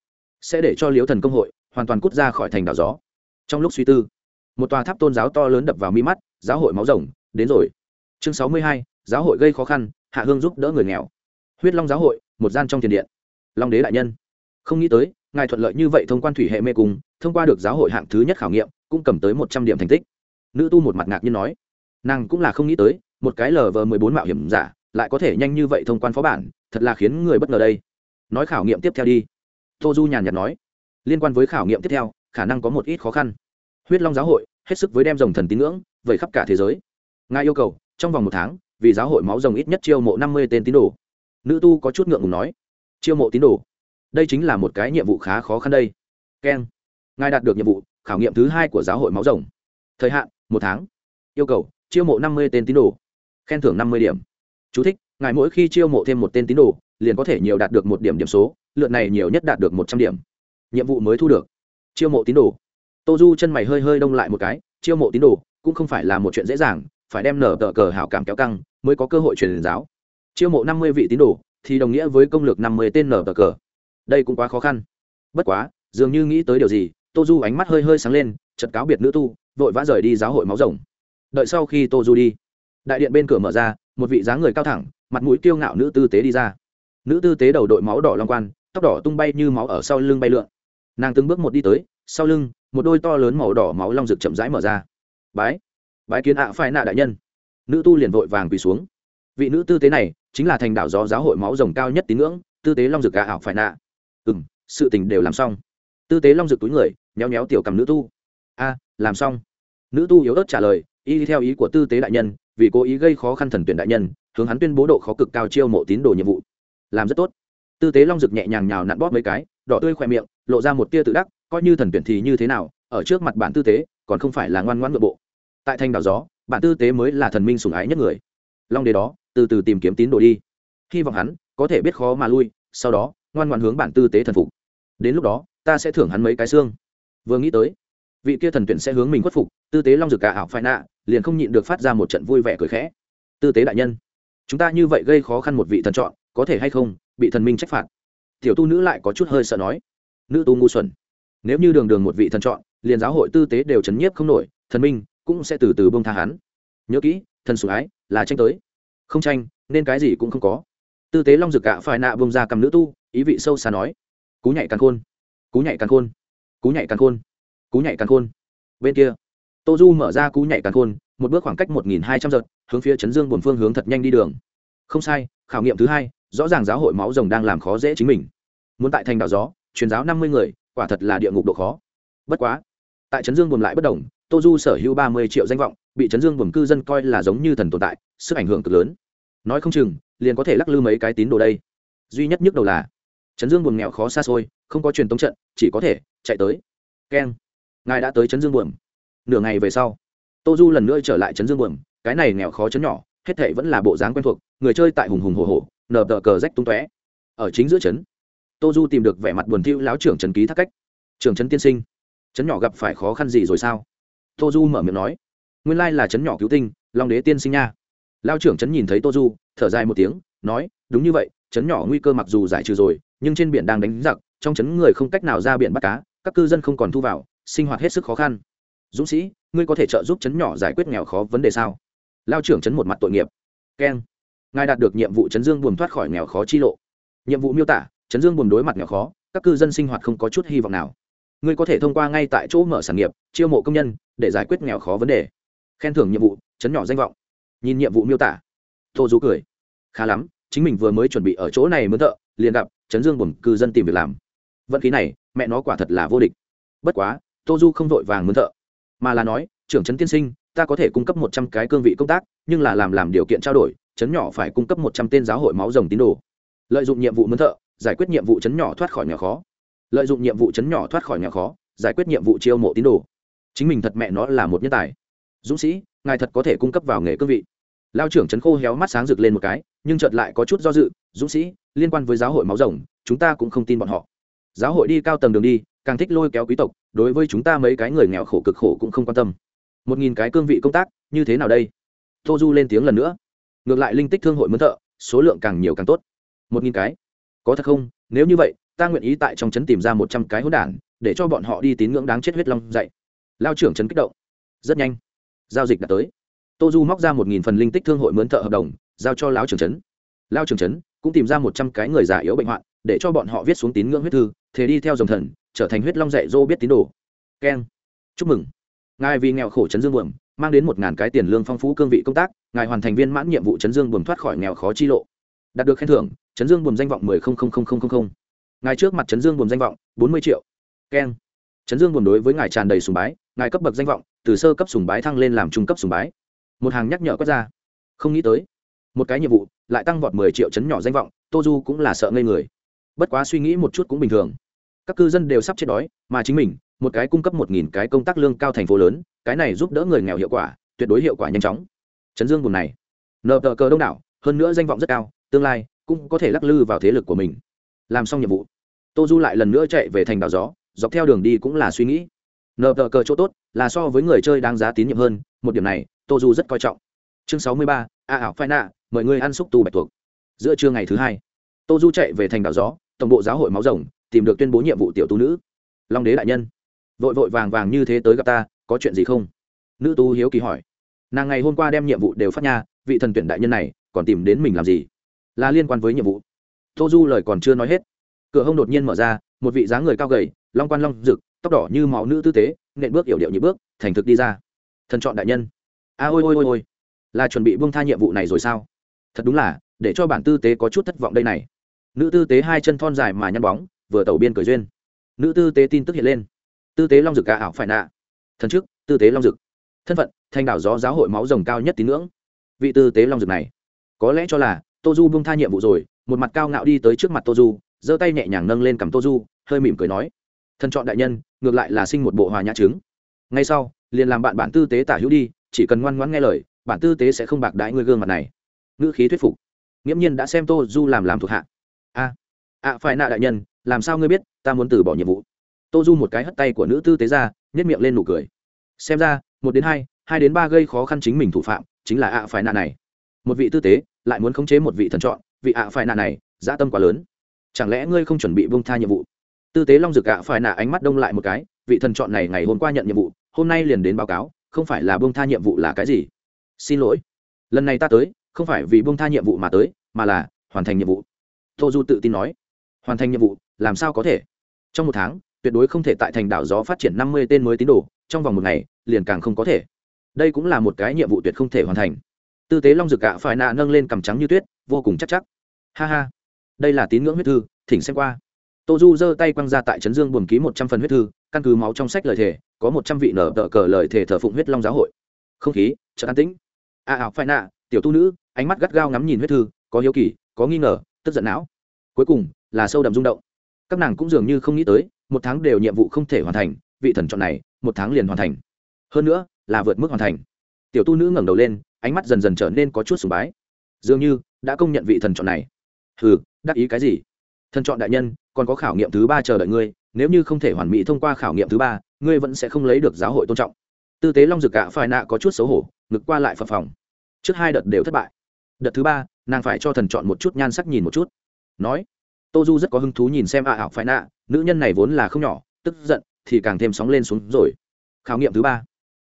Sẽ để cho liếu thần công hội hoàn toàn cút ra khỏi thành đảo gió. Trong lúc suy tư, một tòa tháp tôn giáo to lớn đập vào mi mắt, giáo hội máu rồng, đến rồi. Chương sáu mươi hai, giáo hội gây khó khăn, hạ hương giúp đỡ người nghèo. Huyết long giáo hội, một gian trong thiền điện. Long đế đại nhân, không nghĩ tới, ngài thuận lợi như vậy thông quan thủy hệ mê cung, thông qua được giáo hội hạng thứ nhất khảo nghiệm, cũng cầm tới một trăm điểm thành tích. Nữ tu một mặt ngạc nhiên nói, nàng cũng là không nghĩ tới, một cái lờ vờ mười bốn mạo hiểm giả lại có thể nhanh như vậy thông quan phó bản, thật là khiến người bất ngờ đây nói khảo nghiệm tiếp theo đi. Tô du nhàn nhạt nói liên quan với khảo nghiệm tiếp theo khả năng có một ít khó khăn. Huyết long giáo hội hết sức với đem dòng thần tín ngưỡng vậy khắp cả thế giới. Ngài yêu cầu trong vòng một tháng vì giáo hội máu rồng ít nhất chiêu mộ năm mươi tên tín đồ. Nữ tu có chút ngượng ngùng nói chiêu mộ tín đồ. Đây chính là một cái nhiệm vụ khá khó khăn đây. Keng. Ngài đạt được nhiệm vụ khảo nghiệm thứ hai của giáo hội máu rồng. Thời hạn một tháng. Yêu cầu chiêu mộ năm mươi tên tín đồ. Khen thưởng năm mươi điểm. Chú thích, ngài mỗi khi chiêu mộ thêm một tên tín đồ liền có thể nhiều đạt được một điểm điểm số, lượt này nhiều nhất đạt được một trăm điểm. Nhiệm vụ mới thu được. Chiêu mộ tín đồ. Tô du chân mày hơi hơi đông lại một cái, chiêu mộ tín đồ cũng không phải là một chuyện dễ dàng, phải đem nở tờ cờ hảo cảm kéo căng mới có cơ hội truyền giáo. Chiêu mộ năm mươi vị tín đồ thì đồng nghĩa với công lược năm mươi tên nở tờ cờ. Đây cũng quá khó khăn. Bất quá, dường như nghĩ tới điều gì, tô du ánh mắt hơi hơi sáng lên chật cáo biệt nữ tu, vội vã rời đi giáo hội máu rồng. Đợi sau khi tô du đi, đại điện bên cửa mở ra, một vị dáng người cao thẳng, mặt mũi kiêu ngạo nữ tư tế đi ra nữ tư tế đầu đội máu đỏ long quan, tóc đỏ tung bay như máu ở sau lưng bay lượn. Nàng từng bước một đi tới, sau lưng, một đôi to lớn màu đỏ máu long rực chậm rãi mở ra. Bái bái kiến ạ à phải nạ đại nhân. Nữ tu liền vội vàng quỳ xuống. Vị nữ tư tế này chính là thành đảo gió giáo hội máu rồng cao nhất tín ngưỡng, tư tế long rực gà ảo phải nạ. Ừ m sự tình đều làm xong. Tư tế long rực túi người nhéo nhéo tiểu cầm nữ tu. A, làm xong. Nữ tu yếu ớt trả lời, y theo ý của tư tế đại nhân, vì cố ý gây khó khăn thần tuyển đại nhân, hướng hắn tuyên bố độ khó cực cao chiêu mộ tín đồ nhiệm vụ làm rất tốt. Tư tế long rực nhẹ nhàng nhào nặn bóp mấy cái, đỏ tươi khỏe miệng, lộ ra một tia tự đắc, coi như thần tuyển thì như thế nào, ở trước mặt bản tư tế, còn không phải là ngoan ngoãn nội bộ. Tại thanh đảo gió bản tư tế mới là thần minh sủng ái nhất người. Long đế đó, từ từ tìm kiếm tín đồ đi. Hy vọng hắn có thể biết khó mà lui, sau đó, ngoan ngoan hướng bản tư tế thần phục. Đến lúc đó, ta sẽ thưởng hắn mấy cái xương. Vừa nghĩ tới, vị kia thần tuyển sẽ hướng mình khuất phục, tư tế long rực cả ảo phải nạ, liền không nhịn được phát ra một trận vui vẻ cười khẽ. Tư tế đại nhân, chúng ta như vậy gây khó khăn một vị thần chọn có thể hay không, bị thần minh trách phạt. Tiểu tu nữ lại có chút hơi sợ nói. Nữ tu ngu xuẩn. Nếu như đường đường một vị thần chọn, liền giáo hội tư tế đều chấn nhiếp không nổi, thần minh cũng sẽ từ từ bông tha hắn. Nhớ kỹ, thần sủng ái là tranh tới. Không tranh, nên cái gì cũng không có. Tư tế long dực cạ phải nạ bông ra cầm nữ tu, ý vị sâu xa nói. Cú nhảy càng khôn. Cú nhảy càn khôn. Cú nhảy càn khôn. Cú nhảy càn khôn. Bên kia, tô du mở ra cú nhảy càn khôn, một bước khoảng cách một nghìn hai trăm giật, hướng phía chấn dương buồn phương hướng thật nhanh đi đường. Không sai, khảo nghiệm thứ hai rõ ràng giáo hội máu rồng đang làm khó dễ chính mình. Muốn tại thành đảo gió, truyền giáo năm mươi người, quả thật là địa ngục độ khó. Bất quá, tại trấn dương buồn lại bất đồng, tô du sở hữu ba mươi triệu danh vọng, bị trấn dương buồn cư dân coi là giống như thần tồn tại, sức ảnh hưởng cực lớn. Nói không chừng, liền có thể lắc lư mấy cái tín đồ đây. Duy nhất nhức đầu là, trấn dương buồn nghèo khó xa xôi, không có truyền tống trận, chỉ có thể chạy tới. Keng, ngài đã tới trấn dương buồn. Nửa ngày về sau, tô du lần nữa trở lại trấn dương buồn, cái này nghèo khó chấn nhỏ, hết thệ vẫn là bộ dáng quen thuộc, người chơi tại hùng hùng hồ hồ nở tờ cờ rách tung tóe. Ở chính giữa trấn tô du tìm được vẻ mặt buồn thiu lão trưởng trần ký thác cách. Trưởng trấn tiên sinh, trấn nhỏ gặp phải khó khăn gì rồi sao? Tô du mở miệng nói. Nguyên lai là trấn nhỏ cứu tinh, long đế tiên sinh nha. Lao trưởng trấn nhìn thấy tô du thở dài một tiếng, nói, đúng như vậy, trấn nhỏ nguy cơ mặc dù giải trừ rồi, nhưng trên biển đang đánh giặc, trong trấn người không cách nào ra biển bắt cá, các cư dân không còn thu vào, sinh hoạt hết sức khó khăn. Dũng sĩ, ngươi có thể trợ giúp trấn nhỏ giải quyết nghèo khó vấn đề sao? Lao trưởng trấn một mặt tội nghiệp. Keng ngài đạt được nhiệm vụ chấn dương buồn thoát khỏi nghèo khó chi lộ. Nhiệm vụ miêu tả, chấn dương buồn đối mặt nghèo khó, các cư dân sinh hoạt không có chút hy vọng nào. Ngươi có thể thông qua ngay tại chỗ mở sản nghiệp, chiêu mộ công nhân, để giải quyết nghèo khó vấn đề. Khen thưởng nhiệm vụ, chấn nhỏ danh vọng. Nhìn nhiệm vụ miêu tả. Tô du cười. Khá lắm, chính mình vừa mới chuẩn bị ở chỗ này mướn thợ, liền gặp chấn dương buồn cư dân tìm việc làm. Vận khí này, mẹ nó quả thật là vô địch. Bất quá, tô du không vội vàng mướn thợ, mà là nói, trưởng trấn tiên sinh, ta có thể cung cấp một trăm cái cương vị công tác, nhưng là làm làm điều kiện trao đổi chấn nhỏ phải cung cấp một trăm tên giáo hội máu rồng tín đồ. Lợi dụng nhiệm vụ mướn thợ, giải quyết nhiệm vụ chấn nhỏ thoát khỏi nhà khó. Lợi dụng nhiệm vụ chấn nhỏ thoát khỏi nhà khó, giải quyết nhiệm vụ chiêu mộ tín đồ. Chính mình thật mẹ nó là một nhân tài. Dũng sĩ, ngài thật có thể cung cấp vào nghề cương vị. Lao trưởng trấn khô héo mắt sáng rực lên một cái, nhưng chợt lại có chút do dự, dũng sĩ, liên quan với giáo hội máu rồng, chúng ta cũng không tin bọn họ. Giáo hội đi cao tầng đường đi, càng thích lôi kéo quý tộc, đối với chúng ta mấy cái người nghèo khổ cực khổ cũng không quan tâm. Một nghìn cái cương vị công tác, như thế nào đây? Tô du lên tiếng lần nữa ngược lại linh tích thương hội mướn thợ, số lượng càng nhiều càng tốt. Một nghìn cái. Có thật không? Nếu như vậy, ta nguyện ý tại trong trấn tìm ra một trăm cái hỗn đản, để cho bọn họ đi tín ngưỡng đáng chết huyết long dạy. Lao trưởng trấn kích động. Rất nhanh. Giao dịch đã tới. Tô du móc ra một nghìn phần linh tích thương hội mướn thợ hợp đồng, giao cho lão trưởng trấn. Lao trưởng trấn cũng tìm ra một trăm cái người già yếu bệnh hoạn, để cho bọn họ viết xuống tín ngưỡng huyết thư thế đi theo dòng thần, trở thành huyết long dạy dô biết tín đồ. Keng. Chúc mừng. Ngài vì nghèo khổ chấn dương buồm mang đến một ngàn cái tiền lương phong phú cương vị công tác, ngài hoàn thành viên mãn nhiệm vụ chấn dương buồm thoát khỏi nghèo khó chi lộ. Đạt được khen thưởng chấn dương buồm danh vọng mười không không không không không ngài trước mặt chấn dương buồn danh vọng, bốn mươi triệu. Keng. Chấn dương buồn đối với ngài tràn đầy sùng bái, ngài cấp bậc danh vọng, từ sơ cấp sùng bái thăng lên làm trung cấp sùng bái. Một hàng nhắc nhở quét ra. Không nghĩ tới, một cái nhiệm vụ lại tăng vọt mười triệu chấn nhỏ danh vọng, tô du cũng là sợ ngây người. Bất quá suy nghĩ một chút cũng bình thường. Các cư dân đều sắp chết đói, mà chính mình một cái cung cấp một nghìn cái công tác lương cao thành phố lớn, cái này giúp đỡ người nghèo hiệu quả, tuyệt đối hiệu quả nhanh chóng. Chấn dương buồn này. Nợ tờ cờ đông đảo, hơn nữa danh vọng rất cao, tương lai cũng có thể lắc lư vào thế lực của mình. Làm xong nhiệm vụ, tô du lại lần nữa chạy về thành đảo gió, dọc theo đường đi cũng là suy nghĩ. Nờ tờ cờ chỗ tốt là so với người chơi đáng giá tín nhiệm hơn, một điểm này tô du rất coi trọng. Chương sáu mươi ba, a ảo phai nạ, mời người ăn xúc tu bạch tuộc. Giữa trưa ngày thứ hai, tô du chạy về thành đảo gió, tổng bộ giáo hội máu rồng, tìm được tuyên bố nhiệm vụ tiểu tu nữ. Long đế đại nhân vội vội vàng vàng như thế tới gặp ta, có chuyện gì không? Nữ tu hiếu kỳ hỏi. Nàng ngày hôm qua đem nhiệm vụ đều phát nha, vị thần tuyển đại nhân này, còn tìm đến mình làm gì? Là liên quan với nhiệm vụ. Tô du lời còn chưa nói hết, cửa hông đột nhiên mở ra, một vị dáng người cao gầy, long quan long rực, tóc đỏ như máu nữ tư tế, nện bước yểu điệu như bước, thành thực đi ra. Thần chọn đại nhân. A, ôi ôi ôi ôi. Là chuẩn bị buông tha nhiệm vụ này rồi sao? Thật đúng là, để cho bản tư tế có chút thất vọng đây này. Nữ tư tế hai chân thon dài mà nhăn bóng, vừa tẩu biên cười duyên. Nữ tư tế tin tức hiện lên tư tế long Dực ca ảo phải nạ. Thần chức tư tế long Dực, thân phận thanh đảo gió giáo hội máu rồng cao nhất tín ngưỡng. Vị tư tế long Dực này có lẽ cho là tô du bung tha nhiệm vụ rồi một mặt cao ngạo đi tới trước mặt tô du giơ tay nhẹ nhàng nâng lên cầm tô du hơi mỉm cười nói thân chọn đại nhân ngược lại là sinh một bộ hòa nhã trứng. Ngay sau liền làm bạn bản tư tế tả hữu đi chỉ cần ngoan ngoãn nghe lời bản tư tế sẽ không bạc đãi ngươi gương mặt này. Ngữ khí thuyết phục. Nghiễm nhiên đã xem tô du làm làm thuộc hạ. A a phải nạ đại nhân làm sao ngươi biết ta muốn từ bỏ nhiệm vụ? Tô du một cái hất tay của nữ tư tế ra nhét miệng lên nụ cười. Xem ra, một đến hai hai đến ba gây khó khăn chính mình thủ phạm, chính là ạ phải nạn này. Một vị tư tế, lại muốn khống chế một vị thần chọn vị ạ phải nạn này, dã tâm quá lớn. Chẳng lẽ ngươi không chuẩn bị bông tha nhiệm vụ? Tư tế long dực ạ phải nạ ánh mắt đông lại một cái, vị thần chọn này ngày hôm qua nhận nhiệm vụ, hôm nay liền đến báo cáo, không phải là bông tha nhiệm vụ là cái gì? Xin lỗi. Lần này ta tới, không phải vì bông tha nhiệm vụ mà tới, mà là hoàn thành nhiệm vụ. Tô du tự tin nói. Hoàn thành nhiệm vụ, làm sao có thể? Trong một tháng tuyệt đối không thể tại thành đảo gió phát triển năm mươi tên mới tín đồ, trong vòng một ngày, liền càng không có thể. Đây cũng là một cái nhiệm vụ tuyệt không thể hoàn thành. Tư tế long dực gạ phải nạ nâng lên cằm trắng như tuyết, vô cùng chắc chắc. Ha ha. Đây là tín ngưỡng huyết thư, thỉnh xem qua. Tô du giơ tay quăng ra tại trấn dương buồn ký một trăm phần huyết thư, căn cứ máu trong sách lời thề, có một trăm vị nở tờ cờ lời thề thờ phụng huyết long giáo hội. Không khí chợ an tĩnh. A ảo phải nạ, tiểu tu nữ, ánh mắt gắt gao ngắm nhìn huyết thư, có hiếu kỳ, có nghi ngờ, tức giận não. Cuối cùng, là sâu đậm rung động. Các nàng cũng dường như không nghĩ tới một tháng đều nhiệm vụ không thể hoàn thành, vị thần chọn này, một tháng liền hoàn thành. Hơn nữa, là vượt mức hoàn thành. Tiểu tu nữ ngẩng đầu lên, ánh mắt dần dần trở nên có chút sùng bái. Dường như, đã công nhận vị thần chọn này. Hừ, đắc ý cái gì? Thần chọn đại nhân, còn có khảo nghiệm thứ ba chờ đợi ngươi, nếu như không thể hoàn mỹ thông qua khảo nghiệm thứ ba, ngươi vẫn sẽ không lấy được giáo hội tôn trọng. Tư tế long dực cả phải nạ có chút xấu hổ, ngực qua lại phập phòng trước hai đợt đều thất bại. Đợt thứ ba, nàng phải cho thần chọn một chút nhan sắc nhìn một chút. Nói tô du rất có hứng thú nhìn xem ạ ảo phải nạ nữ nhân này vốn là không nhỏ tức giận thì càng thêm sóng lên xuống rồi. Khảo nghiệm thứ ba.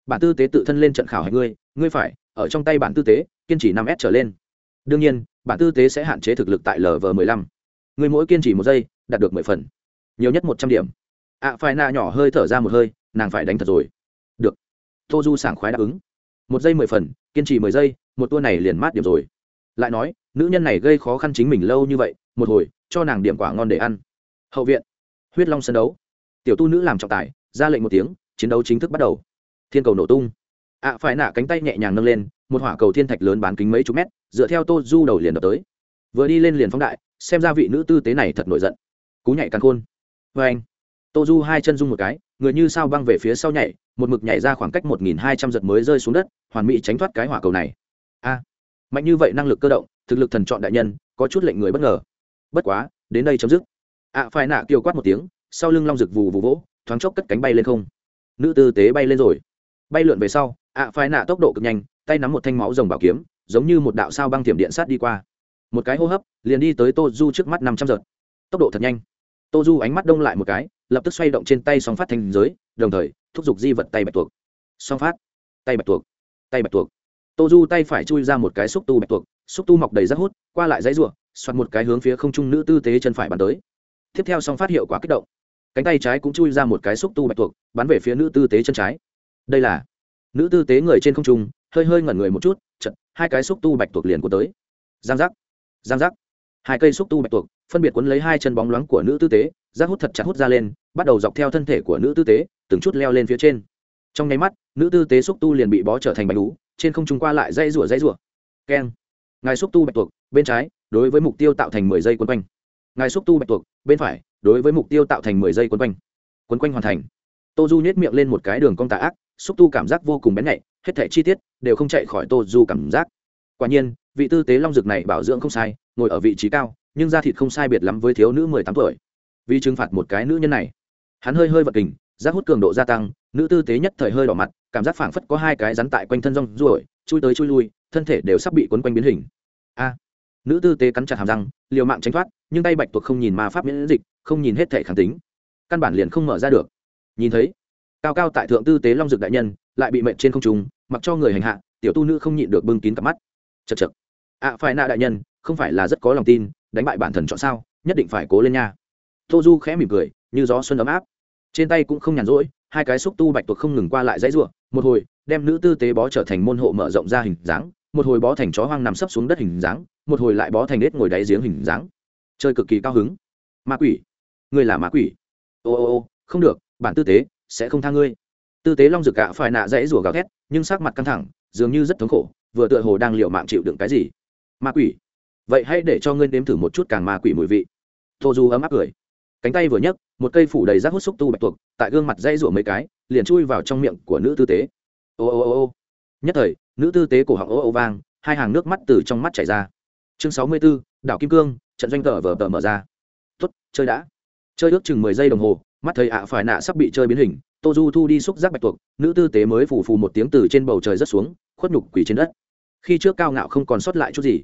Bản tư tế tự thân lên trận khảo hạch ngươi ngươi phải ở trong tay bản tư tế kiên trì năm s trở lên. Đương nhiên bản tư tế sẽ hạn chế thực lực tại lv m ộ năm ngươi mỗi kiên trì một giây đạt được mười phần. Nhiều nhất một trăm điểm. Ạ à, phải nạ nhỏ hơi thở ra một hơi nàng phải đánh thật rồi. Được. Tô du sảng khoái đáp ứng. Một giây mười phần kiên trì mười giây một tour này liền mát điểm rồi lại nói nữ nhân này gây khó khăn chính mình lâu như vậy một hồi cho nàng điểm quả ngon để ăn. Hậu viện huyết long sân đấu. Tiểu tu nữ làm trọng tài ra lệnh một tiếng chiến đấu chính thức bắt đầu. Thiên cầu nổ tung. Ạ à, phải nạ cánh tay nhẹ nhàng nâng lên một hỏa cầu thiên thạch lớn bán kính mấy chục mét dựa theo tô du đầu liền đập tới. Vừa đi lên liền phóng đại xem ra vị nữ tư tế này thật nổi giận. Cú nhảy càng khôn. Vê anh. Tô du hai chân rung một cái người như sao băng về phía sau nhảy một mực nhảy ra khoảng cách một nghìn hai trăm giật mới rơi xuống đất hoàn mỹ tránh thoát cái hỏa cầu này. A mạnh như vậy năng lực cơ động thực lực thần chọn đại nhân có chút lệnh người bất ngờ. Bất quá đến đây chấm dứt. Ạ à, phải nạ kêu quát một tiếng sau lưng long rực vù vù vỗ thoáng chốc cất cánh bay lên không. Nữ tư tế bay lên rồi. Bay lượn về sau ạ à, phải nạ tốc độ cực nhanh tay nắm một thanh máu rồng bảo kiếm giống như một đạo sao băng thiểm điện sát đi qua. Một cái hô hấp liền đi tới tô du trước mắt năm trăm giật. Tốc độ thật nhanh. Tô du ánh mắt đông lại một cái lập tức xoay động trên tay song phát thành giới đồng thời thúc giục di vật tay bạch tuộc. Song phát. Tay bạch tuộc. Tay bạch tuộc tô du tay phải chui ra một cái xúc tu bạch tuộc, xúc tu mọc đầy rác hút, qua lại dãy r u ộ soạt một cái hướng phía không trung nữ tư tế chân phải bắn tới. Tiếp theo song phát hiệu quả kích động. Cánh tay trái cũng chui ra một cái xúc tu bạch tuộc, bắn về phía nữ tư tế chân trái. Đây là nữ tư tế người trên không trung, hơi hơi ngẩn người một chút chật hai cái xúc tu bạch tuộc liền của tới. Giang giác giang giác. Hai cây xúc tu bạch tuộc, phân biệt quấn lấy hai chân bóng loáng của nữ tư tế rác hút thật chặt hút ra lên, bắt đầu dọc theo thân thể của nữ tư tế từng chút leo lên phía trên. Trong nháy mắt, nữ tư tế xúc tu liền bị bó trở thành bánh lú trên không trung qua lại dây rủa dây rủa. Keng. Ngài xúc tu bạch tuộc, bên trái, đối với mục tiêu tạo thành mười giây quấn quanh. Ngài xúc tu bạch tuộc, bên phải, đối với mục tiêu tạo thành mười giây quấn quanh. Quấn quanh hoàn thành. Tô du nhét miệng lên một cái đường cong tà ác, xúc tu cảm giác vô cùng bén nhạy, hết thể chi tiết đều không chạy khỏi tô du cảm giác. Quả nhiên, vị tư tế long dực này bảo dưỡng không sai, ngồi ở vị trí cao, nhưng da thịt không sai biệt lắm với thiếu nữ mười tám tuổi. Vì trừng phạt một cái nữ nhân này, hắn hơi hơi vật kình, giác hút cường độ gia tăng, nữ tư tế nhất thời hơi đỏ mặt cảm giác phảng phất có hai cái rắn tại quanh thân rong ruổi chui tới chui lui thân thể đều sắp bị quấn quanh biến hình. A! Nữ tư tế cắn chặt hàm răng liều mạng tránh thoát nhưng tay bạch tuộc không nhìn ma pháp miễn dịch không nhìn hết thể kháng tính. Căn bản liền không mở ra được. Nhìn thấy cao cao tại thượng tư tế long dực đại nhân lại bị mệnh trên không trung mặc cho người hành hạ tiểu tu nữ không nhịn được bưng kín cặp mắt. Chật chật ạ à, phải nạ đại nhân không phải là rất có lòng tin đánh bại bản thần chọn sao nhất định phải cố lên nha. Tô du khẽ mỉm cười như gió xuân ấm áp. Trên tay cũng không nhàn rỗi hai cái xúc tu bạch tuộc không ngừng qua lại dãy rủa, một hồi đem nữ tư tế bó trở thành môn hộ mở rộng ra hình dáng một hồi bó thành chó hoang nằm sấp xuống đất hình dáng một hồi lại bó thành nết ngồi đáy giếng hình dáng. Chơi cực kỳ cao hứng. Ma quỷ. Ngươi là ma quỷ. Ô ô ô không được bản tư tế sẽ không tha ngươi. Tư tế long rực gạ phải nạ dãy rủa gào thét nhưng sắc mặt căng thẳng dường như rất thống khổ vừa tựa hồ đang liều mạng chịu đựng cái gì. Ma quỷ. Vậy hãy để cho ngươi nếm thử một chút càng ma quỷ mùi vị. Tô du ấm áp cười cánh tay vừa nhấc, một cây phủ đầy rác hút xúc tu bạch tuộc, tại gương mặt dây rủa mấy cái, liền chui vào trong miệng của nữ tư tế. Ô ô ô ô. Nhất thời, nữ tư tế cổ họng ô ô vang, hai hàng nước mắt từ trong mắt chảy ra. Chương sáu mươi b ố đảo kim cương, trận doanh tờ vờ tờ mở ra. Tuất chơi đã. Chơi ước chừng mười giây đồng hồ, mắt thầy ạ phải nạ sắp bị chơi biến hình, tô du thu đi xúc giác bạch tuộc, nữ tư tế mới phù phù một tiếng từ trên bầu trời rớt xuống, khuất nhục quỷ trên đất. Khi trước cao ngạo không còn sót lại chút gì,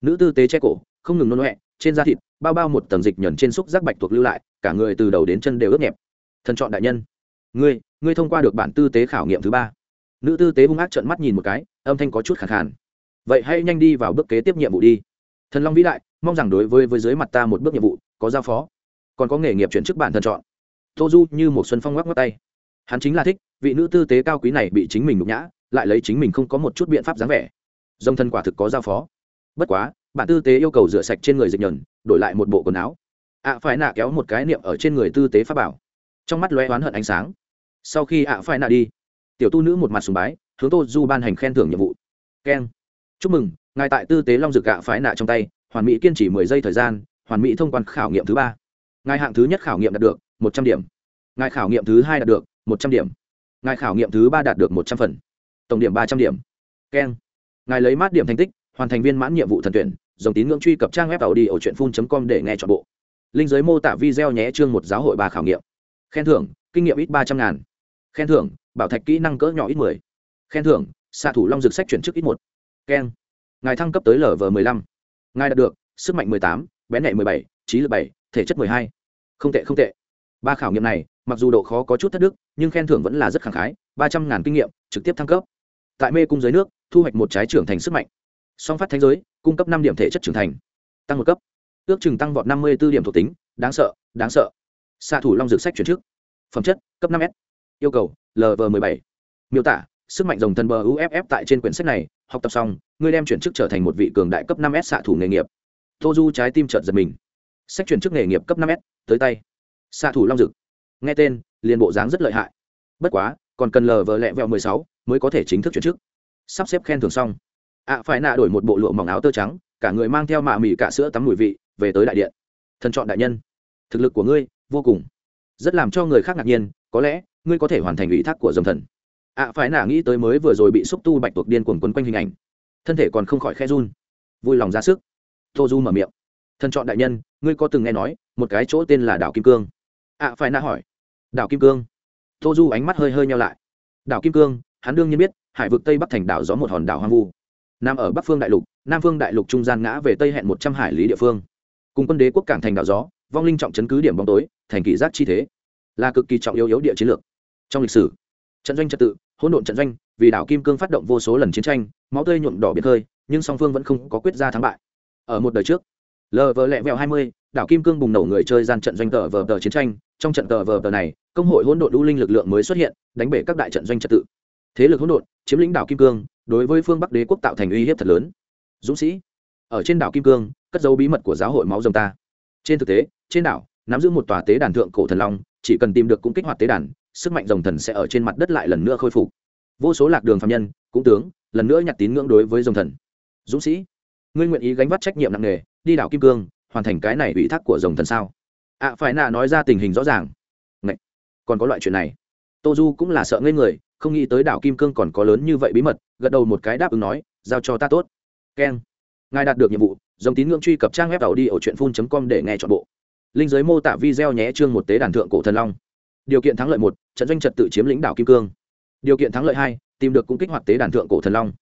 nữ tư tế che cổ, không ngừng nôn huệ trên da thịt, bao bao một tầng dịch nhẩn trên xúc giác bạch tuộc lưu lại, cả người từ đầu đến chân đều ướt nhẹp. Thần chọn đại nhân. Ngươi ngươi thông qua được bản tư tế khảo nghiệm thứ ba. Nữ tư tế hung ác trợn mắt nhìn một cái, âm thanh có chút khẳng khàn. Vậy hãy nhanh đi vào bước kế tiếp nhiệm vụ đi. Thần long vĩ đại, mong rằng đối với với dưới mặt ta một bước nhiệm vụ, có giao phó. Còn có nghề nghiệp chuyển chức bản thân chọn. Tô du như một xuân phong ngoắc ngoắc tay. Hắn chính là thích, vị nữ tư tế cao quý này bị chính mình nhục nhã, lại lấy chính mình không có một chút biện pháp dáng vẻ. Dòng thân quả thực có giao phó. Bất quá bạn tư tế yêu cầu rửa sạch trên người dịch nhờn, đổi lại một bộ quần áo. ạ phải nạ kéo một cái niệm ở trên người tư tế pháp bảo. Trong mắt lóe oán hận ánh sáng. Sau khi ạ phải nạ đi, tiểu tu nữ một mặt sùng bái, hướng tô du ban hành khen thưởng nhiệm vụ. Keng. Chúc mừng, ngài tại tư tế long dược ạ phái nạ trong tay, hoàn mỹ kiên trì mười giây thời gian, hoàn mỹ thông quan khảo nghiệm thứ ba. Ngài hạng thứ nhất khảo nghiệm đạt được một trăm điểm. Ngài khảo nghiệm thứ hai đạt được một trăm điểm. Ngài khảo nghiệm thứ ba đạt được một trăm phần. Tổng điểm ba trăm điểm. Keng. Ngài lấy mát điểm thành tích, hoàn thành viên mãn nhiệm vụ thần tuyển dòng tín ngưỡng truy cập trang web tàu đi ở truyện phun com để nghe chọn bộ. Linh giới mô tả video nhé chương một giáo hội ba khảo nghiệm. Khen thưởng, kinh nghiệm ít ba trăm ngàn. Khen thưởng, bảo thạch kỹ năng cỡ nhỏ ít mười. Khen thưởng, xạ thủ long dược sách chuyển chức ít một. Keng. Ngài thăng cấp tới lv mười lăm. Ngài đạt được, sức mạnh mười tám, bén nhạy mười bảy, trí lực bảy, thể chất mười hai. Không tệ không tệ. Ba khảo nghiệm này, mặc dù độ khó có chút thất đức, nhưng khen thưởng vẫn là rất khẳng khái, ba trăm ngàn kinh nghiệm, trực tiếp thăng cấp. Tại mê cung dưới nước, thu hoạch một trái trưởng thành sức mạnh. Song phát thánh giới cung cấp năm điểm thể chất trưởng thành. Tăng một cấp. Ước chừng tăng vọt năm mươi b ố điểm thuộc tính. Đáng sợ đáng sợ. Xạ thủ long dược sách chuyển trước phẩm chất, cấp năm s. Yêu cầu lv m ộ bảy. Miêu tả, sức mạnh dòng thần bờ uff tại trên quyển sách này. Học tập xong ngươi đem chuyển chức trở thành một vị cường đại cấp năm s xạ thủ nghề nghiệp. Tô du trái tim trợt giật mình. Sách chuyển chức nghề nghiệp cấp năm s, tới tay. Xạ thủ long dực nghe tên, liền bộ dáng rất lợi hại. Bất quá, còn cần lờ vờ lẹ vẹo mười sáu mới có thể chính thức chuyển chức. Sắp xếp khen thưởng xong ạ, phải nạ đổi một bộ lụa mỏng áo tơ trắng, cả người mang theo mạ mì cả sữa tắm mùi vị, về tới đại điện. Thần chọn đại nhân. Thực lực của ngươi, vô cùng. Rất làm cho người khác ngạc nhiên, có lẽ, ngươi có thể hoàn thành ủy thác của dòng thần. Ạ, phải nạ nghĩ tới mới vừa rồi bị xúc tu bạch tuộc điên cuồng quấn quanh hình ảnh. Thân thể còn không khỏi khe run. Vui lòng ra sức. Tô du mở miệng. Thần chọn đại nhân, ngươi có từng nghe nói, một cái chỗ tên là đảo kim cương? Ạ, phải nạ hỏi. Đảo kim cương? Tô du ánh mắt hơi hơi nhau lại. Đảo kim cương, hắn đương nhiên biết, hải vực tây bắc thành đảo gió một hòn đảo hoang vu nằm ở bắc phương đại lục, nam phương đại lục trung gian ngã về tây hẹn một trăm hải lý địa phương. Cùng quân đế quốc cảng thành đảo gió, vong linh trọng chấn cứ điểm bóng tối, thành kỷ giác chi thế. Là cực kỳ trọng yếu yếu địa chiến lược. Trong lịch sử, trận doanh trật tự, hỗn độn trận doanh, vì đảo kim cương phát động vô số lần chiến tranh, máu tươi nhuộm đỏ biệt hơi nhưng song phương vẫn không có quyết ra thắng bại. Ở một đời trước, lờ vờ lẹ vẹo hai mươi, đảo kim cương bùng nổ người chơi gian trận doanh tờ vờ tờ chiến tranh. Trong trận tờ vờ tờ này, công hội hỗn độn đu linh lực lượng mới xuất hiện, đánh bể các đại trận doanh trật tự. Thế lực hỗn độn, chiếm lĩnh đảo kim cương đối với phương bắc đế quốc tạo thành uy hiếp thật lớn dũng sĩ ở trên đảo kim cương cất dấu bí mật của giáo hội máu rồng ta trên thực tế trên đảo nắm giữ một tòa tế đàn thượng cổ thần long chỉ cần tìm được cũng kích hoạt tế đàn sức mạnh rồng thần sẽ ở trên mặt đất lại lần nữa khôi phục vô số lạc đường phạm nhân cũng tướng lần nữa nhặt tín ngưỡng đối với rồng thần dũng sĩ ngươi nguyện ý gánh vác trách nhiệm nặng nề đi đảo kim cương hoàn thành cái này ủy thác của rồng thần sao ạ à, phải nà nói ra tình hình rõ ràng Ngậy! còn có loại chuyện này tô du cũng là sợ ngây người không nghĩ tới đảo kim cương còn có lớn như vậy bí mật, gật đầu một cái đáp ứng nói, giao cho ta tốt. Keng. Ngài đạt được nhiệm vụ, dòng tín ngưỡng truy cập trang web tàu đi ở truyện phun com để nghe chọn bộ. Linh giới mô tả video nhé chương một tế đàn thượng cổ thần long. Điều kiện thắng lợi một, trận doanh trật tự chiếm lĩnh đảo kim cương. Điều kiện thắng lợi hai, tìm được cũng kích hoạt tế đàn thượng cổ thần long.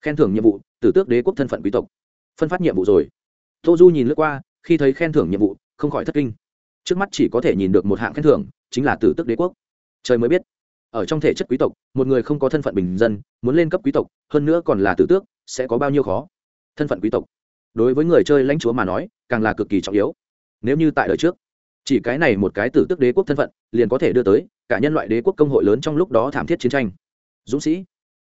Khen thưởng nhiệm vụ, tử tước đế quốc thân phận quý tộc. Phân phát nhiệm vụ rồi. Tô du nhìn lướt qua, khi thấy khen thưởng nhiệm vụ, không khỏi thất kinh. Trước mắt chỉ có thể nhìn được một hạng khen thưởng, chính là tử tước đế quốc. Trời mới biết ở trong thể chất quý tộc một người không có thân phận bình dân muốn lên cấp quý tộc hơn nữa còn là tử tước sẽ có bao nhiêu khó? Thân phận quý tộc. Đối với người chơi lãnh chúa mà nói càng là cực kỳ trọng yếu. Nếu như tại đời trước chỉ cái này một cái tử tước đế quốc thân phận liền có thể đưa tới cả nhân loại đế quốc công hội lớn trong lúc đó thảm thiết chiến tranh. Dũng sĩ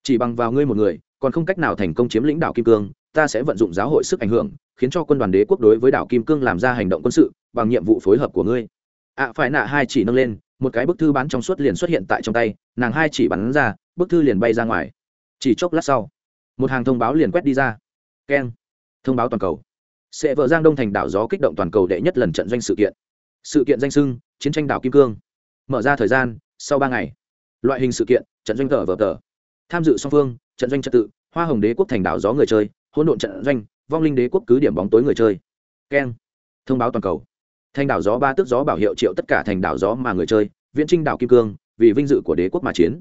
chỉ bằng vào ngươi một người còn không cách nào thành công chiếm lĩnh đảo kim cương ta sẽ vận dụng giáo hội sức ảnh hưởng khiến cho quân đoàn đế quốc đối với đảo kim cương làm ra hành động quân sự bằng nhiệm vụ phối hợp của ngươi. Ạ à, phải nạ hai chỉ nâng lên một cái bức thư bán trong suốt liền xuất hiện tại trong tay, nàng hai chỉ bắn ra, bức thư liền bay ra ngoài. Chỉ chốc lát sau, một hàng thông báo liền quét đi ra. Keng. Thông báo toàn cầu. Sẽ vợ giang đông thành đảo gió kích động toàn cầu đệ nhất lần trận doanh sự kiện. Sự kiện danh sưng, chiến tranh đảo kim cương. Mở ra thời gian, sau ba ngày. Loại hình sự kiện, trận doanh tờ vợ tờ tham dự song phương, trận doanh trật tự, hoa hồng đế quốc thành đảo gió người chơi, hỗn độn trận doanh, vong linh đế quốc cứ điểm bóng tối người chơi. Keng. Thông báo toàn cầu thành đảo gió ba tức gió bảo hiệu triệu tất cả thành đảo gió mà người chơi, viễn trinh đảo kim cương, vì vinh dự của đế quốc mà chiến.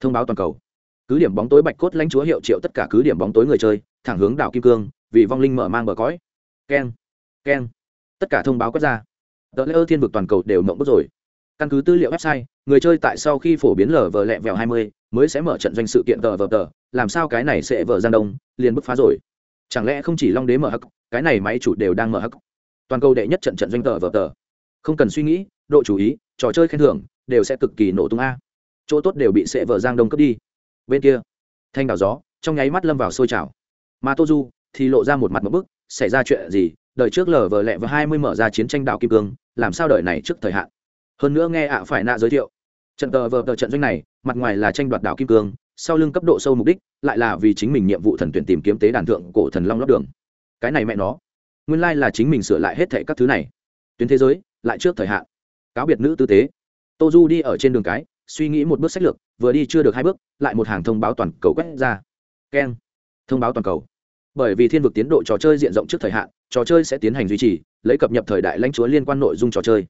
Thông báo toàn cầu. Cứ điểm bóng tối bạch cốt lãnh chúa hiệu triệu tất cả cứ điểm bóng tối người chơi, thẳng hướng đảo kim cương, vì vong linh mở mang bờ cõi. Keng keng. Tất cả thông báo quét ra. Tờ lễ ơ thiên vực toàn cầu đều mộng bức rồi. Căn cứ tư liệu website, người chơi tại sau khi phổ biến lở vờ lẹ vẹo hai mươi, mới sẽ mở trận doanh sự kiện tờ vờ tờ, làm sao cái này sẽ vờ gian đông, liền bứt phá rồi. Chẳng lẽ không chỉ long đế mở hắc, cái này máy chủ đều đang mở hắc? Toàn cầu đệ nhất trận trận doanh tờ vở tờ. Không cần suy nghĩ, độ chú ý, trò chơi khen thưởng đều sẽ cực kỳ nổ tung a. Chỗ tốt đều bị sệ vợ giang đông cướp đi. Bên kia, thanh đào gió, trong nháy mắt lâm vào sôi trào. Mà tô du thì lộ ra một mặt một bức, xảy ra chuyện gì, đợi trước lờ vờ lẹ và hai mươi mở ra chiến tranh đạo kim cương, làm sao đợi này trước thời hạn? Hơn nữa nghe ạ phải nạ giới thiệu, trận tờ vờ tờ trận doanh này, mặt ngoài là tranh đoạt đảo kim cương, sau lưng cấp độ sâu mục đích lại là vì chính mình nhiệm vụ thần tuyển tìm kiếm tế đàn thượng cổ thần long lót đường. Cái này mẹ nó nguyên lai là chính mình sửa lại hết thệ các thứ này. Tuyến thế giới, lại trước thời hạn. Cáo biệt nữ tư tế. Tô du đi ở trên đường cái, suy nghĩ một bước sách lược, vừa đi chưa được hai bước, lại một hàng thông báo toàn cầu quét ra. Keng. Thông báo toàn cầu. Bởi vì thiên vực tiến độ trò chơi diện rộng trước thời hạn, trò chơi sẽ tiến hành duy trì, lấy cập nhập thời đại lãnh chúa liên quan nội dung trò chơi.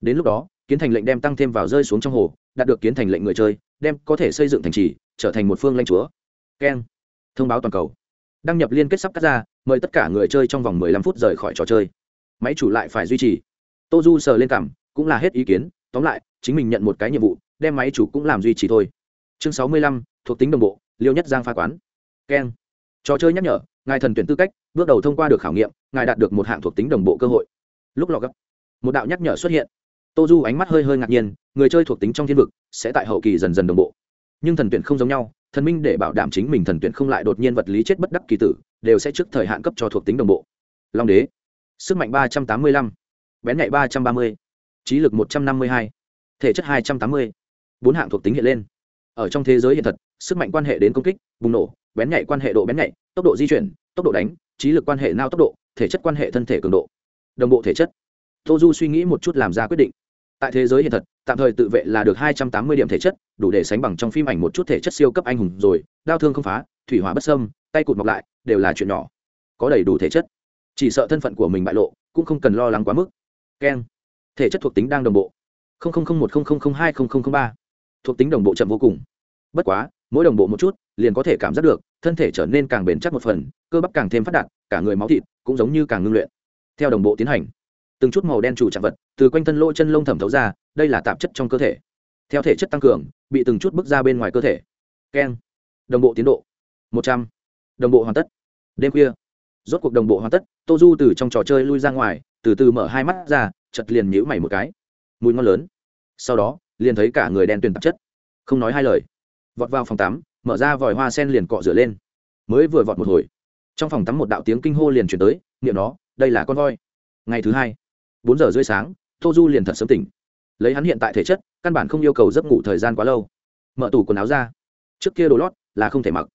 Đến lúc đó, kiến thành lệnh đem tăng thêm vào rơi xuống trong hồ, đạt được kiến thành lệnh người chơi, đem có thể xây dựng thành trì, trở thành một phương lãnh chúa. Keng. Thông báo toàn cầu đăng nhập liên kết sắp cắt ra mời tất cả người chơi trong vòng 15 phút rời khỏi trò chơi. Máy chủ lại phải duy trì. Tô du sờ lên cảm cũng là hết ý kiến tóm lại chính mình nhận một cái nhiệm vụ đem máy chủ cũng làm duy trì thôi. Chương 65, thuộc tính đồng bộ liêu nhất giang pha quán. Keng trò chơi nhắc nhở ngài thần tuyển tư cách bước đầu thông qua được khảo nghiệm ngài đạt được một hạng thuộc tính đồng bộ cơ hội. Lúc lò gấp một đạo nhắc nhở xuất hiện. Tô du ánh mắt hơi hơi ngạc nhiên người chơi thuộc tính trong thiên vực sẽ tại hậu kỳ dần dần đồng bộ. Nhưng thần tuyển không giống nhau thần minh để bảo đảm chính mình thần tuyển không lại đột nhiên vật lý chết bất đắc kỳ tử, đều sẽ trước thời hạn cấp cho thuộc tính đồng bộ. Long đế, sức mạnh ba trăm tám mươi lăm, bén nhạy ba trăm ba mươi, trí lực một trăm năm mươi hai, thể chất hai trăm tám mươi, bốn hạng thuộc tính hiện lên. Ở trong thế giới hiện thật, sức mạnh quan hệ đến công kích, bùng nổ, bén nhạy quan hệ độ bén nhạy, tốc độ di chuyển, tốc độ đánh, trí lực quan hệ nao tốc độ, thể chất quan hệ thân thể cường độ. Đồng bộ thể chất. Tô du suy nghĩ một chút làm ra quyết định tại thế giới hiện thật, tạm thời tự vệ là được hai trăm tám mươi điểm thể chất, đủ để sánh bằng trong phim ảnh một chút thể chất siêu cấp anh hùng rồi. Đau thương không phá, thủy hỏa bất sâm tay cụt mọc lại, đều là chuyện nhỏ. Có đầy đủ thể chất. Chỉ sợ thân phận của mình bại lộ, cũng không cần lo lắng quá mức. Keng thể chất thuộc tính đang đồng bộ. một hai ba. Thuộc tính đồng bộ chậm vô cùng. Bất quá, mỗi đồng bộ một chút, liền có thể cảm giác được, thân thể trở nên càng bền chắc một phần, cơ bắp càng thêm phát đạt, cả người máu thịt cũng giống như càng ngưng luyện. Theo đồng bộ tiến hành từng chút màu đen chủ trạng vật từ quanh thân lỗ chân lông thẩm thấu ra, đây là tạp chất trong cơ thể. Theo thể chất tăng cường, bị từng chút bước ra bên ngoài cơ thể. Keng. Đồng bộ tiến độ. Một trăm. Đồng bộ hoàn tất. Đêm khuya. Rốt cuộc đồng bộ hoàn tất, tô du từ trong trò chơi lui ra ngoài, từ từ mở hai mắt ra chật liền nhíu mày một cái. Mùi ngon lớn. Sau đó, liền thấy cả người đen tuyền tạp chất. Không nói hai lời. Vọt vào phòng tắm, mở ra vòi hoa sen liền cọ rửa lên. Mới vừa vọt một hồi. Trong phòng tắm một đạo tiếng kinh hô liền chuyển tới, niệm nó, đây là con voi. Ngày thứ hai bốn giờ rưỡi sáng tô du liền thật sớm tỉnh. Lấy hắn hiện tại thể chất, căn bản không yêu cầu giấc ngủ thời gian quá lâu. Mở tủ quần áo ra. Trước kia đồ lót là không thể mặc.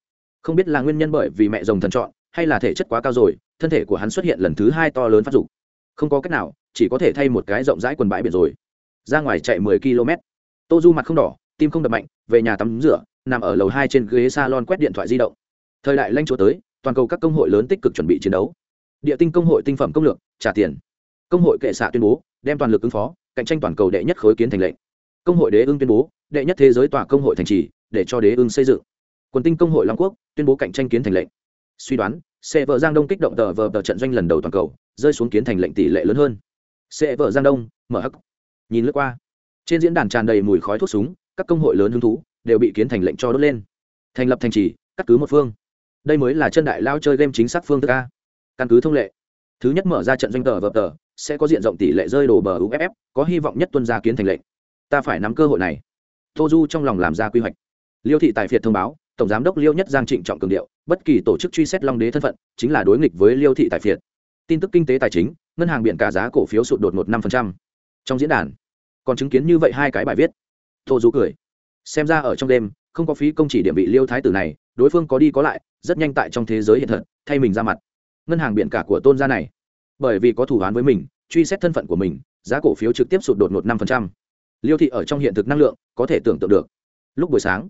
Không biết là nguyên nhân bởi vì mẹ rồng thần chọn, hay là thể chất quá cao rồi, thân thể của hắn xuất hiện lần thứ hai to lớn phát dục. Không có cách nào, chỉ có thể thay một cái rộng rãi quần bãi biển rồi. Ra ngoài chạy mười km. Tô du mặt không đỏ, tim không đập mạnh, về nhà tắm rửa, nằm ở lầu hai trên ghế salon quét điện thoại di động. Thời đại lanh chỗ tới, toàn cầu các công hội lớn tích cực chuẩn bị chiến đấu. Địa tinh công hội tinh phẩm công lược, trả tiền công hội kệ xạ tuyên bố, đem toàn lực ứng phó, cạnh tranh toàn cầu đệ nhất khối kiến thành lệnh. Công hội đế ưng tuyên bố, đệ nhất thế giới tòa công hội thành trì, để cho đế ưng xây dựng. Quần tinh công hội long quốc tuyên bố cạnh tranh kiến thành lệnh. Suy đoán xe vợ giang đông kích động tờ vờ tờ trận doanh lần đầu toàn cầu, rơi xuống kiến thành lệnh tỷ lệ lớn hơn. Xe vợ giang đông, mở hắc. Nhìn lướt qua, trên diễn đàn tràn đầy mùi khói thuốc súng, các công hội lớn hứng thú, đều bị kiến thành lệnh cho đốt lên. Thành lập thành trì, cắt cứ một phương. Đây mới là chân đại lao chơi game chính xác phương thức a. Căn cứ thông lệ thứ nhất mở ra trận doanh tờ vờ tờ, sẽ có diện rộng tỷ lệ rơi đổ bờ uff có hy vọng nhất tuân gia kiến thành lệnh. Ta phải nắm cơ hội này. Tô du trong lòng làm ra quy hoạch. Liêu thị tài phiệt thông báo, tổng giám đốc liêu nhất giang trịnh trọng cường điệu, bất kỳ tổ chức truy xét long đế thân phận, chính là đối nghịch với liêu thị tài phiệt tin tức kinh tế tài chính, ngân hàng biển cả giá cổ phiếu sụt đột một năm trong diễn đàn, còn chứng kiến như vậy hai cái bài viết. Tô du cười. Xem ra ở trong đêm, không có phí công chỉ điểm bị liêu thái tử này, đối phương có đi có lại, rất nhanh tại trong thế giới hiện thật, thay mình ra mặt ngân hàng biển cả của tôn gia này. Bởi vì có thủ án với mình, truy xét thân phận của mình, giá cổ phiếu trực tiếp sụt đột ngột năm liêu thị ở trong hiện thực năng lượng, có thể tưởng tượng được. Lúc buổi sáng,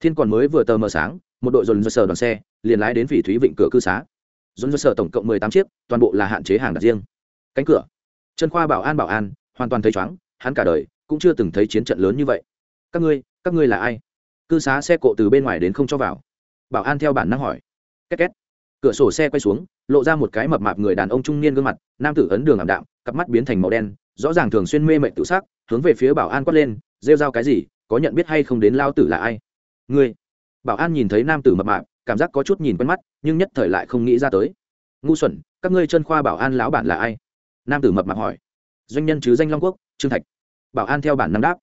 thiên còn mới vừa tờ mờ sáng, một đội dồn dơ sở đoàn xe, liền lái đến phỉ thúy vịnh cửa cư xá. Dồn dơ sở tổng cộng mười tám chiếc, toàn bộ là hạn chế hàng đặt riêng. Cánh cửa, chân khoa bảo an bảo an, hoàn toàn thấy chóng hắn cả đời cũng chưa từng thấy chiến trận lớn như vậy. Các ngươi các ngươi là ai? Cư xá xe cộ từ bên ngoài đến không cho vào. Bảo an theo bản năng hỏi. Két két cửa sổ xe quay xuống, lộ ra một cái mập mạp người đàn ông trung niên gương mặt, nam tử ấn đường ảm đạm, cặp mắt biến thành màu đen, rõ ràng thường xuyên mê mệnh tự xác hướng về phía bảo an quát lên, rêu rao cái gì, có nhận biết hay không đến lao tử là ai? Ngươi? Bảo an nhìn thấy nam tử mập mạp, cảm giác có chút nhìn quen mắt, nhưng nhất thời lại không nghĩ ra tới. Ngu xuẩn, các ngươi chân khoa bảo an lão bản là ai? Nam tử mập mạp hỏi. Doanh nhân chứ danh long quốc, trương thạch. Bảo an theo bản năng đáp.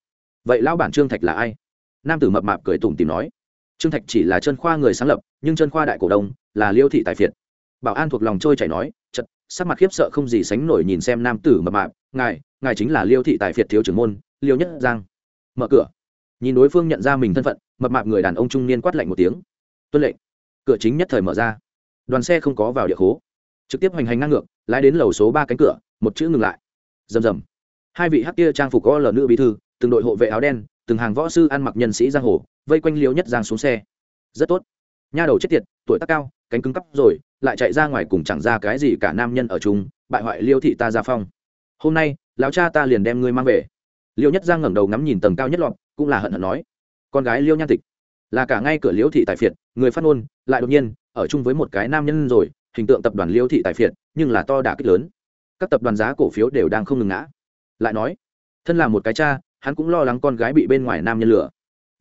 Vậy lão bản trương thạch là ai? Nam tử mập mạp cười tủm tìm nói. Trương thạch chỉ là chân khoa người sáng lập, nhưng chân khoa đại cổ đông là liêu thị tài phiệt. Bảo an thuộc lòng trôi chảy nói, chật, sắc mặt khiếp sợ không gì sánh nổi nhìn xem nam tử mập mạp, ngài ngài chính là liêu thị tài phiệt thiếu trưởng môn, liêu nhất giang. Mở cửa. Nhìn đối phương nhận ra mình thân phận, mập mạp người đàn ông trung niên quát lạnh một tiếng. Tuân lệnh. Cửa chính nhất thời mở ra. Đoàn xe không có vào địa khố. Trực tiếp hoành hành ngang ngược, lái đến lầu số ba cánh cửa, một chữ ngừng lại. Rầm rầm. Hai vị hắc kia trang phục có lờ nữ bí thư, từng đội hộ vệ áo đen, từng hàng võ sư ăn mặc nhân sĩ giang hồ, vây quanh liêu nhất giang xuống xe. Rất tốt. Nha đầu chết tiệt, tuổi tác cao cánh cứng cắp rồi, lại chạy ra ngoài cùng chẳng ra cái gì cả nam nhân ở chung, bại hoại liêu thị ta ra phong. Hôm nay, lão cha ta liền đem ngươi mang về. Liêu nhất giang ngẩng đầu ngắm nhìn tầng cao nhất lọt, cũng là hận hận nói, con gái liêu nhan tịch, là cả ngay cửa liêu thị tài phiệt, người phát ngôn, lại đột nhiên, ở chung với một cái nam nhân rồi, hình tượng tập đoàn liêu thị tài phiệt, nhưng là to đả kích lớn. Các tập đoàn giá cổ phiếu đều đang không ngừng ngã. Lại nói, thân là một cái cha, hắn cũng lo lắng con gái bị bên ngoài nam nhân lửa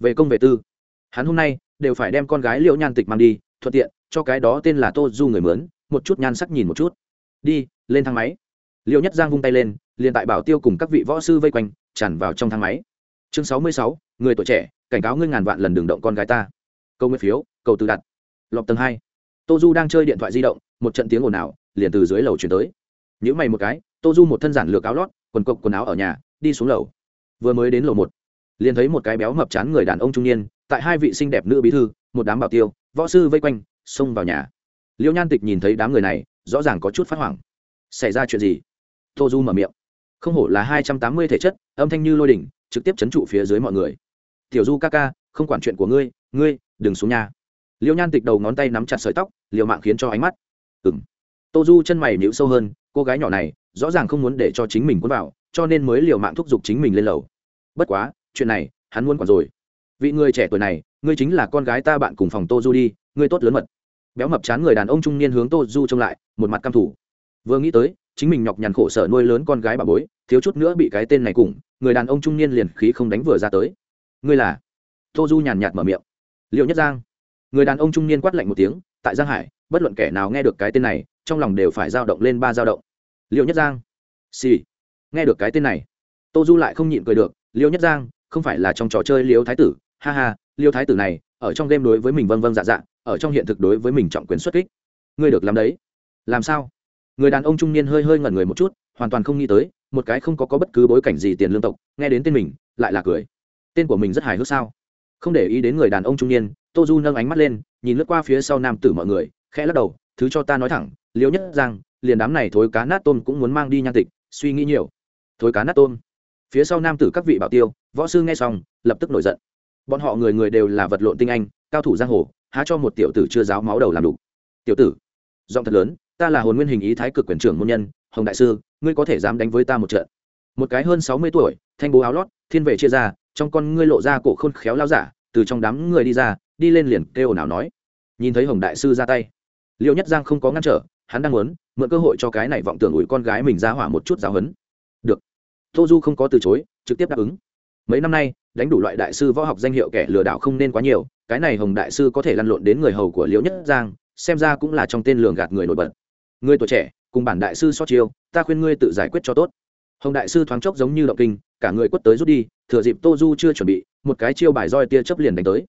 về công về tư, hắn hôm nay đều phải đem con gái liễu nhan tịch mang đi thuận tiện, cho cái đó tên là tô du người mướn, một chút nhan sắc nhìn một chút. Đi, lên thang máy. Liệu nhất giang vung tay lên, liền tại bảo tiêu cùng các vị võ sư vây quanh, tràn vào trong thang máy. Chương sáu mươi sáu, người tuổi trẻ, cảnh cáo ngươi ngàn vạn lần đường động con gái ta. Câu nguyên phiếu, cầu tự đặt. Lọc tầng hai. Tô du đang chơi điện thoại di động, một trận tiếng ồn ào, liền từ dưới lầu chuyển tới. Nhữ mày một cái, tô du một thân giản lược áo lót, quần cộc quần áo ở nhà, đi xuống lầu. Vừa mới đến lầu một, liền thấy một cái béo mập chán người đàn ông trung niên, tại hai vị xinh đẹp nữ bí thư một đám bảo tiêu, võ sư vây quanh, xông vào nhà. Liêu nhan tịch nhìn thấy đám người này, rõ ràng có chút phát hoảng. Xảy ra chuyện gì? Tô du mở miệng. Không hổ là hai trăm tám mươi thể chất, âm thanh như lôi đỉnh, trực tiếp chấn trụ phía dưới mọi người. Tiểu du ca ca, không quản chuyện của ngươi ngươi, đừng xuống nhà. Liêu nhan tịch đầu ngón tay nắm chặt sợi tóc, liều mạng khiến cho ánh mắt. Ừng tô du chân mày nhịu sâu hơn, cô gái nhỏ này, rõ ràng không muốn để cho chính mình quân vào, cho nên mới liều mạng thúc giục chính mình lên lầu. Bất quá, chuyện này, hắn muốn còn rồi. Vị người trẻ tuổi này ngươi chính là con gái ta bạn cùng phòng tô du đi, ngươi tốt lớn mật. Béo mập chán người đàn ông trung niên hướng tô du trông lại, một mặt căm thủ vừa nghĩ tới, chính mình nhọc nhằn khổ sở nuôi lớn con gái bà bối, thiếu chút nữa bị cái tên này cùng, người đàn ông trung niên liền khí không đánh vừa ra tới. Ngươi là? Tô du nhàn nhạt mở miệng. Liệu nhất giang. Người đàn ông trung niên quát lạnh một tiếng, tại giang hải, bất luận kẻ nào nghe được cái tên này, trong lòng đều phải dao động lên ba dao động. Liệu nhất giang. Xì、sì. nghe được cái tên này, tô du lại không nhịn cười được, liêu nhất giang, không phải là trong trò chơi liêu thái tử, ha ha liêu thái tử này ở trong game đối với mình vâng vâng dạ dạ ở trong hiện thực đối với mình trọng quyền xuất kích. Ngươi được làm đấy. Làm sao? Người đàn ông trung niên hơi hơi ngẩn người một chút hoàn toàn không nghĩ tới một cái không có, có bất cứ bối cảnh gì tiền lương tộc nghe đến tên mình lại là cười. Tên của mình rất hài hước sao? Không để ý đến người đàn ông trung niên tô du nâng ánh mắt lên nhìn lướt qua phía sau nam tử mọi người khẽ lắc đầu thứ cho ta nói thẳng liêu nhất giang liền đám này thối cá nát tôm cũng muốn mang đi nhan tịch suy nghĩ nhiều. Thối cá nát tôm? Phía sau nam tử các vị bảo tiêu võ sư nghe xong lập tức nổi giận bọn họ người người đều là vật lộn tinh anh, cao thủ giang hồ, há cho một tiểu tử chưa giáo máu đầu làm đủ. Tiểu tử, giọng thật lớn, ta là hồn nguyên hình ý thái cực quyền trưởng môn nhân, hồng đại sư, ngươi có thể dám đánh với ta một trận. Một cái hơn sáu mươi tuổi, thanh bố áo lót, thiên vệ chia ra, trong con ngươi lộ ra cổ khôn khéo lao giả, từ trong đám người đi ra, đi lên liền kêu nào nói. Nhìn thấy hồng đại sư ra tay liệu nhất giang không có ngăn trở, hắn đang muốn, mượn cơ hội cho cái này vọng tưởng ủi con gái mình ra hỏa một chút giáo hấn được. Tô du không có từ chối, trực tiếp đáp ứng. Mấy năm nay đánh đủ loại đại sư võ học danh hiệu kẻ lừa đảo không nên quá nhiều, cái này hồng đại sư có thể lăn lộn đến người hầu của liễu nhất giang, xem ra cũng là trong tên lường gạt người nổi bật. Người tuổi trẻ, cùng bản đại sư so chiêu, ta khuyên ngươi tự giải quyết cho tốt. Hồng đại sư thoáng chốc giống như động kinh, cả người quất tới rút đi, thừa dịp tô du chưa chuẩn bị, một cái chiêu bài roi tia chớp liền đánh tới.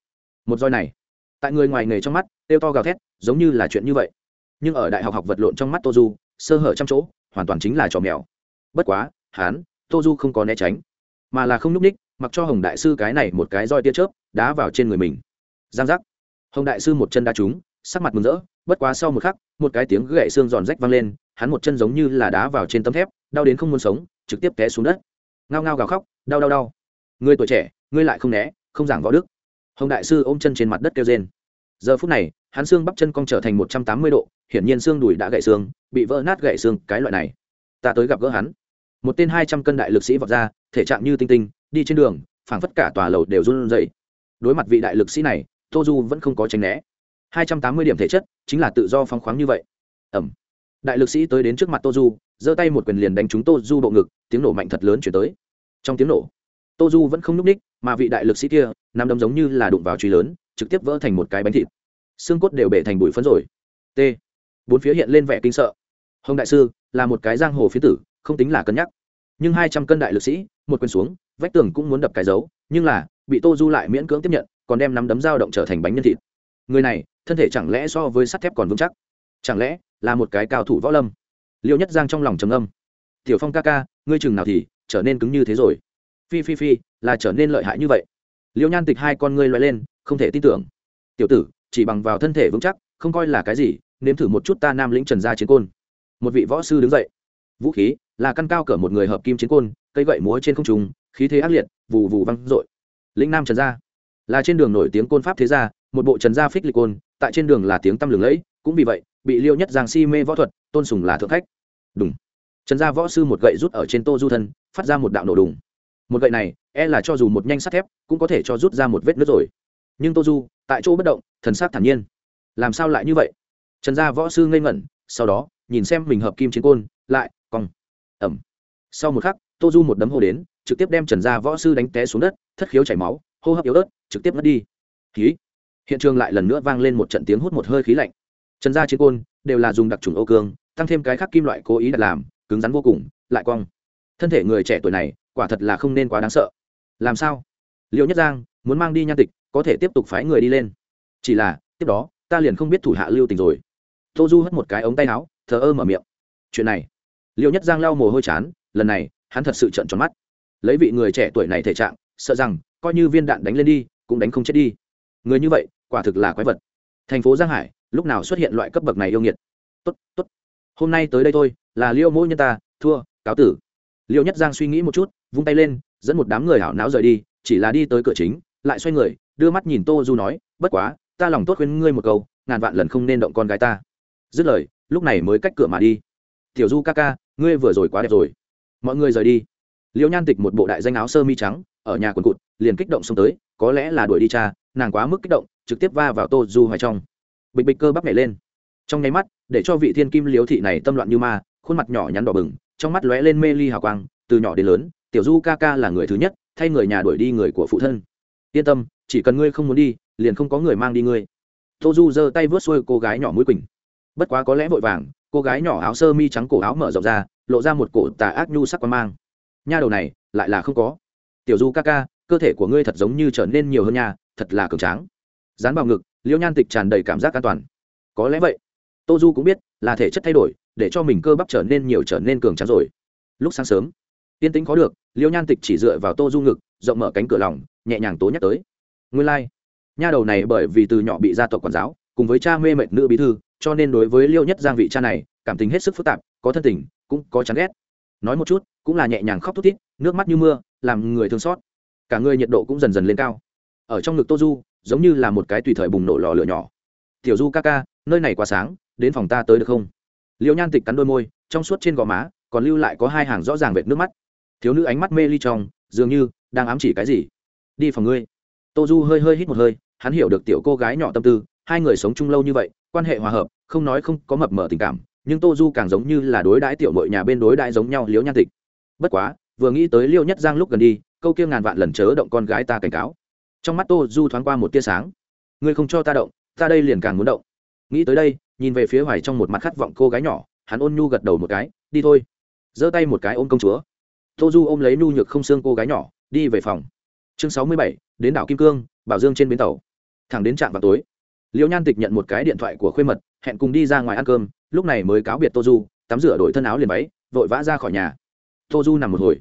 Một roi này, tại người ngoài nghề trong mắt tiêu to gào thét, giống như là chuyện như vậy. Nhưng ở đại học học vật lộn trong mắt tô du, sơ hở trăm chỗ, hoàn toàn chính là trò mèo. Bất quá hán tô du không có né tránh, mà là không n ú c ních mặc cho hồng đại sư cái này một cái roi tia chớp, đá vào trên người mình. Giang giác. Hồng đại sư một chân đá trúng, sắc mặt mừng rỡ, bất quá sau một khắc, một cái tiếng gậy xương giòn rách vang lên, hắn một chân giống như là đá vào trên tấm thép, đau đến không muốn sống, trực tiếp té xuống đất. Ngao ngao gào khóc, đau đau đau. Người tuổi trẻ, ngươi lại không né, không giảng võ đức. Hồng đại sư ôm chân trên mặt đất kêu rên. Giờ phút này, hắn xương bắp chân cong trở thành một trăm tám mươi độ, hiển nhiên xương đùi đã gãy xương, bị vỡ nát gãy xương, cái loại này. Ta tới gặp gỡ hắn. Một tên hai trăm cân đại lực sĩ vọt ra, thể trạng như tinh tinh đi trên đường, phảng phất cả tòa lầu đều run rẩy. Đối mặt vị đại lực sĩ này tô du vẫn không có tránh né. Hai trăm tám mươi điểm thể chất chính là tự do phóng khoáng như vậy. Ẩm. Đại lực sĩ tới đến trước mặt tô du giơ tay một quyền liền đánh chúng tô du bộ ngực, tiếng nổ mạnh thật lớn chuyển tới. Trong tiếng nổ tô du vẫn không n ú c ních mà vị đại lực sĩ kia nằm đấm giống như là đụng vào truy lớn, trực tiếp vỡ thành một cái bánh thịt. Xương cốt đều bể thành bụi phấn rồi. T. Bốn phía hiện lên vẻ kinh sợ. Hồng đại sư, là một cái giang hồ phía tử, không tính là cân nhắc. Nhưng hai trăm cân đại lực sĩ, một quyền xuống vách tường cũng muốn đập cái dấu, nhưng là, bị tô du lại miễn cưỡng tiếp nhận, còn đem nắm đấm dao động trở thành bánh nhân thịt. Người này, thân thể chẳng lẽ so với sắt thép còn vững chắc? Chẳng lẽ là một cái cao thủ võ lâm? Liệu nhất giang trong lòng trầm âm tiểu phong ca ca, ngươi chừng nào thì trở nên cứng như thế rồi. Phi phi phi, là trở nên lợi hại như vậy. Liêu nhan tịch hai con ngươi loại lên, không thể tin tưởng. Tiểu tử, chỉ bằng vào thân thể vững chắc, không coi là cái gì, nếm thử một chút ta nam lĩnh trần gia chiến côn. Một vị võ sư đứng dậy. Vũ khí, là căn cao cỡ một người hợp kim chiến côn, cây gậy múa trên không trùng khí thế ác liệt, vù vù văng dội. Lĩnh nam trần gia. Là trên đường nổi tiếng côn pháp thế gia, một bộ trần gia phích lịch côn, tại trên đường là tiếng tăm lừng lẫy, cũng vì vậy, bị liêu nhất giang si mê võ thuật, tôn sùng là thượng khách. Đúng trần gia võ sư một gậy rút ở trên tô du thân, phát ra một đạo nổ đùng. Một gậy này e là cho dù một nhanh sắt thép, cũng có thể cho rút ra một vết nứt rồi. Nhưng tô du, tại chỗ bất động, thần sát thản nhiên. Làm sao lại như vậy? Trần gia võ sư ngây ngẩn, sau đó, nhìn xem mình hợp kim chiến côn, lại, cong. Ẩm. Sau một khắc, tô du một đấm hô đến trực tiếp đem trần gia võ sư đánh té xuống đất, thất khiếu chảy máu, hô hấp yếu ớt, trực tiếp mất đi. Khí hiện trường lại lần nữa vang lên một trận tiếng hút một hơi khí lạnh. Trần gia chiến côn đều là dùng đặc trùng ô cương, tăng thêm cái khác kim loại cố ý đặt làm, cứng rắn vô cùng, lại cong. Thân thể người trẻ tuổi này, quả thật là không nên quá đáng sợ. Làm sao? Liệu nhất giang muốn mang đi nhan tịch, có thể tiếp tục phái người đi lên. Chỉ là, tiếp đó, ta liền không biết thủ hạ lưu tình rồi. Tô du hất một cái ống tay áo, thờ ơ mở miệng. Chuyện này. Liệu nhất giang lau mồ hôi chán, lần này, hắn thật sự trận tròn mắt lấy vị người trẻ tuổi này thể trạng, sợ rằng, coi như viên đạn đánh lên đi, cũng đánh không chết đi. Người như vậy, quả thực là quái vật. Thành phố giang hải, lúc nào xuất hiện loại cấp bậc này yêu nghiệt? Tốt tốt. Hôm nay tới đây thôi, là liêu mỗi nhân ta, thua, cáo tử. Liêu nhất giang suy nghĩ một chút, vung tay lên, dẫn một đám người hảo não rời đi, chỉ là đi tới cửa chính, lại xoay người, đưa mắt nhìn tô du nói, bất quá, ta lòng tốt khuyên ngươi một câu, ngàn vạn lần không nên động con gái ta. Dứt lời, lúc này mới cách cửa mà đi. Tiểu du ca ca, ngươi vừa rồi quá đẹp rồi. Mọi người rời đi liễu nhan tịch một bộ đại danh áo sơ mi trắng, ở nhà quần cụt, liền kích động xông tới, có lẽ là đuổi đi cha, nàng quá mức kích động, trực tiếp va vào tô du hoài trong. Bịch bịch cơ bắp nhảy lên. Trong nháy mắt, để cho vị thiên kim liếu thị này tâm loạn như ma, khuôn mặt nhỏ nhắn đỏ bừng, trong mắt lóe lên mê ly hào quang, từ nhỏ đến lớn, tiểu du ca ca là người thứ nhất, thay người nhà đuổi đi người của phụ thân. Yên tâm, chỉ cần ngươi không muốn đi, liền không có người mang đi ngươi. Tô du giơ tay vớt xuôi cô gái nhỏ mũi quỳnh. Bất quá có lẽ vội vàng, cô gái nhỏ áo sơ mi trắng cổ áo mở rộng ra, lộ ra một cổ tà ác nhu sắc quan mang nha đầu này lại là không có. Tiểu du ca ca, cơ thể của ngươi thật giống như trở nên nhiều hơn nha, thật là cường tráng. Dán vào ngực liễu nhan tịch tràn đầy cảm giác an toàn. Có lẽ vậy. Tô du cũng biết, là thể chất thay đổi, để cho mình cơ bắp trở nên nhiều trở nên cường tráng rồi. Lúc sáng sớm, tiên tính có được liễu nhan tịch chỉ dựa vào tô du ngực, rộng mở cánh cửa lòng, nhẹ nhàng tố nhắc tới. Nguyên lai、like. nha đầu này bởi vì từ nhỏ bị gia tộc quản giáo, cùng với cha mê mệt nữ bí thư, cho nên đối với liêu nhất giang vị cha này, cảm tình hết sức phức tạp, có thân tình, cũng có chán ghét nói một chút, cũng là nhẹ nhàng khóc thút thít, nước mắt như mưa, làm người thương xót. Cả người nhiệt độ cũng dần dần lên cao. Ở trong ngực tô du, giống như là một cái tùy thời bùng nổ lò lửa nhỏ. Tiểu du ca ca, nơi này quá sáng, đến phòng ta tới được không? Liêu nhan tịch cắn đôi môi, trong suốt trên gò má, còn lưu lại có hai hàng rõ ràng vệt nước mắt. Thiếu nữ ánh mắt mê ly trong, dường như đang ám chỉ cái gì. Đi phòng ngươi. Tô du hơi hơi hít một hơi, hắn hiểu được tiểu cô gái nhỏ tâm tư, hai người sống chung lâu như vậy, quan hệ hòa hợp, không nói không có mập mờ tình cảm nhưng tô du càng giống như là đối đãi tiểu mội nhà bên đối đãi giống nhau liễu nhan tịch. Bất quá, vừa nghĩ tới liêu nhất giang lúc gần đi, câu kia ngàn vạn lần chớ động con gái ta cảnh cáo. Trong mắt tô du thoáng qua một tia sáng. Ngươi không cho ta động, ta đây liền càng muốn động. Nghĩ tới đây, nhìn về phía hoài trong một mặt khát vọng cô gái nhỏ, hắn ôn nhu gật đầu một cái, đi thôi. Giơ tay một cái ôm công chúa. Tô du ôm lấy nhu nhược không xương cô gái nhỏ, đi về phòng. Chương sáu mươi bảy, đến đảo kim cương, bảo dương trên bến tàu. Thẳng đến trạm vào tối liễu nhan tịch nhận một cái điện thoại của khuê mật, hẹn cùng đi ra ngoài ăn cơm lúc này mới cáo biệt tô du tắm rửa đổi thân áo liền váy, vội vã ra khỏi nhà. Tô du nằm một hồi.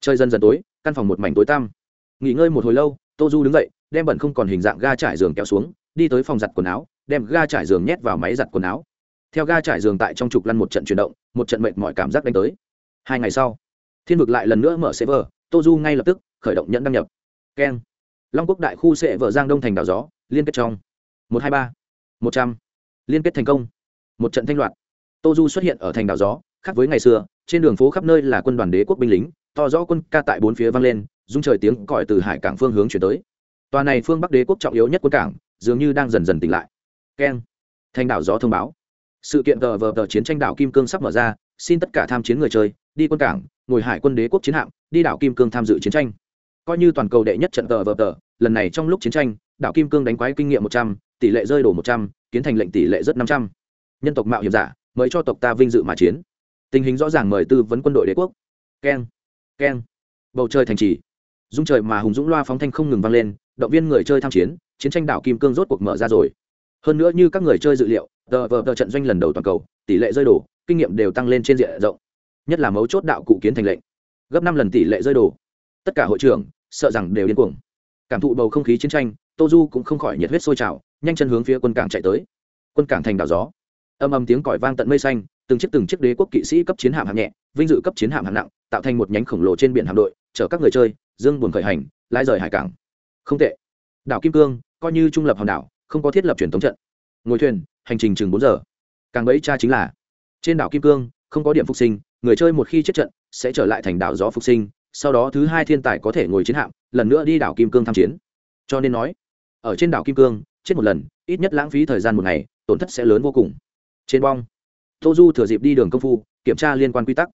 Chơi dần dần tối, căn phòng một mảnh tối tăm. Nghỉ ngơi một hồi lâu tô du đứng dậy, đem bẩn không còn hình dạng ga trải giường kéo xuống, đi tới phòng giặt quần áo, đem ga trải giường nhét vào máy giặt quần áo. Theo ga trải giường tại trong trục lăn một trận chuyển động, một trận mệt mọi cảm giác đánh tới. Hai ngày sau, thiên vực lại lần nữa mở server tô du ngay lập tức khởi động nhận đăng nhập. Keng. Long quốc đại khu sẽ vợ giang đông thành đảo gió, liên kết trong. Một hai ba. Một trăm. Liên kết thành công một trận thanh loạt. Tô du xuất hiện ở thành đảo gió, khác với ngày xưa, trên đường phố khắp nơi là quân đoàn đế quốc binh lính, to rõ quân ca tại bốn phía vang lên dung trời tiếng còi từ hải cảng phương hướng chuyển tới. Tòa này phương bắc đế quốc trọng yếu nhất quân cảng, dường như đang dần dần tỉnh lại. Keng. Thành đảo gió thông báo. Sự kiện tờ vờ tờ chiến tranh đảo kim cương sắp mở ra, xin tất cả tham chiến người chơi, đi quân cảng, ngồi hải quân đế quốc chiến hạm, đi đảo kim cương tham dự chiến tranh. Coi như toàn cầu đệ nhất trận tờ vờ tờ, lần này trong lúc chiến tranh, đảo kim cương đánh quái kinh nghiệm một trăm, tỷ lệ rơi đổ một trăm, kiến thành lệnh tỷ lệ rất năm trăm nhân tộc mạo hiểm giả mời cho tộc ta vinh dự mà chiến. Tình hình rõ ràng mời tư vấn quân đội đế quốc. Keng keng. Bầu trời thành trì. Dung trời mà hùng dũng loa phóng thanh không ngừng vang lên, động viên người chơi tham chiến chiến tranh đảo kim cương rốt cuộc mở ra rồi. Hơn nữa như các người chơi dự liệu, tờ vờ tờ trận doanh lần đầu toàn cầu, tỷ lệ rơi đổ, kinh nghiệm đều tăng lên trên diện rộng. Nhất là mấu chốt đạo cụ kiến thành lệnh. Gấp năm lần tỷ lệ rơi đổ. Tất cả hội trưởng, sợ rằng đều điên cuồng. Cảm thụ bầu không khí chiến tranh, tô du cũng không khỏi nhiệt huyết sôi trào, nhanh chân hướng phía quân cảng chạy tới. Quân cảng thành đảo gió âm âm tiếng còi vang tận mây xanh, từng chiếc từng chiếc đế quốc kỵ sĩ cấp chiến hạm hạng nhẹ, vinh dự cấp chiến hạm hạng nặng, tạo thành một nhánh khổng lồ trên biển hạm đội, chở các người chơi, dương buồn khởi hành lai rời hải cảng. Không tệ. Đảo kim cương, coi như trung lập hòn đảo, không có thiết lập truyền thống trận. Ngồi thuyền, hành trình chừng bốn giờ. Càng bẫy cha chính là, trên đảo kim cương, không có điểm phục sinh, người chơi một khi chết trận, sẽ trở lại thành đảo gió phục sinh, sau đó thứ hai thiên tài có thể ngồi chiến hạm, lần nữa đi đảo kim cương tham chiến. Cho nên nói, ở trên đảo kim cương, chết một lần, ít nhất lãng phí thời gian một ngày, tổn thất sẽ lớn vô cùng trên bong tô du thừa dịp đi đường công phu, kiểm tra liên quan quy tắc.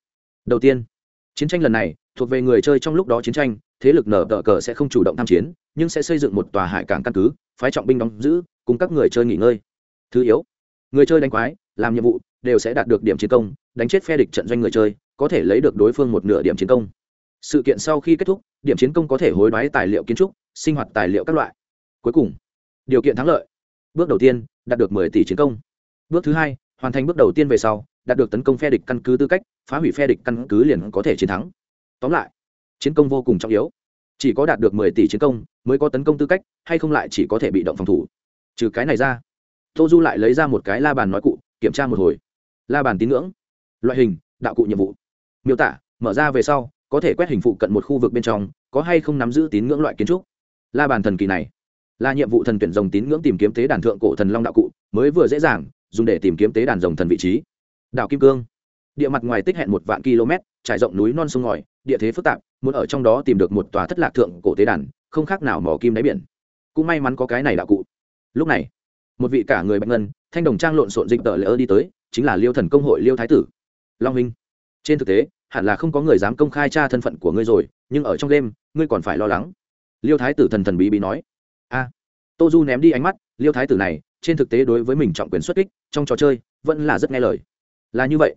Đầu tiên, chiến tranh lần này, thuộc về người chơi trong lúc đó chiến tranh, thế lực nở tờ cờ sẽ không chủ động tham chiến, nhưng sẽ xây dựng một tòa hải cảng căn cứ, phái trọng binh đóng giữ, cùng các người chơi nghỉ ngơi. Thứ yếu, người chơi đánh quái, làm nhiệm vụ, đều sẽ đạt được điểm chiến công, đánh chết phe địch trận doanh người chơi, có thể lấy được đối phương một nửa điểm chiến công. Sự kiện sau khi kết thúc, điểm chiến công có thể hối đoái tài liệu kiến trúc, sinh hoạt tài liệu các loại. Cuối cùng, điều kiện thắng lợi. Bước đầu tiên, đạt được mười tỷ chiến công bước thứ hai, hoàn thành bước đầu tiên về sau, đạt được tấn công phe địch căn cứ tư cách, phá hủy phe địch căn cứ liền có thể chiến thắng. Tóm lại, chiến công vô cùng trọng yếu. Chỉ có đạt được mười tỷ chiến công mới có tấn công tư cách, hay không lại chỉ có thể bị động phòng thủ. Trừ cái này ra, tô du lại lấy ra một cái la bàn nói cụ, kiểm tra một hồi. La bàn tín ngưỡng, loại hình, đạo cụ nhiệm vụ. Miêu tả, mở ra về sau, có thể quét hình phụ cận một khu vực bên trong, có hay không nắm giữ tín ngưỡng loại kiến trúc. La bàn thần kỳ này, là nhiệm vụ thần tuyển dòng tín ngưỡng tìm kiếm tế đàn thượng cổ thần long đạo cụ, mới vừa dễ dàng dùng để tìm kiếm tế đàn rồng thần vị trí. Đảo kim cương. Địa mặt ngoài tích hẹn một vạn km, trải rộng núi non sông ngòi, địa thế phức tạp, muốn ở trong đó tìm được một tòa thất lạc thượng cổ tế đàn, không khác nào mỏ kim đáy biển. Cũng may mắn có cái này đạo cụ. Lúc này, một vị cả người bạch ngân, thanh đồng trang lộn xộn dịch tờ lỡ đi tới, chính là liêu thần công hội liêu thái tử. Long huynh trên thực tế, hẳn là không có người dám công khai tra thân phận của ngươi rồi, nhưng ở trong đêm, ngươi còn phải lo lắng. Liêu thái tử thần thần bí bí nói. A, tô du ném đi ánh mắt, liêu thái tử này trên thực tế đối với mình trọng quyền xuất kích, trong trò chơi, vẫn là rất nghe lời. Là như vậy.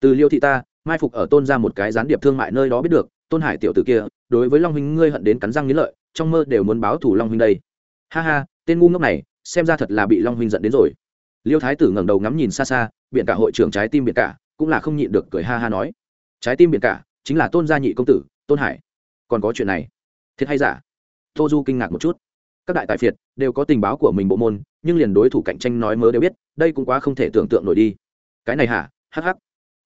Từ liêu thị ta, mai phục ở tôn ra một cái gián điệp thương mại nơi đó biết được, tôn hải tiểu tử kia, đối với long huynh ngươi hận đến cắn răng nghĩ lợi, trong mơ đều muốn báo thủ long huynh đây. Ha ha, tên ngu ngốc này, xem ra thật là bị long huynh giận đến rồi. Liêu thái tử ngẩng đầu ngắm nhìn xa xa biện cả hội trưởng trái tim biện cả, cũng là không nhịn được cười ha ha nói. Trái tim biện cả, chính là tôn gia nhị công tử, tôn hải. Còn có chuyện này. Thiệt hay giả? Tô du kinh ngạc một chút các đại tài phiệt đều có tình báo của mình bộ môn, nhưng liền đối thủ cạnh tranh nói mớ đều biết, đây cũng quá không thể tưởng tượng nổi đi. Cái này hả? Hh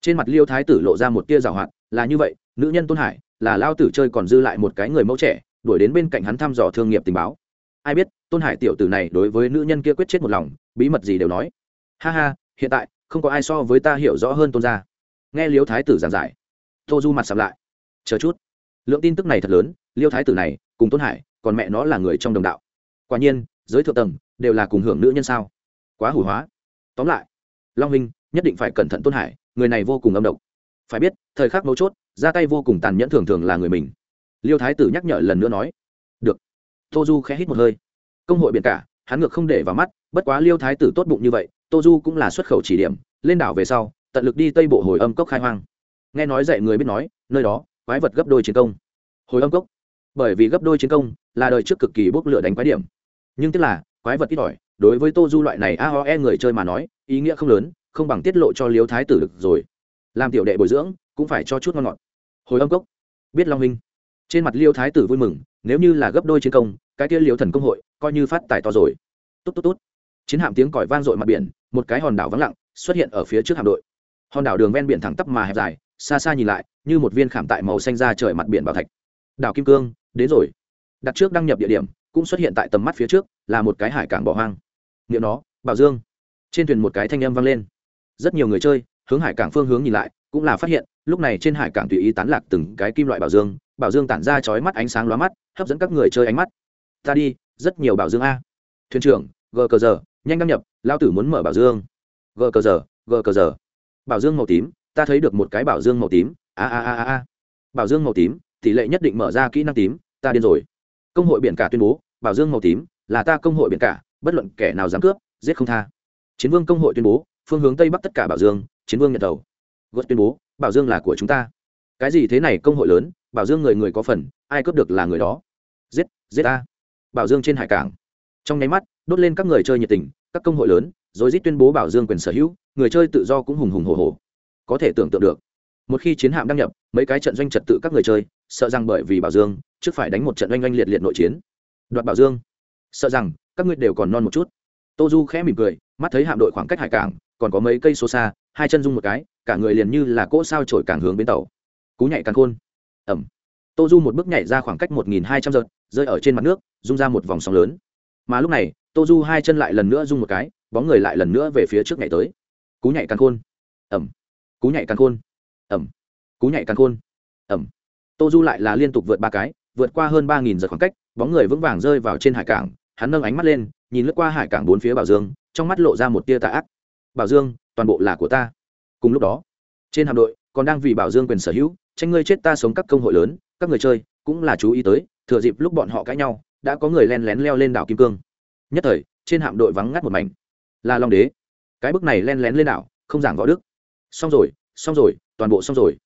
trên mặt liêu thái tử lộ ra một tia rào hoạt, là như vậy, nữ nhân tôn hải, là lao tử chơi còn dư lại một cái người mẫu trẻ, đuổi đến bên cạnh hắn thăm dò thương nghiệp tình báo. Ai biết, tôn hải tiểu tử này đối với nữ nhân kia quyết chết một lòng, bí mật gì đều nói. Ha ha, hiện tại, không có ai so với ta hiểu rõ hơn tôn gia. Nghe liêu thái tử giảng giải, tô du mặt sầm lại. Chờ chút. Lượng tin tức này thật lớn, liêu thái tử này, cùng tôn hải, còn mẹ nó là người trong đồng đạo quả nhiên, giới thượng tầng đều là cùng hưởng nữ nhân sao? Quá hủ hóa. Tóm lại, long minh nhất định phải cẩn thận tôn hải, người này vô cùng âm độc. Phải biết, thời khắc mấu chốt, ra tay vô cùng tàn nhẫn thường thường là người mình. Liêu thái tử nhắc nhở lần nữa nói, được. Tô du khẽ hít một hơi. Công hội biển cả, hắn ngược không để vào mắt, bất quá liêu thái tử tốt bụng như vậy, tô du cũng là xuất khẩu chỉ điểm, lên đảo về sau, tận lực đi tây bộ hồi âm cốc khai hoang. Nghe nói dạy người biết nói, nơi đó, quái vật gấp đôi chiến công. Hồi âm cốc? Bởi vì gấp đôi chiến công là đời trước cực kỳ bốc lửa đánh quái điểm nhưng tức là, quái vật ít ỏi, đối với tô du loại này a ho e người chơi mà nói, ý nghĩa không lớn, không bằng tiết lộ cho liêu thái tử được rồi. Làm tiểu đệ bồi dưỡng, cũng phải cho chút ngon ngọt. Hồi âm cốc. Biết long minh trên mặt liêu thái tử vui mừng, nếu như là gấp đôi chiến công, cái kia liêu thần công hội, coi như phát tài to rồi. Tốt tốt tốt chiến hạm tiếng còi vang dội mặt biển, một cái hòn đảo vắng lặng, xuất hiện ở phía trước hạm đội. Hòn đảo đường ven biển thẳng tắp mà hẹp dài, xa xa nhìn lại, như một viên khảm tại màu xanh ra trời mặt biển bảo thạch. Đảo kim cương, đến rồi. Đặt trước đăng nhập địa điểm cũng xuất hiện tại tầm mắt phía trước, là một cái hải cảng bỏ hoang. Miệng nó, bảo dương. Trên thuyền một cái thanh âm vang lên. Rất nhiều người chơi, hướng hải cảng phương hướng nhìn lại, cũng là phát hiện, lúc này trên hải cảng tùy ý tán lạc từng cái kim loại bảo dương. Bảo dương tản ra chói mắt ánh sáng lóa mắt, hấp dẫn các người chơi ánh mắt. Ta đi, rất nhiều bảo dương a. Thuyền trưởng, gờ cờ giờ, nhanh đăng nhập, lao tử muốn mở bảo dương. Gờ cờ giờ, gờ cờ giờ. Bảo dương màu tím, ta thấy được một cái bảo dương màu tím. A a a a. Bảo dương màu tím, tỷ lệ nhất định mở ra kỹ năng tím, ta điên rồi công hội biển cả tuyên bố, bảo dương màu tím là ta công hội biển cả, bất luận kẻ nào dám cướp, giết không tha. Chiến vương công hội tuyên bố, phương hướng tây bắc tất cả bảo dương, chiến vương nhận đầu. Gót tuyên bố, bảo dương là của chúng ta. Cái gì thế này công hội lớn, bảo dương người người có phần, ai cướp được là người đó. Giết giết ta. Bảo dương trên hải cảng. Trong nháy mắt, đốt lên các người chơi nhiệt tình, các công hội lớn, rồi rít tuyên bố bảo dương quyền sở hữu, người chơi tự do cũng hùng hùng hồ hồ có thể tưởng tượng được. Một khi chiến hạm đăng nhập, mấy cái trận doanh trật tự các người chơi sợ rằng bởi vì bảo dương, trước phải đánh một trận oanh oanh liệt liệt nội chiến. Đoạt bảo dương. Sợ rằng, các ngươi đều còn non một chút. Tô du khẽ mỉm cười, mắt thấy hạm đội khoảng cách hải cảng, còn có mấy cây số xa, hai chân dung một cái, cả người liền như là cỗ sao trổi càng hướng bến tàu. Cú nhảy càng khôn. Ẩm. Tô du một bước nhảy ra khoảng cách một nghìn hai trăm giật, rơi ở trên mặt nước, rung ra một vòng sóng lớn. Mà lúc này, tô du hai chân lại lần nữa rung một cái, bóng người lại lần nữa về phía trước nhảy tới. Cú nhảy càng khôn. Ẩm. Cú nhảy càng khôn. Ẩm. Cú nhảy càng khôn. Ẩm tô du lại là liên tục vượt ba cái, vượt qua hơn ba nghìn giờ khoảng cách, bóng người vững vàng rơi vào trên hải cảng, hắn nâng ánh mắt lên, nhìn lướt qua hải cảng bốn phía bảo dương, trong mắt lộ ra một tia tạ ác. Bảo dương, toàn bộ là của ta. Cùng lúc đó, trên hạm đội còn đang vì bảo dương quyền sở hữu, tranh ngươi chết ta sống các công hội lớn, các người chơi cũng là chú ý tới, thừa dịp lúc bọn họ cãi nhau, đã có người len lén leo lên đảo kim cương. Nhất thời, trên hạm đội vắng ngắt một mảnh. Là long đế, cái bức này len lén lên đảo, không giảng võ đức. Xong rồi xong rồi, toàn bộ xong rồi.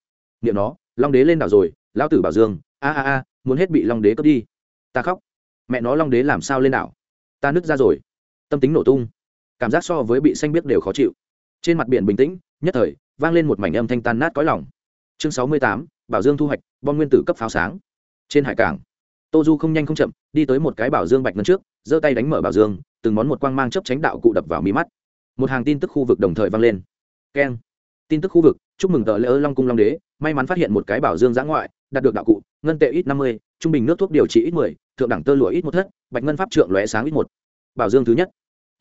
Niệm nó, long đế lên đảo rồi lão tử bảo dương, a a a, muốn hết bị long đế cướp đi. Ta khóc. Mẹ nó long đế làm sao lên đảo? Ta nứt ra rồi. Tâm tính nổ tung. Cảm giác so với bị xanh biết đều khó chịu. Trên mặt biển bình tĩnh, nhất thời, vang lên một mảnh âm thanh tan nát cõi lòng. Chương sáu mươi tám, bảo dương thu hoạch, bom nguyên tử cấp pháo sáng. Trên hải cảng, tô du không nhanh không chậm, đi tới một cái bảo dương bạch ngân trước, giơ tay đánh mở bảo dương, từng món một quang mang chấp tránh đạo cụ đập vào mí mắt. Một hàng tin tức khu vực đồng thời vang lên. Keng. Tin tức khu vực, chúc mừng tờ lễ ơ long cung long đế, may mắn phát hiện một cái bảo dương giã ngoại đạt được đạo cụ, ngân tệ ít năm mươi, trung bình nước thuốc điều trị ít mười, thượng đẳng tơ lụa ít một thất, bạch ngân pháp trượng lóe sáng ít một. Bảo dương thứ nhất.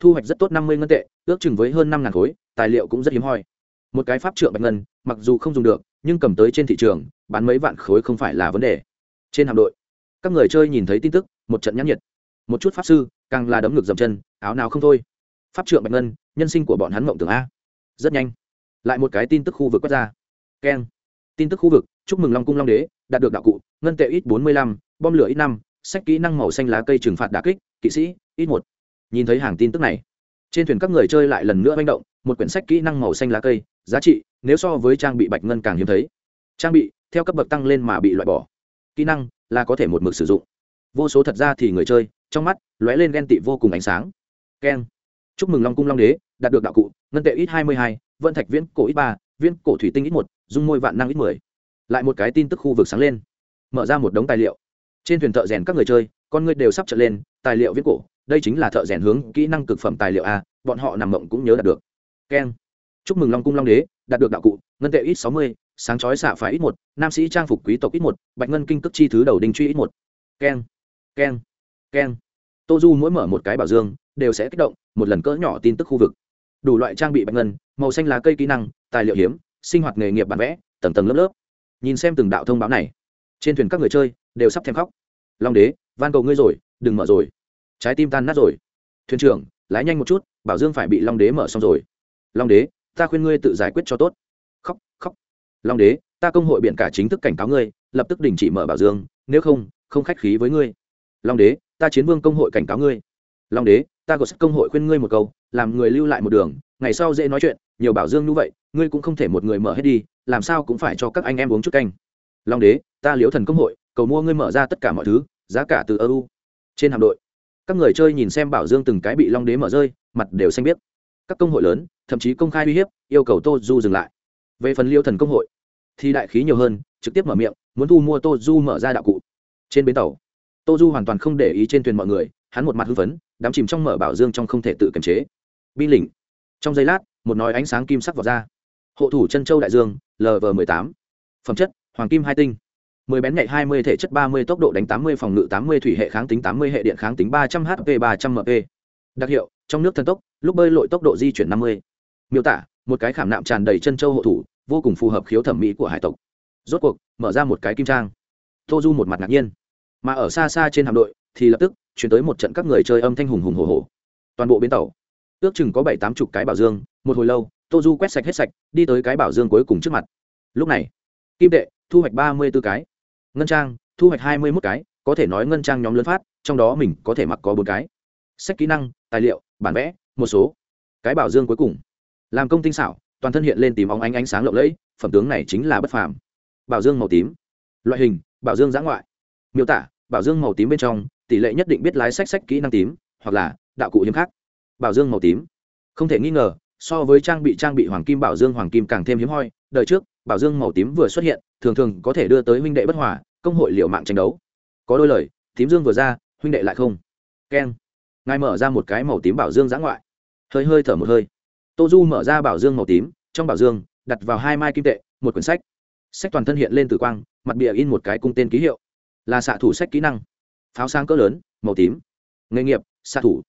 Thu hoạch rất tốt năm mươi ngân tệ, ước chừng với hơn năm ngàn khối, tài liệu cũng rất hiếm hoi. Một cái pháp trượng bạch ngân, mặc dù không dùng được, nhưng cầm tới trên thị trường, bán mấy vạn khối không phải là vấn đề. Trên hạm đội, các người chơi nhìn thấy tin tức, một trận nhãn nhiệt. Một chút pháp sư, càng là đấm ngực dầm chân, áo nào không thôi. Pháp trượng bạch ngân, nhân sinh của bọn hắn mộng tưởng a. Rất nhanh. Lại một cái tin tức khu vực quét ra. Keng. Tin tức khu vực chúc mừng long cung long đế, đạt được đạo cụ, ngân tệ ít bốn mươi lăm, bom lửa ít năm, sách kỹ năng màu xanh lá cây trừng phạt đà kích, kỵ sĩ, ít một. Nhìn thấy hàng tin tức này, trên thuyền các người chơi lại lần nữa manh động, một quyển sách kỹ năng màu xanh lá cây, giá trị, nếu so với trang bị bạch ngân càng hiếm thấy. Trang bị, theo cấp bậc tăng lên mà bị loại bỏ. Kỹ năng, là có thể một mực sử dụng. Vô số thật ra thì người chơi, trong mắt, lóe lên ghen tị vô cùng ánh sáng. Keng. Chúc mừng long cung long đế, đạt được đạo cụ, ngân tệ ít hai mươi hai, vận thạch viễn cổ ít ba viên cổ thủy tinh ít một, dung môi vạn năng ít mười lại một cái tin tức khu vực sáng lên. Mở ra một đống tài liệu. Trên thuyền thợ rèn các người chơi, con người đều sắp trở lên, tài liệu viết cổ, đây chính là thợ rèn hướng kỹ năng cực phẩm tài liệu a, bọn họ nằm mộng cũng nhớ đạt được. Keng. Chúc mừng long cung long đế, đạt được đạo cụ, ngân tệ ít sáu mươi, sáng chói xạ phải ít một, nam sĩ trang phục quý tộc ít một, bạch ngân kinh tức chi thứ đầu đình truy ít một. Keng. Keng. Keng. Tô du mỗi mở một cái bảo dương, đều sẽ kích động, một lần cỡ nhỏ tin tức khu vực. Đủ loại trang bị bạch ngân, màu xanh lá cây kỹ năng, tài liệu hiếm, sinh hoạt nghề nghiệp bản vẽ, tầng tầng lớp lớp nhìn xem từng đạo thông báo này. Trên thuyền các người chơi đều sắp thèm khóc. Long đế, van cầu ngươi rồi, đừng mở rồi. Trái tim tan nát rồi. Thuyền trưởng, lái nhanh một chút, bảo dương phải bị long đế mở xong rồi. Long đế, ta khuyên ngươi tự giải quyết cho tốt. Khóc khóc. Long đế, ta công hội biện cả chính thức cảnh cáo ngươi, lập tức đình chỉ mở bảo dương, nếu không không khách khí với ngươi. Long đế, ta chiến vương công hội cảnh cáo ngươi. Long đế, ta có sức công hội khuyên ngươi một câu, làm người lưu lại một đường, ngày sau dễ nói chuyện nhiều bảo dương như vậy, ngươi cũng không thể một người mở hết đi, làm sao cũng phải cho các anh em uống chút canh. Long đế, ta liễu thần công hội, cầu mua ngươi mở ra tất cả mọi thứ, giá cả từ eu trên hạm đội, các người chơi nhìn xem bảo dương từng cái bị long đế mở rơi, mặt đều xanh biết các công hội lớn, thậm chí công khai uy hiếp, yêu cầu tô du dừng lại. Về phần liêu thần công hội, thì đại khí nhiều hơn, trực tiếp mở miệng, muốn thu mua tô du mở ra đạo cụ. Trên bến tàu, tô du hoàn toàn không để ý trên thuyền mọi người, hắn một mặt hưng phấn đám chìm trong mở bảo dương trong không thể tự kiềm chế. Bi lỉnh trong giây lát một nói ánh sáng kim sắc vào ra. Hộ thủ chân châu đại dương lv m ộ tám. Phẩm chất, hoàng kim hai tinh. Mười bén nhạy hai mươi thể chất ba mươi tốc độ đánh tám mươi phòng ngự tám mươi thủy hệ kháng tính tám mươi hệ điện kháng tính ba trăm hp ba trăm mp đặc hiệu, trong nước thần tốc, lúc bơi lội tốc độ di chuyển năm mươi. Miêu tả, một cái khảm nạm tràn đầy chân châu hộ thủ, vô cùng phù hợp khiếu thẩm mỹ của hải tộc. Rốt cuộc, mở ra một cái kim trang. Tô du một mặt ngạc nhiên. Mà ở xa xa trên hạm đội, thì lập tức, chuyển tới một trận các người chơi âm thanh hùng hùng hồ hồ. Toàn bộ bến tàu ước chừng có bảy tám chục cái bảo dương, một hồi lâu tô du quét sạch hết sạch, đi tới cái bảo dương cuối cùng trước mặt. Lúc này, kim tệ thu hoạch ba mươi b ố cái. Ngân trang, thu hoạch hai mươi mốt cái, có thể nói ngân trang nhóm lớn phát, trong đó mình có thể mặc có bốn cái. Sách kỹ năng, tài liệu, bản vẽ, một số cái bảo dương cuối cùng. Làm công tinh xảo, toàn thân hiện lên tìm óng ánh ánh sáng lộng lẫy, phẩm tướng này chính là bất phàm. Bảo dương màu tím. Loại hình, bảo dương giã ngoại. Miêu tả, bảo dương màu tím bên trong, tỷ lệ nhất định biết lái sách sách kỹ năng tím, hoặc là đạo cụ hiếm khác bảo dương màu tím. Không thể nghi ngờ, so với trang bị trang bị hoàng kim, bảo dương hoàng kim càng thêm hiếm hoi. Đời trước, bảo dương màu tím vừa xuất hiện, thường thường có thể đưa tới huynh đệ bất hòa, công hội liệu mạng tranh đấu. Có đôi lời, tím dương vừa ra, huynh đệ lại không. Keng. Ngài mở ra một cái màu tím bảo dương giã ngoại. Hơi hơi thở một hơi. Tô du mở ra bảo dương màu tím, trong bảo dương, đặt vào hai mai kim tệ, một quyển sách. Sách toàn thân hiện lên từ quang, mặt bìa in một cái cung tên ký hiệu. Là xạ thủ sách kỹ năng. Pháo sáng cỡ lớn, màu tím. Nghề nghiệp, xạ thủ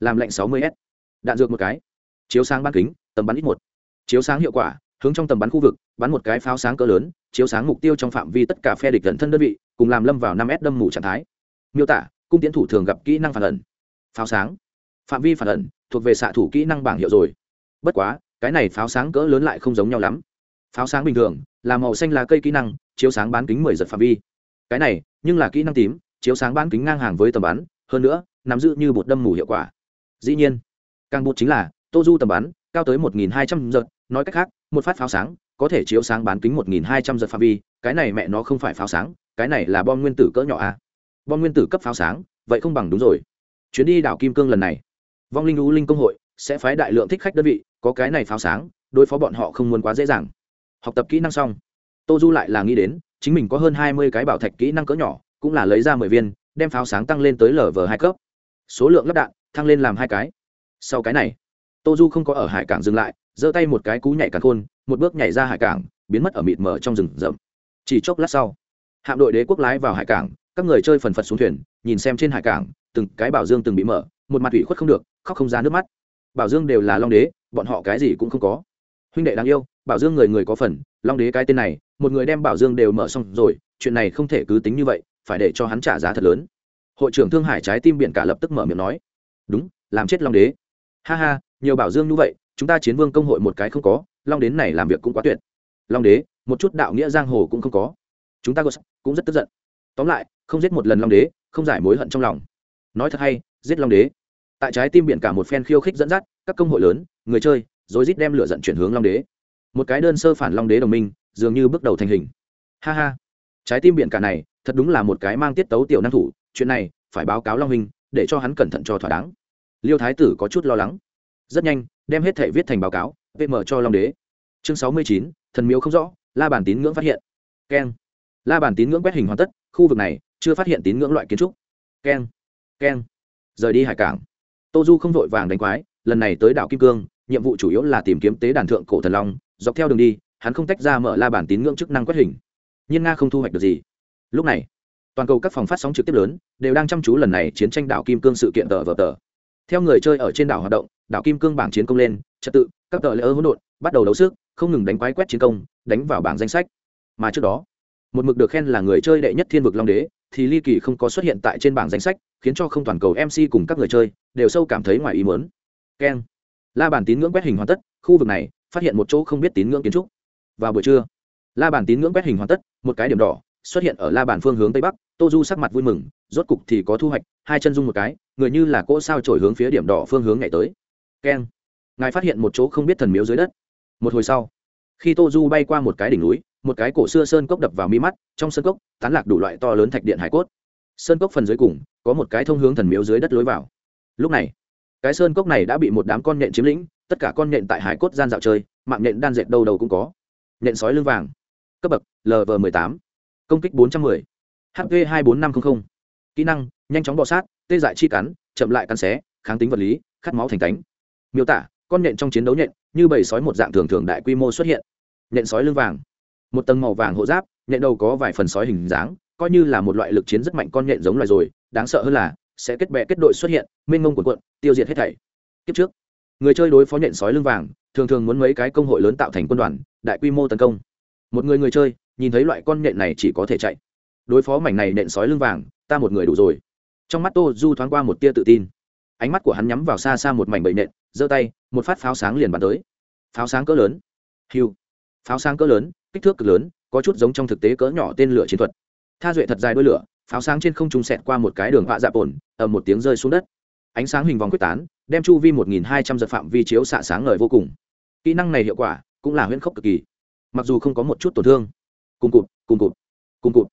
làm lệnh sáu mươi s. Đạn dược một cái. Chiếu sáng bán kính, tầm bắn ít một. Chiếu sáng hiệu quả, hướng trong tầm bắn khu vực, bắn một cái pháo sáng cỡ lớn, chiếu sáng mục tiêu trong phạm vi tất cả phe địch gần thân đơn vị, cùng làm lâm vào năm s đâm mù trạng thái. Miêu tả, cung tiến thủ thường gặp kỹ năng phản ẩn. Pháo sáng. Phạm vi phản ẩn, thuộc về xạ thủ kỹ năng bảng hiệu rồi. Bất quá, cái này pháo sáng cỡ lớn lại không giống nhau lắm. Pháo sáng bình thường, là màu xanh là cây kỹ năng, chiếu sáng bán kính mười giật phạm vi. Cái này, nhưng là kỹ năng tím, chiếu sáng bán kính ngang hàng với tầm bắn. Hơn nữa, nắm giữ như bột đâm mù hiệu quả dĩ nhiên, càng bột chính là tô du tầm bắn, cao tới một nghìn hai trăm giật nói cách khác, một phát pháo sáng, có thể chiếu sáng bán kính một nghìn hai trăm giật pha vi. Cái này mẹ nó không phải pháo sáng, cái này là bom nguyên tử cỡ nhỏ a. Bom nguyên tử cấp pháo sáng, vậy không bằng đúng rồi. Chuyến đi đảo kim cương lần này, vong linh u linh công hội sẽ phái đại lượng thích khách đơn vị, có cái này pháo sáng, đối phó bọn họ không muốn quá dễ dàng. Học tập kỹ năng xong tô du lại là nghĩ đến, chính mình có hơn hai mươi cái bảo thạch kỹ năng cỡ nhỏ, cũng là lấy ra mười viên, đem pháo sáng tăng lên tới lv hai cấp. Số lượng lắp đạn thăng lên làm hai cái. Sau cái này tô du không có ở hải cảng dừng lại, giơ tay một cái cú nhảy càng khôn, một bước nhảy ra hải cảng, biến mất ở mịt mờ trong rừng rậm. Chỉ chốc lát sau, hạm đội đế quốc lái vào hải cảng, các người chơi phần phật xuống thuyền, nhìn xem trên hải cảng, từng cái bảo dương từng bị mở, một mặt ủy khuất không được, khóc không ra nước mắt. Bảo dương đều là long đế, bọn họ cái gì cũng không có. Huynh đệ đáng yêu, bảo dương người người có phần, long đế cái tên này, một người đem bảo dương đều mở xong rồi, chuyện này không thể cứ tính như vậy, phải để cho hắn trả giá thật lớn. Hội trưởng thương hải trái tim biển cả lập tức mở miệng nói đúng làm chết long đế. Ha ha nhiều bảo dương như vậy chúng ta chiến vương công hội một cái không có long đến này làm việc cũng quá tuyệt. Long đế một chút đạo nghĩa giang hồ cũng không có. Chúng ta cũng rất tức giận. Tóm lại không giết một lần long đế không giải mối hận trong lòng. Nói thật hay giết long đế. Tại trái tim biển cả một phen khiêu khích dẫn dắt các công hội lớn người chơi rồi rít đem lửa giận chuyển hướng long đế. Một cái đơn sơ phản long đế đồng minh dường như bước đầu thành hình. Ha ha. Trái tim biển cả này thật đúng là một cái mang tiết tấu tiểu năng thủ chuyện này phải báo cáo long Minh, để cho hắn cẩn thận cho thỏa đáng liêu thái tử có chút lo lắng. Rất nhanh, đem hết thể viết thành báo cáo vm cho long đế. Chương sáu mươi chín, thần miếu không rõ, la bàn tín ngưỡng phát hiện. Keng. La bàn tín ngưỡng quét hình hoàn tất, khu vực này chưa phát hiện tín ngưỡng loại kiến trúc. Keng. Keng. Rời đi hải cảng. Tô du không vội vàng đánh quái, lần này tới đảo kim cương, nhiệm vụ chủ yếu là tìm kiếm tế đàn thượng cổ thần long, dọc theo đường đi, hắn không tách ra mở la bản tín ngưỡng chức năng quét hình. Nhưng nga không thu hoạch được gì. Lúc này, toàn cầu các phòng phát sóng trực tiếp lớn, đều đang chăm chú lần này chiến tranh đảo kim cương sự kiện tờ vờ tờ theo người chơi ở trên đảo hoạt động, đảo kim cương bảng chiến công lên, trật tự, các tờ lễ ơ hỗn độn, bắt đầu đấu sức không ngừng đánh quái quét chiến công, đánh vào bảng danh sách. Mà trước đó, một mực được khen là người chơi đệ nhất thiên vực long đế, thì ly kỳ không có xuất hiện tại trên bảng danh sách, khiến cho không toàn cầu mc cùng các người chơi đều sâu cảm thấy ngoài ý muốn. Keng. La bàn tín ngưỡng quét hình hoàn tất, khu vực này, phát hiện một chỗ không biết tín ngưỡng kiến trúc. Vào buổi trưa, la bàn tín ngưỡng quét hình hoàn tất, một cái điểm đỏ xuất hiện ở la bàn phương hướng tây bắc, tô du sắc mặt vui mừng, rốt cục thì có thu hoạch, hai chân dung một cái, người như là cỗ sao trổi hướng phía điểm đỏ phương hướng ngày tới. Keng. Ngài phát hiện một chỗ không biết thần miếu dưới đất. Một hồi sau, khi tô du bay qua một cái đỉnh núi, một cái cổ xưa sơn cốc đập vào mi mắt, trong sơn cốc, tán lạc đủ loại to lớn thạch điện hải cốt. Sơn cốc phần dưới cùng, có một cái thông hướng thần miếu dưới đất lối vào. Lúc này, cái sơn cốc này đã bị một đám con nhện chiếm lĩnh, tất cả con nhện tại hải cốt gian dạo chơi, mạng nhện đan dệt đâu đầu cũng có. Nhện sói lưng vàng. Cấp bậc lv m ộ tám công kích bốn trăm m ư ơ i hp hai bốn năm trăm linh kỹ năng, nhanh chóng bọ sát, tê dại chi cắn, chậm lại cắn xé, kháng tính vật lý, khát máu thành cánh. Miêu tả, con nhện trong chiến đấu nhện, như bầy sói một dạng thường thường đại quy mô xuất hiện. Nhện sói lưng vàng. Một tầng màu vàng hộ giáp, nhện đầu có vài phần sói hình dáng, coi như là một loại lực chiến rất mạnh con nhện giống loài rồi, đáng sợ hơn là, sẽ kết bè kết đội xuất hiện, mênh mông quần quận tiêu diệt hết thảy. Kiếp trước, người chơi đối phó nhện sói lưng vàng, thường thường muốn mấy cái công hội lớn tạo thành quân đoàn, đại quy mô tấn công. Một người người chơi nhìn thấy loại con nện này chỉ có thể chạy. Đối phó mảnh này nện sói lưng vàng, ta một người đủ rồi. Trong mắt tô du thoáng qua một tia tự tin. Ánh mắt của hắn nhắm vào xa xa một mảnh bậy nện, giơ tay, một phát pháo sáng liền bắn tới. Pháo sáng cỡ lớn. Hiu. Pháo sáng cỡ lớn, kích thước cực lớn, có chút giống trong thực tế cỡ nhỏ tên lửa chiến thuật. Tha duệ thật dài đôi lửa, pháo sáng trên không trung sẹt qua một cái đường họa dạp bổn ầm một tiếng rơi xuống đất. Ánh sáng hình vòng quyết tán, đem chu vi một nghìn hai trăm giật phạm vi chiếu xạ sáng ngời vô cùng. Kỹ năng này hiệu quả cũng là huyễn khốc cực kỳ. Mặc dù không có một chút tổn thương cùng cụt cùng cụt cùng cụt.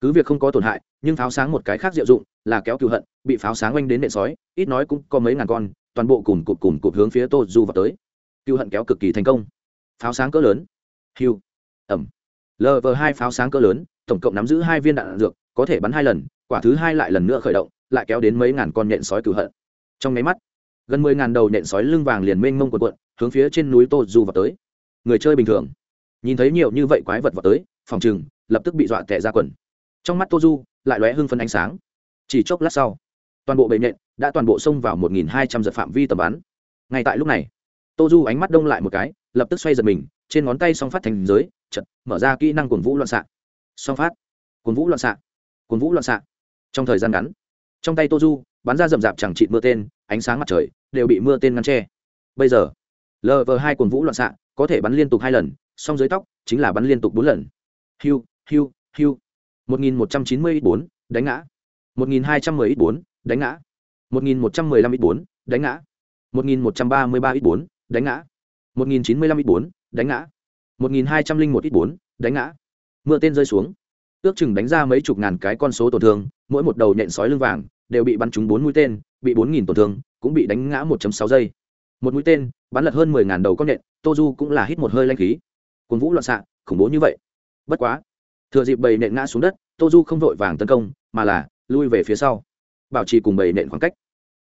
Cứ việc không có tổn hại, nhưng pháo sáng một cái khác diệu dụng là kéo cựu hận, bị pháo sáng oanh đến nện sói, ít nói cũng có mấy ngàn con, toàn bộ cùng cụt cùng cụt hướng phía tô du vào tới. Cựu hận kéo cực kỳ thành công. Pháo sáng cỡ lớn. Hiu. Ẩm. Lv hai pháo sáng cỡ lớn, tổng cộng nắm giữ hai viên đạn dược, có thể bắn hai lần, quả thứ hai lại lần nữa khởi động, lại kéo đến mấy ngàn con nhện sói cựu hận. Trong máy mắt, gần mười ngàn đầu nhện sói lưng vàng liền mênh mông quần quận hướng phía trên núi tô du vào tới. Người chơi bình thường, nhìn thấy nhiều như vậy quái vật vào tới phòng chừng lập tức bị dọa tệ ra quần. Trong mắt tô du lại lóe hưng phân ánh sáng. Chỉ chốc lát sau, toàn bộ bệ nhện đã toàn bộ xông vào một nghìn hai trăm giật phạm vi tầm bắn. Ngay tại lúc này tô du ánh mắt đông lại một cái, lập tức xoay giật mình, trên ngón tay song phát thành giới chật mở ra kỹ năng cổn vũ loạn xạ. Song phát. Cổn vũ loạn xạ. Cổn vũ loạn xạ. Trong thời gian ngắn, trong tay tô du bắn ra rậm rạp chẳng trị mưa tên, ánh sáng mặt trời đều bị mưa tên ngăn tre bây giờ lv hai cổn vũ loạn xạ có thể bắn liên tục hai lần, song dưới tóc chính là bắn liên tục bốn lần hiu hiu hiu. Một nghìn một trăm chín mươi ít bốn, đánh ngã. Một nghìn hai trăm mười ít bốn, đánh ngã. Một nghìn một trăm mười lăm ít bốn, đánh ngã. Một nghìn một trăm ba mươi ba ít bốn, đánh ngã. Một nghìn chín mươi lăm ít bốn, đánh ngã. Một nghìn hai trăm linh một ít bốn, đánh ngã. Mưa tên rơi xuống. Ước chừng đánh ra mấy chục ngàn cái con số tổn thương, mỗi một đầu nện sói lưng vàng đều bị bắn trúng bốn mũi tên, bị bốn nghìn tổn thương, cũng bị đánh ngã một sáu giây. Một mũi tên bắn lật hơn mười ngàn đầu con nện tô du cũng là hít một hơi lanh khí. Cồn vũ loạn xạ, khủng bố như vậy bất quá, thừa dịp bầy nện ngã xuống đất tô du không vội vàng tấn công, mà là lui về phía sau, bảo trì cùng bầy nện khoảng cách.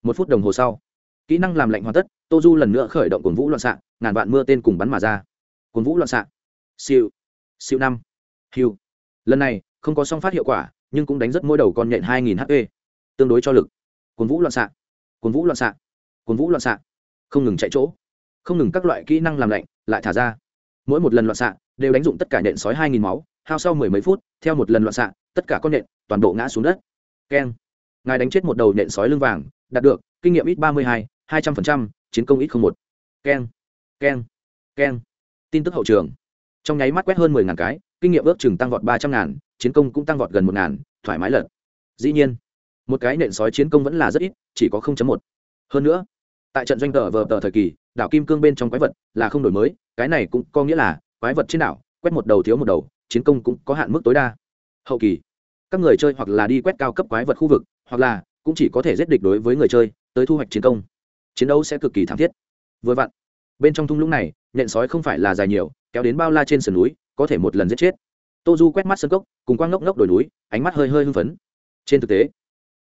Một phút đồng hồ sau, kỹ năng làm lạnh hoàn tất tô du lần nữa khởi động cồn vũ loạn xạ, ngàn vạn mưa tên cùng bắn mà ra. Cồn vũ loạn xạ. Siêu. Siêu năm. Hiu lần này, không có song phát hiệu quả, nhưng cũng đánh rất mỗi đầu con nhện hai nghìn hp tương đối cho lực. Cồn vũ loạn xạ. Cồn vũ loạn xạ. Cồn vũ loạn xạ. Không ngừng chạy chỗ. Không ngừng các loại kỹ năng làm lạnh, lại thả ra. Mỗi một lần loạn xạ đều đánh dụng tất cả nện sói hai nghìn máu hao sau mười mấy phút theo một lần loạn xạ tất cả con nện, toàn bộ ngã xuống đất. Keng. Ngài đánh chết một đầu nện sói lưng vàng đạt được kinh nghiệm ít ba mươi hai hai trăm linh chiến công ít không một. Keng. Keng. Keng. Tin tức hậu trường. Trong nháy mắt quét hơn mười ngàn cái kinh nghiệm ước chừng tăng vọt ba trăm ngàn chiến công cũng tăng vọt gần một ngàn thoải mái lật. Dĩ nhiên một cái nện sói chiến công vẫn là rất ít chỉ có một. Hơn nữa tại trận doanh tờ vờ tờ thời kỳ đảo kim cương bên trong quái vật là không đổi mới cái này cũng có nghĩa là quái vật trên đảo, quét một đầu thiếu một đầu, chiến công cũng có hạn mức tối đa. Hậu kỳ, các người chơi hoặc là đi quét cao cấp quái vật khu vực, hoặc là cũng chỉ có thể giết địch đối với người chơi, tới thu hoạch chiến công. Chiến đấu sẽ cực kỳ thảm thiết. Vừa vặn, bên trong thung lũng này, nhện sói không phải là dài nhiều, kéo đến bao la trên sườn núi, có thể một lần giết chết. Tô du quét mắt sân cốc, cùng quang ngốc ngốc đồi núi, ánh mắt hơi hơi hưng phấn. Trên thực tế